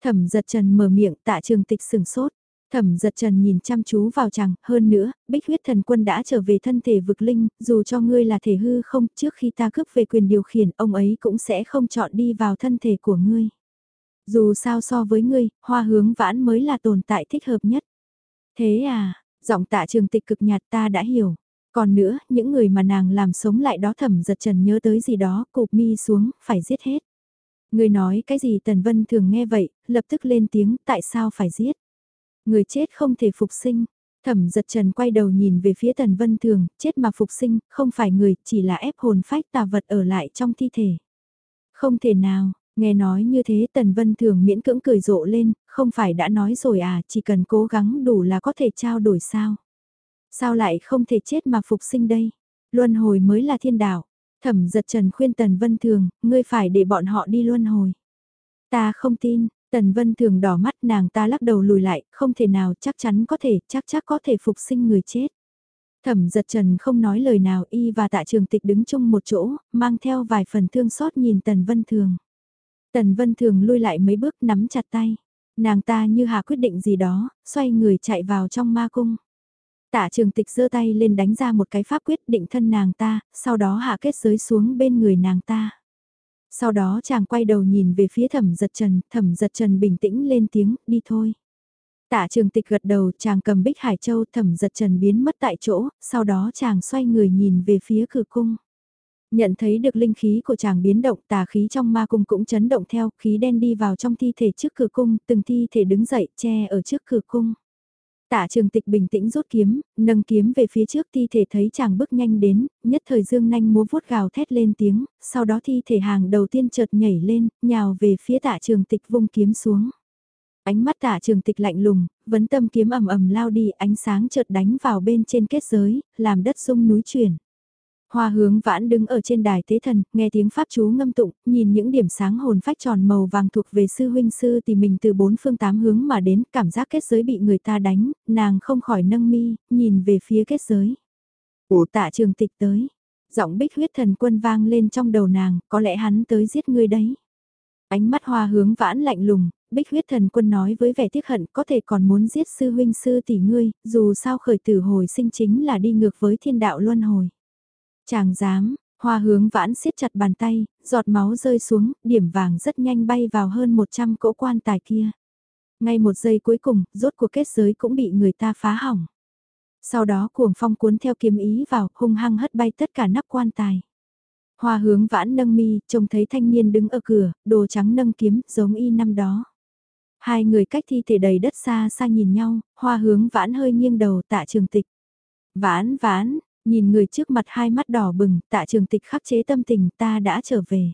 Thẩm giật trần mở miệng, tạ trường tịch sừng sốt. Thẩm giật trần nhìn chăm chú vào chàng, hơn nữa, bích huyết thần quân đã trở về thân thể vực linh, dù cho ngươi là thể hư không, trước khi ta cướp về quyền điều khiển, ông ấy cũng sẽ không chọn đi vào thân thể của ngươi. Dù sao so với ngươi, hoa hướng vãn mới là tồn tại thích hợp nhất. Thế à, Giọng tạ trường tịch cực nhạt ta đã hiểu. Còn nữa, những người mà nàng làm sống lại đó thẩm giật trần nhớ tới gì đó, cụp mi xuống, phải giết hết. Người nói cái gì Tần Vân thường nghe vậy, lập tức lên tiếng, tại sao phải giết? Người chết không thể phục sinh. Thẩm giật trần quay đầu nhìn về phía Tần Vân thường, chết mà phục sinh, không phải người, chỉ là ép hồn phách tà vật ở lại trong thi thể. Không thể nào, Nghe nói như thế Tần Vân Thường miễn cưỡng cười rộ lên, không phải đã nói rồi à, chỉ cần cố gắng đủ là có thể trao đổi sao. Sao lại không thể chết mà phục sinh đây? Luân hồi mới là thiên đạo. Thẩm giật trần khuyên Tần Vân Thường, ngươi phải để bọn họ đi luân hồi. Ta không tin, Tần Vân Thường đỏ mắt nàng ta lắc đầu lùi lại, không thể nào chắc chắn có thể, chắc chắc có thể phục sinh người chết. Thẩm giật trần không nói lời nào y và tạ trường tịch đứng chung một chỗ, mang theo vài phần thương xót nhìn Tần Vân Thường. Tần Vân Thường lui lại mấy bước nắm chặt tay. Nàng ta như hạ quyết định gì đó, xoay người chạy vào trong ma cung. Tạ trường tịch giơ tay lên đánh ra một cái pháp quyết định thân nàng ta, sau đó hạ kết giới xuống bên người nàng ta. Sau đó chàng quay đầu nhìn về phía thẩm giật trần, thẩm giật trần bình tĩnh lên tiếng, đi thôi. Tạ trường tịch gật đầu chàng cầm bích hải châu thẩm giật trần biến mất tại chỗ, sau đó chàng xoay người nhìn về phía cửa cung. Nhận thấy được linh khí của chàng biến động tà khí trong ma cung cũng chấn động theo, khí đen đi vào trong thi thể trước cửa cung, từng thi thể đứng dậy, che ở trước cửa cung. Tạ trường tịch bình tĩnh rút kiếm, nâng kiếm về phía trước thi thể thấy chàng bước nhanh đến, nhất thời dương nanh múa vuốt gào thét lên tiếng, sau đó thi thể hàng đầu tiên chợt nhảy lên, nhào về phía tạ trường tịch vung kiếm xuống. Ánh mắt tạ trường tịch lạnh lùng, vấn tâm kiếm ầm ầm lao đi ánh sáng chợt đánh vào bên trên kết giới, làm đất sung núi chuyển. Hoa hướng vãn đứng ở trên đài tế thần, nghe tiếng pháp chú ngâm tụng, nhìn những điểm sáng hồn phách tròn màu vàng thuộc về sư huynh sư thì mình từ bốn phương tám hướng mà đến, cảm giác kết giới bị người ta đánh, nàng không khỏi nâng mi, nhìn về phía kết giới. Ủ tạ trường tịch tới, giọng bích huyết thần quân vang lên trong đầu nàng, có lẽ hắn tới giết ngươi đấy. Ánh mắt hoa hướng vãn lạnh lùng, bích huyết thần quân nói với vẻ tiếc hận có thể còn muốn giết sư huynh sư tỷ ngươi, dù sao khởi tử hồi sinh chính là đi ngược với thiên đạo luân hồi. Chàng dám, Hoa hướng vãn siết chặt bàn tay, giọt máu rơi xuống, điểm vàng rất nhanh bay vào hơn 100 cỗ quan tài kia. Ngay một giây cuối cùng, rốt cuộc kết giới cũng bị người ta phá hỏng. Sau đó cuồng phong cuốn theo kiếm ý vào, hung hăng hất bay tất cả nắp quan tài. Hoa hướng vãn nâng mi, trông thấy thanh niên đứng ở cửa, đồ trắng nâng kiếm, giống y năm đó. Hai người cách thi thể đầy đất xa xa nhìn nhau, hoa hướng vãn hơi nghiêng đầu tạ trường tịch. Vãn vãn, nhìn người trước mặt hai mắt đỏ bừng, tạ trường tịch khắc chế tâm tình ta đã trở về.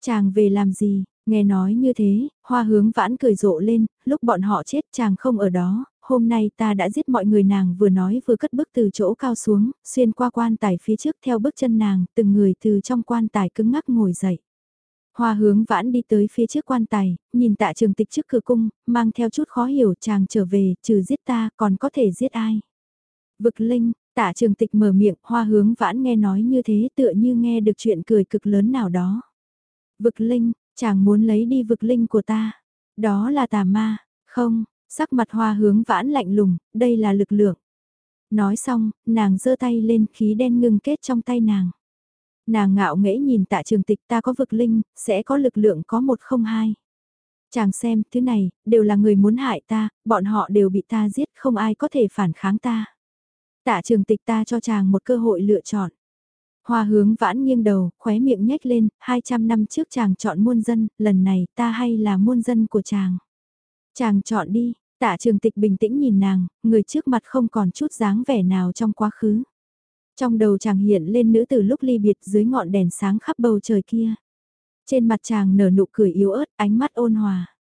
Chàng về làm gì, nghe nói như thế, hoa hướng vãn cười rộ lên, lúc bọn họ chết chàng không ở đó, hôm nay ta đã giết mọi người nàng vừa nói vừa cất bước từ chỗ cao xuống, xuyên qua quan tài phía trước theo bước chân nàng, từng người từ trong quan tài cứng ngắc ngồi dậy. Hoa hướng vãn đi tới phía trước quan tài, nhìn tạ trường tịch trước cửa cung, mang theo chút khó hiểu chàng trở về, trừ giết ta còn có thể giết ai. Vực linh, tạ trường tịch mở miệng, hoa hướng vãn nghe nói như thế tựa như nghe được chuyện cười cực lớn nào đó. Vực linh, chàng muốn lấy đi vực linh của ta. Đó là tà ma, không, sắc mặt hoa hướng vãn lạnh lùng, đây là lực lượng. Nói xong, nàng giơ tay lên khí đen ngưng kết trong tay nàng. Nàng ngạo nghễ nhìn tạ trường tịch ta có vực linh, sẽ có lực lượng có một không hai. Chàng xem, thứ này, đều là người muốn hại ta, bọn họ đều bị ta giết, không ai có thể phản kháng ta. Tạ trường tịch ta cho chàng một cơ hội lựa chọn. Hoa hướng vãn nghiêng đầu, khóe miệng nhếch lên, 200 năm trước chàng chọn muôn dân, lần này ta hay là muôn dân của chàng. Chàng chọn đi, tạ trường tịch bình tĩnh nhìn nàng, người trước mặt không còn chút dáng vẻ nào trong quá khứ. Trong đầu chàng hiện lên nữ từ lúc ly biệt dưới ngọn đèn sáng khắp bầu trời kia. Trên mặt chàng nở nụ cười yếu ớt, ánh mắt ôn hòa.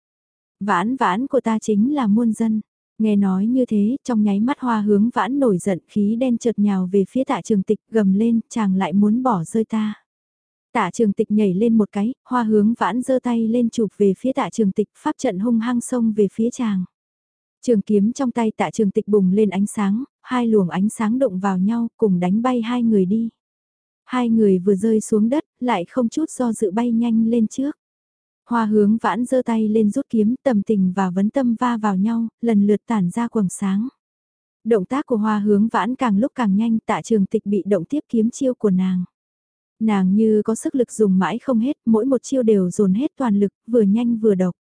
Vãn vãn của ta chính là muôn dân. Nghe nói như thế, trong nháy mắt hoa hướng vãn nổi giận khí đen chợt nhào về phía tạ trường tịch gầm lên, chàng lại muốn bỏ rơi ta. Tạ trường tịch nhảy lên một cái, hoa hướng vãn giơ tay lên chụp về phía tạ trường tịch, pháp trận hung hăng sông về phía chàng. Trường kiếm trong tay tạ trường tịch bùng lên ánh sáng, hai luồng ánh sáng đụng vào nhau cùng đánh bay hai người đi. Hai người vừa rơi xuống đất, lại không chút do dự bay nhanh lên trước. Hoa hướng vãn giơ tay lên rút kiếm tầm tình và vấn tâm va vào nhau, lần lượt tản ra quầng sáng. Động tác của hoa hướng vãn càng lúc càng nhanh tạ trường tịch bị động tiếp kiếm chiêu của nàng. Nàng như có sức lực dùng mãi không hết, mỗi một chiêu đều dồn hết toàn lực, vừa nhanh vừa độc.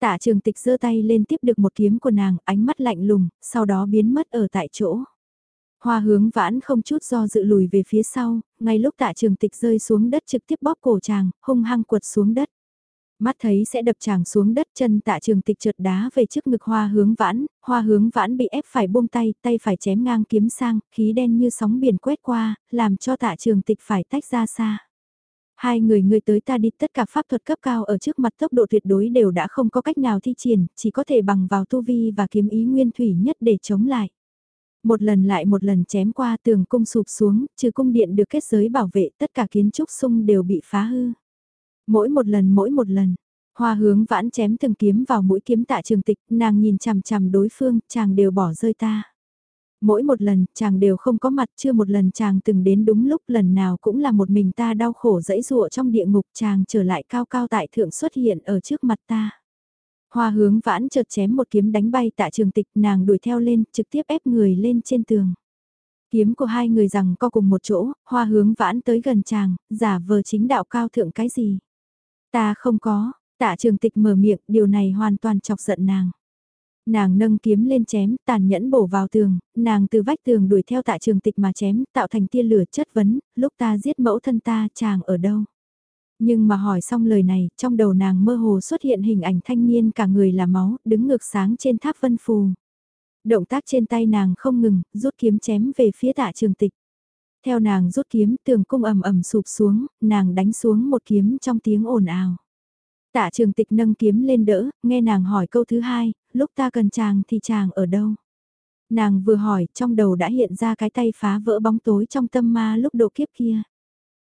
Tạ trường tịch giơ tay lên tiếp được một kiếm của nàng, ánh mắt lạnh lùng, sau đó biến mất ở tại chỗ. Hoa hướng vãn không chút do dự lùi về phía sau, ngay lúc tạ trường tịch rơi xuống đất trực tiếp bóp cổ chàng, hung hăng quật xuống đất. Mắt thấy sẽ đập chàng xuống đất chân tạ trường tịch trượt đá về trước ngực hoa hướng vãn, hoa hướng vãn bị ép phải buông tay, tay phải chém ngang kiếm sang, khí đen như sóng biển quét qua, làm cho tạ trường tịch phải tách ra xa. Hai người người tới ta đi tất cả pháp thuật cấp cao ở trước mặt tốc độ tuyệt đối đều đã không có cách nào thi triển, chỉ có thể bằng vào tu vi và kiếm ý nguyên thủy nhất để chống lại. Một lần lại một lần chém qua tường cung sụp xuống, trừ cung điện được kết giới bảo vệ tất cả kiến trúc sung đều bị phá hư. Mỗi một lần mỗi một lần, hoa hướng vãn chém từng kiếm vào mũi kiếm tạ trường tịch, nàng nhìn chằm chằm đối phương, chàng đều bỏ rơi ta. Mỗi một lần, chàng đều không có mặt, chưa một lần chàng từng đến đúng lúc lần nào cũng là một mình ta đau khổ dẫy dụa trong địa ngục chàng trở lại cao cao tại thượng xuất hiện ở trước mặt ta. Hoa hướng vãn chợt chém một kiếm đánh bay tạ trường tịch nàng đuổi theo lên, trực tiếp ép người lên trên tường. Kiếm của hai người rằng co cùng một chỗ, hoa hướng vãn tới gần chàng, giả vờ chính đạo cao thượng cái gì. Ta không có, tạ trường tịch mở miệng, điều này hoàn toàn chọc giận nàng. Nàng nâng kiếm lên chém, tàn nhẫn bổ vào tường, nàng từ vách tường đuổi theo tạ trường tịch mà chém, tạo thành tia lửa chất vấn, lúc ta giết mẫu thân ta, chàng ở đâu? Nhưng mà hỏi xong lời này, trong đầu nàng mơ hồ xuất hiện hình ảnh thanh niên cả người là máu, đứng ngược sáng trên tháp vân phù. Động tác trên tay nàng không ngừng, rút kiếm chém về phía tạ trường tịch. Theo nàng rút kiếm, tường cung ầm ầm sụp xuống, nàng đánh xuống một kiếm trong tiếng ồn ào. Tạ trường tịch nâng kiếm lên đỡ, nghe nàng hỏi câu thứ hai, lúc ta cần chàng thì chàng ở đâu? Nàng vừa hỏi, trong đầu đã hiện ra cái tay phá vỡ bóng tối trong tâm ma lúc độ kiếp kia.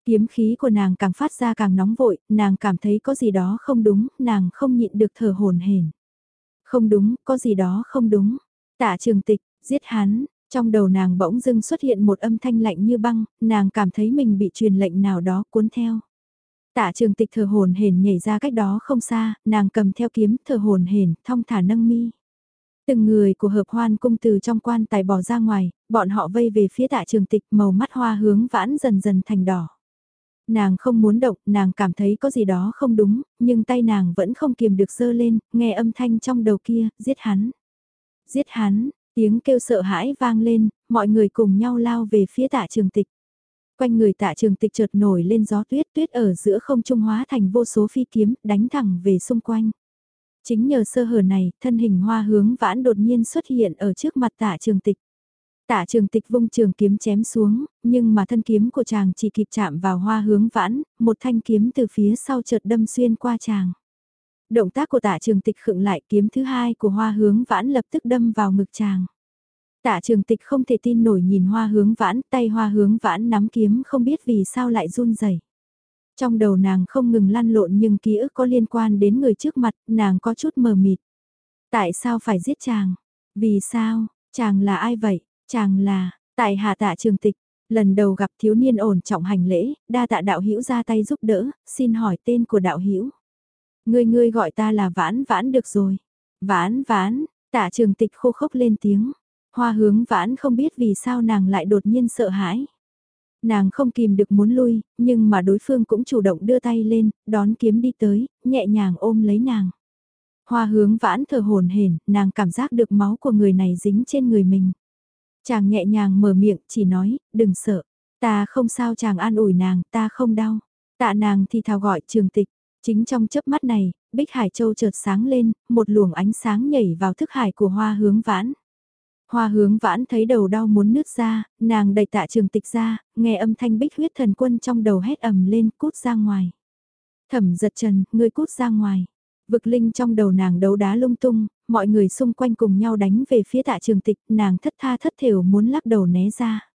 Kiếm khí của nàng càng phát ra càng nóng vội, nàng cảm thấy có gì đó không đúng, nàng không nhịn được thở hồn hển. Không đúng, có gì đó không đúng. Tạ trường tịch, giết hắn, trong đầu nàng bỗng dưng xuất hiện một âm thanh lạnh như băng, nàng cảm thấy mình bị truyền lệnh nào đó cuốn theo. Tạ trường tịch thờ hồn hển nhảy ra cách đó không xa, nàng cầm theo kiếm thờ hồn hển, thong thả nâng mi. Từng người của hợp hoan cung từ trong quan tài bỏ ra ngoài, bọn họ vây về phía tạ trường tịch màu mắt hoa hướng vãn dần dần thành đỏ. Nàng không muốn động, nàng cảm thấy có gì đó không đúng, nhưng tay nàng vẫn không kiềm được dơ lên, nghe âm thanh trong đầu kia, giết hắn. Giết hắn, tiếng kêu sợ hãi vang lên, mọi người cùng nhau lao về phía tạ trường tịch. Quanh người tạ trường tịch chợt nổi lên gió tuyết, tuyết ở giữa không trung hóa thành vô số phi kiếm, đánh thẳng về xung quanh. Chính nhờ sơ hở này, thân hình hoa hướng vãn đột nhiên xuất hiện ở trước mặt tạ trường tịch. Tạ trường tịch vung trường kiếm chém xuống, nhưng mà thân kiếm của chàng chỉ kịp chạm vào hoa hướng vãn, một thanh kiếm từ phía sau chợt đâm xuyên qua chàng. Động tác của tạ trường tịch khựng lại kiếm thứ hai của hoa hướng vãn lập tức đâm vào ngực chàng. Tạ trường tịch không thể tin nổi nhìn hoa hướng vãn, tay hoa hướng vãn nắm kiếm không biết vì sao lại run rẩy. Trong đầu nàng không ngừng lăn lộn nhưng ký ức có liên quan đến người trước mặt, nàng có chút mờ mịt. Tại sao phải giết chàng? Vì sao? Chàng là ai vậy? Chàng là, tại hạ tạ trường tịch, lần đầu gặp thiếu niên ổn trọng hành lễ, đa tạ đạo hữu ra tay giúp đỡ, xin hỏi tên của đạo hữu. Ngươi ngươi gọi ta là vãn vãn được rồi. Vãn vãn, tạ trường tịch khô khốc lên tiếng. Hoa hướng vãn không biết vì sao nàng lại đột nhiên sợ hãi. Nàng không kìm được muốn lui, nhưng mà đối phương cũng chủ động đưa tay lên, đón kiếm đi tới, nhẹ nhàng ôm lấy nàng. Hoa hướng vãn thở hồn hển, nàng cảm giác được máu của người này dính trên người mình. Chàng nhẹ nhàng mở miệng, chỉ nói, đừng sợ. Ta không sao chàng an ủi nàng, ta không đau. Tạ nàng thì thào gọi trường tịch. Chính trong chớp mắt này, Bích Hải Châu chợt sáng lên, một luồng ánh sáng nhảy vào thức hải của hoa hướng vãn. Hoa hướng vãn thấy đầu đau muốn nứt ra, nàng đẩy tạ trường tịch ra, nghe âm thanh bích huyết thần quân trong đầu hét ầm lên cút ra ngoài. Thẩm giật trần, ngươi cút ra ngoài. Vực linh trong đầu nàng đấu đá lung tung, mọi người xung quanh cùng nhau đánh về phía tạ trường tịch, nàng thất tha thất thểu muốn lắc đầu né ra.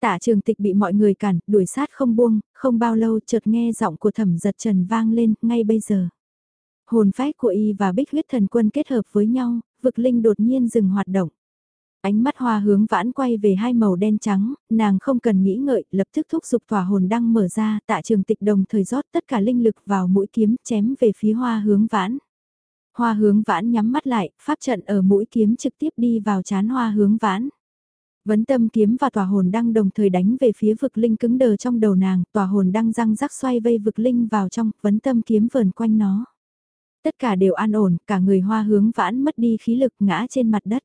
Tạ trường tịch bị mọi người cản, đuổi sát không buông, không bao lâu chợt nghe giọng của thẩm giật trần vang lên, ngay bây giờ. Hồn phách của y và bích huyết thần quân kết hợp với nhau, vực linh đột nhiên dừng hoạt động. Ánh mắt hoa hướng vãn quay về hai màu đen trắng, nàng không cần nghĩ ngợi, lập tức thúc giục tỏa hồn đăng mở ra, tạ trường tịch đồng thời rót tất cả linh lực vào mũi kiếm chém về phía hoa hướng vãn. Hoa hướng vãn nhắm mắt lại, pháp trận ở mũi kiếm trực tiếp đi vào chán hoa hướng vãn. Vấn tâm kiếm và tòa hồn đăng đồng thời đánh về phía vực linh cứng đờ trong đầu nàng, tòa hồn đăng răng rắc xoay vây vực linh vào trong, vấn tâm kiếm vờn quanh nó. Tất cả đều an ổn, cả người hoa hướng vãn mất đi khí lực ngã trên mặt đất.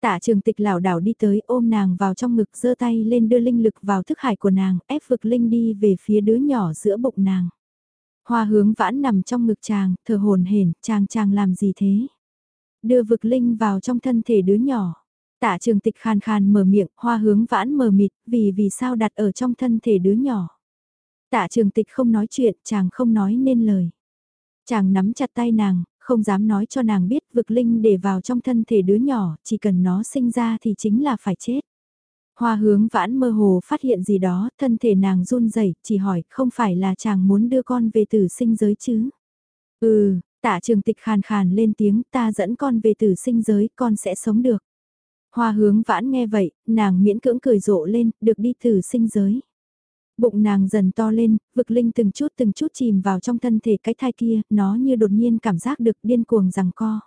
Tạ trường tịch lảo đảo đi tới ôm nàng vào trong ngực giơ tay lên đưa linh lực vào thức hải của nàng, ép vực linh đi về phía đứa nhỏ giữa bụng nàng. Hoa hướng vãn nằm trong ngực chàng, thở hồn hển, chàng chàng làm gì thế? Đưa vực linh vào trong thân thể đứa nhỏ. Tạ trường tịch khàn khàn mở miệng, hoa hướng vãn mờ mịt, vì vì sao đặt ở trong thân thể đứa nhỏ. Tạ trường tịch không nói chuyện, chàng không nói nên lời. Chàng nắm chặt tay nàng, không dám nói cho nàng biết vực linh để vào trong thân thể đứa nhỏ, chỉ cần nó sinh ra thì chính là phải chết. Hoa hướng vãn mơ hồ phát hiện gì đó, thân thể nàng run rẩy chỉ hỏi không phải là chàng muốn đưa con về tử sinh giới chứ. Ừ, tạ trường tịch khàn khàn lên tiếng ta dẫn con về tử sinh giới, con sẽ sống được. Hoa hướng vãn nghe vậy, nàng miễn cưỡng cười rộ lên, được đi thử sinh giới. Bụng nàng dần to lên, vực linh từng chút từng chút chìm vào trong thân thể cái thai kia, nó như đột nhiên cảm giác được điên cuồng rằng co.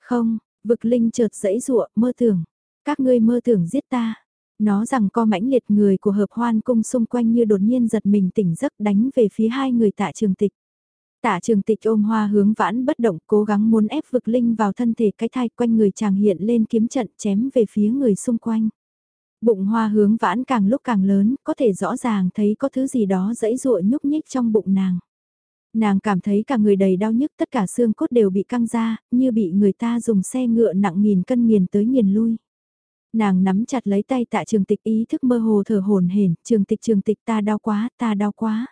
Không, vực linh chợt dẫy rụa mơ tưởng. Các ngươi mơ tưởng giết ta. Nó rằng co mãnh liệt người của hợp hoan cung xung quanh như đột nhiên giật mình tỉnh giấc đánh về phía hai người tạ trường tịch. Tạ trường tịch ôm hoa hướng vãn bất động cố gắng muốn ép vực linh vào thân thể cái thai quanh người chàng hiện lên kiếm trận chém về phía người xung quanh. Bụng hoa hướng vãn càng lúc càng lớn, có thể rõ ràng thấy có thứ gì đó dẫy dụa nhúc nhích trong bụng nàng. Nàng cảm thấy cả người đầy đau nhức tất cả xương cốt đều bị căng ra, như bị người ta dùng xe ngựa nặng nghìn cân nghiền tới nghiền lui. Nàng nắm chặt lấy tay tạ trường tịch ý thức mơ hồ thở hồn hển, trường tịch trường tịch ta đau quá, ta đau quá.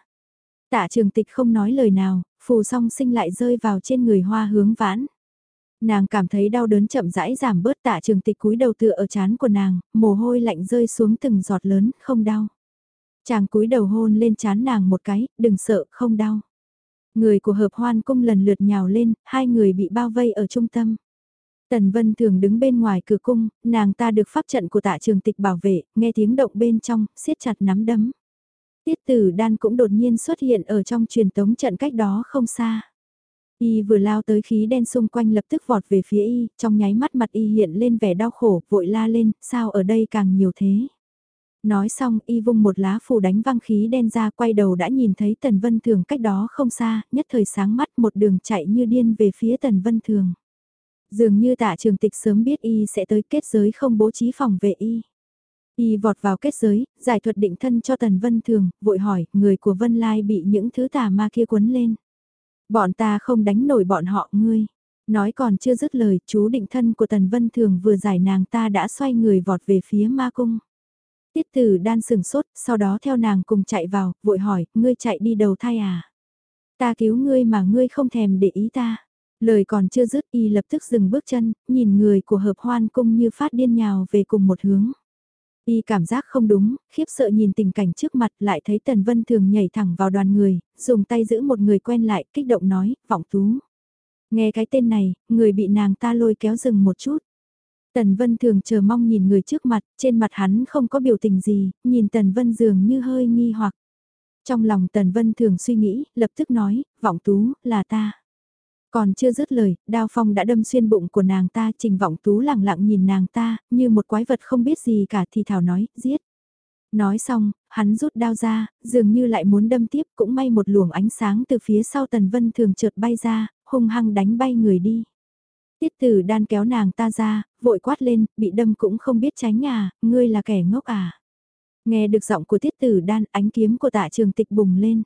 Tạ trường tịch không nói lời nào, phù song sinh lại rơi vào trên người hoa hướng vãn. Nàng cảm thấy đau đớn chậm rãi giảm bớt tạ trường tịch cúi đầu tựa ở chán của nàng, mồ hôi lạnh rơi xuống từng giọt lớn, không đau. Chàng cúi đầu hôn lên chán nàng một cái, đừng sợ, không đau. Người của hợp hoan cung lần lượt nhào lên, hai người bị bao vây ở trung tâm. Tần Vân thường đứng bên ngoài cửa cung, nàng ta được pháp trận của tạ trường tịch bảo vệ, nghe tiếng động bên trong, siết chặt nắm đấm. Tiết tử đan cũng đột nhiên xuất hiện ở trong truyền tống trận cách đó không xa. Y vừa lao tới khí đen xung quanh lập tức vọt về phía Y, trong nháy mắt mặt Y hiện lên vẻ đau khổ, vội la lên, sao ở đây càng nhiều thế. Nói xong y vung một lá phù đánh văng khí đen ra quay đầu đã nhìn thấy Tần Vân Thường cách đó không xa, nhất thời sáng mắt một đường chạy như điên về phía Tần Vân Thường. Dường như tạ trường tịch sớm biết y sẽ tới kết giới không bố trí phòng vệ y. Y vọt vào kết giới, giải thuật định thân cho Tần Vân Thường, vội hỏi, người của Vân Lai bị những thứ tà ma kia cuốn lên. Bọn ta không đánh nổi bọn họ ngươi. Nói còn chưa dứt lời, chú định thân của Tần Vân Thường vừa giải nàng ta đã xoay người vọt về phía ma cung. Tiết tử đan sừng sốt, sau đó theo nàng cùng chạy vào, vội hỏi, ngươi chạy đi đầu thai à? Ta cứu ngươi mà ngươi không thèm để ý ta. Lời còn chưa dứt y lập tức dừng bước chân, nhìn người của hợp hoan cung như phát điên nhào về cùng một hướng. Y cảm giác không đúng, khiếp sợ nhìn tình cảnh trước mặt lại thấy Tần Vân Thường nhảy thẳng vào đoàn người, dùng tay giữ một người quen lại, kích động nói, vọng tú. Nghe cái tên này, người bị nàng ta lôi kéo dừng một chút. Tần Vân thường chờ mong nhìn người trước mặt, trên mặt hắn không có biểu tình gì, nhìn Tần Vân dường như hơi nghi hoặc. Trong lòng Tần Vân thường suy nghĩ, lập tức nói, vọng tú, là ta. Còn chưa dứt lời, đao phong đã đâm xuyên bụng của nàng ta, trình vọng tú lẳng lặng nhìn nàng ta, như một quái vật không biết gì cả thì thảo nói, giết. Nói xong, hắn rút đao ra, dường như lại muốn đâm tiếp cũng may một luồng ánh sáng từ phía sau tần vân thường trượt bay ra, hung hăng đánh bay người đi. Tiết tử đan kéo nàng ta ra, vội quát lên, bị đâm cũng không biết tránh à, ngươi là kẻ ngốc à. Nghe được giọng của tiết tử đan, ánh kiếm của tạ trường tịch bùng lên.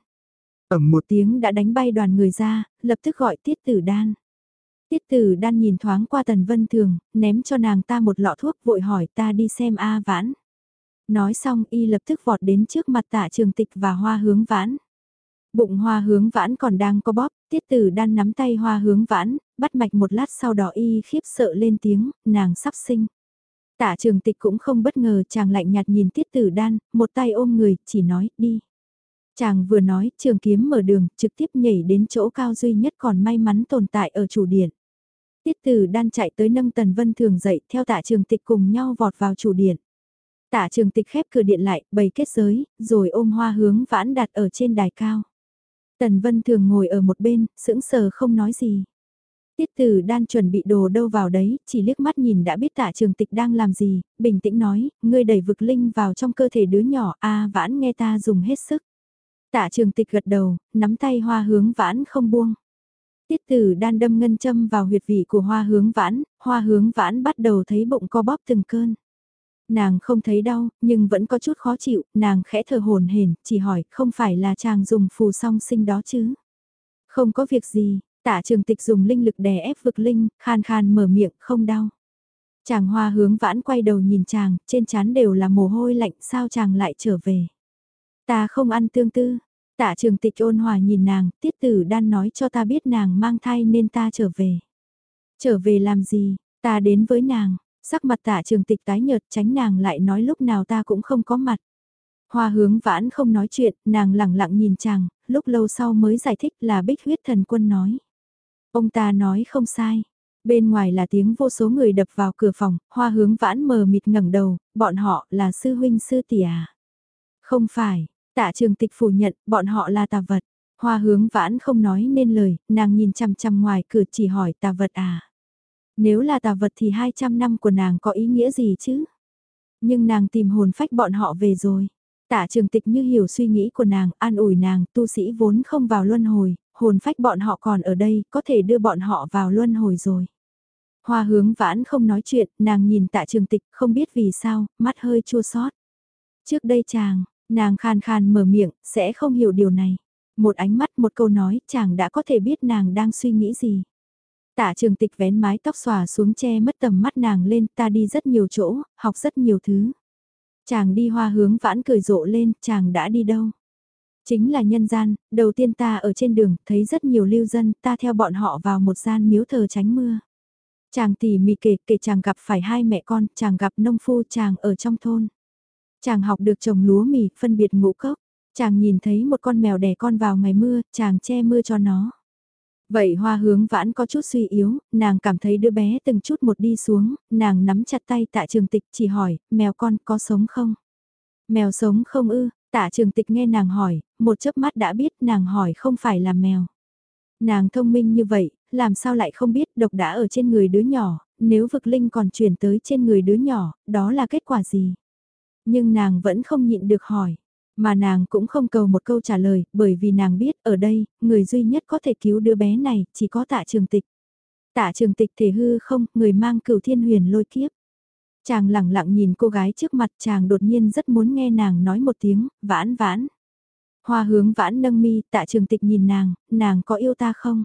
Ẩm một tiếng đã đánh bay đoàn người ra, lập tức gọi tiết tử đan. Tiết tử đan nhìn thoáng qua tần vân thường, ném cho nàng ta một lọ thuốc vội hỏi ta đi xem A vãn. Nói xong y lập tức vọt đến trước mặt tạ trường tịch và hoa hướng vãn. Bụng hoa hướng vãn còn đang có bóp, tiết tử đan nắm tay hoa hướng vãn, bắt mạch một lát sau đó y khiếp sợ lên tiếng, nàng sắp sinh. Tạ trường tịch cũng không bất ngờ chàng lạnh nhạt nhìn tiết tử đan, một tay ôm người, chỉ nói, đi. Chàng vừa nói, trường kiếm mở đường, trực tiếp nhảy đến chỗ cao duy nhất còn may mắn tồn tại ở chủ điện. Tiết tử đan chạy tới nâng tần vân thường dậy, theo tạ trường tịch cùng nhau vọt vào chủ điện. Tạ trường tịch khép cửa điện lại, bày kết giới, rồi ôm hoa hướng vãn đặt ở trên đài cao. Tần Vân thường ngồi ở một bên, sững sờ không nói gì. Tiết tử đan chuẩn bị đồ đâu vào đấy, chỉ liếc mắt nhìn đã biết tạ trường tịch đang làm gì, bình tĩnh nói, ngươi đẩy vực linh vào trong cơ thể đứa nhỏ, a vãn nghe ta dùng hết sức. Tạ trường tịch gật đầu, nắm tay hoa hướng vãn không buông. Tiết tử đan đâm ngân châm vào huyệt vị của hoa hướng vãn, hoa hướng vãn bắt đầu thấy bụng co bóp từng cơn. Nàng không thấy đau, nhưng vẫn có chút khó chịu, nàng khẽ thở hồn hển, chỉ hỏi, không phải là chàng dùng phù song sinh đó chứ? Không có việc gì, Tạ trường tịch dùng linh lực đè ép vực linh, khan khan mở miệng, không đau. Chàng hoa hướng vãn quay đầu nhìn chàng, trên trán đều là mồ hôi lạnh, sao chàng lại trở về. Ta không ăn tương tư. Tạ trường tịch ôn hòa nhìn nàng, tiết tử đan nói cho ta biết nàng mang thai nên ta trở về. Trở về làm gì, ta đến với nàng, sắc mặt tạ trường tịch tái nhợt tránh nàng lại nói lúc nào ta cũng không có mặt. Hoa hướng vãn không nói chuyện, nàng lặng lặng nhìn chàng, lúc lâu sau mới giải thích là bích huyết thần quân nói. Ông ta nói không sai. Bên ngoài là tiếng vô số người đập vào cửa phòng, hoa hướng vãn mờ mịt ngẩng đầu, bọn họ là sư huynh sư tỷ à. Không phải, tạ trường tịch phủ nhận, bọn họ là tà vật. Hoa hướng vãn không nói nên lời, nàng nhìn chằm chằm ngoài cửa chỉ hỏi tà vật à. Nếu là tà vật thì 200 năm của nàng có ý nghĩa gì chứ? Nhưng nàng tìm hồn phách bọn họ về rồi. Tạ trường tịch như hiểu suy nghĩ của nàng, an ủi nàng, tu sĩ vốn không vào luân hồi, hồn phách bọn họ còn ở đây, có thể đưa bọn họ vào luân hồi rồi. Hoa hướng vãn không nói chuyện, nàng nhìn tạ trường tịch, không biết vì sao, mắt hơi chua xót. Trước đây chàng, nàng khan khan mở miệng, sẽ không hiểu điều này. Một ánh mắt một câu nói, chàng đã có thể biết nàng đang suy nghĩ gì. Tạ trường tịch vén mái tóc xòa xuống che mất tầm mắt nàng lên, ta đi rất nhiều chỗ, học rất nhiều thứ. Chàng đi hoa hướng vãn cười rộ lên, chàng đã đi đâu? Chính là nhân gian, đầu tiên ta ở trên đường, thấy rất nhiều lưu dân, ta theo bọn họ vào một gian miếu thờ tránh mưa. Chàng tỉ mỉ kể, kể chàng gặp phải hai mẹ con, chàng gặp nông phu chàng ở trong thôn. Chàng học được trồng lúa mì, phân biệt ngũ cốc. Chàng nhìn thấy một con mèo đẻ con vào ngày mưa, chàng che mưa cho nó. Vậy hoa hướng vãn có chút suy yếu, nàng cảm thấy đứa bé từng chút một đi xuống, nàng nắm chặt tay tạ trường tịch chỉ hỏi, mèo con có sống không? Mèo sống không ư, tạ trường tịch nghe nàng hỏi, một chớp mắt đã biết nàng hỏi không phải là mèo. Nàng thông minh như vậy, làm sao lại không biết độc đã ở trên người đứa nhỏ, nếu vực linh còn chuyển tới trên người đứa nhỏ, đó là kết quả gì? Nhưng nàng vẫn không nhịn được hỏi. Mà nàng cũng không cầu một câu trả lời, bởi vì nàng biết ở đây, người duy nhất có thể cứu đứa bé này, chỉ có tạ trường tịch. Tạ trường tịch thể hư không, người mang cửu thiên huyền lôi kiếp. Chàng lặng lặng nhìn cô gái trước mặt chàng đột nhiên rất muốn nghe nàng nói một tiếng, vãn vãn. Hoa hướng vãn nâng mi, tạ trường tịch nhìn nàng, nàng có yêu ta không?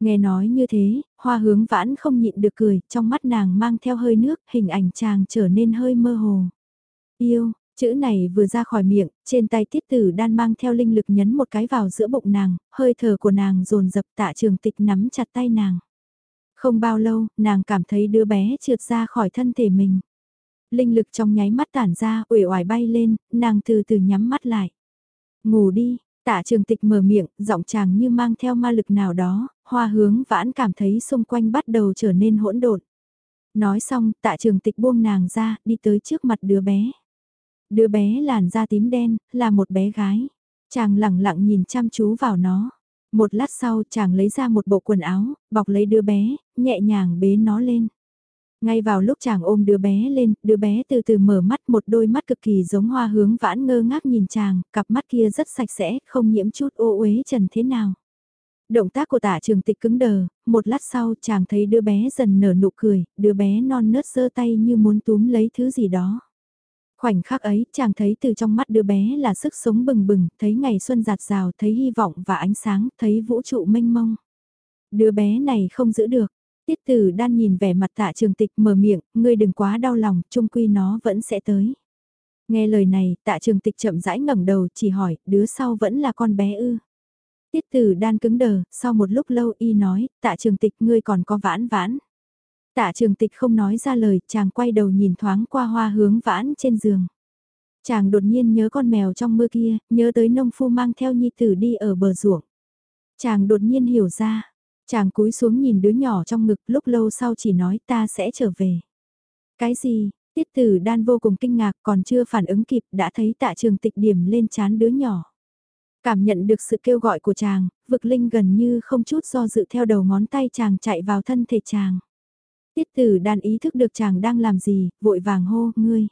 Nghe nói như thế, hoa hướng vãn không nhịn được cười, trong mắt nàng mang theo hơi nước, hình ảnh chàng trở nên hơi mơ hồ. Yêu, chữ này vừa ra khỏi miệng, trên tay tiết tử đan mang theo linh lực nhấn một cái vào giữa bụng nàng, hơi thở của nàng dồn dập tạ trường tịch nắm chặt tay nàng. Không bao lâu, nàng cảm thấy đứa bé trượt ra khỏi thân thể mình. Linh lực trong nháy mắt tản ra, uể oải bay lên, nàng từ từ nhắm mắt lại. Ngủ đi, tạ trường tịch mở miệng, giọng chàng như mang theo ma lực nào đó, hoa hướng vãn cảm thấy xung quanh bắt đầu trở nên hỗn độn. Nói xong, tạ trường tịch buông nàng ra, đi tới trước mặt đứa bé. Đứa bé làn da tím đen, là một bé gái. Chàng lặng lặng nhìn chăm chú vào nó. Một lát sau chàng lấy ra một bộ quần áo, bọc lấy đứa bé, nhẹ nhàng bế nó lên. Ngay vào lúc chàng ôm đứa bé lên, đứa bé từ từ mở mắt một đôi mắt cực kỳ giống hoa hướng vãn ngơ ngác nhìn chàng, cặp mắt kia rất sạch sẽ, không nhiễm chút ô uế trần thế nào. Động tác của tả trường tịch cứng đờ, một lát sau chàng thấy đứa bé dần nở nụ cười, đứa bé non nớt giơ tay như muốn túm lấy thứ gì đó. Khoảnh khắc ấy, chàng thấy từ trong mắt đứa bé là sức sống bừng bừng, thấy ngày xuân giạt rào, thấy hy vọng và ánh sáng, thấy vũ trụ mênh mông. Đứa bé này không giữ được. Tiết tử đan nhìn vẻ mặt tạ trường tịch mở miệng, ngươi đừng quá đau lòng, trung quy nó vẫn sẽ tới. Nghe lời này, tạ trường tịch chậm rãi ngẩng đầu, chỉ hỏi, đứa sau vẫn là con bé ư. Tiết tử đan cứng đờ, sau một lúc lâu y nói, tạ trường tịch ngươi còn có vãn vãn. Tạ trường tịch không nói ra lời, chàng quay đầu nhìn thoáng qua hoa hướng vãn trên giường. Chàng đột nhiên nhớ con mèo trong mưa kia, nhớ tới nông phu mang theo nhi tử đi ở bờ ruộng. Chàng đột nhiên hiểu ra, chàng cúi xuống nhìn đứa nhỏ trong ngực lúc lâu sau chỉ nói ta sẽ trở về. Cái gì, tiết tử đan vô cùng kinh ngạc còn chưa phản ứng kịp đã thấy tạ trường tịch điểm lên chán đứa nhỏ. Cảm nhận được sự kêu gọi của chàng, vực linh gần như không chút do dự theo đầu ngón tay chàng chạy vào thân thể chàng. Tiết tử đàn ý thức được chàng đang làm gì, vội vàng hô, ngươi.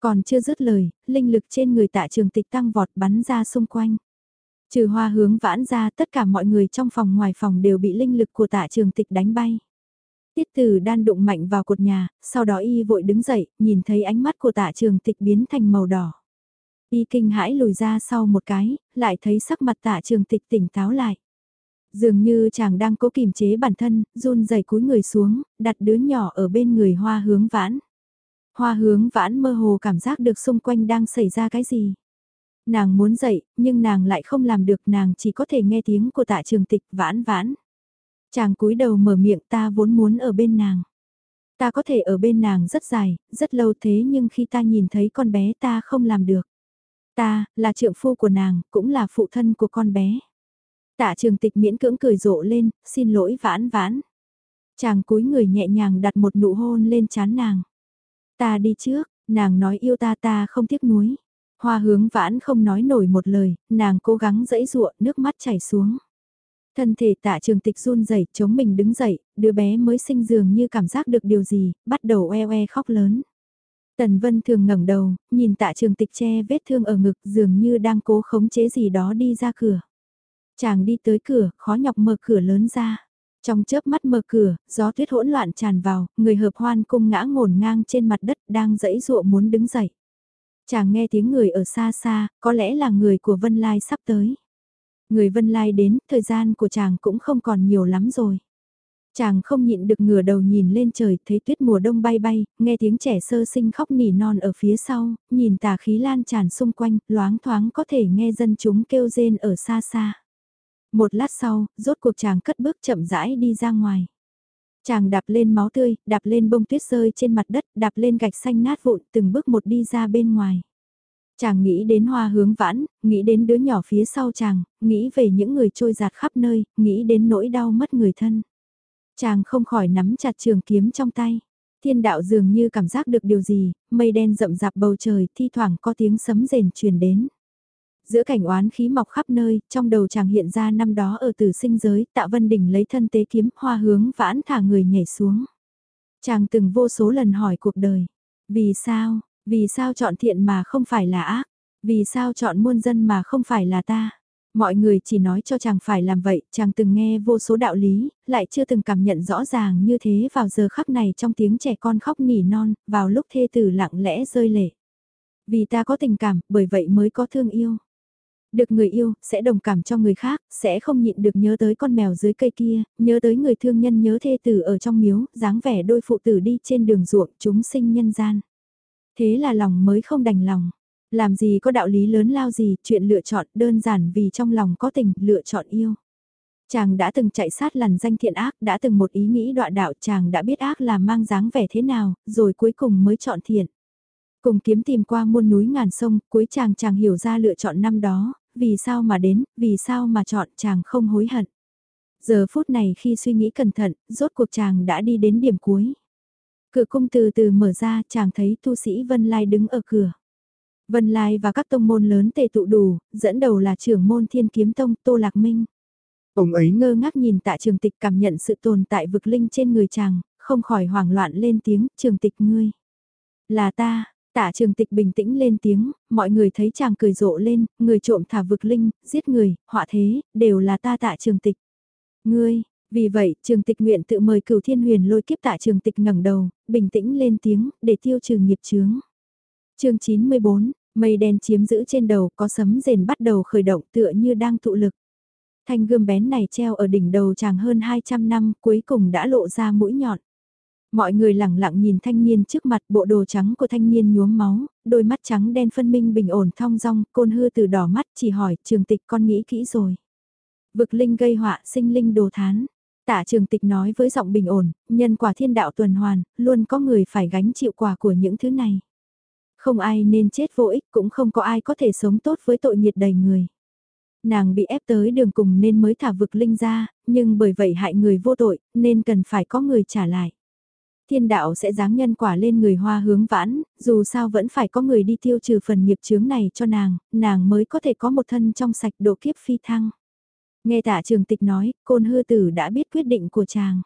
Còn chưa dứt lời, linh lực trên người tạ trường tịch tăng vọt bắn ra xung quanh. Trừ hoa hướng vãn ra tất cả mọi người trong phòng ngoài phòng đều bị linh lực của tạ trường tịch đánh bay. Tiết tử đan đụng mạnh vào cột nhà, sau đó y vội đứng dậy, nhìn thấy ánh mắt của tạ trường tịch biến thành màu đỏ. Y kinh hãi lùi ra sau một cái, lại thấy sắc mặt tạ trường tịch tỉnh táo lại. Dường như chàng đang cố kìm chế bản thân, run rẩy cúi người xuống, đặt đứa nhỏ ở bên người hoa hướng vãn. Hoa hướng vãn mơ hồ cảm giác được xung quanh đang xảy ra cái gì. Nàng muốn dậy, nhưng nàng lại không làm được nàng chỉ có thể nghe tiếng của tạ trường tịch vãn vãn. Chàng cúi đầu mở miệng ta vốn muốn ở bên nàng. Ta có thể ở bên nàng rất dài, rất lâu thế nhưng khi ta nhìn thấy con bé ta không làm được. Ta, là trượng phu của nàng, cũng là phụ thân của con bé. Tạ trường tịch miễn cưỡng cười rộ lên, xin lỗi vãn vãn. Chàng cúi người nhẹ nhàng đặt một nụ hôn lên chán nàng. Ta đi trước, nàng nói yêu ta ta không tiếc nuối. Hoa hướng vãn không nói nổi một lời, nàng cố gắng dẫy dụa, nước mắt chảy xuống. Thân thể tạ trường tịch run rẩy chống mình đứng dậy, đứa bé mới sinh dường như cảm giác được điều gì, bắt đầu oe oe khóc lớn. Tần Vân thường ngẩng đầu, nhìn tạ trường tịch che vết thương ở ngực dường như đang cố khống chế gì đó đi ra cửa. Chàng đi tới cửa, khó nhọc mở cửa lớn ra. Trong chớp mắt mở cửa, gió tuyết hỗn loạn tràn vào, người hợp hoan cung ngã ngổn ngang trên mặt đất đang dẫy dụa muốn đứng dậy. Chàng nghe tiếng người ở xa xa, có lẽ là người của Vân Lai sắp tới. Người Vân Lai đến, thời gian của chàng cũng không còn nhiều lắm rồi. Chàng không nhịn được ngửa đầu nhìn lên trời, thấy tuyết mùa đông bay bay, nghe tiếng trẻ sơ sinh khóc nỉ non ở phía sau, nhìn tà khí lan tràn xung quanh, loáng thoáng có thể nghe dân chúng kêu rên ở xa xa. Một lát sau, rốt cuộc chàng cất bước chậm rãi đi ra ngoài. Chàng đạp lên máu tươi, đạp lên bông tuyết rơi trên mặt đất, đạp lên gạch xanh nát vụn, từng bước một đi ra bên ngoài. Chàng nghĩ đến hoa hướng vãn, nghĩ đến đứa nhỏ phía sau chàng, nghĩ về những người trôi giạt khắp nơi, nghĩ đến nỗi đau mất người thân. Chàng không khỏi nắm chặt trường kiếm trong tay. Thiên đạo dường như cảm giác được điều gì, mây đen rậm rạp bầu trời, thi thoảng có tiếng sấm rền truyền đến. Giữa cảnh oán khí mọc khắp nơi, trong đầu chàng hiện ra năm đó ở tử sinh giới, tạ vân đỉnh lấy thân tế kiếm, hoa hướng vãn thả người nhảy xuống. Chàng từng vô số lần hỏi cuộc đời, vì sao, Vì sao chọn thiện mà không phải là ác? Vì sao chọn muôn dân mà không phải là ta? Mọi người chỉ nói cho chàng phải làm vậy, chàng từng nghe vô số đạo lý, lại chưa từng cảm nhận rõ ràng như thế vào giờ khắc này trong tiếng trẻ con khóc nỉ non, vào lúc thê tử lặng lẽ rơi lệ. Vì ta có tình cảm, bởi vậy mới có thương yêu. Được người yêu, sẽ đồng cảm cho người khác, sẽ không nhịn được nhớ tới con mèo dưới cây kia, nhớ tới người thương nhân nhớ thê tử ở trong miếu, dáng vẻ đôi phụ tử đi trên đường ruộng, chúng sinh nhân gian. Thế là lòng mới không đành lòng. Làm gì có đạo lý lớn lao gì, chuyện lựa chọn đơn giản vì trong lòng có tình, lựa chọn yêu. Chàng đã từng chạy sát lằn danh thiện ác, đã từng một ý nghĩ đọa đạo, chàng đã biết ác là mang dáng vẻ thế nào, rồi cuối cùng mới chọn thiện. Cùng kiếm tìm qua muôn núi ngàn sông, cuối chàng chàng hiểu ra lựa chọn năm đó, vì sao mà đến, vì sao mà chọn chàng không hối hận. Giờ phút này khi suy nghĩ cẩn thận, rốt cuộc chàng đã đi đến điểm cuối. Cửa cung từ từ mở ra, chàng thấy tu sĩ Vân Lai đứng ở cửa. Vân Lai và các tông môn lớn tề tụ đủ, dẫn đầu là trưởng môn thiên kiếm tông Tô Lạc Minh. Ông ấy ngơ ngác nhìn tạ trường tịch cảm nhận sự tồn tại vực linh trên người chàng, không khỏi hoảng loạn lên tiếng, trường tịch ngươi. Là ta, tạ trường tịch bình tĩnh lên tiếng, mọi người thấy chàng cười rộ lên, người trộm thả vực linh, giết người, họa thế, đều là ta tạ trường tịch. Ngươi, vì vậy, trường tịch nguyện tự mời cửu thiên huyền lôi kiếp tạ trường tịch ngẩng đầu, bình tĩnh lên tiếng, để tiêu trừ nghiệp chướng. chương 94, Mây đen chiếm giữ trên đầu có sấm rền bắt đầu khởi động tựa như đang tụ lực. Thanh gươm bén này treo ở đỉnh đầu chàng hơn 200 năm cuối cùng đã lộ ra mũi nhọn. Mọi người lặng lặng nhìn thanh niên trước mặt bộ đồ trắng của thanh niên nhuốm máu, đôi mắt trắng đen phân minh bình ổn thong dong, côn hư từ đỏ mắt chỉ hỏi trường tịch con nghĩ kỹ rồi. Vực linh gây họa sinh linh đồ thán. Tạ trường tịch nói với giọng bình ổn, nhân quả thiên đạo tuần hoàn, luôn có người phải gánh chịu quả của những thứ này. Không ai nên chết vô ích cũng không có ai có thể sống tốt với tội nhiệt đầy người. Nàng bị ép tới đường cùng nên mới thả vực linh ra, nhưng bởi vậy hại người vô tội, nên cần phải có người trả lại. Thiên đạo sẽ giáng nhân quả lên người hoa hướng vãn, dù sao vẫn phải có người đi tiêu trừ phần nghiệp chướng này cho nàng, nàng mới có thể có một thân trong sạch độ kiếp phi thăng. Nghe tạ trường tịch nói, côn hư tử đã biết quyết định của chàng.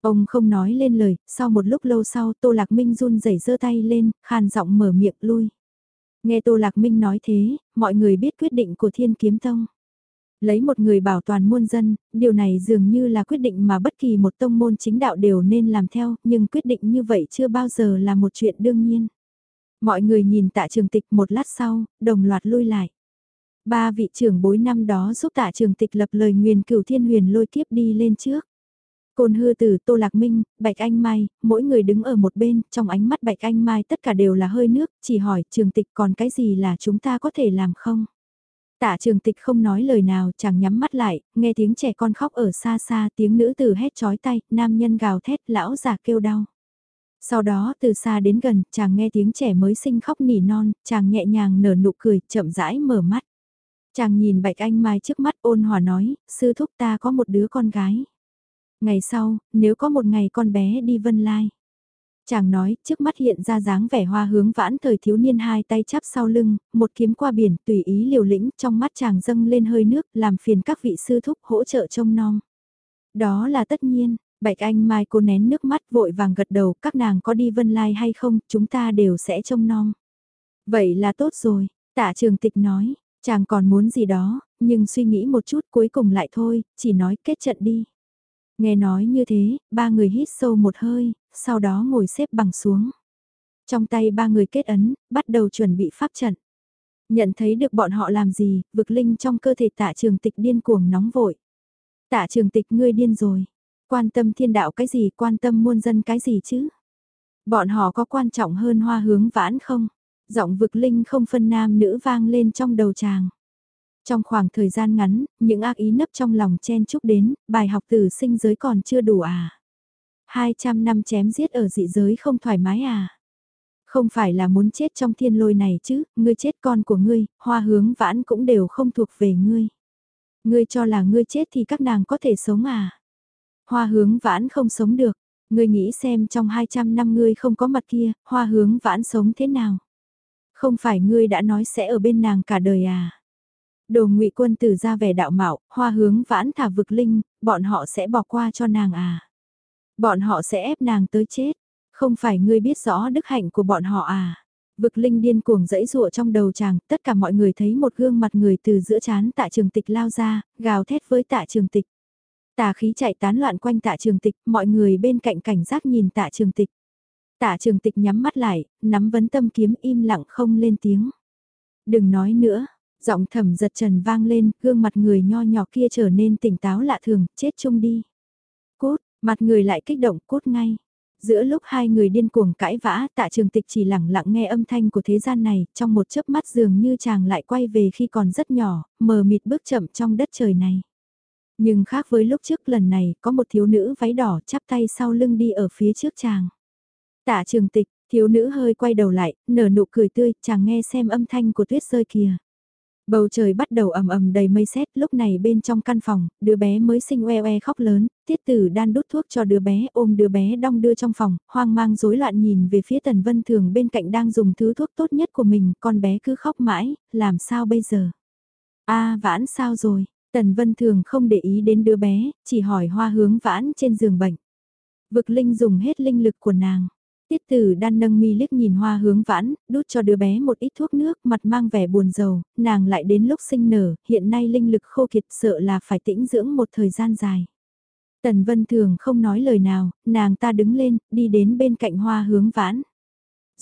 Ông không nói lên lời, sau một lúc lâu sau Tô Lạc Minh run rẩy giơ tay lên, khàn giọng mở miệng lui. Nghe Tô Lạc Minh nói thế, mọi người biết quyết định của Thiên Kiếm Tông. Lấy một người bảo toàn muôn dân, điều này dường như là quyết định mà bất kỳ một tông môn chính đạo đều nên làm theo, nhưng quyết định như vậy chưa bao giờ là một chuyện đương nhiên. Mọi người nhìn tạ trường tịch một lát sau, đồng loạt lui lại. Ba vị trưởng bối năm đó giúp tạ trường tịch lập lời nguyền cửu thiên huyền lôi kiếp đi lên trước. Côn hư tử Tô Lạc Minh, Bạch Anh Mai, mỗi người đứng ở một bên, trong ánh mắt Bạch Anh Mai tất cả đều là hơi nước, chỉ hỏi trường tịch còn cái gì là chúng ta có thể làm không? Tạ trường tịch không nói lời nào, chàng nhắm mắt lại, nghe tiếng trẻ con khóc ở xa xa, tiếng nữ tử hét chói tay, nam nhân gào thét, lão già kêu đau. Sau đó từ xa đến gần, chàng nghe tiếng trẻ mới sinh khóc nỉ non, chàng nhẹ nhàng nở nụ cười, chậm rãi mở mắt. Chàng nhìn Bạch Anh Mai trước mắt ôn hòa nói, sư thúc ta có một đứa con gái. Ngày sau, nếu có một ngày con bé đi vân lai. Chàng nói, trước mắt hiện ra dáng vẻ hoa hướng vãn thời thiếu niên hai tay chắp sau lưng, một kiếm qua biển, tùy ý liều lĩnh, trong mắt chàng dâng lên hơi nước, làm phiền các vị sư thúc hỗ trợ trông nom. Đó là tất nhiên, Bạch Anh Mai cô nén nước mắt vội vàng gật đầu, các nàng có đi vân lai hay không, chúng ta đều sẽ trông nom. Vậy là tốt rồi, tạ trường tịch nói, chàng còn muốn gì đó, nhưng suy nghĩ một chút cuối cùng lại thôi, chỉ nói kết trận đi. Nghe nói như thế, ba người hít sâu một hơi, sau đó ngồi xếp bằng xuống. Trong tay ba người kết ấn, bắt đầu chuẩn bị pháp trận. Nhận thấy được bọn họ làm gì, vực linh trong cơ thể tạ trường tịch điên cuồng nóng vội. Tạ trường tịch ngươi điên rồi. Quan tâm thiên đạo cái gì, quan tâm muôn dân cái gì chứ? Bọn họ có quan trọng hơn hoa hướng vãn không? Giọng vực linh không phân nam nữ vang lên trong đầu chàng. Trong khoảng thời gian ngắn, những ác ý nấp trong lòng chen chúc đến, bài học từ sinh giới còn chưa đủ à. 200 năm chém giết ở dị giới không thoải mái à. Không phải là muốn chết trong thiên lôi này chứ, ngươi chết con của ngươi, hoa hướng vãn cũng đều không thuộc về ngươi. Ngươi cho là ngươi chết thì các nàng có thể sống à. Hoa hướng vãn không sống được, ngươi nghĩ xem trong 200 năm ngươi không có mặt kia, hoa hướng vãn sống thế nào. Không phải ngươi đã nói sẽ ở bên nàng cả đời à. Đồ ngụy quân tử ra vẻ đạo mạo, hoa hướng vãn thả vực linh, bọn họ sẽ bỏ qua cho nàng à. Bọn họ sẽ ép nàng tới chết. Không phải ngươi biết rõ đức hạnh của bọn họ à. Vực linh điên cuồng dẫy rụa trong đầu chàng, tất cả mọi người thấy một gương mặt người từ giữa chán tạ trường tịch lao ra, gào thét với tạ trường tịch. Tà khí chạy tán loạn quanh tạ trường tịch, mọi người bên cạnh cảnh giác nhìn tạ trường tịch. Tạ trường tịch nhắm mắt lại, nắm vấn tâm kiếm im lặng không lên tiếng. Đừng nói nữa, giọng thầm giật trần vang lên, gương mặt người nho nhỏ kia trở nên tỉnh táo lạ thường, chết chung đi. Mặt người lại kích động, cốt ngay. Giữa lúc hai người điên cuồng cãi vã, tạ trường tịch chỉ lặng lặng nghe âm thanh của thế gian này, trong một chớp mắt dường như chàng lại quay về khi còn rất nhỏ, mờ mịt bước chậm trong đất trời này. Nhưng khác với lúc trước lần này, có một thiếu nữ váy đỏ chắp tay sau lưng đi ở phía trước chàng. Tạ trường tịch, thiếu nữ hơi quay đầu lại, nở nụ cười tươi, chàng nghe xem âm thanh của tuyết rơi kìa. Bầu trời bắt đầu ầm ầm đầy mây sét, lúc này bên trong căn phòng, đứa bé mới sinh oe oe khóc lớn, tiết tử đan đút thuốc cho đứa bé ôm đứa bé đong đưa trong phòng, hoang mang rối loạn nhìn về phía tần vân thường bên cạnh đang dùng thứ thuốc tốt nhất của mình, con bé cứ khóc mãi, làm sao bây giờ? a vãn sao rồi? Tần vân thường không để ý đến đứa bé, chỉ hỏi hoa hướng vãn trên giường bệnh. Vực linh dùng hết linh lực của nàng. Tiết tử đan nâng mi liếc nhìn hoa hướng vãn, đút cho đứa bé một ít thuốc nước, mặt mang vẻ buồn rầu, nàng lại đến lúc sinh nở, hiện nay linh lực khô kiệt sợ là phải tĩnh dưỡng một thời gian dài. Tần Vân Thường không nói lời nào, nàng ta đứng lên, đi đến bên cạnh hoa hướng vãn.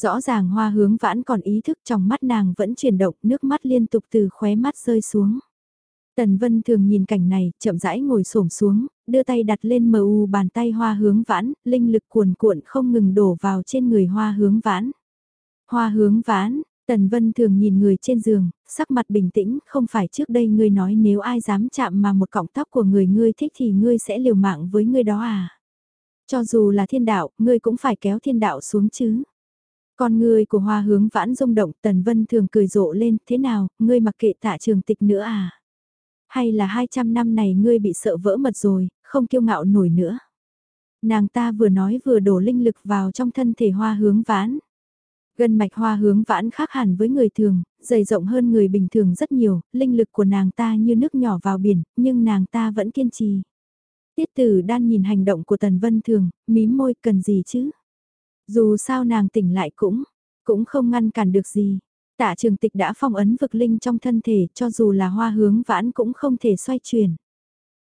Rõ ràng hoa hướng vãn còn ý thức trong mắt nàng vẫn chuyển động, nước mắt liên tục từ khóe mắt rơi xuống. Tần Vân thường nhìn cảnh này, chậm rãi ngồi xổm xuống, đưa tay đặt lên mờ u bàn tay hoa hướng vãn, linh lực cuồn cuộn không ngừng đổ vào trên người hoa hướng vãn. Hoa hướng vãn, Tần Vân thường nhìn người trên giường, sắc mặt bình tĩnh, không phải trước đây ngươi nói nếu ai dám chạm mà một cọng tóc của người ngươi thích thì ngươi sẽ liều mạng với ngươi đó à. Cho dù là thiên đạo, ngươi cũng phải kéo thiên đạo xuống chứ. Con ngươi của hoa hướng vãn rung động, Tần Vân thường cười rộ lên, thế nào, ngươi mặc kệ tạ trường tịch nữa à? Hay là 200 năm này ngươi bị sợ vỡ mật rồi, không kiêu ngạo nổi nữa. Nàng ta vừa nói vừa đổ linh lực vào trong thân thể hoa hướng vãn. Gân mạch hoa hướng vãn khác hẳn với người thường, dày rộng hơn người bình thường rất nhiều, linh lực của nàng ta như nước nhỏ vào biển, nhưng nàng ta vẫn kiên trì. Tiết tử đan nhìn hành động của Tần Vân Thường, mím môi cần gì chứ? Dù sao nàng tỉnh lại cũng, cũng không ngăn cản được gì. Tạ trường tịch đã phong ấn vực linh trong thân thể cho dù là hoa hướng vãn cũng không thể xoay chuyển.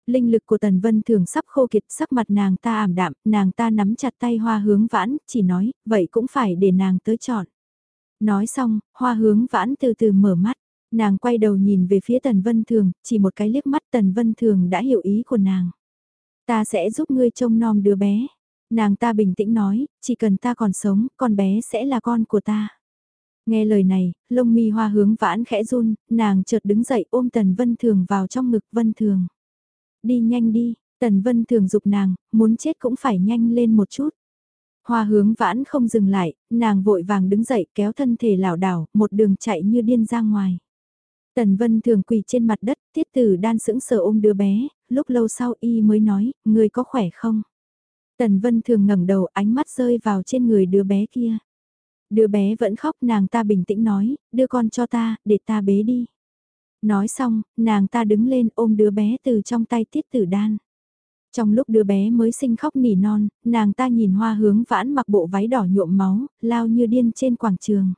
Linh lực của Tần Vân thường sắp khô kiệt sắc mặt nàng ta ảm đạm, nàng ta nắm chặt tay hoa hướng vãn, chỉ nói, vậy cũng phải để nàng tới chọn. Nói xong, hoa hướng vãn từ từ mở mắt, nàng quay đầu nhìn về phía Tần Vân Thường, chỉ một cái liếc mắt Tần Vân Thường đã hiểu ý của nàng. Ta sẽ giúp ngươi trông nom đứa bé. Nàng ta bình tĩnh nói, chỉ cần ta còn sống, con bé sẽ là con của ta. Nghe lời này, lông mi hoa hướng vãn khẽ run, nàng chợt đứng dậy ôm Tần Vân Thường vào trong ngực Vân Thường. Đi nhanh đi, Tần Vân Thường dục nàng, muốn chết cũng phải nhanh lên một chút. Hoa hướng vãn không dừng lại, nàng vội vàng đứng dậy kéo thân thể lảo đảo, một đường chạy như điên ra ngoài. Tần Vân thường quỳ trên mặt đất, tiết tử đan sững sờ ôm đứa bé, lúc lâu sau y mới nói, người có khỏe không? Tần Vân thường ngẩng đầu ánh mắt rơi vào trên người đứa bé kia. Đứa bé vẫn khóc nàng ta bình tĩnh nói, đưa con cho ta, để ta bế đi. Nói xong, nàng ta đứng lên ôm đứa bé từ trong tay tiết tử đan. Trong lúc đứa bé mới sinh khóc nỉ non, nàng ta nhìn hoa hướng vãn mặc bộ váy đỏ nhuộm máu, lao như điên trên quảng trường.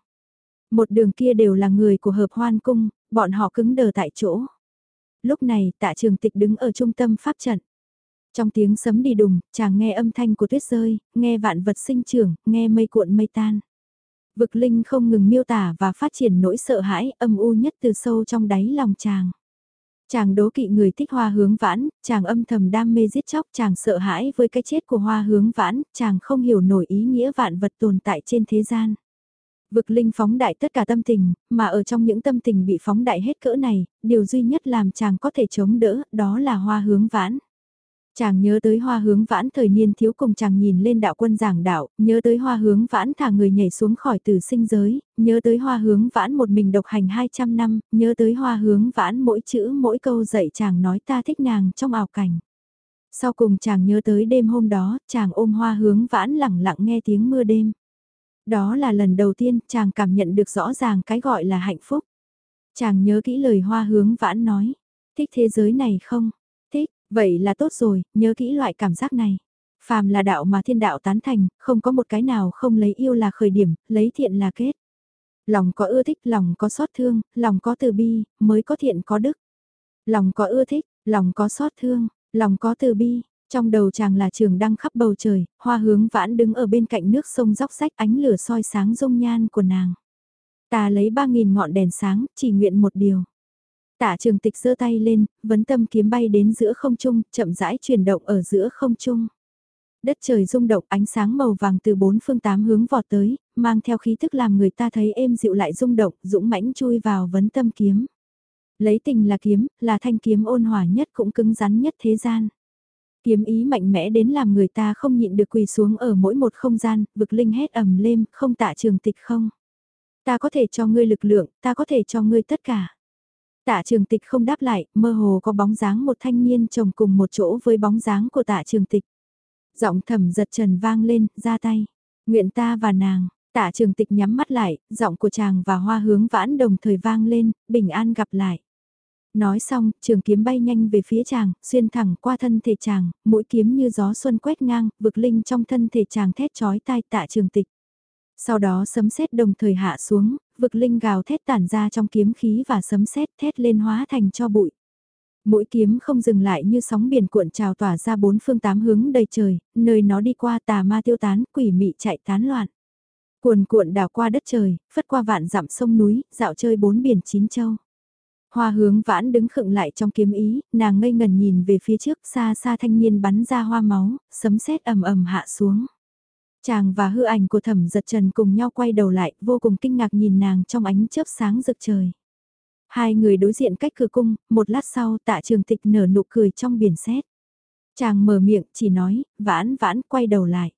Một đường kia đều là người của hợp hoan cung, bọn họ cứng đờ tại chỗ. Lúc này tạ trường tịch đứng ở trung tâm pháp trận. Trong tiếng sấm đi đùng, chàng nghe âm thanh của tuyết rơi, nghe vạn vật sinh trưởng, nghe mây cuộn mây tan. Vực linh không ngừng miêu tả và phát triển nỗi sợ hãi âm u nhất từ sâu trong đáy lòng chàng. Chàng đố kỵ người thích hoa hướng vãn, chàng âm thầm đam mê giết chóc, chàng sợ hãi với cái chết của hoa hướng vãn, chàng không hiểu nổi ý nghĩa vạn vật tồn tại trên thế gian. Vực linh phóng đại tất cả tâm tình, mà ở trong những tâm tình bị phóng đại hết cỡ này, điều duy nhất làm chàng có thể chống đỡ, đó là hoa hướng vãn. Chàng nhớ tới hoa hướng vãn thời niên thiếu cùng chàng nhìn lên đạo quân giảng đạo, nhớ tới hoa hướng vãn thả người nhảy xuống khỏi tử sinh giới, nhớ tới hoa hướng vãn một mình độc hành 200 năm, nhớ tới hoa hướng vãn mỗi chữ mỗi câu dạy chàng nói ta thích nàng trong ảo cảnh. Sau cùng chàng nhớ tới đêm hôm đó, chàng ôm hoa hướng vãn lặng lặng nghe tiếng mưa đêm. Đó là lần đầu tiên chàng cảm nhận được rõ ràng cái gọi là hạnh phúc. Chàng nhớ kỹ lời hoa hướng vãn nói, thích thế giới này không? Vậy là tốt rồi, nhớ kỹ loại cảm giác này. Phàm là đạo mà thiên đạo tán thành, không có một cái nào không lấy yêu là khởi điểm, lấy thiện là kết. Lòng có ưa thích, lòng có xót thương, lòng có từ bi, mới có thiện có đức. Lòng có ưa thích, lòng có xót thương, lòng có từ bi, trong đầu chàng là trường đăng khắp bầu trời, hoa hướng vãn đứng ở bên cạnh nước sông róc rách ánh lửa soi sáng dung nhan của nàng. Ta lấy ba nghìn ngọn đèn sáng, chỉ nguyện một điều. Tạ trường tịch giơ tay lên, vấn tâm kiếm bay đến giữa không trung, chậm rãi chuyển động ở giữa không trung. Đất trời rung động ánh sáng màu vàng từ bốn phương tám hướng vọt tới, mang theo khí thức làm người ta thấy êm dịu lại rung động, dũng mãnh chui vào vấn tâm kiếm. Lấy tình là kiếm, là thanh kiếm ôn hòa nhất cũng cứng rắn nhất thế gian. Kiếm ý mạnh mẽ đến làm người ta không nhịn được quỳ xuống ở mỗi một không gian, vực linh hét ầm lên, không tạ trường tịch không. Ta có thể cho ngươi lực lượng, ta có thể cho ngươi tất cả. Tạ trường tịch không đáp lại, mơ hồ có bóng dáng một thanh niên chồng cùng một chỗ với bóng dáng của tạ trường tịch. Giọng thầm giật trần vang lên, ra tay. Nguyện ta và nàng, tạ trường tịch nhắm mắt lại, giọng của chàng và hoa hướng vãn đồng thời vang lên, bình an gặp lại. Nói xong, trường kiếm bay nhanh về phía chàng, xuyên thẳng qua thân thể chàng, mũi kiếm như gió xuân quét ngang, vực linh trong thân thể chàng thét chói tai tạ trường tịch. Sau đó sấm sét đồng thời hạ xuống, vực linh gào thét tản ra trong kiếm khí và sấm sét thét lên hóa thành cho bụi. Mũi kiếm không dừng lại như sóng biển cuộn trào tỏa ra bốn phương tám hướng đầy trời, nơi nó đi qua tà ma tiêu tán, quỷ mị chạy tán loạn. Cuồn cuộn đảo qua đất trời, phất qua vạn dặm sông núi, dạo chơi bốn biển chín châu. Hoa hướng vãn đứng khựng lại trong kiếm ý, nàng ngây ngần nhìn về phía trước xa xa thanh niên bắn ra hoa máu, sấm sét ầm ầm hạ xuống. Chàng và hư ảnh của thẩm giật trần cùng nhau quay đầu lại, vô cùng kinh ngạc nhìn nàng trong ánh chớp sáng rực trời. Hai người đối diện cách cửa cung, một lát sau tạ trường tịch nở nụ cười trong biển xét. Chàng mở miệng chỉ nói, vãn vãn quay đầu lại.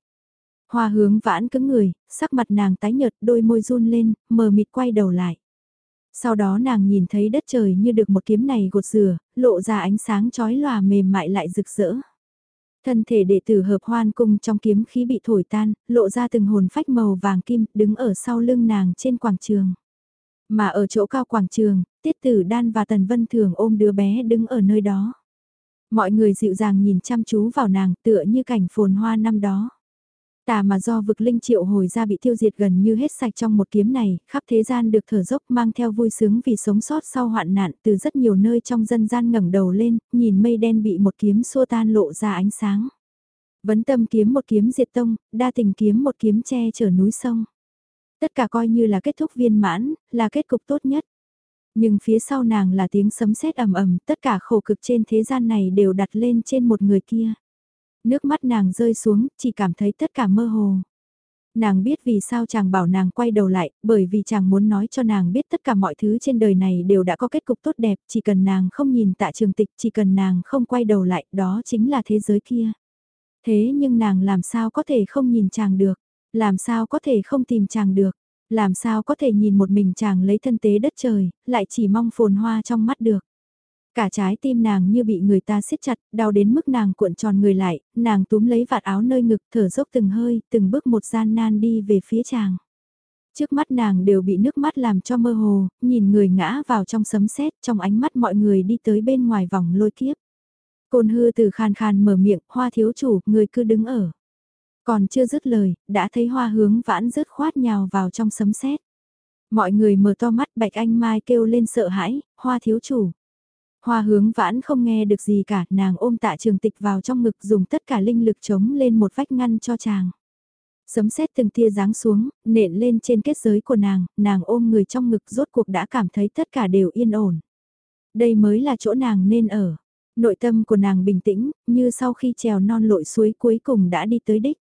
Hoa hướng vãn cứng người, sắc mặt nàng tái nhợt đôi môi run lên, mờ mịt quay đầu lại. Sau đó nàng nhìn thấy đất trời như được một kiếm này gột rửa, lộ ra ánh sáng chói lòa mềm mại lại rực rỡ. Thân thể đệ tử hợp hoan cung trong kiếm khí bị thổi tan, lộ ra từng hồn phách màu vàng kim, đứng ở sau lưng nàng trên quảng trường. Mà ở chỗ cao quảng trường, tiết tử đan và tần vân thường ôm đứa bé đứng ở nơi đó. Mọi người dịu dàng nhìn chăm chú vào nàng tựa như cảnh phồn hoa năm đó. Tà mà do vực linh triệu hồi ra bị tiêu diệt gần như hết sạch trong một kiếm này, khắp thế gian được thở dốc mang theo vui sướng vì sống sót sau hoạn nạn từ rất nhiều nơi trong dân gian ngẩng đầu lên, nhìn mây đen bị một kiếm xua tan lộ ra ánh sáng. Vấn tâm kiếm một kiếm diệt tông, đa tình kiếm một kiếm che chở núi sông. Tất cả coi như là kết thúc viên mãn, là kết cục tốt nhất. Nhưng phía sau nàng là tiếng sấm sét ầm ầm, tất cả khổ cực trên thế gian này đều đặt lên trên một người kia. Nước mắt nàng rơi xuống, chỉ cảm thấy tất cả mơ hồ. Nàng biết vì sao chàng bảo nàng quay đầu lại, bởi vì chàng muốn nói cho nàng biết tất cả mọi thứ trên đời này đều đã có kết cục tốt đẹp, chỉ cần nàng không nhìn tạ trường tịch, chỉ cần nàng không quay đầu lại, đó chính là thế giới kia. Thế nhưng nàng làm sao có thể không nhìn chàng được, làm sao có thể không tìm chàng được, làm sao có thể nhìn một mình chàng lấy thân tế đất trời, lại chỉ mong phồn hoa trong mắt được. Cả trái tim nàng như bị người ta siết chặt, đau đến mức nàng cuộn tròn người lại, nàng túm lấy vạt áo nơi ngực thở dốc từng hơi, từng bước một gian nan đi về phía chàng. Trước mắt nàng đều bị nước mắt làm cho mơ hồ, nhìn người ngã vào trong sấm sét trong ánh mắt mọi người đi tới bên ngoài vòng lôi kiếp. Côn hư từ khan khan mở miệng, hoa thiếu chủ, người cứ đứng ở. Còn chưa dứt lời, đã thấy hoa hướng vãn rớt khoát nhào vào trong sấm sét. Mọi người mở to mắt bạch anh mai kêu lên sợ hãi, hoa thiếu chủ. Hoa hướng vãn không nghe được gì cả, nàng ôm tạ trường tịch vào trong ngực dùng tất cả linh lực chống lên một vách ngăn cho chàng. Sấm sét từng tia giáng xuống, nện lên trên kết giới của nàng, nàng ôm người trong ngực rốt cuộc đã cảm thấy tất cả đều yên ổn. Đây mới là chỗ nàng nên ở. Nội tâm của nàng bình tĩnh, như sau khi trèo non lội suối cuối cùng đã đi tới đích.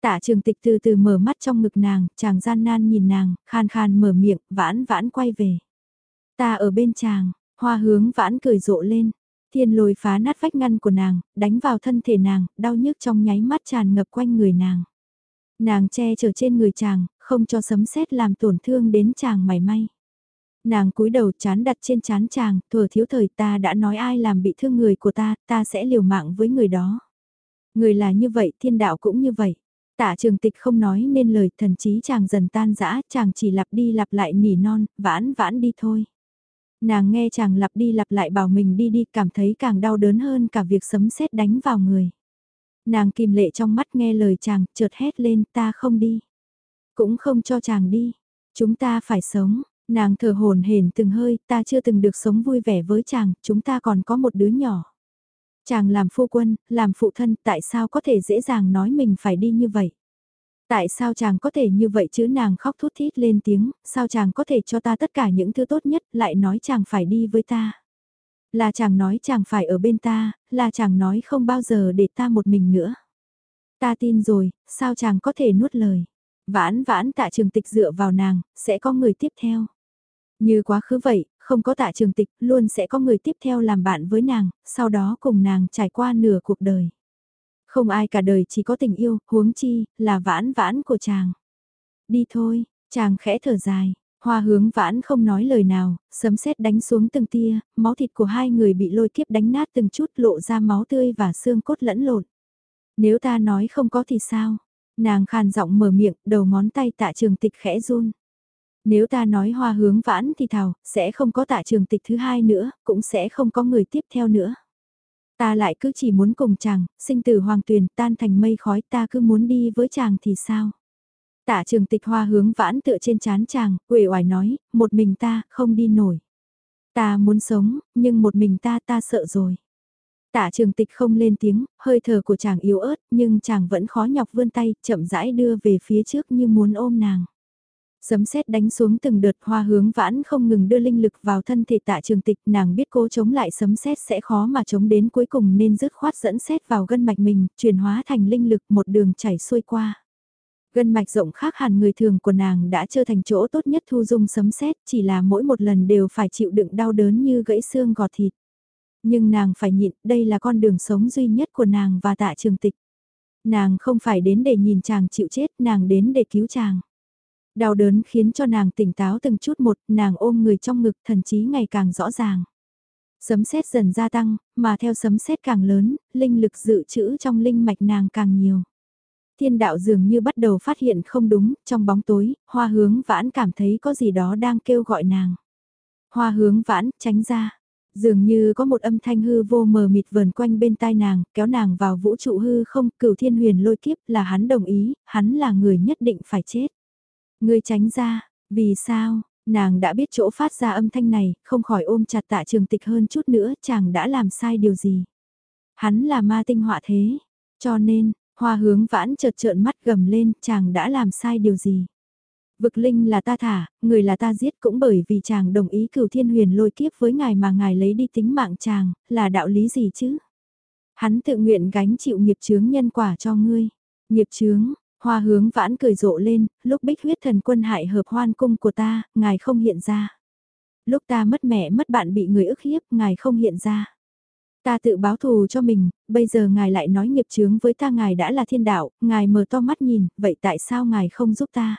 Tạ trường tịch từ từ mở mắt trong ngực nàng, chàng gian nan nhìn nàng, khan khan mở miệng, vãn vãn quay về. Ta ở bên chàng, Hoa hướng vãn cười rộ lên, thiên lôi phá nát vách ngăn của nàng, đánh vào thân thể nàng, đau nhức trong nháy mắt tràn ngập quanh người nàng. Nàng che chở trên người chàng, không cho sấm sét làm tổn thương đến chàng mảy may. Nàng cúi đầu chán đặt trên chán chàng, thừa thiếu thời ta đã nói ai làm bị thương người của ta, ta sẽ liều mạng với người đó. Người là như vậy, thiên đạo cũng như vậy. Tạ trường tịch không nói nên lời thần chí chàng dần tan dã, chàng chỉ lặp đi lặp lại nỉ non, vãn vãn đi thôi. Nàng nghe chàng lặp đi lặp lại bảo mình đi đi cảm thấy càng đau đớn hơn cả việc sấm sét đánh vào người. Nàng kìm lệ trong mắt nghe lời chàng, chợt hét lên ta không đi. Cũng không cho chàng đi. Chúng ta phải sống, nàng thở hồn hển từng hơi, ta chưa từng được sống vui vẻ với chàng, chúng ta còn có một đứa nhỏ. Chàng làm phu quân, làm phụ thân, tại sao có thể dễ dàng nói mình phải đi như vậy? Tại sao chàng có thể như vậy chứ nàng khóc thút thít lên tiếng, sao chàng có thể cho ta tất cả những thứ tốt nhất lại nói chàng phải đi với ta? Là chàng nói chàng phải ở bên ta, là chàng nói không bao giờ để ta một mình nữa. Ta tin rồi, sao chàng có thể nuốt lời? Vãn vãn tạ trường tịch dựa vào nàng, sẽ có người tiếp theo. Như quá khứ vậy, không có tạ trường tịch, luôn sẽ có người tiếp theo làm bạn với nàng, sau đó cùng nàng trải qua nửa cuộc đời. Không ai cả đời chỉ có tình yêu, huống chi, là vãn vãn của chàng. Đi thôi, chàng khẽ thở dài, hoa hướng vãn không nói lời nào, sấm sét đánh xuống từng tia, máu thịt của hai người bị lôi kiếp đánh nát từng chút lộ ra máu tươi và xương cốt lẫn lộn. Nếu ta nói không có thì sao? Nàng khàn giọng mở miệng, đầu ngón tay tạ trường tịch khẽ run. Nếu ta nói hoa hướng vãn thì thảo, sẽ không có tạ trường tịch thứ hai nữa, cũng sẽ không có người tiếp theo nữa. Ta lại cứ chỉ muốn cùng chàng, sinh tử hoàng tuyền tan thành mây khói ta cứ muốn đi với chàng thì sao? Tạ trường tịch hoa hướng vãn tựa trên chán chàng, quể oải nói, một mình ta, không đi nổi. Ta muốn sống, nhưng một mình ta ta sợ rồi. Tạ trường tịch không lên tiếng, hơi thở của chàng yếu ớt, nhưng chàng vẫn khó nhọc vươn tay, chậm rãi đưa về phía trước như muốn ôm nàng. Sấm sét đánh xuống từng đợt hoa hướng vãn không ngừng đưa linh lực vào thân thể tạ trường tịch nàng biết cố chống lại sấm sét sẽ khó mà chống đến cuối cùng nên dứt khoát dẫn sét vào gân mạch mình, chuyển hóa thành linh lực một đường chảy xuôi qua. Gân mạch rộng khác hẳn người thường của nàng đã trở thành chỗ tốt nhất thu dung sấm sét chỉ là mỗi một lần đều phải chịu đựng đau đớn như gãy xương gọt thịt. Nhưng nàng phải nhịn, đây là con đường sống duy nhất của nàng và tạ trường tịch. Nàng không phải đến để nhìn chàng chịu chết, nàng đến để cứu chàng. Đau đớn khiến cho nàng tỉnh táo từng chút một, nàng ôm người trong ngực thần trí ngày càng rõ ràng. Sấm sét dần gia tăng, mà theo sấm sét càng lớn, linh lực dự trữ trong linh mạch nàng càng nhiều. Thiên đạo dường như bắt đầu phát hiện không đúng, trong bóng tối, hoa hướng vãn cảm thấy có gì đó đang kêu gọi nàng. Hoa hướng vãn, tránh ra. Dường như có một âm thanh hư vô mờ mịt vờn quanh bên tai nàng, kéo nàng vào vũ trụ hư không, cửu thiên huyền lôi kiếp là hắn đồng ý, hắn là người nhất định phải chết. Ngươi tránh ra, vì sao, nàng đã biết chỗ phát ra âm thanh này, không khỏi ôm chặt tạ trường tịch hơn chút nữa, chàng đã làm sai điều gì. Hắn là ma tinh họa thế, cho nên, hoa hướng vãn chợt trợn mắt gầm lên, chàng đã làm sai điều gì. Vực linh là ta thả, người là ta giết cũng bởi vì chàng đồng ý cửu thiên huyền lôi kiếp với ngài mà ngài lấy đi tính mạng chàng, là đạo lý gì chứ? Hắn tự nguyện gánh chịu nghiệp chướng nhân quả cho ngươi. Nghiệp chướng, Hoa hướng vãn cười rộ lên, lúc bích huyết thần quân hại hợp hoan cung của ta, ngài không hiện ra. Lúc ta mất mẹ mất bạn bị người ức hiếp, ngài không hiện ra. Ta tự báo thù cho mình, bây giờ ngài lại nói nghiệp chướng với ta ngài đã là thiên đạo, ngài mở to mắt nhìn, vậy tại sao ngài không giúp ta?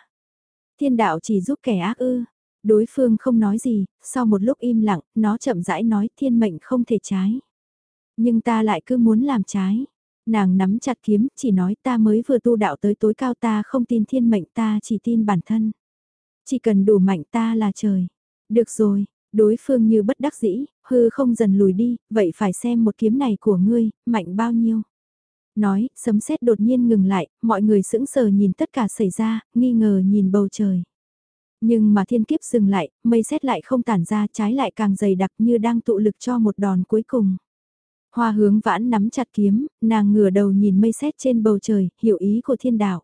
Thiên đạo chỉ giúp kẻ ác ư. Đối phương không nói gì, sau một lúc im lặng, nó chậm rãi nói thiên mệnh không thể trái. Nhưng ta lại cứ muốn làm trái. Nàng nắm chặt kiếm, chỉ nói ta mới vừa tu đạo tới tối cao ta không tin thiên mệnh ta chỉ tin bản thân. Chỉ cần đủ mạnh ta là trời. Được rồi, đối phương như bất đắc dĩ, hư không dần lùi đi, vậy phải xem một kiếm này của ngươi, mạnh bao nhiêu. Nói, sấm sét đột nhiên ngừng lại, mọi người sững sờ nhìn tất cả xảy ra, nghi ngờ nhìn bầu trời. Nhưng mà thiên kiếp dừng lại, mây sét lại không tản ra trái lại càng dày đặc như đang tụ lực cho một đòn cuối cùng. Hoa hướng vãn nắm chặt kiếm, nàng ngửa đầu nhìn mây xét trên bầu trời, hiểu ý của thiên đạo.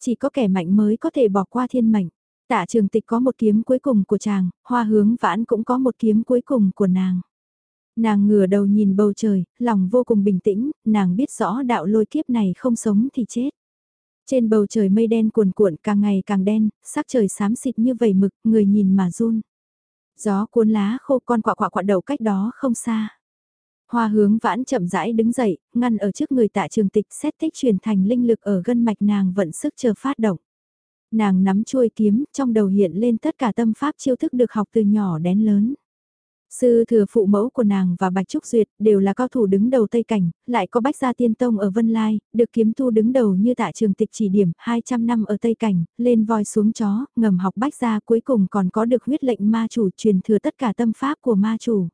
Chỉ có kẻ mạnh mới có thể bỏ qua thiên mệnh. Tạ trường tịch có một kiếm cuối cùng của chàng, hoa hướng vãn cũng có một kiếm cuối cùng của nàng. Nàng ngửa đầu nhìn bầu trời, lòng vô cùng bình tĩnh, nàng biết rõ đạo lôi kiếp này không sống thì chết. Trên bầu trời mây đen cuồn cuộn càng ngày càng đen, sắc trời xám xịt như vầy mực, người nhìn mà run. Gió cuốn lá khô con quạ quạ quạ đầu cách đó không xa. Hoa hướng vãn chậm rãi đứng dậy, ngăn ở trước người tạ trường tịch xét tích truyền thành linh lực ở gân mạch nàng vận sức chờ phát động. Nàng nắm chuôi kiếm, trong đầu hiện lên tất cả tâm pháp chiêu thức được học từ nhỏ đến lớn. Sư thừa phụ mẫu của nàng và Bạch Trúc Duyệt đều là cao thủ đứng đầu Tây Cảnh, lại có Bách Gia Tiên Tông ở Vân Lai, được kiếm tu đứng đầu như tạ trường tịch chỉ điểm 200 năm ở Tây Cảnh, lên voi xuống chó, ngầm học Bách Gia cuối cùng còn có được huyết lệnh ma chủ truyền thừa tất cả tâm pháp của ma chủ.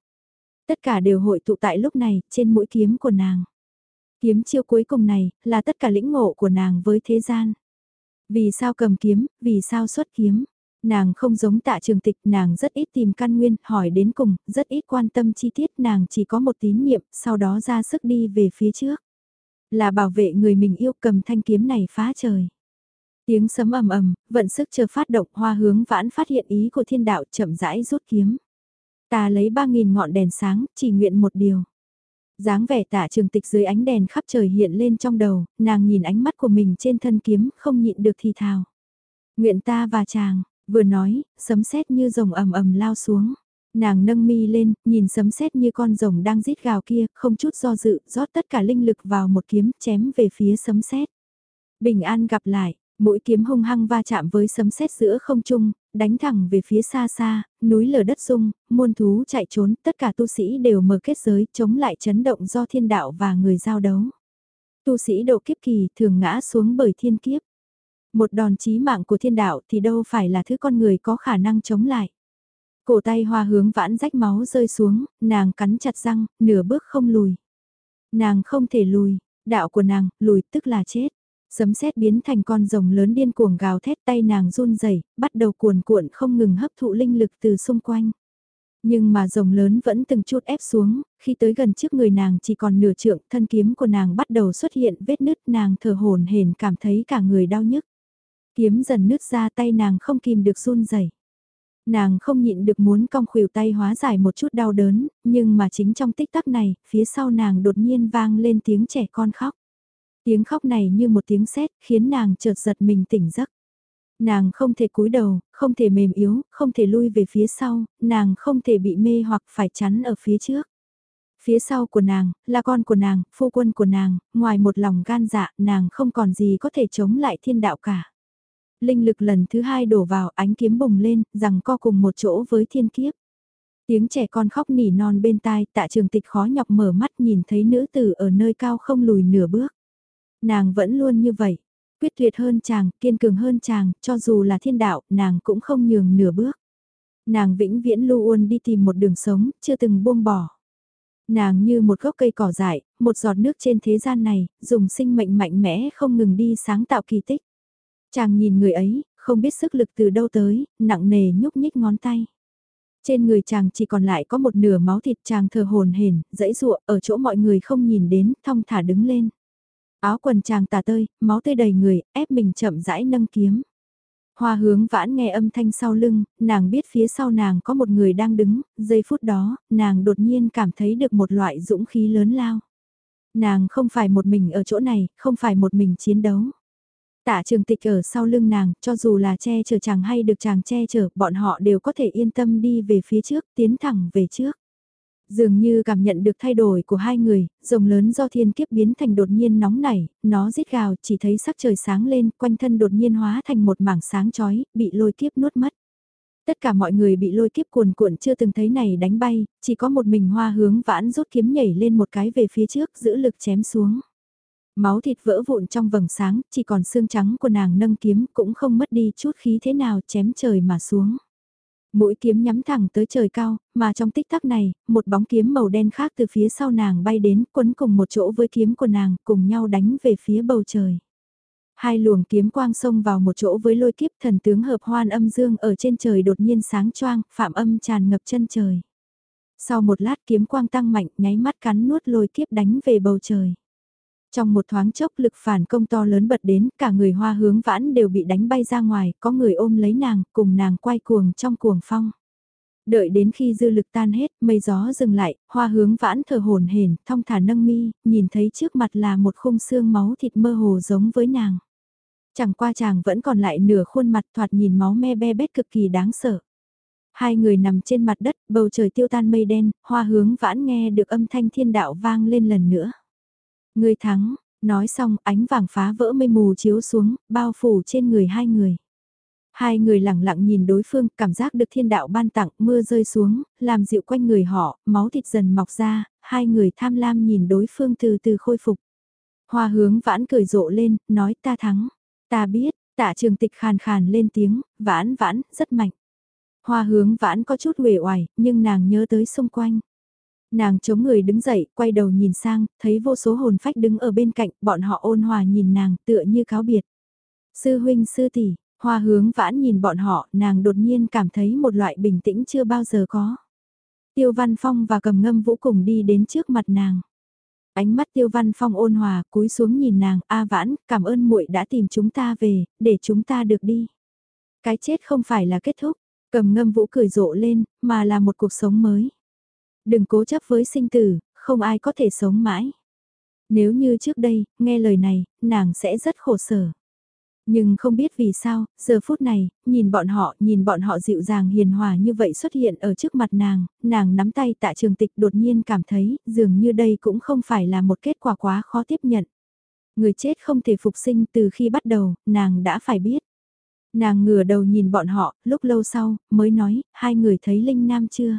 Tất cả đều hội tụ tại lúc này, trên mũi kiếm của nàng. Kiếm chiêu cuối cùng này, là tất cả lĩnh ngộ của nàng với thế gian. Vì sao cầm kiếm, vì sao xuất kiếm. Nàng không giống tạ trường tịch, nàng rất ít tìm căn nguyên, hỏi đến cùng, rất ít quan tâm chi tiết, nàng chỉ có một tín niệm, sau đó ra sức đi về phía trước. Là bảo vệ người mình yêu cầm thanh kiếm này phá trời. Tiếng sấm ầm ầm, vận sức chờ phát động hoa hướng vãn phát hiện ý của thiên đạo chậm rãi rút kiếm. Ta lấy ba nghìn ngọn đèn sáng, chỉ nguyện một điều dáng vẻ tạ trường tịch dưới ánh đèn khắp trời hiện lên trong đầu, nàng nhìn ánh mắt của mình trên thân kiếm, không nhịn được thì thào. Nguyện ta và chàng, vừa nói, sấm sét như rồng ầm ầm lao xuống. Nàng nâng mi lên, nhìn sấm sét như con rồng đang rít gào kia, không chút do dự, rót tất cả linh lực vào một kiếm, chém về phía sấm sét. Bình an gặp lại, Mũi kiếm hung hăng va chạm với sấm sét giữa không trung, đánh thẳng về phía xa xa, núi lở đất rung, muôn thú chạy trốn, tất cả tu sĩ đều mở kết giới, chống lại chấn động do thiên đạo và người giao đấu. Tu sĩ độ kiếp kỳ thường ngã xuống bởi thiên kiếp. Một đòn chí mạng của thiên đạo thì đâu phải là thứ con người có khả năng chống lại. Cổ tay hoa hướng vãn rách máu rơi xuống, nàng cắn chặt răng, nửa bước không lùi. Nàng không thể lùi, đạo của nàng, lùi tức là chết. Sấm sét biến thành con rồng lớn điên cuồng gào thét tay nàng run rẩy, bắt đầu cuồn cuộn không ngừng hấp thụ linh lực từ xung quanh. Nhưng mà rồng lớn vẫn từng chút ép xuống, khi tới gần trước người nàng chỉ còn nửa trượng, thân kiếm của nàng bắt đầu xuất hiện vết nứt nàng thở hồn hển cảm thấy cả người đau nhức. Kiếm dần nứt ra tay nàng không kìm được run rẩy. Nàng không nhịn được muốn cong khuỷu tay hóa giải một chút đau đớn, nhưng mà chính trong tích tắc này, phía sau nàng đột nhiên vang lên tiếng trẻ con khóc. Tiếng khóc này như một tiếng sét khiến nàng chợt giật mình tỉnh giấc. Nàng không thể cúi đầu, không thể mềm yếu, không thể lui về phía sau, nàng không thể bị mê hoặc phải chắn ở phía trước. Phía sau của nàng, là con của nàng, phu quân của nàng, ngoài một lòng gan dạ, nàng không còn gì có thể chống lại thiên đạo cả. Linh lực lần thứ hai đổ vào ánh kiếm bùng lên, rằng co cùng một chỗ với thiên kiếp. Tiếng trẻ con khóc nỉ non bên tai, tạ trường tịch khó nhọc mở mắt nhìn thấy nữ tử ở nơi cao không lùi nửa bước. Nàng vẫn luôn như vậy, quyết tuyệt hơn chàng, kiên cường hơn chàng, cho dù là thiên đạo, nàng cũng không nhường nửa bước. Nàng vĩnh viễn lưu uôn đi tìm một đường sống, chưa từng buông bỏ. Nàng như một gốc cây cỏ dại, một giọt nước trên thế gian này, dùng sinh mệnh mạnh mẽ không ngừng đi sáng tạo kỳ tích. Chàng nhìn người ấy, không biết sức lực từ đâu tới, nặng nề nhúc nhích ngón tay. Trên người chàng chỉ còn lại có một nửa máu thịt chàng thờ hồn hển, dãy ruộng ở chỗ mọi người không nhìn đến, thong thả đứng lên. Áo quần chàng tà tơi, máu tươi đầy người, ép mình chậm rãi nâng kiếm. Hoa hướng vãn nghe âm thanh sau lưng, nàng biết phía sau nàng có một người đang đứng, giây phút đó, nàng đột nhiên cảm thấy được một loại dũng khí lớn lao. Nàng không phải một mình ở chỗ này, không phải một mình chiến đấu. Tạ trường tịch ở sau lưng nàng, cho dù là che chở chàng hay được chàng che chở, bọn họ đều có thể yên tâm đi về phía trước, tiến thẳng về trước. Dường như cảm nhận được thay đổi của hai người, rồng lớn do thiên kiếp biến thành đột nhiên nóng nảy, nó rít gào chỉ thấy sắc trời sáng lên, quanh thân đột nhiên hóa thành một mảng sáng chói, bị lôi kiếp nuốt mất. Tất cả mọi người bị lôi kiếp cuồn cuộn chưa từng thấy này đánh bay, chỉ có một mình hoa hướng vãn rút kiếm nhảy lên một cái về phía trước giữ lực chém xuống. Máu thịt vỡ vụn trong vầng sáng, chỉ còn xương trắng của nàng nâng kiếm cũng không mất đi chút khí thế nào chém trời mà xuống mũi kiếm nhắm thẳng tới trời cao, mà trong tích tắc này, một bóng kiếm màu đen khác từ phía sau nàng bay đến quấn cùng một chỗ với kiếm của nàng, cùng nhau đánh về phía bầu trời. Hai luồng kiếm quang xông vào một chỗ với lôi kiếp thần tướng hợp hoan âm dương ở trên trời đột nhiên sáng choang, phạm âm tràn ngập chân trời. Sau một lát kiếm quang tăng mạnh nháy mắt cắn nuốt lôi kiếp đánh về bầu trời. Trong một thoáng chốc lực phản công to lớn bật đến, cả người hoa hướng vãn đều bị đánh bay ra ngoài, có người ôm lấy nàng, cùng nàng quay cuồng trong cuồng phong. Đợi đến khi dư lực tan hết, mây gió dừng lại, hoa hướng vãn thở hồn hển, thong thả nâng mi, nhìn thấy trước mặt là một khung xương máu thịt mơ hồ giống với nàng. Chẳng qua chàng vẫn còn lại nửa khuôn mặt thoạt nhìn máu me be bét cực kỳ đáng sợ. Hai người nằm trên mặt đất, bầu trời tiêu tan mây đen, hoa hướng vãn nghe được âm thanh thiên đạo vang lên lần nữa. Người thắng, nói xong ánh vàng phá vỡ mây mù chiếu xuống, bao phủ trên người hai người. Hai người lặng lặng nhìn đối phương, cảm giác được thiên đạo ban tặng, mưa rơi xuống, làm dịu quanh người họ, máu thịt dần mọc ra, hai người tham lam nhìn đối phương từ từ khôi phục. Hoa hướng vãn cười rộ lên, nói ta thắng. Ta biết, tạ trường tịch khàn khàn lên tiếng, vãn vãn, rất mạnh. Hoa hướng vãn có chút uể oải, nhưng nàng nhớ tới xung quanh. Nàng chống người đứng dậy, quay đầu nhìn sang, thấy vô số hồn phách đứng ở bên cạnh, bọn họ ôn hòa nhìn nàng tựa như cáo biệt. Sư huynh sư tỷ, Hoa hướng vãn nhìn bọn họ, nàng đột nhiên cảm thấy một loại bình tĩnh chưa bao giờ có. Tiêu Văn Phong và cầm ngâm vũ cùng đi đến trước mặt nàng. Ánh mắt Tiêu Văn Phong ôn hòa, cúi xuống nhìn nàng, "A Vãn, cảm ơn muội đã tìm chúng ta về, để chúng ta được đi." Cái chết không phải là kết thúc, cầm ngâm vũ cười rộ lên, mà là một cuộc sống mới. Đừng cố chấp với sinh tử, không ai có thể sống mãi. Nếu như trước đây, nghe lời này, nàng sẽ rất khổ sở. Nhưng không biết vì sao, giờ phút này, nhìn bọn họ, nhìn bọn họ dịu dàng hiền hòa như vậy xuất hiện ở trước mặt nàng, nàng nắm tay tạ trường tịch đột nhiên cảm thấy, dường như đây cũng không phải là một kết quả quá khó tiếp nhận. Người chết không thể phục sinh từ khi bắt đầu, nàng đã phải biết. Nàng ngửa đầu nhìn bọn họ, lúc lâu sau, mới nói, hai người thấy Linh Nam chưa?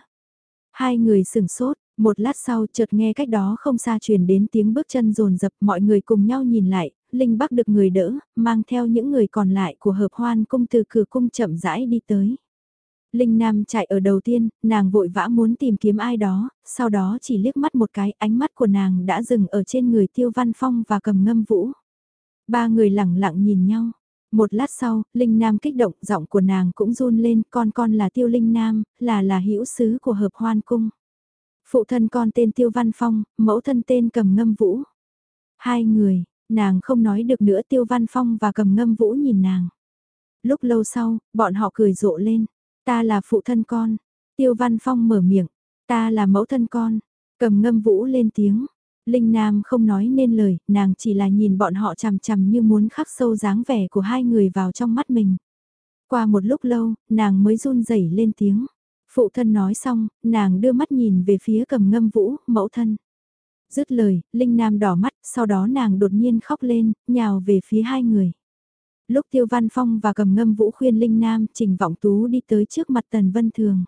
Hai người sửng sốt, một lát sau chợt nghe cách đó không xa truyền đến tiếng bước chân rồn rập mọi người cùng nhau nhìn lại, Linh Bắc được người đỡ, mang theo những người còn lại của hợp hoan cung từ cửa cung chậm rãi đi tới. Linh Nam chạy ở đầu tiên, nàng vội vã muốn tìm kiếm ai đó, sau đó chỉ liếc mắt một cái, ánh mắt của nàng đã dừng ở trên người Tiêu Văn Phong và cầm ngâm vũ. Ba người lặng lặng nhìn nhau. Một lát sau, Linh Nam kích động, giọng của nàng cũng run lên, con con là Tiêu Linh Nam, là là hữu sứ của hợp hoan cung. Phụ thân con tên Tiêu Văn Phong, mẫu thân tên cầm ngâm vũ. Hai người, nàng không nói được nữa Tiêu Văn Phong và cầm ngâm vũ nhìn nàng. Lúc lâu sau, bọn họ cười rộ lên. Ta là phụ thân con. Tiêu Văn Phong mở miệng. Ta là mẫu thân con. Cầm ngâm vũ lên tiếng. Linh Nam không nói nên lời, nàng chỉ là nhìn bọn họ chằm chằm như muốn khắc sâu dáng vẻ của hai người vào trong mắt mình. Qua một lúc lâu, nàng mới run rẩy lên tiếng. Phụ thân nói xong, nàng đưa mắt nhìn về phía cầm ngâm vũ, mẫu thân. Dứt lời, Linh Nam đỏ mắt, sau đó nàng đột nhiên khóc lên, nhào về phía hai người. Lúc Tiêu Văn Phong và cầm ngâm vũ khuyên Linh Nam, Trình Vọng Tú đi tới trước mặt Tần Vân Thường.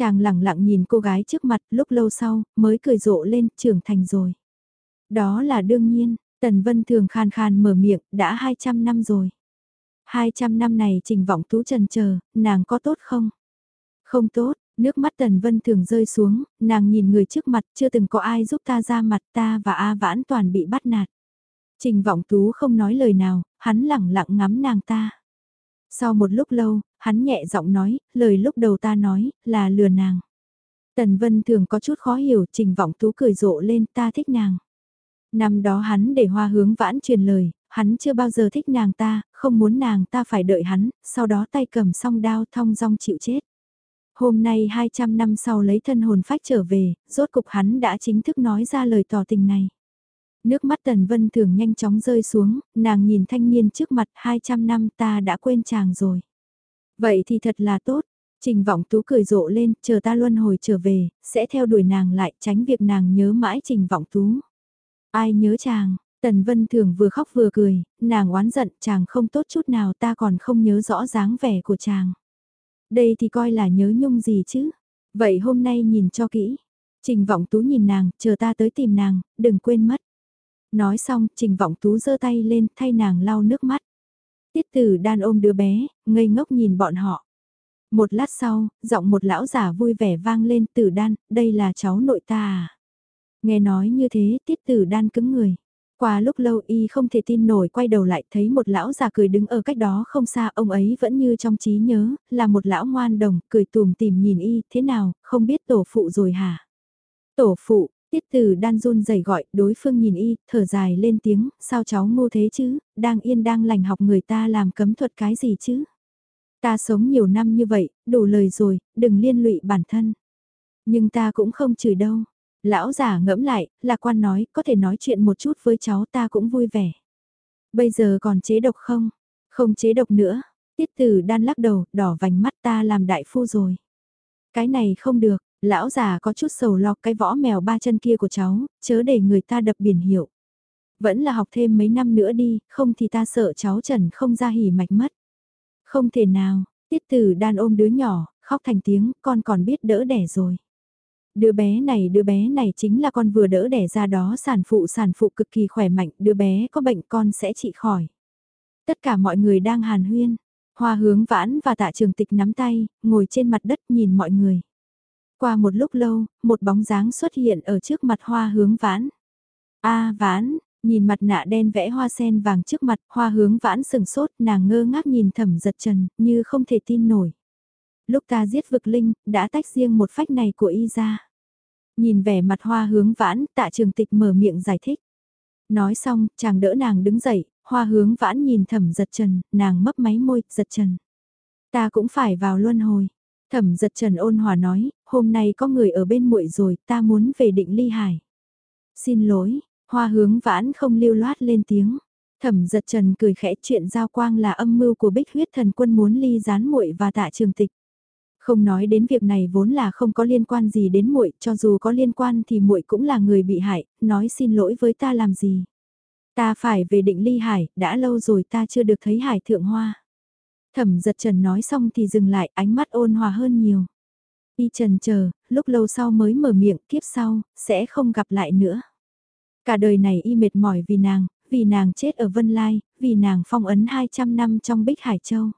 Chàng lẳng lặng nhìn cô gái trước mặt, lúc lâu sau, mới cười rộ lên, trưởng thành rồi. Đó là đương nhiên, Tần Vân Thường khan khan mở miệng, đã 200 năm rồi. 200 năm này Trình Vọng Tú trần chờ, nàng có tốt không? Không tốt, nước mắt Tần Vân thường rơi xuống, nàng nhìn người trước mặt chưa từng có ai giúp ta ra mặt ta và A Vãn toàn bị bắt nạt. Trình Vọng Tú không nói lời nào, hắn lẳng lặng ngắm nàng ta. Sau một lúc lâu, hắn nhẹ giọng nói, lời lúc đầu ta nói, là lừa nàng. Tần Vân thường có chút khó hiểu, Trình Vọng Tú cười rộ lên, ta thích nàng. Năm đó hắn để hoa hướng vãn truyền lời, hắn chưa bao giờ thích nàng ta, không muốn nàng ta phải đợi hắn, sau đó tay cầm song đao thong dong chịu chết. Hôm nay 200 năm sau lấy thân hồn phách trở về, rốt cục hắn đã chính thức nói ra lời tỏ tình này. Nước mắt Tần Vân Thường nhanh chóng rơi xuống, nàng nhìn thanh niên trước mặt 200 năm ta đã quên chàng rồi. Vậy thì thật là tốt, Trình Vọng Tú cười rộ lên, chờ ta luân hồi trở về, sẽ theo đuổi nàng lại, tránh việc nàng nhớ mãi Trình Vọng Tú. Ai nhớ chàng, Tần Vân Thường vừa khóc vừa cười, nàng oán giận chàng không tốt chút nào ta còn không nhớ rõ dáng vẻ của chàng. Đây thì coi là nhớ nhung gì chứ. Vậy hôm nay nhìn cho kỹ. Trình Vọng Tú nhìn nàng, chờ ta tới tìm nàng, đừng quên mất. Nói xong, Trình Vọng Tú giơ tay lên thay nàng lau nước mắt. Tiết tử đan ôm đứa bé, ngây ngốc nhìn bọn họ. Một lát sau, giọng một lão giả vui vẻ vang lên tử đan, đây là cháu nội ta à. Nghe nói như thế, tiết tử đan cứng người. Qua lúc lâu y không thể tin nổi quay đầu lại thấy một lão già cười đứng ở cách đó không xa ông ấy vẫn như trong trí nhớ, là một lão ngoan đồng, cười tùm tìm nhìn y, thế nào, không biết tổ phụ rồi hả? Tổ phụ, tiết tử đan run rẩy gọi, đối phương nhìn y, thở dài lên tiếng, sao cháu ngu thế chứ, đang yên đang lành học người ta làm cấm thuật cái gì chứ? Ta sống nhiều năm như vậy, đủ lời rồi, đừng liên lụy bản thân. Nhưng ta cũng không chửi đâu, Lão già ngẫm lại, lạc quan nói, có thể nói chuyện một chút với cháu ta cũng vui vẻ. Bây giờ còn chế độc không? Không chế độc nữa. Tiết tử đan lắc đầu, đỏ vành mắt ta làm đại phu rồi. Cái này không được, lão già có chút sầu lo cái võ mèo ba chân kia của cháu, chớ để người ta đập biển hiệu. Vẫn là học thêm mấy năm nữa đi, không thì ta sợ cháu Trần không ra hỉ mạch mất. Không thể nào, tiết tử đan ôm đứa nhỏ, khóc thành tiếng, con còn biết đỡ đẻ rồi. Đứa bé này đứa bé này chính là con vừa đỡ đẻ ra đó sản phụ sản phụ cực kỳ khỏe mạnh, đứa bé có bệnh con sẽ trị khỏi. Tất cả mọi người đang hàn huyên, hoa hướng vãn và tạ trường tịch nắm tay, ngồi trên mặt đất nhìn mọi người. Qua một lúc lâu, một bóng dáng xuất hiện ở trước mặt hoa hướng vãn. a vãn, Nhìn mặt nạ đen vẽ hoa sen vàng trước mặt, hoa hướng vãn sừng sốt, nàng ngơ ngác nhìn thẩm giật trần, như không thể tin nổi. Lúc ta giết vực linh, đã tách riêng một phách này của y ra. Nhìn vẻ mặt hoa hướng vãn, tạ trường tịch mở miệng giải thích. Nói xong, chàng đỡ nàng đứng dậy, hoa hướng vãn nhìn thẩm giật trần, nàng mấp máy môi, giật trần. Ta cũng phải vào luân hồi. Thẩm giật trần ôn hòa nói, hôm nay có người ở bên muội rồi, ta muốn về định ly hải. Xin lỗi, hoa hướng vãn không lưu loát lên tiếng. Thẩm giật trần cười khẽ chuyện giao quang là âm mưu của bích huyết thần quân muốn ly gián muội và tạ trường tịch. Không nói đến việc này vốn là không có liên quan gì đến muội, cho dù có liên quan thì muội cũng là người bị hại, nói xin lỗi với ta làm gì. Ta phải về định ly hải, đã lâu rồi ta chưa được thấy hải thượng hoa. Thẩm giật trần nói xong thì dừng lại, ánh mắt ôn hòa hơn nhiều. Y trần chờ, lúc lâu sau mới mở miệng, kiếp sau, sẽ không gặp lại nữa. Cả đời này y mệt mỏi vì nàng, vì nàng chết ở Vân Lai, vì nàng phong ấn 200 năm trong Bích Hải Châu.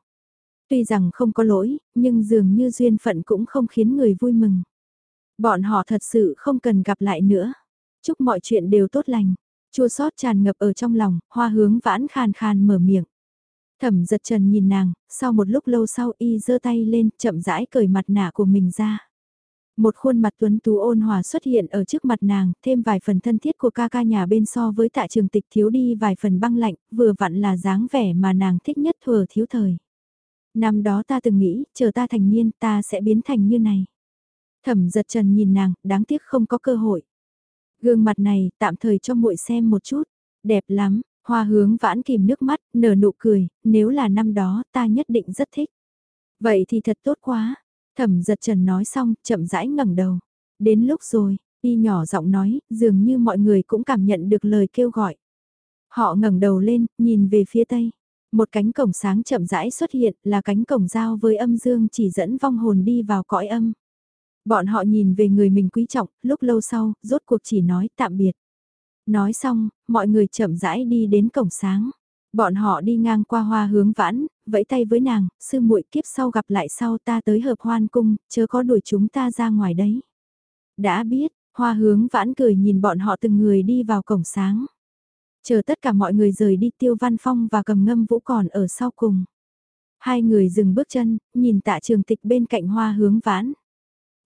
Tuy rằng không có lỗi, nhưng dường như duyên phận cũng không khiến người vui mừng. Bọn họ thật sự không cần gặp lại nữa. Chúc mọi chuyện đều tốt lành. Chua sót tràn ngập ở trong lòng, hoa hướng vãn khàn khàn mở miệng. Thẩm giật trần nhìn nàng, sau một lúc lâu sau y giơ tay lên, chậm rãi cởi mặt nạ của mình ra. Một khuôn mặt tuấn tú ôn hòa xuất hiện ở trước mặt nàng, thêm vài phần thân thiết của ca ca nhà bên so với tạ trường tịch thiếu đi vài phần băng lạnh, vừa vặn là dáng vẻ mà nàng thích nhất thừa thiếu thời. Năm đó ta từng nghĩ, chờ ta thành niên ta sẽ biến thành như này. Thẩm giật trần nhìn nàng, đáng tiếc không có cơ hội. Gương mặt này, tạm thời cho muội xem một chút. Đẹp lắm, hoa hướng vãn kìm nước mắt, nở nụ cười, nếu là năm đó ta nhất định rất thích. Vậy thì thật tốt quá. Thẩm giật trần nói xong, chậm rãi ngẩng đầu. Đến lúc rồi, y nhỏ giọng nói, dường như mọi người cũng cảm nhận được lời kêu gọi. Họ ngẩng đầu lên, nhìn về phía tây. Một cánh cổng sáng chậm rãi xuất hiện là cánh cổng giao với âm dương chỉ dẫn vong hồn đi vào cõi âm. Bọn họ nhìn về người mình quý trọng, lúc lâu sau, rốt cuộc chỉ nói tạm biệt. Nói xong, mọi người chậm rãi đi đến cổng sáng. Bọn họ đi ngang qua hoa hướng vãn, vẫy tay với nàng, sư muội kiếp sau gặp lại sau ta tới hợp hoan cung, chớ có đuổi chúng ta ra ngoài đấy. Đã biết, hoa hướng vãn cười nhìn bọn họ từng người đi vào cổng sáng. Chờ tất cả mọi người rời đi tiêu văn phong và cầm ngâm vũ còn ở sau cùng. Hai người dừng bước chân, nhìn tạ trường tịch bên cạnh hoa hướng vãn.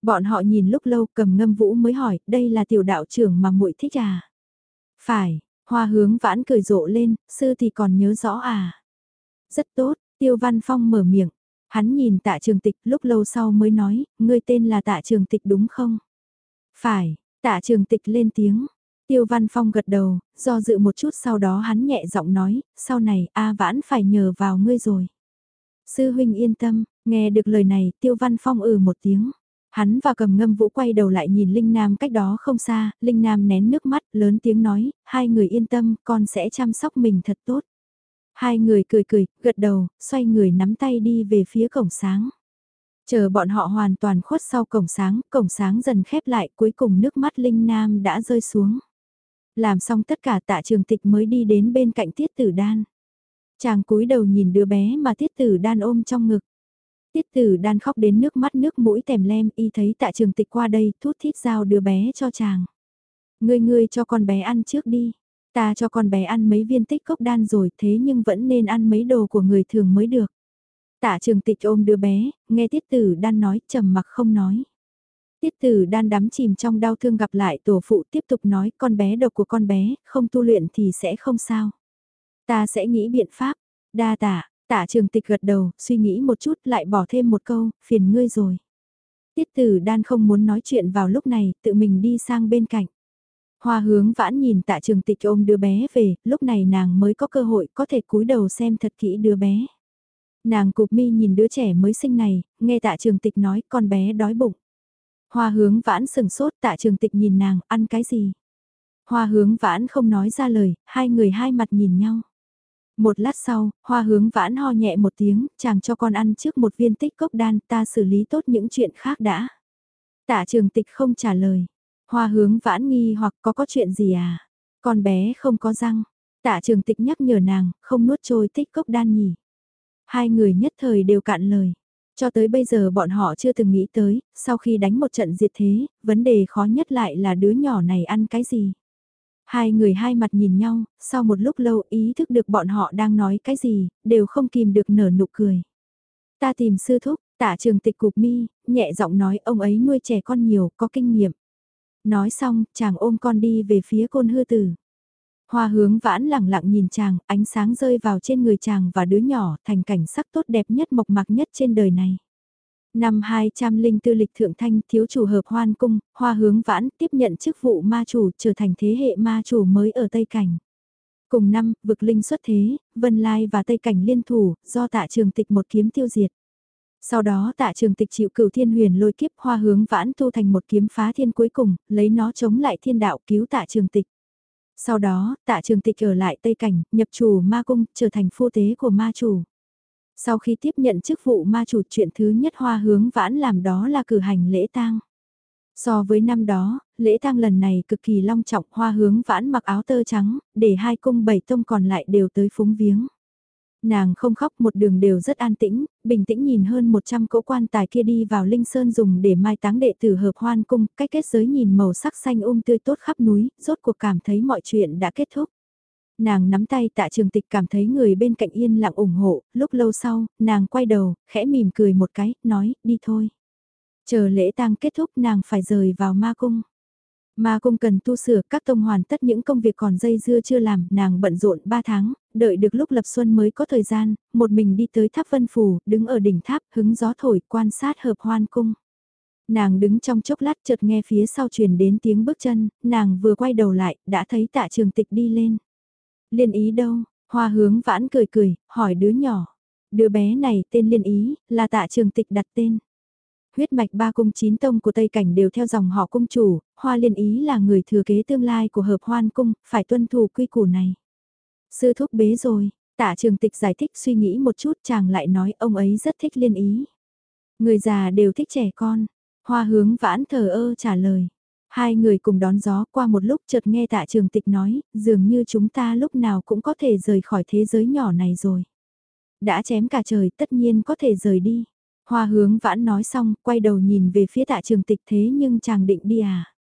Bọn họ nhìn lúc lâu cầm ngâm vũ mới hỏi, đây là tiểu đạo trưởng mà muội thích à? Phải, hoa hướng vãn cười rộ lên, sư thì còn nhớ rõ à? Rất tốt, tiêu văn phong mở miệng. Hắn nhìn tạ trường tịch lúc lâu sau mới nói, ngươi tên là tạ trường tịch đúng không? Phải, tạ trường tịch lên tiếng. Tiêu Văn Phong gật đầu, do dự một chút sau đó hắn nhẹ giọng nói, sau này A Vãn phải nhờ vào ngươi rồi. Sư huynh yên tâm, nghe được lời này Tiêu Văn Phong ừ một tiếng. Hắn và cầm ngâm vũ quay đầu lại nhìn Linh Nam cách đó không xa, Linh Nam nén nước mắt lớn tiếng nói, hai người yên tâm, con sẽ chăm sóc mình thật tốt. Hai người cười cười, gật đầu, xoay người nắm tay đi về phía cổng sáng. Chờ bọn họ hoàn toàn khuất sau cổng sáng, cổng sáng dần khép lại cuối cùng nước mắt Linh Nam đã rơi xuống. Làm xong tất cả tạ trường tịch mới đi đến bên cạnh tiết tử đan. Chàng cúi đầu nhìn đứa bé mà tiết tử đan ôm trong ngực. Tiết tử đan khóc đến nước mắt nước mũi tèm lem y thấy tạ trường tịch qua đây thút thít giao đứa bé cho chàng. Ngươi ngươi cho con bé ăn trước đi. Ta cho con bé ăn mấy viên tích cốc đan rồi thế nhưng vẫn nên ăn mấy đồ của người thường mới được. Tạ trường tịch ôm đứa bé, nghe tiết tử đan nói trầm mặc không nói. Tiết tử đan đắm chìm trong đau thương gặp lại tổ phụ tiếp tục nói con bé độc của con bé, không tu luyện thì sẽ không sao. Ta sẽ nghĩ biện pháp, đa tạ tả trường tịch gật đầu, suy nghĩ một chút lại bỏ thêm một câu, phiền ngươi rồi. Tiết tử đan không muốn nói chuyện vào lúc này, tự mình đi sang bên cạnh. Hoa hướng vãn nhìn tạ trường tịch ôm đứa bé về, lúc này nàng mới có cơ hội có thể cúi đầu xem thật kỹ đứa bé. Nàng cục mi nhìn đứa trẻ mới sinh này, nghe tạ trường tịch nói con bé đói bụng. Hoa hướng vãn sừng sốt tạ trường tịch nhìn nàng, ăn cái gì? Hoa hướng vãn không nói ra lời, hai người hai mặt nhìn nhau. Một lát sau, hoa hướng vãn ho nhẹ một tiếng, chàng cho con ăn trước một viên tích cốc đan, ta xử lý tốt những chuyện khác đã. Tạ trường tịch không trả lời. Hoa hướng vãn nghi hoặc có có chuyện gì à? Con bé không có răng. Tạ trường tịch nhắc nhở nàng, không nuốt trôi tích cốc đan nhỉ. Hai người nhất thời đều cạn lời. Cho tới bây giờ bọn họ chưa từng nghĩ tới, sau khi đánh một trận diệt thế, vấn đề khó nhất lại là đứa nhỏ này ăn cái gì. Hai người hai mặt nhìn nhau, sau một lúc lâu ý thức được bọn họ đang nói cái gì, đều không kìm được nở nụ cười. Ta tìm sư thúc, tả trường tịch cục mi, nhẹ giọng nói ông ấy nuôi trẻ con nhiều, có kinh nghiệm. Nói xong, chàng ôm con đi về phía côn hư tử. Hoa hướng vãn lặng lặng nhìn chàng, ánh sáng rơi vào trên người chàng và đứa nhỏ thành cảnh sắc tốt đẹp nhất mộc mạc nhất trên đời này. Năm 204 lịch thượng thanh thiếu chủ hợp hoan cung, hoa hướng vãn tiếp nhận chức vụ ma chủ trở thành thế hệ ma chủ mới ở Tây Cảnh. Cùng năm, vực linh xuất thế, Vân Lai và Tây Cảnh liên thủ, do tạ trường tịch một kiếm tiêu diệt. Sau đó tạ trường tịch chịu cửu thiên huyền lôi kiếp hoa hướng vãn tu thành một kiếm phá thiên cuối cùng, lấy nó chống lại thiên đạo cứu tạ trường tịch. Sau đó, tạ trường tịch ở lại Tây Cảnh, nhập chủ ma cung, trở thành phu tế của ma chủ. Sau khi tiếp nhận chức vụ ma chủ chuyện thứ nhất hoa hướng vãn làm đó là cử hành lễ tang. So với năm đó, lễ tang lần này cực kỳ long trọng hoa hướng vãn mặc áo tơ trắng, để hai cung bảy tông còn lại đều tới phúng viếng. Nàng không khóc một đường đều rất an tĩnh, bình tĩnh nhìn hơn 100 cỗ quan tài kia đi vào Linh Sơn dùng để mai táng đệ tử hợp hoan cung, cách kết giới nhìn màu sắc xanh um tươi tốt khắp núi, rốt cuộc cảm thấy mọi chuyện đã kết thúc. Nàng nắm tay tạ trường tịch cảm thấy người bên cạnh yên lặng ủng hộ, lúc lâu sau, nàng quay đầu, khẽ mỉm cười một cái, nói, đi thôi. Chờ lễ tang kết thúc nàng phải rời vào ma cung. Ma cung cần tu sửa các tông hoàn tất những công việc còn dây dưa chưa làm, nàng bận rộn 3 tháng, đợi được lúc lập xuân mới có thời gian, một mình đi tới tháp vân phủ, đứng ở đỉnh tháp, hứng gió thổi, quan sát hợp hoan cung. Nàng đứng trong chốc lát chợt nghe phía sau truyền đến tiếng bước chân, nàng vừa quay đầu lại, đã thấy tạ trường tịch đi lên. Liên ý đâu? Hoa hướng vãn cười cười, hỏi đứa nhỏ. Đứa bé này tên Liên ý, là tạ trường tịch đặt tên. Huyết mạch ba cung chín tông của Tây Cảnh đều theo dòng họ cung chủ, Hoa Liên ý là người thừa kế tương lai của hợp hoan cung, phải tuân thủ quy củ này. Sư thúc bế rồi, tạ trường tịch giải thích suy nghĩ một chút chàng lại nói ông ấy rất thích liên ý. Người già đều thích trẻ con. Hoa hướng vãn thờ ơ trả lời. Hai người cùng đón gió qua một lúc chợt nghe tạ trường tịch nói, dường như chúng ta lúc nào cũng có thể rời khỏi thế giới nhỏ này rồi. Đã chém cả trời tất nhiên có thể rời đi. Hoa hướng vãn nói xong, quay đầu nhìn về phía tạ trường tịch thế nhưng chàng định đi à?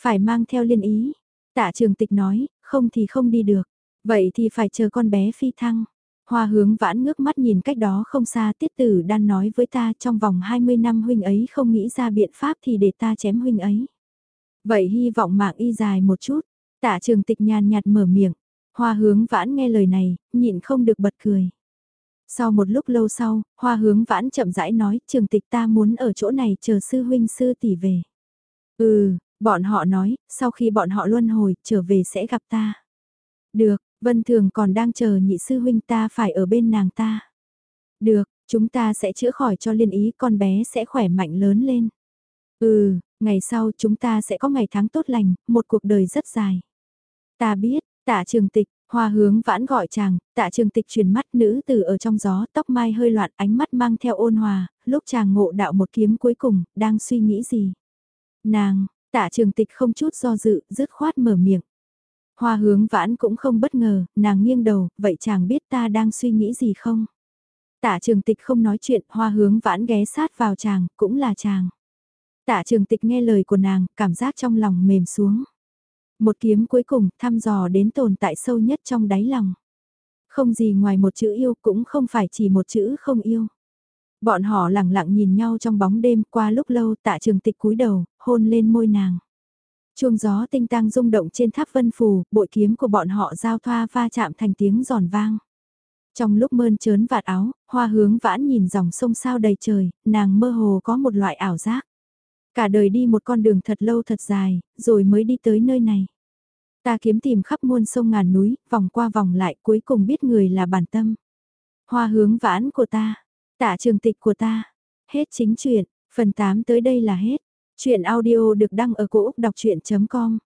Phải mang theo liên ý. Tạ trường tịch nói, không thì không đi được. Vậy thì phải chờ con bé phi thăng. Hoa hướng vãn ngước mắt nhìn cách đó không xa tiết tử đang nói với ta trong vòng 20 năm huynh ấy không nghĩ ra biện pháp thì để ta chém huynh ấy. Vậy hy vọng mạng y dài một chút, tạ trường tịch nhàn nhạt mở miệng, hoa hướng vãn nghe lời này, nhịn không được bật cười. Sau một lúc lâu sau, hoa hướng vãn chậm rãi nói trường tịch ta muốn ở chỗ này chờ sư huynh sư tỷ về. Ừ, bọn họ nói, sau khi bọn họ luân hồi, trở về sẽ gặp ta. Được, Vân Thường còn đang chờ nhị sư huynh ta phải ở bên nàng ta. Được, chúng ta sẽ chữa khỏi cho liên ý con bé sẽ khỏe mạnh lớn lên. Ừ, ngày sau chúng ta sẽ có ngày tháng tốt lành, một cuộc đời rất dài. Ta biết, tạ trường tịch, hoa hướng vãn gọi chàng, tạ trường tịch truyền mắt nữ từ ở trong gió, tóc mai hơi loạn ánh mắt mang theo ôn hòa, lúc chàng ngộ đạo một kiếm cuối cùng, đang suy nghĩ gì. Nàng, tạ trường tịch không chút do dự, dứt khoát mở miệng. Hoa hướng vãn cũng không bất ngờ, nàng nghiêng đầu, vậy chàng biết ta đang suy nghĩ gì không? Tạ trường tịch không nói chuyện, hoa hướng vãn ghé sát vào chàng, cũng là chàng. Tạ trường tịch nghe lời của nàng, cảm giác trong lòng mềm xuống. Một kiếm cuối cùng thăm dò đến tồn tại sâu nhất trong đáy lòng. Không gì ngoài một chữ yêu cũng không phải chỉ một chữ không yêu. Bọn họ lặng lặng nhìn nhau trong bóng đêm qua lúc lâu tạ trường tịch cúi đầu, hôn lên môi nàng. Chuông gió tinh tăng rung động trên tháp vân phù, bội kiếm của bọn họ giao thoa va chạm thành tiếng giòn vang. Trong lúc mơn trớn vạt áo, hoa hướng vãn nhìn dòng sông sao đầy trời, nàng mơ hồ có một loại ảo giác. Cả đời đi một con đường thật lâu thật dài, rồi mới đi tới nơi này. Ta kiếm tìm khắp muôn sông ngàn núi, vòng qua vòng lại cuối cùng biết người là bản tâm. Hoa hướng vãn của ta, tạ trường tịch của ta. Hết chính chuyện, phần 8 tới đây là hết. Chuyện audio được đăng ở cổ Úc đọc chuyện.com